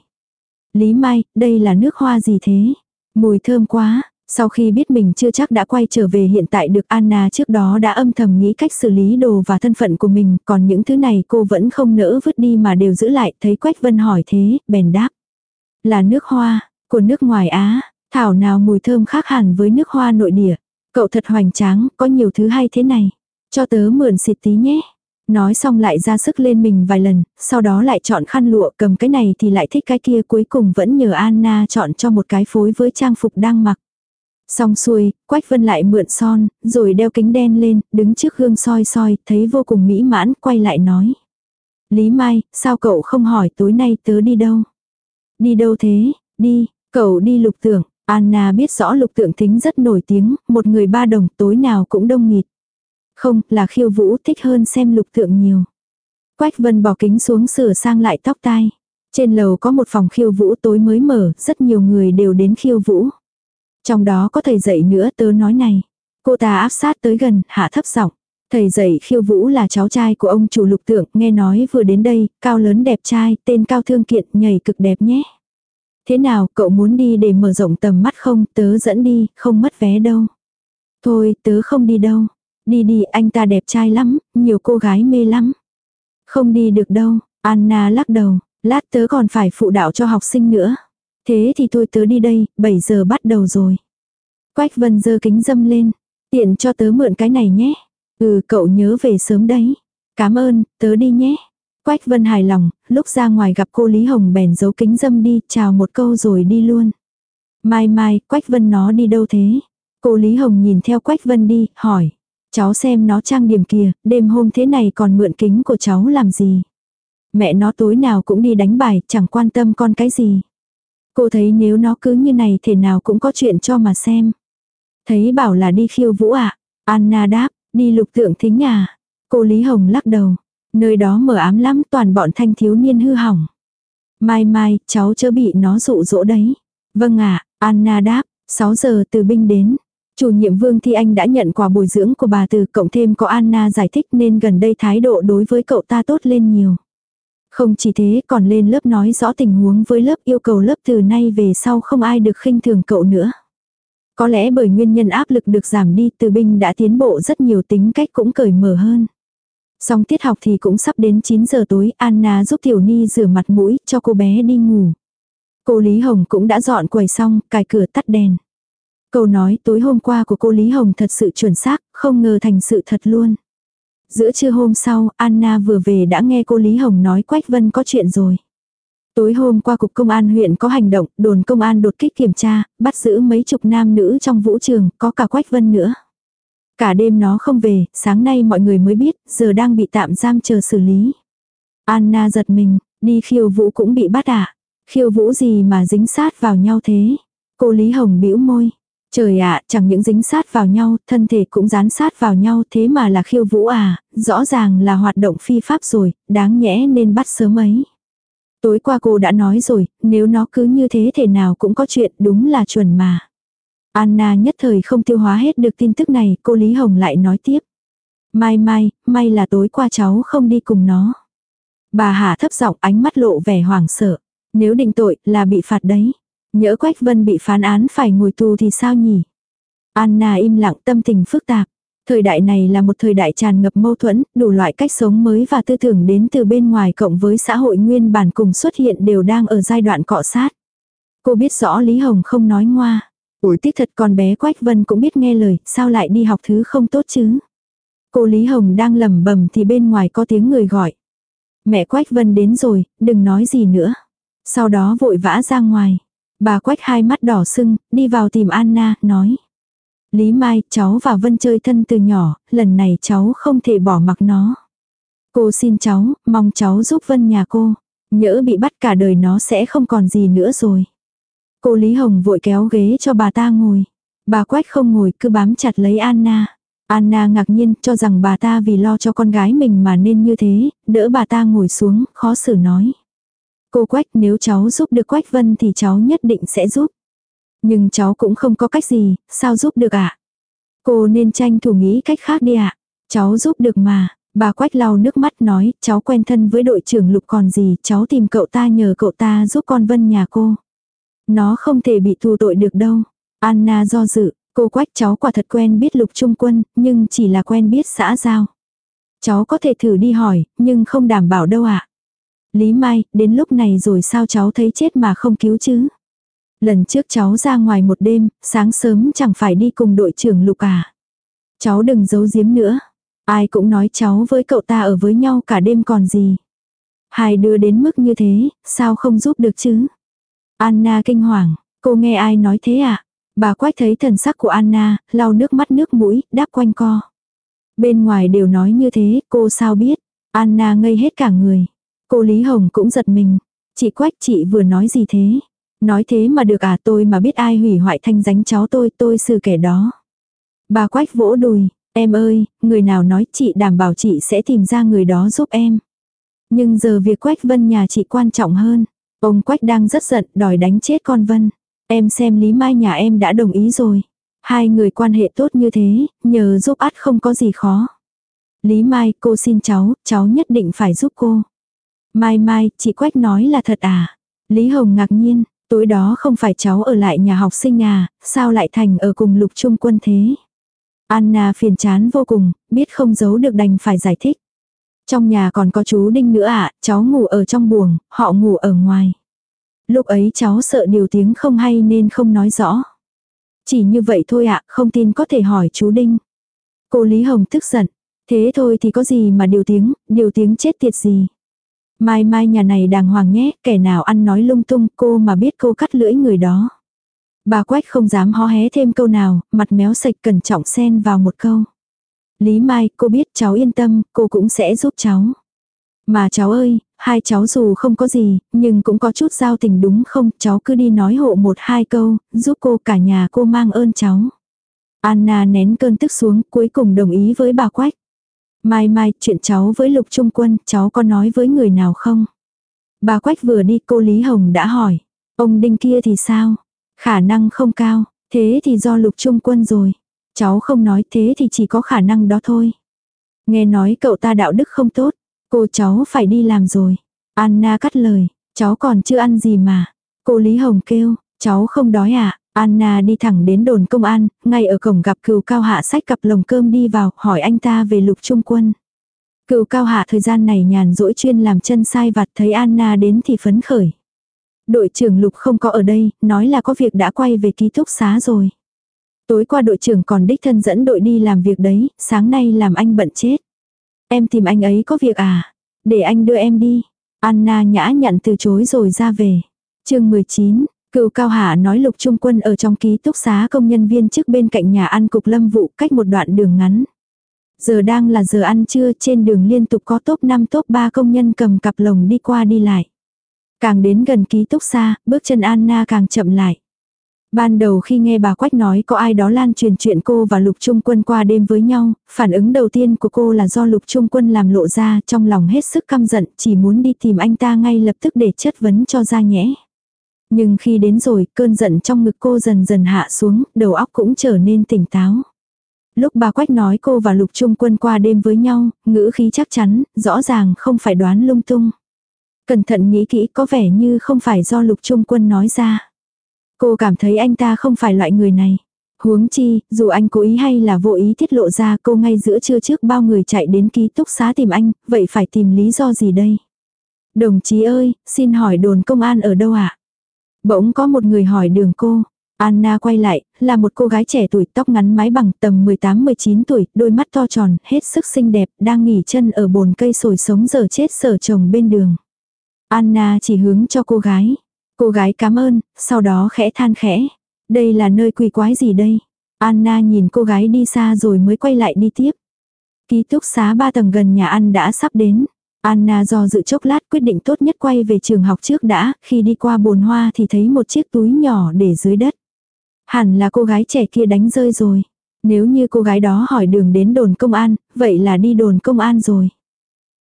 Lý Mai, đây là nước hoa gì thế? Mùi thơm quá, sau khi biết mình chưa chắc đã quay trở về hiện tại được Anna trước đó đã âm thầm nghĩ cách xử lý đồ và thân phận của mình, còn những thứ này cô vẫn không nỡ vứt đi mà đều giữ lại, thấy Quách Vân hỏi thế, bèn đáp. Là nước hoa, của nước ngoài Á, thảo nào mùi thơm khác hẳn với nước hoa nội địa. Cậu thật hoành tráng, có nhiều thứ hay thế này. Cho tớ mượn xịt tí nhé. Nói xong lại ra sức lên mình vài lần, sau đó lại chọn khăn lụa cầm cái này thì lại thích cái kia cuối cùng vẫn nhờ Anna chọn cho một cái phối với trang phục đang mặc. Xong xuôi, Quách Vân lại mượn son, rồi đeo kính đen lên, đứng trước gương soi soi, thấy vô cùng mỹ mãn, quay lại nói. Lý Mai, sao cậu không hỏi tối nay tớ đi đâu? Đi đâu thế? Đi, cậu đi lục tưởng. Anna biết rõ lục tượng thính rất nổi tiếng, một người ba đồng tối nào cũng đông nghịt. Không, là khiêu vũ thích hơn xem lục tượng nhiều. Quách Vân bỏ kính xuống sửa sang lại tóc tai. Trên lầu có một phòng khiêu vũ tối mới mở, rất nhiều người đều đến khiêu vũ. Trong đó có thầy dạy nữa tớ nói này. Cô ta áp sát tới gần, hạ thấp giọng. Thầy dạy khiêu vũ là cháu trai của ông chủ lục tượng, nghe nói vừa đến đây, cao lớn đẹp trai, tên cao thương kiện, nhảy cực đẹp nhé. Thế nào, cậu muốn đi để mở rộng tầm mắt không, tớ dẫn đi, không mất vé đâu. Thôi, tớ không đi đâu. Đi đi, anh ta đẹp trai lắm, nhiều cô gái mê lắm. Không đi được đâu, Anna lắc đầu, lát tớ còn phải phụ đạo cho học sinh nữa. Thế thì thôi tớ đi đây, 7 giờ bắt đầu rồi. Quách Vân dơ kính dâm lên, tiện cho tớ mượn cái này nhé. Ừ, cậu nhớ về sớm đấy. Cảm ơn, tớ đi nhé. Quách Vân hài lòng, lúc ra ngoài gặp cô Lý Hồng bèn giấu kính dâm đi, chào một câu rồi đi luôn. Mai mai, Quách Vân nó đi đâu thế? Cô Lý Hồng nhìn theo Quách Vân đi, hỏi. Cháu xem nó trang điểm kìa, đêm hôm thế này còn mượn kính của cháu làm gì? Mẹ nó tối nào cũng đi đánh bài, chẳng quan tâm con cái gì. Cô thấy nếu nó cứ như này thể nào cũng có chuyện cho mà xem. Thấy bảo là đi khiêu vũ à? Anna đáp, đi lục tượng thính à? Cô Lý Hồng lắc đầu. Nơi đó mờ ám lắm toàn bọn thanh thiếu niên hư hỏng. Mai mai, cháu chớ bị nó dụ dỗ đấy. Vâng ạ, Anna đáp, 6 giờ từ binh đến. Chủ nhiệm Vương Thi Anh đã nhận quà bồi dưỡng của bà từ cộng thêm có Anna giải thích nên gần đây thái độ đối với cậu ta tốt lên nhiều. Không chỉ thế còn lên lớp nói rõ tình huống với lớp yêu cầu lớp từ nay về sau không ai được khinh thường cậu nữa. Có lẽ bởi nguyên nhân áp lực được giảm đi từ binh đã tiến bộ rất nhiều tính cách cũng cởi mở hơn. Xong tiết học thì cũng sắp đến 9 giờ tối, Anna giúp Tiểu Ni rửa mặt mũi cho cô bé đi ngủ. Cô Lý Hồng cũng đã dọn quầy xong, cài cửa tắt đèn. Câu nói tối hôm qua của cô Lý Hồng thật sự chuẩn xác, không ngờ thành sự thật luôn. Giữa trưa hôm sau, Anna vừa về đã nghe cô Lý Hồng nói Quách Vân có chuyện rồi. Tối hôm qua cục công an huyện có hành động, đồn công an đột kích kiểm tra, bắt giữ mấy chục nam nữ trong vũ trường, có cả Quách Vân nữa. Cả đêm nó không về, sáng nay mọi người mới biết, giờ đang bị tạm giam chờ xử lý. Anna giật mình, đi khiêu vũ cũng bị bắt à? Khiêu vũ gì mà dính sát vào nhau thế? Cô Lý Hồng bĩu môi. Trời ạ, chẳng những dính sát vào nhau, thân thể cũng dán sát vào nhau thế mà là khiêu vũ à, rõ ràng là hoạt động phi pháp rồi, đáng nhẽ nên bắt sớm ấy. Tối qua cô đã nói rồi, nếu nó cứ như thế thể nào cũng có chuyện đúng là chuẩn mà. Anna nhất thời không tiêu hóa hết được tin tức này, cô Lý Hồng lại nói tiếp. Mai mai, may là tối qua cháu không đi cùng nó. Bà Hà thấp giọng ánh mắt lộ vẻ hoảng sợ. Nếu định tội là bị phạt đấy. Nhỡ Quách Vân bị phán án phải ngồi tù thì sao nhỉ? Anna im lặng tâm tình phức tạp. Thời đại này là một thời đại tràn ngập mâu thuẫn, đủ loại cách sống mới và tư tưởng đến từ bên ngoài cộng với xã hội nguyên bản cùng xuất hiện đều đang ở giai đoạn cọ sát. Cô biết rõ Lý Hồng không nói ngoa. Ủi tiếc thật con bé Quách Vân cũng biết nghe lời, sao lại đi học thứ không tốt chứ? Cô Lý Hồng đang lẩm bẩm thì bên ngoài có tiếng người gọi. Mẹ Quách Vân đến rồi, đừng nói gì nữa. Sau đó vội vã ra ngoài. Bà Quách hai mắt đỏ sưng, đi vào tìm Anna, nói. Lý Mai, cháu và Vân chơi thân từ nhỏ, lần này cháu không thể bỏ mặc nó. Cô xin cháu, mong cháu giúp Vân nhà cô. Nhỡ bị bắt cả đời nó sẽ không còn gì nữa rồi. Cô Lý Hồng vội kéo ghế cho bà ta ngồi. Bà Quách không ngồi cứ bám chặt lấy Anna. Anna ngạc nhiên cho rằng bà ta vì lo cho con gái mình mà nên như thế, đỡ bà ta ngồi xuống, khó xử nói. Cô Quách nếu cháu giúp được Quách Vân thì cháu nhất định sẽ giúp. Nhưng cháu cũng không có cách gì, sao giúp được ạ? À? Cô nên tranh thủ nghĩ cách khác đi ạ. À? Cháu giúp được mà. Bà Quách lau nước mắt nói, cháu quen thân với đội trưởng Lục còn gì, cháu tìm cậu ta nhờ cậu ta giúp con Vân nhà cô. Nó không thể bị tù tội được đâu. Anna do dự, cô Quách cháu quả thật quen biết Lục Trung Quân, nhưng chỉ là quen biết xã giao. Cháu có thể thử đi hỏi, nhưng không đảm bảo đâu ạ. À? Lý Mai, đến lúc này rồi sao cháu thấy chết mà không cứu chứ? Lần trước cháu ra ngoài một đêm, sáng sớm chẳng phải đi cùng đội trưởng Lục à. Cháu đừng giấu giếm nữa. Ai cũng nói cháu với cậu ta ở với nhau cả đêm còn gì. Hai đứa đến mức như thế, sao không giúp được chứ? Anna kinh hoàng, cô nghe ai nói thế à? Bà quách thấy thần sắc của Anna, lau nước mắt nước mũi, đáp quanh co. Bên ngoài đều nói như thế, cô sao biết? Anna ngây hết cả người. Cô Lý Hồng cũng giật mình. Chị Quách chị vừa nói gì thế? Nói thế mà được à tôi mà biết ai hủy hoại thanh danh cháu tôi tôi xử kẻ đó. Bà Quách vỗ đùi, em ơi, người nào nói chị đảm bảo chị sẽ tìm ra người đó giúp em. Nhưng giờ việc Quách Vân nhà chị quan trọng hơn. Ông Quách đang rất giận đòi đánh chết con Vân. Em xem Lý Mai nhà em đã đồng ý rồi. Hai người quan hệ tốt như thế, nhờ giúp át không có gì khó. Lý Mai, cô xin cháu, cháu nhất định phải giúp cô. Mai Mai, chị Quách nói là thật à? Lý Hồng ngạc nhiên, tối đó không phải cháu ở lại nhà học sinh à, sao lại thành ở cùng lục trung quân thế? Anna phiền chán vô cùng, biết không giấu được đành phải giải thích. Trong nhà còn có chú Đinh nữa ạ, à, cháu ngủ ở trong buồng, họ ngủ ở ngoài. Lúc ấy cháu sợ điều tiếng không hay nên không nói rõ. Chỉ như vậy thôi ạ, không tin có thể hỏi chú Đinh. Cô Lý Hồng tức giận. Thế thôi thì có gì mà điều tiếng, điều tiếng chết tiệt gì. Mai mai nhà này đàng hoàng nhé, kẻ nào ăn nói lung tung cô mà biết cô cắt lưỡi người đó. Bà Quách không dám ho hé thêm câu nào, mặt méo sạch cẩn trọng xen vào một câu. Lý Mai, cô biết cháu yên tâm, cô cũng sẽ giúp cháu. Mà cháu ơi, hai cháu dù không có gì, nhưng cũng có chút giao tình đúng không, cháu cứ đi nói hộ một hai câu, giúp cô cả nhà cô mang ơn cháu. Anna nén cơn tức xuống, cuối cùng đồng ý với bà Quách. Mai mai, chuyện cháu với Lục Trung Quân, cháu có nói với người nào không? Bà Quách vừa đi cô Lý Hồng đã hỏi. Ông Đinh kia thì sao? Khả năng không cao, thế thì do Lục Trung Quân rồi. Cháu không nói thế thì chỉ có khả năng đó thôi. Nghe nói cậu ta đạo đức không tốt, cô cháu phải đi làm rồi. Anna cắt lời, cháu còn chưa ăn gì mà. Cô Lý Hồng kêu, cháu không đói à? Anna đi thẳng đến đồn công an, ngay ở cổng gặp cựu cao hạ sách cặp lồng cơm đi vào, hỏi anh ta về lục trung quân. Cựu cao hạ thời gian này nhàn rỗi chuyên làm chân sai vặt thấy Anna đến thì phấn khởi. Đội trưởng lục không có ở đây, nói là có việc đã quay về ký túc xá rồi. Tối qua đội trưởng còn đích thân dẫn đội đi làm việc đấy, sáng nay làm anh bận chết. Em tìm anh ấy có việc à? Để anh đưa em đi. Anna nhã nhặn từ chối rồi ra về. chương 19, cựu cao hạ nói lục trung quân ở trong ký túc xá công nhân viên trước bên cạnh nhà ăn cục lâm vụ cách một đoạn đường ngắn. Giờ đang là giờ ăn trưa trên đường liên tục có top 5 top 3 công nhân cầm cặp lồng đi qua đi lại. Càng đến gần ký túc xa, bước chân Anna càng chậm lại. Ban đầu khi nghe bà Quách nói có ai đó lan truyền chuyện cô và Lục Trung Quân qua đêm với nhau, phản ứng đầu tiên của cô là do Lục Trung Quân làm lộ ra trong lòng hết sức căm giận, chỉ muốn đi tìm anh ta ngay lập tức để chất vấn cho ra nhẽ. Nhưng khi đến rồi, cơn giận trong ngực cô dần dần hạ xuống, đầu óc cũng trở nên tỉnh táo. Lúc bà Quách nói cô và Lục Trung Quân qua đêm với nhau, ngữ khí chắc chắn, rõ ràng không phải đoán lung tung. Cẩn thận nghĩ kỹ có vẻ như không phải do Lục Trung Quân nói ra. Cô cảm thấy anh ta không phải loại người này. Huống chi, dù anh cố ý hay là vô ý tiết lộ ra cô ngay giữa trưa trước bao người chạy đến ký túc xá tìm anh, vậy phải tìm lý do gì đây? Đồng chí ơi, xin hỏi đồn công an ở đâu ạ? À? Bỗng có một người hỏi đường cô. Anna quay lại, là một cô gái trẻ tuổi tóc ngắn mái bằng tầm 18-19 tuổi, đôi mắt to tròn, hết sức xinh đẹp, đang nghỉ chân ở bồn cây sồi sống giờ chết sở chồng bên đường. Anna chỉ hướng cho cô gái. Cô gái cảm ơn, sau đó khẽ than khẽ. Đây là nơi quỷ quái gì đây? Anna nhìn cô gái đi xa rồi mới quay lại đi tiếp. Ký túc xá ba tầng gần nhà ăn đã sắp đến. Anna do dự chốc lát quyết định tốt nhất quay về trường học trước đã, khi đi qua bồn hoa thì thấy một chiếc túi nhỏ để dưới đất. Hẳn là cô gái trẻ kia đánh rơi rồi. Nếu như cô gái đó hỏi đường đến đồn công an, vậy là đi đồn công an rồi.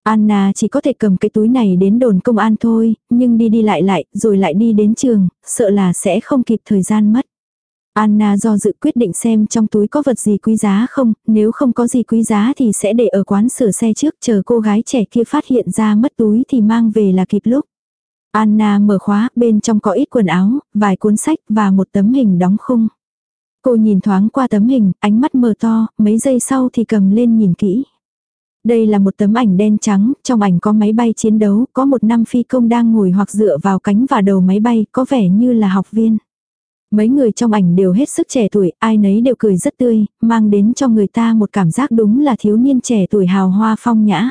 Anna chỉ có thể cầm cái túi này đến đồn công an thôi, nhưng đi đi lại lại, rồi lại đi đến trường, sợ là sẽ không kịp thời gian mất. Anna do dự quyết định xem trong túi có vật gì quý giá không, nếu không có gì quý giá thì sẽ để ở quán sửa xe trước chờ cô gái trẻ kia phát hiện ra mất túi thì mang về là kịp lúc. Anna mở khóa, bên trong có ít quần áo, vài cuốn sách và một tấm hình đóng khung. Cô nhìn thoáng qua tấm hình, ánh mắt mờ to, mấy giây sau thì cầm lên nhìn kỹ. Đây là một tấm ảnh đen trắng, trong ảnh có máy bay chiến đấu, có một năm phi công đang ngồi hoặc dựa vào cánh và đầu máy bay, có vẻ như là học viên. Mấy người trong ảnh đều hết sức trẻ tuổi, ai nấy đều cười rất tươi, mang đến cho người ta một cảm giác đúng là thiếu niên trẻ tuổi hào hoa phong nhã.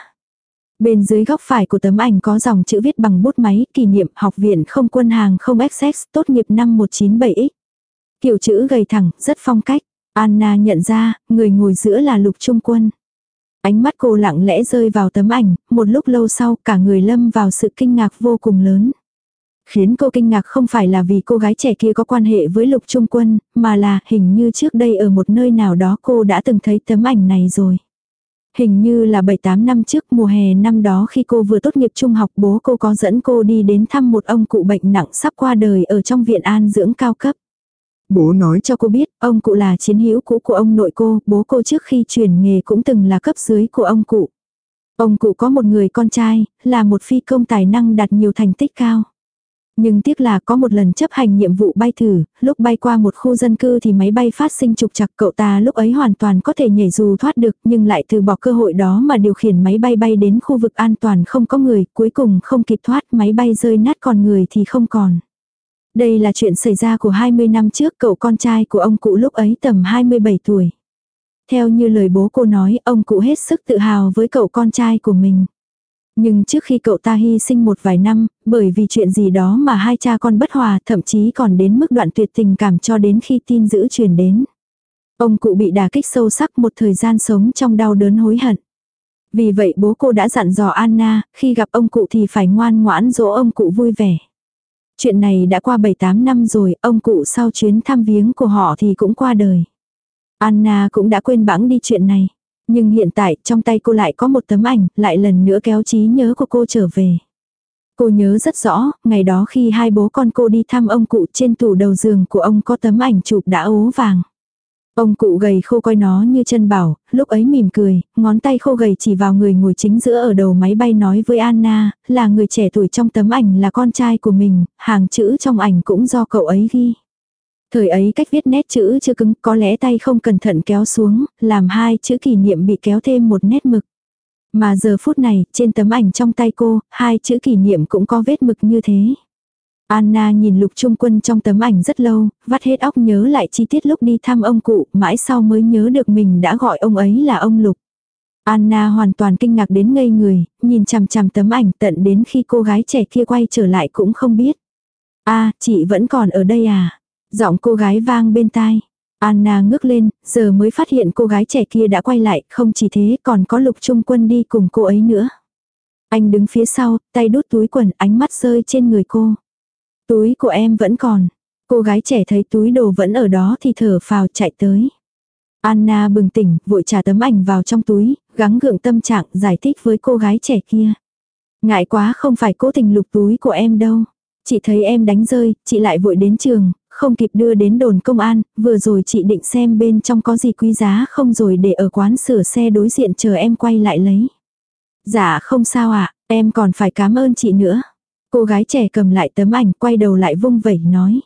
Bên dưới góc phải của tấm ảnh có dòng chữ viết bằng bút máy, kỷ niệm học viện không quân hàng không XX, tốt nghiệp năm 197X. Kiểu chữ gầy thẳng, rất phong cách. Anna nhận ra, người ngồi giữa là lục trung quân. Ánh mắt cô lặng lẽ rơi vào tấm ảnh, một lúc lâu sau cả người lâm vào sự kinh ngạc vô cùng lớn. Khiến cô kinh ngạc không phải là vì cô gái trẻ kia có quan hệ với lục trung quân, mà là hình như trước đây ở một nơi nào đó cô đã từng thấy tấm ảnh này rồi. Hình như là 7-8 năm trước mùa hè năm đó khi cô vừa tốt nghiệp trung học bố cô có dẫn cô đi đến thăm một ông cụ bệnh nặng sắp qua đời ở trong viện an dưỡng cao cấp. Bố nói cho cô biết, ông cụ là chiến hữu cũ của ông nội cô, bố cô trước khi chuyển nghề cũng từng là cấp dưới của ông cụ. Ông cụ có một người con trai, là một phi công tài năng đạt nhiều thành tích cao. Nhưng tiếc là có một lần chấp hành nhiệm vụ bay thử, lúc bay qua một khu dân cư thì máy bay phát sinh trục chặt cậu ta lúc ấy hoàn toàn có thể nhảy dù thoát được nhưng lại từ bỏ cơ hội đó mà điều khiển máy bay bay đến khu vực an toàn không có người, cuối cùng không kịp thoát máy bay rơi nát còn người thì không còn. Đây là chuyện xảy ra của 20 năm trước cậu con trai của ông cụ lúc ấy tầm 27 tuổi. Theo như lời bố cô nói, ông cụ hết sức tự hào với cậu con trai của mình. Nhưng trước khi cậu ta hy sinh một vài năm, bởi vì chuyện gì đó mà hai cha con bất hòa thậm chí còn đến mức đoạn tuyệt tình cảm cho đến khi tin dữ truyền đến. Ông cụ bị đả kích sâu sắc một thời gian sống trong đau đớn hối hận. Vì vậy bố cô đã dặn dò Anna, khi gặp ông cụ thì phải ngoan ngoãn dỗ ông cụ vui vẻ. Chuyện này đã qua 7-8 năm rồi, ông cụ sau chuyến thăm viếng của họ thì cũng qua đời. Anna cũng đã quên bẵng đi chuyện này. Nhưng hiện tại trong tay cô lại có một tấm ảnh, lại lần nữa kéo trí nhớ của cô trở về. Cô nhớ rất rõ, ngày đó khi hai bố con cô đi thăm ông cụ trên tủ đầu giường của ông có tấm ảnh chụp đã ố vàng. Ông cụ gầy khô coi nó như chân bảo, lúc ấy mỉm cười, ngón tay khô gầy chỉ vào người ngồi chính giữa ở đầu máy bay nói với Anna, là người trẻ tuổi trong tấm ảnh là con trai của mình, hàng chữ trong ảnh cũng do cậu ấy ghi. Thời ấy cách viết nét chữ chưa cứng, có lẽ tay không cẩn thận kéo xuống, làm hai chữ kỷ niệm bị kéo thêm một nét mực. Mà giờ phút này, trên tấm ảnh trong tay cô, hai chữ kỷ niệm cũng có vết mực như thế. Anna nhìn lục trung quân trong tấm ảnh rất lâu, vắt hết óc nhớ lại chi tiết lúc đi thăm ông cụ, mãi sau mới nhớ được mình đã gọi ông ấy là ông lục. Anna hoàn toàn kinh ngạc đến ngây người, nhìn chằm chằm tấm ảnh tận đến khi cô gái trẻ kia quay trở lại cũng không biết. a chị vẫn còn ở đây à? Giọng cô gái vang bên tai. Anna ngước lên, giờ mới phát hiện cô gái trẻ kia đã quay lại, không chỉ thế còn có lục trung quân đi cùng cô ấy nữa. Anh đứng phía sau, tay đút túi quần, ánh mắt rơi trên người cô. Túi của em vẫn còn. Cô gái trẻ thấy túi đồ vẫn ở đó thì thở phào chạy tới. Anna bừng tỉnh, vội trả tấm ảnh vào trong túi, gắng gượng tâm trạng giải thích với cô gái trẻ kia. Ngại quá không phải cố tình lục túi của em đâu. Chị thấy em đánh rơi, chị lại vội đến trường, không kịp đưa đến đồn công an, vừa rồi chị định xem bên trong có gì quý giá không rồi để ở quán sửa xe đối diện chờ em quay lại lấy. Dạ không sao ạ, em còn phải cảm ơn chị nữa. Cô gái trẻ cầm lại tấm ảnh quay đầu lại vung vẩy nói.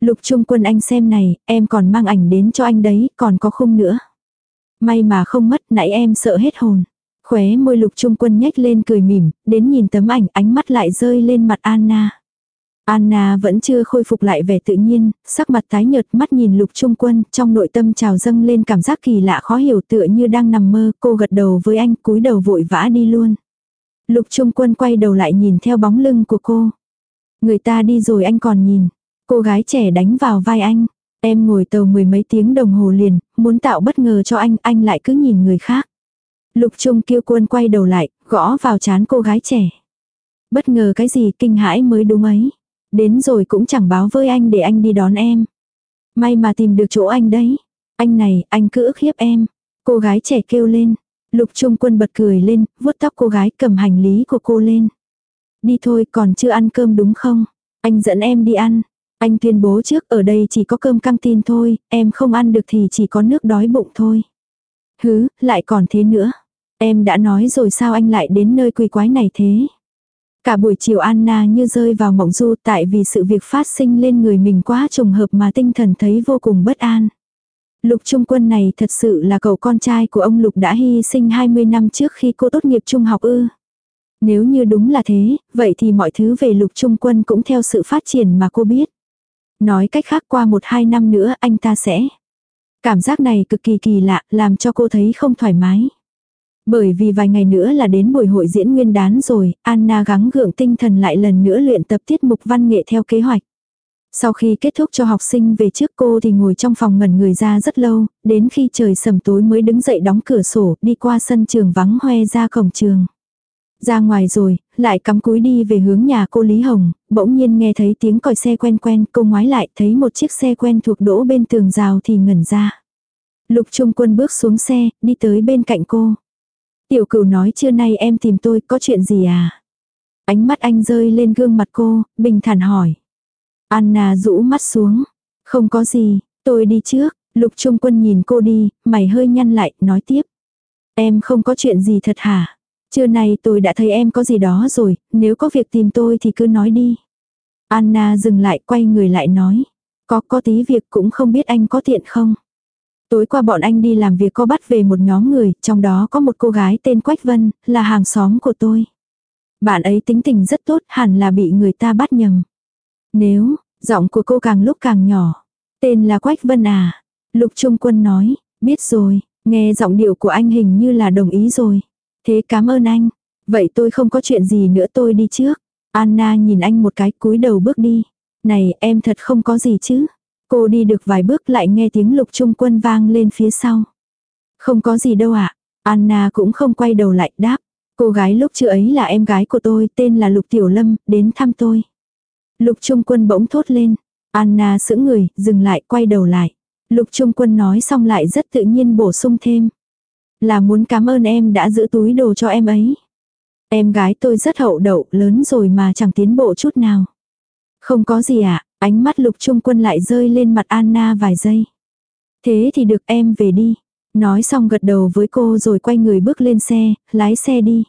Lục trung quân anh xem này, em còn mang ảnh đến cho anh đấy, còn có khung nữa. May mà không mất, nãy em sợ hết hồn. Khóe môi lục trung quân nhếch lên cười mỉm, đến nhìn tấm ảnh ánh mắt lại rơi lên mặt Anna. Anna vẫn chưa khôi phục lại vẻ tự nhiên, sắc mặt tái nhợt mắt nhìn lục trung quân, trong nội tâm trào dâng lên cảm giác kỳ lạ khó hiểu tựa như đang nằm mơ, cô gật đầu với anh cúi đầu vội vã đi luôn. Lục trung quân quay đầu lại nhìn theo bóng lưng của cô. Người ta đi rồi anh còn nhìn. Cô gái trẻ đánh vào vai anh. Em ngồi tàu mười mấy tiếng đồng hồ liền, muốn tạo bất ngờ cho anh, anh lại cứ nhìn người khác. Lục trung kêu quân quay đầu lại, gõ vào chán cô gái trẻ. Bất ngờ cái gì kinh hãi mới đúng ấy. Đến rồi cũng chẳng báo với anh để anh đi đón em. May mà tìm được chỗ anh đấy. Anh này, anh cứ ức hiếp em. Cô gái trẻ kêu lên. Lục Trung Quân bật cười lên, vuốt tóc cô gái cầm hành lý của cô lên. Đi thôi còn chưa ăn cơm đúng không? Anh dẫn em đi ăn. Anh tuyên bố trước ở đây chỉ có cơm căng tin thôi, em không ăn được thì chỉ có nước đói bụng thôi. Hứ, lại còn thế nữa. Em đã nói rồi sao anh lại đến nơi quỷ quái này thế? Cả buổi chiều Anna như rơi vào mộng du tại vì sự việc phát sinh lên người mình quá trùng hợp mà tinh thần thấy vô cùng bất an. Lục Trung Quân này thật sự là cậu con trai của ông Lục đã hy sinh 20 năm trước khi cô tốt nghiệp trung học ư. Nếu như đúng là thế, vậy thì mọi thứ về Lục Trung Quân cũng theo sự phát triển mà cô biết. Nói cách khác qua một hai năm nữa anh ta sẽ. Cảm giác này cực kỳ kỳ lạ, làm cho cô thấy không thoải mái. Bởi vì vài ngày nữa là đến buổi hội diễn nguyên đán rồi, Anna gắng gượng tinh thần lại lần nữa luyện tập tiết mục văn nghệ theo kế hoạch. Sau khi kết thúc cho học sinh về trước cô thì ngồi trong phòng ngẩn người ra rất lâu, đến khi trời sầm tối mới đứng dậy đóng cửa sổ, đi qua sân trường vắng hoe ra cổng trường. Ra ngoài rồi, lại cắm cúi đi về hướng nhà cô Lý Hồng, bỗng nhiên nghe thấy tiếng còi xe quen quen, cô ngoái lại thấy một chiếc xe quen thuộc đỗ bên tường rào thì ngẩn ra. Lục Trung Quân bước xuống xe, đi tới bên cạnh cô. Tiểu cửu nói trưa nay em tìm tôi, có chuyện gì à? Ánh mắt anh rơi lên gương mặt cô, bình thản hỏi. Anna rũ mắt xuống. Không có gì, tôi đi trước. Lục Trung Quân nhìn cô đi, mày hơi nhăn lại, nói tiếp. Em không có chuyện gì thật hả? Trưa nay tôi đã thấy em có gì đó rồi, nếu có việc tìm tôi thì cứ nói đi. Anna dừng lại quay người lại nói. Có có tí việc cũng không biết anh có tiện không? Tối qua bọn anh đi làm việc có bắt về một nhóm người, trong đó có một cô gái tên Quách Vân, là hàng xóm của tôi. Bạn ấy tính tình rất tốt, hẳn là bị người ta bắt nhầm. Nếu, giọng của cô càng lúc càng nhỏ. Tên là Quách Vân à? Lục Trung Quân nói, biết rồi, nghe giọng điệu của anh hình như là đồng ý rồi. Thế cảm ơn anh. Vậy tôi không có chuyện gì nữa tôi đi trước. Anna nhìn anh một cái cúi đầu bước đi. Này em thật không có gì chứ. Cô đi được vài bước lại nghe tiếng lục trung quân vang lên phía sau. Không có gì đâu ạ. À? Anna cũng không quay đầu lại đáp. Cô gái lúc chưa ấy là em gái của tôi tên là Lục Tiểu Lâm, đến thăm tôi. Lục Trung Quân bỗng thốt lên. Anna sững người, dừng lại, quay đầu lại. Lục Trung Quân nói xong lại rất tự nhiên bổ sung thêm. Là muốn cảm ơn em đã giữ túi đồ cho em ấy. Em gái tôi rất hậu đậu, lớn rồi mà chẳng tiến bộ chút nào. Không có gì ạ, Ánh mắt lục trung quân lại rơi lên mặt Anna vài giây. Thế thì được em về đi. Nói xong gật đầu với cô rồi quay người bước lên xe, lái xe đi.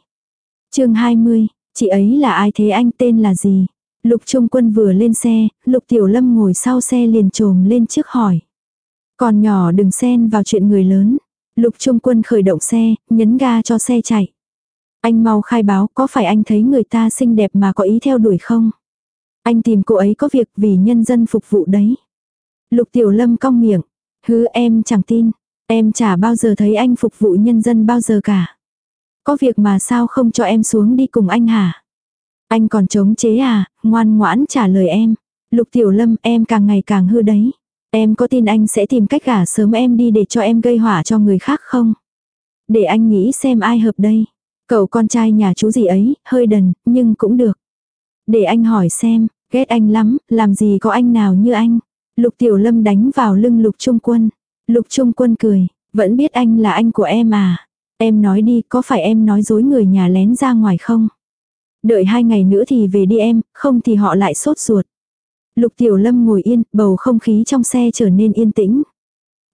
chương 20, chị ấy là ai thế anh tên là gì? Lục Trung Quân vừa lên xe, Lục Tiểu Lâm ngồi sau xe liền trồm lên trước hỏi. Còn nhỏ đừng xen vào chuyện người lớn. Lục Trung Quân khởi động xe, nhấn ga cho xe chạy. Anh mau khai báo có phải anh thấy người ta xinh đẹp mà có ý theo đuổi không? Anh tìm cô ấy có việc vì nhân dân phục vụ đấy. Lục Tiểu Lâm cong miệng. Hứ em chẳng tin. Em chả bao giờ thấy anh phục vụ nhân dân bao giờ cả. Có việc mà sao không cho em xuống đi cùng anh hả? Anh còn chống chế à, ngoan ngoãn trả lời em. Lục Tiểu Lâm em càng ngày càng hư đấy. Em có tin anh sẽ tìm cách gả sớm em đi để cho em gây hỏa cho người khác không? Để anh nghĩ xem ai hợp đây. Cậu con trai nhà chú gì ấy, hơi đần, nhưng cũng được. Để anh hỏi xem, ghét anh lắm, làm gì có anh nào như anh. Lục Tiểu Lâm đánh vào lưng Lục Trung Quân. Lục Trung Quân cười, vẫn biết anh là anh của em à. Em nói đi, có phải em nói dối người nhà lén ra ngoài không? Đợi hai ngày nữa thì về đi em, không thì họ lại sốt ruột. Lục Tiểu Lâm ngồi yên, bầu không khí trong xe trở nên yên tĩnh.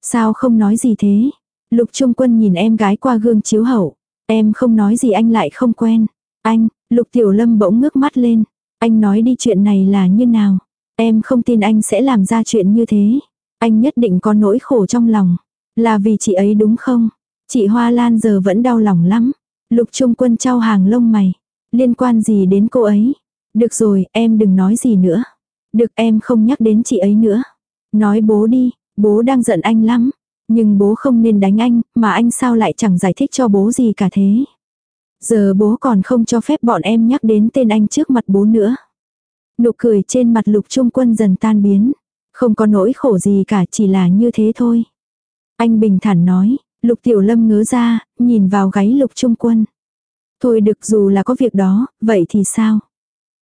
Sao không nói gì thế? Lục Trung Quân nhìn em gái qua gương chiếu hậu. Em không nói gì anh lại không quen. Anh, Lục Tiểu Lâm bỗng ngước mắt lên. Anh nói đi chuyện này là như nào? Em không tin anh sẽ làm ra chuyện như thế. Anh nhất định có nỗi khổ trong lòng. Là vì chị ấy đúng không? Chị Hoa Lan giờ vẫn đau lòng lắm. Lục Trung Quân trao hàng lông mày. Liên quan gì đến cô ấy? Được rồi, em đừng nói gì nữa. Được em không nhắc đến chị ấy nữa. Nói bố đi, bố đang giận anh lắm. Nhưng bố không nên đánh anh, mà anh sao lại chẳng giải thích cho bố gì cả thế. Giờ bố còn không cho phép bọn em nhắc đến tên anh trước mặt bố nữa. Nụ cười trên mặt lục trung quân dần tan biến. Không có nỗi khổ gì cả chỉ là như thế thôi. Anh bình thản nói, lục tiểu lâm ngớ ra, nhìn vào gáy lục trung quân. Thôi được dù là có việc đó, vậy thì sao?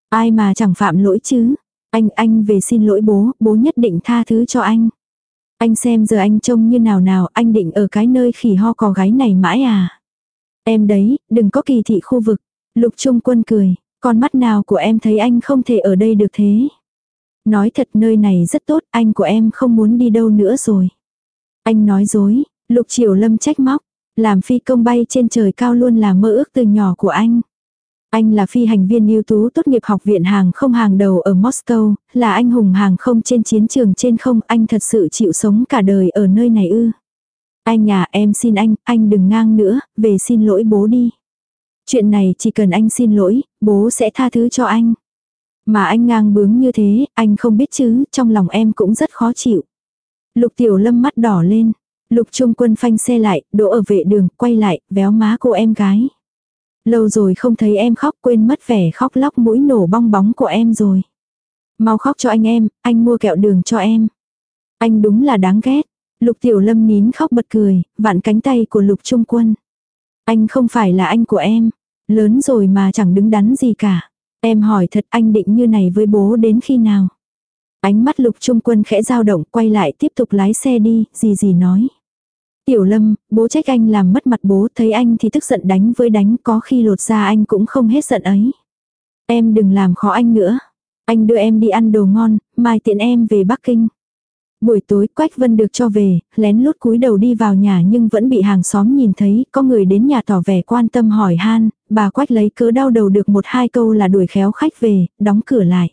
Ai mà chẳng phạm lỗi chứ? Anh, anh về xin lỗi bố, bố nhất định tha thứ cho anh. Anh xem giờ anh trông như nào nào, anh định ở cái nơi khỉ ho cò gáy này mãi à? Em đấy, đừng có kỳ thị khu vực. Lục Trung Quân cười, con mắt nào của em thấy anh không thể ở đây được thế? Nói thật nơi này rất tốt, anh của em không muốn đi đâu nữa rồi. Anh nói dối, Lục Triều Lâm trách móc, làm phi công bay trên trời cao luôn là mơ ước từ nhỏ của anh. Anh là phi hành viên ưu tú tốt nghiệp học viện hàng không hàng đầu ở Moscow, là anh hùng hàng không trên chiến trường trên không, anh thật sự chịu sống cả đời ở nơi này ư. Anh nhà em xin anh, anh đừng ngang nữa, về xin lỗi bố đi. Chuyện này chỉ cần anh xin lỗi, bố sẽ tha thứ cho anh. Mà anh ngang bướng như thế, anh không biết chứ, trong lòng em cũng rất khó chịu. Lục tiểu lâm mắt đỏ lên. Lục trung quân phanh xe lại, đỗ ở vệ đường, quay lại, véo má cô em gái. Lâu rồi không thấy em khóc quên mất vẻ khóc lóc mũi nổ bong bóng của em rồi. Mau khóc cho anh em, anh mua kẹo đường cho em. Anh đúng là đáng ghét. Lục tiểu lâm nín khóc bật cười, vặn cánh tay của lục trung quân. Anh không phải là anh của em. Lớn rồi mà chẳng đứng đắn gì cả. Em hỏi thật anh định như này với bố đến khi nào? Ánh mắt lục trung quân khẽ dao động quay lại tiếp tục lái xe đi, gì gì nói. Tiểu lâm, bố trách anh làm mất mặt bố, thấy anh thì tức giận đánh với đánh, có khi lột ra anh cũng không hết giận ấy. Em đừng làm khó anh nữa. Anh đưa em đi ăn đồ ngon, mai tiện em về Bắc Kinh. Buổi tối Quách Vân được cho về, lén lút cúi đầu đi vào nhà nhưng vẫn bị hàng xóm nhìn thấy, có người đến nhà tỏ vẻ quan tâm hỏi han, bà Quách lấy cớ đau đầu được một hai câu là đuổi khéo khách về, đóng cửa lại.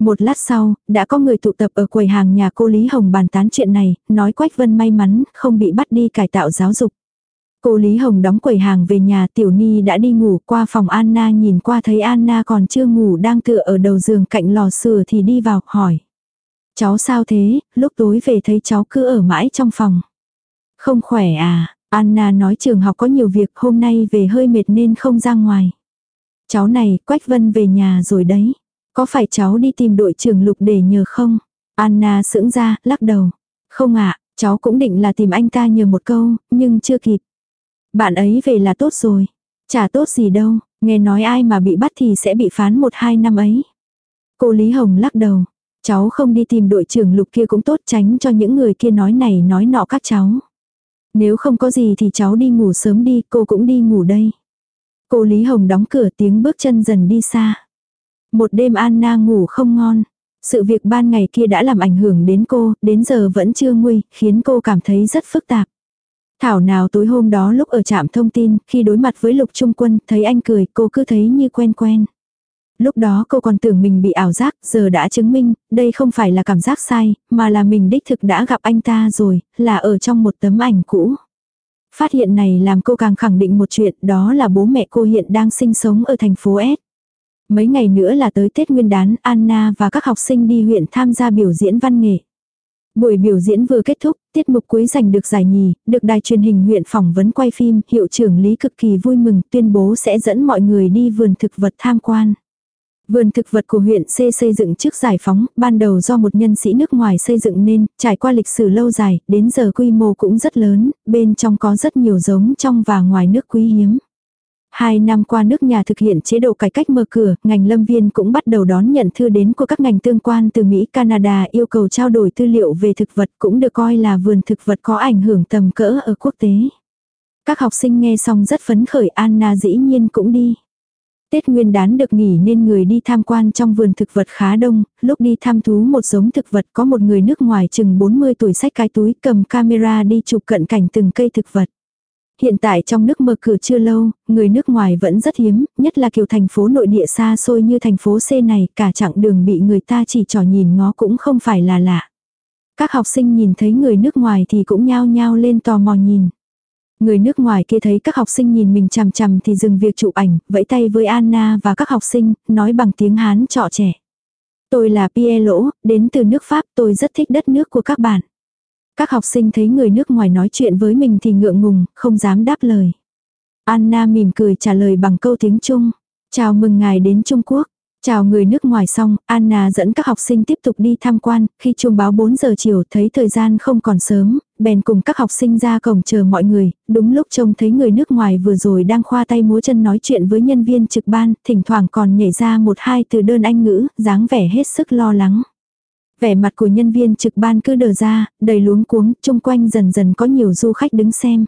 Một lát sau, đã có người tụ tập ở quầy hàng nhà cô Lý Hồng bàn tán chuyện này, nói Quách Vân may mắn, không bị bắt đi cải tạo giáo dục. Cô Lý Hồng đóng quầy hàng về nhà Tiểu Ni đã đi ngủ qua phòng Anna nhìn qua thấy Anna còn chưa ngủ đang tựa ở đầu giường cạnh lò sưởi thì đi vào hỏi. Cháu sao thế, lúc tối về thấy cháu cứ ở mãi trong phòng. Không khỏe à, Anna nói trường học có nhiều việc hôm nay về hơi mệt nên không ra ngoài. Cháu này, Quách Vân về nhà rồi đấy. Có phải cháu đi tìm đội trưởng lục để nhờ không? Anna sững ra, lắc đầu. Không ạ, cháu cũng định là tìm anh ta nhờ một câu, nhưng chưa kịp. Bạn ấy về là tốt rồi. Chả tốt gì đâu, nghe nói ai mà bị bắt thì sẽ bị phán một hai năm ấy. Cô Lý Hồng lắc đầu. Cháu không đi tìm đội trưởng lục kia cũng tốt tránh cho những người kia nói này nói nọ các cháu. Nếu không có gì thì cháu đi ngủ sớm đi, cô cũng đi ngủ đây. Cô Lý Hồng đóng cửa tiếng bước chân dần đi xa. Một đêm Anna ngủ không ngon. Sự việc ban ngày kia đã làm ảnh hưởng đến cô, đến giờ vẫn chưa nguy, khiến cô cảm thấy rất phức tạp. Thảo nào tối hôm đó lúc ở trạm thông tin, khi đối mặt với Lục Trung Quân, thấy anh cười, cô cứ thấy như quen quen. Lúc đó cô còn tưởng mình bị ảo giác, giờ đã chứng minh, đây không phải là cảm giác sai, mà là mình đích thực đã gặp anh ta rồi, là ở trong một tấm ảnh cũ. Phát hiện này làm cô càng khẳng định một chuyện, đó là bố mẹ cô hiện đang sinh sống ở thành phố S. Mấy ngày nữa là tới Tết Nguyên đán, Anna và các học sinh đi huyện tham gia biểu diễn văn nghệ. Buổi biểu diễn vừa kết thúc, tiết mục cuối giành được giải nhì, được đài truyền hình huyện phỏng vấn quay phim, hiệu trưởng Lý cực kỳ vui mừng tuyên bố sẽ dẫn mọi người đi vườn thực vật tham quan. Vườn thực vật của huyện C xây dựng trước giải phóng, ban đầu do một nhân sĩ nước ngoài xây dựng nên, trải qua lịch sử lâu dài, đến giờ quy mô cũng rất lớn, bên trong có rất nhiều giống trong và ngoài nước quý hiếm. Hai năm qua nước nhà thực hiện chế độ cải cách mở cửa, ngành lâm viên cũng bắt đầu đón nhận thư đến của các ngành tương quan từ Mỹ, Canada yêu cầu trao đổi tư liệu về thực vật cũng được coi là vườn thực vật có ảnh hưởng tầm cỡ ở quốc tế. Các học sinh nghe xong rất phấn khởi Anna dĩ nhiên cũng đi. Tết nguyên đán được nghỉ nên người đi tham quan trong vườn thực vật khá đông, lúc đi tham thú một giống thực vật có một người nước ngoài chừng 40 tuổi xách cái túi cầm camera đi chụp cận cảnh từng cây thực vật. Hiện tại trong nước mở cửa chưa lâu, người nước ngoài vẫn rất hiếm, nhất là kiểu thành phố nội địa xa xôi như thành phố C này, cả chặng đường bị người ta chỉ trò nhìn ngó cũng không phải là lạ. Các học sinh nhìn thấy người nước ngoài thì cũng nhao nhao lên tò mò nhìn. Người nước ngoài kia thấy các học sinh nhìn mình chằm chằm thì dừng việc chụp ảnh, vẫy tay với Anna và các học sinh, nói bằng tiếng Hán trọ trẻ. Tôi là Pierre Lỗ, đến từ nước Pháp, tôi rất thích đất nước của các bạn. Các học sinh thấy người nước ngoài nói chuyện với mình thì ngượng ngùng, không dám đáp lời. Anna mỉm cười trả lời bằng câu tiếng Trung. Chào mừng ngài đến Trung Quốc. Chào người nước ngoài xong, Anna dẫn các học sinh tiếp tục đi tham quan, khi chuông báo 4 giờ chiều thấy thời gian không còn sớm, bèn cùng các học sinh ra cổng chờ mọi người, đúng lúc trông thấy người nước ngoài vừa rồi đang khoa tay múa chân nói chuyện với nhân viên trực ban, thỉnh thoảng còn nhảy ra một hai từ đơn Anh ngữ, dáng vẻ hết sức lo lắng. Vẻ mặt của nhân viên trực ban cứ đờ ra, đầy luống cuống, chung quanh dần dần có nhiều du khách đứng xem.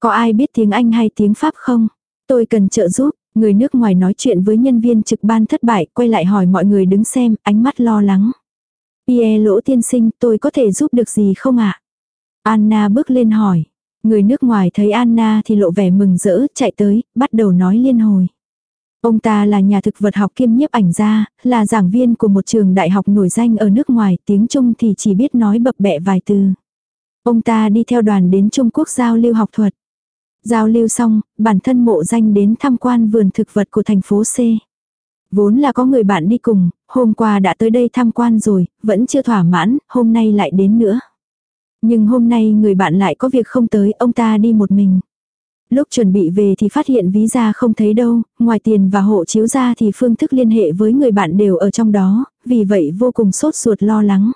Có ai biết tiếng Anh hay tiếng Pháp không? Tôi cần trợ giúp, người nước ngoài nói chuyện với nhân viên trực ban thất bại, quay lại hỏi mọi người đứng xem, ánh mắt lo lắng. Pierre lỗ tiên sinh, tôi có thể giúp được gì không ạ? Anna bước lên hỏi. Người nước ngoài thấy Anna thì lộ vẻ mừng rỡ, chạy tới, bắt đầu nói liên hồi. Ông ta là nhà thực vật học kiêm nhiếp ảnh gia, là giảng viên của một trường đại học nổi danh ở nước ngoài, tiếng Trung thì chỉ biết nói bập bẹ vài từ. Ông ta đi theo đoàn đến Trung Quốc giao lưu học thuật. Giao lưu xong, bản thân mộ danh đến tham quan vườn thực vật của thành phố C. Vốn là có người bạn đi cùng, hôm qua đã tới đây tham quan rồi, vẫn chưa thỏa mãn, hôm nay lại đến nữa. Nhưng hôm nay người bạn lại có việc không tới, ông ta đi một mình. Lúc chuẩn bị về thì phát hiện ví ra không thấy đâu, ngoài tiền và hộ chiếu ra thì phương thức liên hệ với người bạn đều ở trong đó, vì vậy vô cùng sốt ruột lo lắng.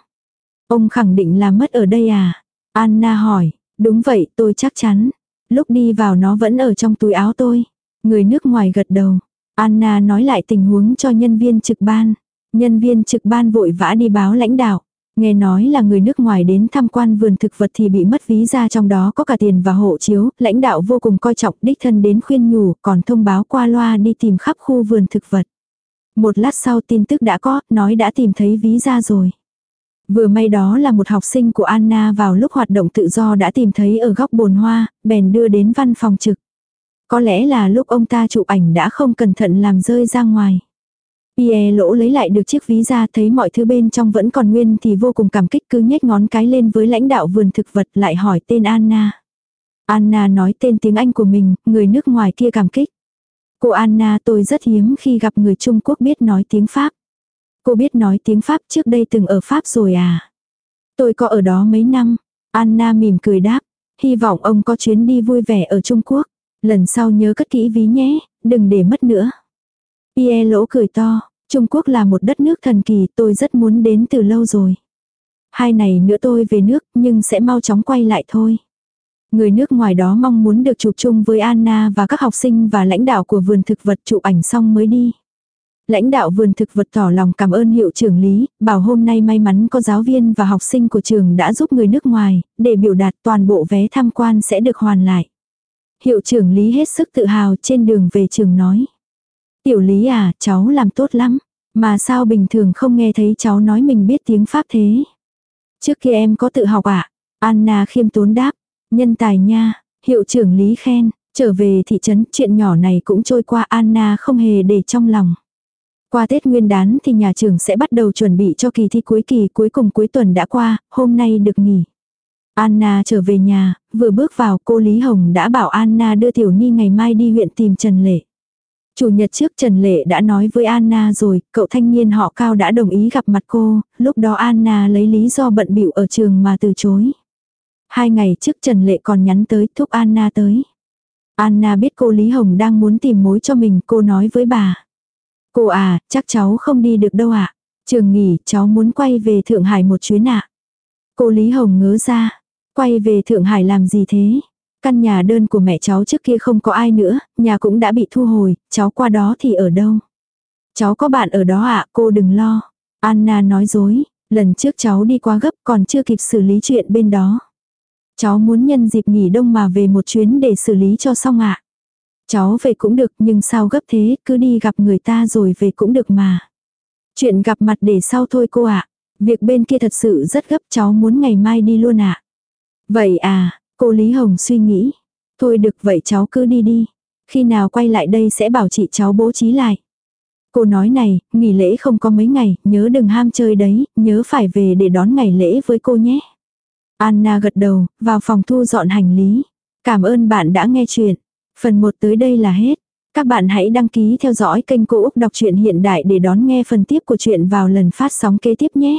Ông khẳng định là mất ở đây à? Anna hỏi, đúng vậy tôi chắc chắn. Lúc đi vào nó vẫn ở trong túi áo tôi. Người nước ngoài gật đầu. Anna nói lại tình huống cho nhân viên trực ban. Nhân viên trực ban vội vã đi báo lãnh đạo. Nghe nói là người nước ngoài đến tham quan vườn thực vật thì bị mất ví ra trong đó có cả tiền và hộ chiếu, lãnh đạo vô cùng coi trọng đích thân đến khuyên nhủ, còn thông báo qua loa đi tìm khắp khu vườn thực vật. Một lát sau tin tức đã có, nói đã tìm thấy ví ra rồi. Vừa may đó là một học sinh của Anna vào lúc hoạt động tự do đã tìm thấy ở góc bồn hoa, bèn đưa đến văn phòng trực. Có lẽ là lúc ông ta chụp ảnh đã không cẩn thận làm rơi ra ngoài. Pierre lỗ lấy lại được chiếc ví ra thấy mọi thứ bên trong vẫn còn nguyên thì vô cùng cảm kích cứ nhếch ngón cái lên với lãnh đạo vườn thực vật lại hỏi tên Anna. Anna nói tên tiếng Anh của mình, người nước ngoài kia cảm kích. Cô Anna tôi rất hiếm khi gặp người Trung Quốc biết nói tiếng Pháp. Cô biết nói tiếng Pháp trước đây từng ở Pháp rồi à? Tôi có ở đó mấy năm. Anna mỉm cười đáp. Hy vọng ông có chuyến đi vui vẻ ở Trung Quốc. Lần sau nhớ cất kỹ ví nhé, đừng để mất nữa. Pierre lỗ cười to, Trung Quốc là một đất nước thần kỳ tôi rất muốn đến từ lâu rồi. Hai này nữa tôi về nước nhưng sẽ mau chóng quay lại thôi. Người nước ngoài đó mong muốn được chụp chung với Anna và các học sinh và lãnh đạo của vườn thực vật chụp ảnh xong mới đi. Lãnh đạo vườn thực vật tỏ lòng cảm ơn hiệu trưởng Lý, bảo hôm nay may mắn có giáo viên và học sinh của trường đã giúp người nước ngoài, để biểu đạt toàn bộ vé tham quan sẽ được hoàn lại. Hiệu trưởng Lý hết sức tự hào trên đường về trường nói. Tiểu Lý à, cháu làm tốt lắm. Mà sao bình thường không nghe thấy cháu nói mình biết tiếng Pháp thế? Trước kia em có tự học ạ? Anna khiêm tốn đáp. Nhân tài nha, hiệu trưởng Lý khen. Trở về thị trấn, chuyện nhỏ này cũng trôi qua Anna không hề để trong lòng. Qua Tết Nguyên đán thì nhà trường sẽ bắt đầu chuẩn bị cho kỳ thi cuối kỳ cuối cùng cuối tuần đã qua, hôm nay được nghỉ. Anna trở về nhà, vừa bước vào cô Lý Hồng đã bảo Anna đưa Tiểu Ni ngày mai đi huyện tìm Trần Lệ. Chủ nhật trước Trần Lệ đã nói với Anna rồi, cậu thanh niên họ cao đã đồng ý gặp mặt cô, lúc đó Anna lấy lý do bận bịu ở trường mà từ chối. Hai ngày trước Trần Lệ còn nhắn tới thúc Anna tới. Anna biết cô Lý Hồng đang muốn tìm mối cho mình, cô nói với bà. Cô à, chắc cháu không đi được đâu ạ. Trường nghỉ, cháu muốn quay về Thượng Hải một chuyến ạ. Cô Lý Hồng ngớ ra. Quay về Thượng Hải làm gì thế? Căn nhà đơn của mẹ cháu trước kia không có ai nữa, nhà cũng đã bị thu hồi, cháu qua đó thì ở đâu? Cháu có bạn ở đó ạ, cô đừng lo. Anna nói dối, lần trước cháu đi quá gấp còn chưa kịp xử lý chuyện bên đó. Cháu muốn nhân dịp nghỉ đông mà về một chuyến để xử lý cho xong ạ. Cháu về cũng được nhưng sao gấp thế, cứ đi gặp người ta rồi về cũng được mà. Chuyện gặp mặt để sau thôi cô ạ. Việc bên kia thật sự rất gấp cháu muốn ngày mai đi luôn ạ. Vậy à, cô Lý Hồng suy nghĩ. Thôi được vậy cháu cứ đi đi. Khi nào quay lại đây sẽ bảo chị cháu bố trí lại. Cô nói này, nghỉ lễ không có mấy ngày, nhớ đừng ham chơi đấy, nhớ phải về để đón ngày lễ với cô nhé. Anna gật đầu, vào phòng thu dọn hành lý. Cảm ơn bạn đã nghe chuyện. Phần 1 tới đây là hết. Các bạn hãy đăng ký theo dõi kênh Cô Úc Đọc truyện Hiện Đại để đón nghe phần tiếp của chuyện vào lần phát sóng kế tiếp nhé.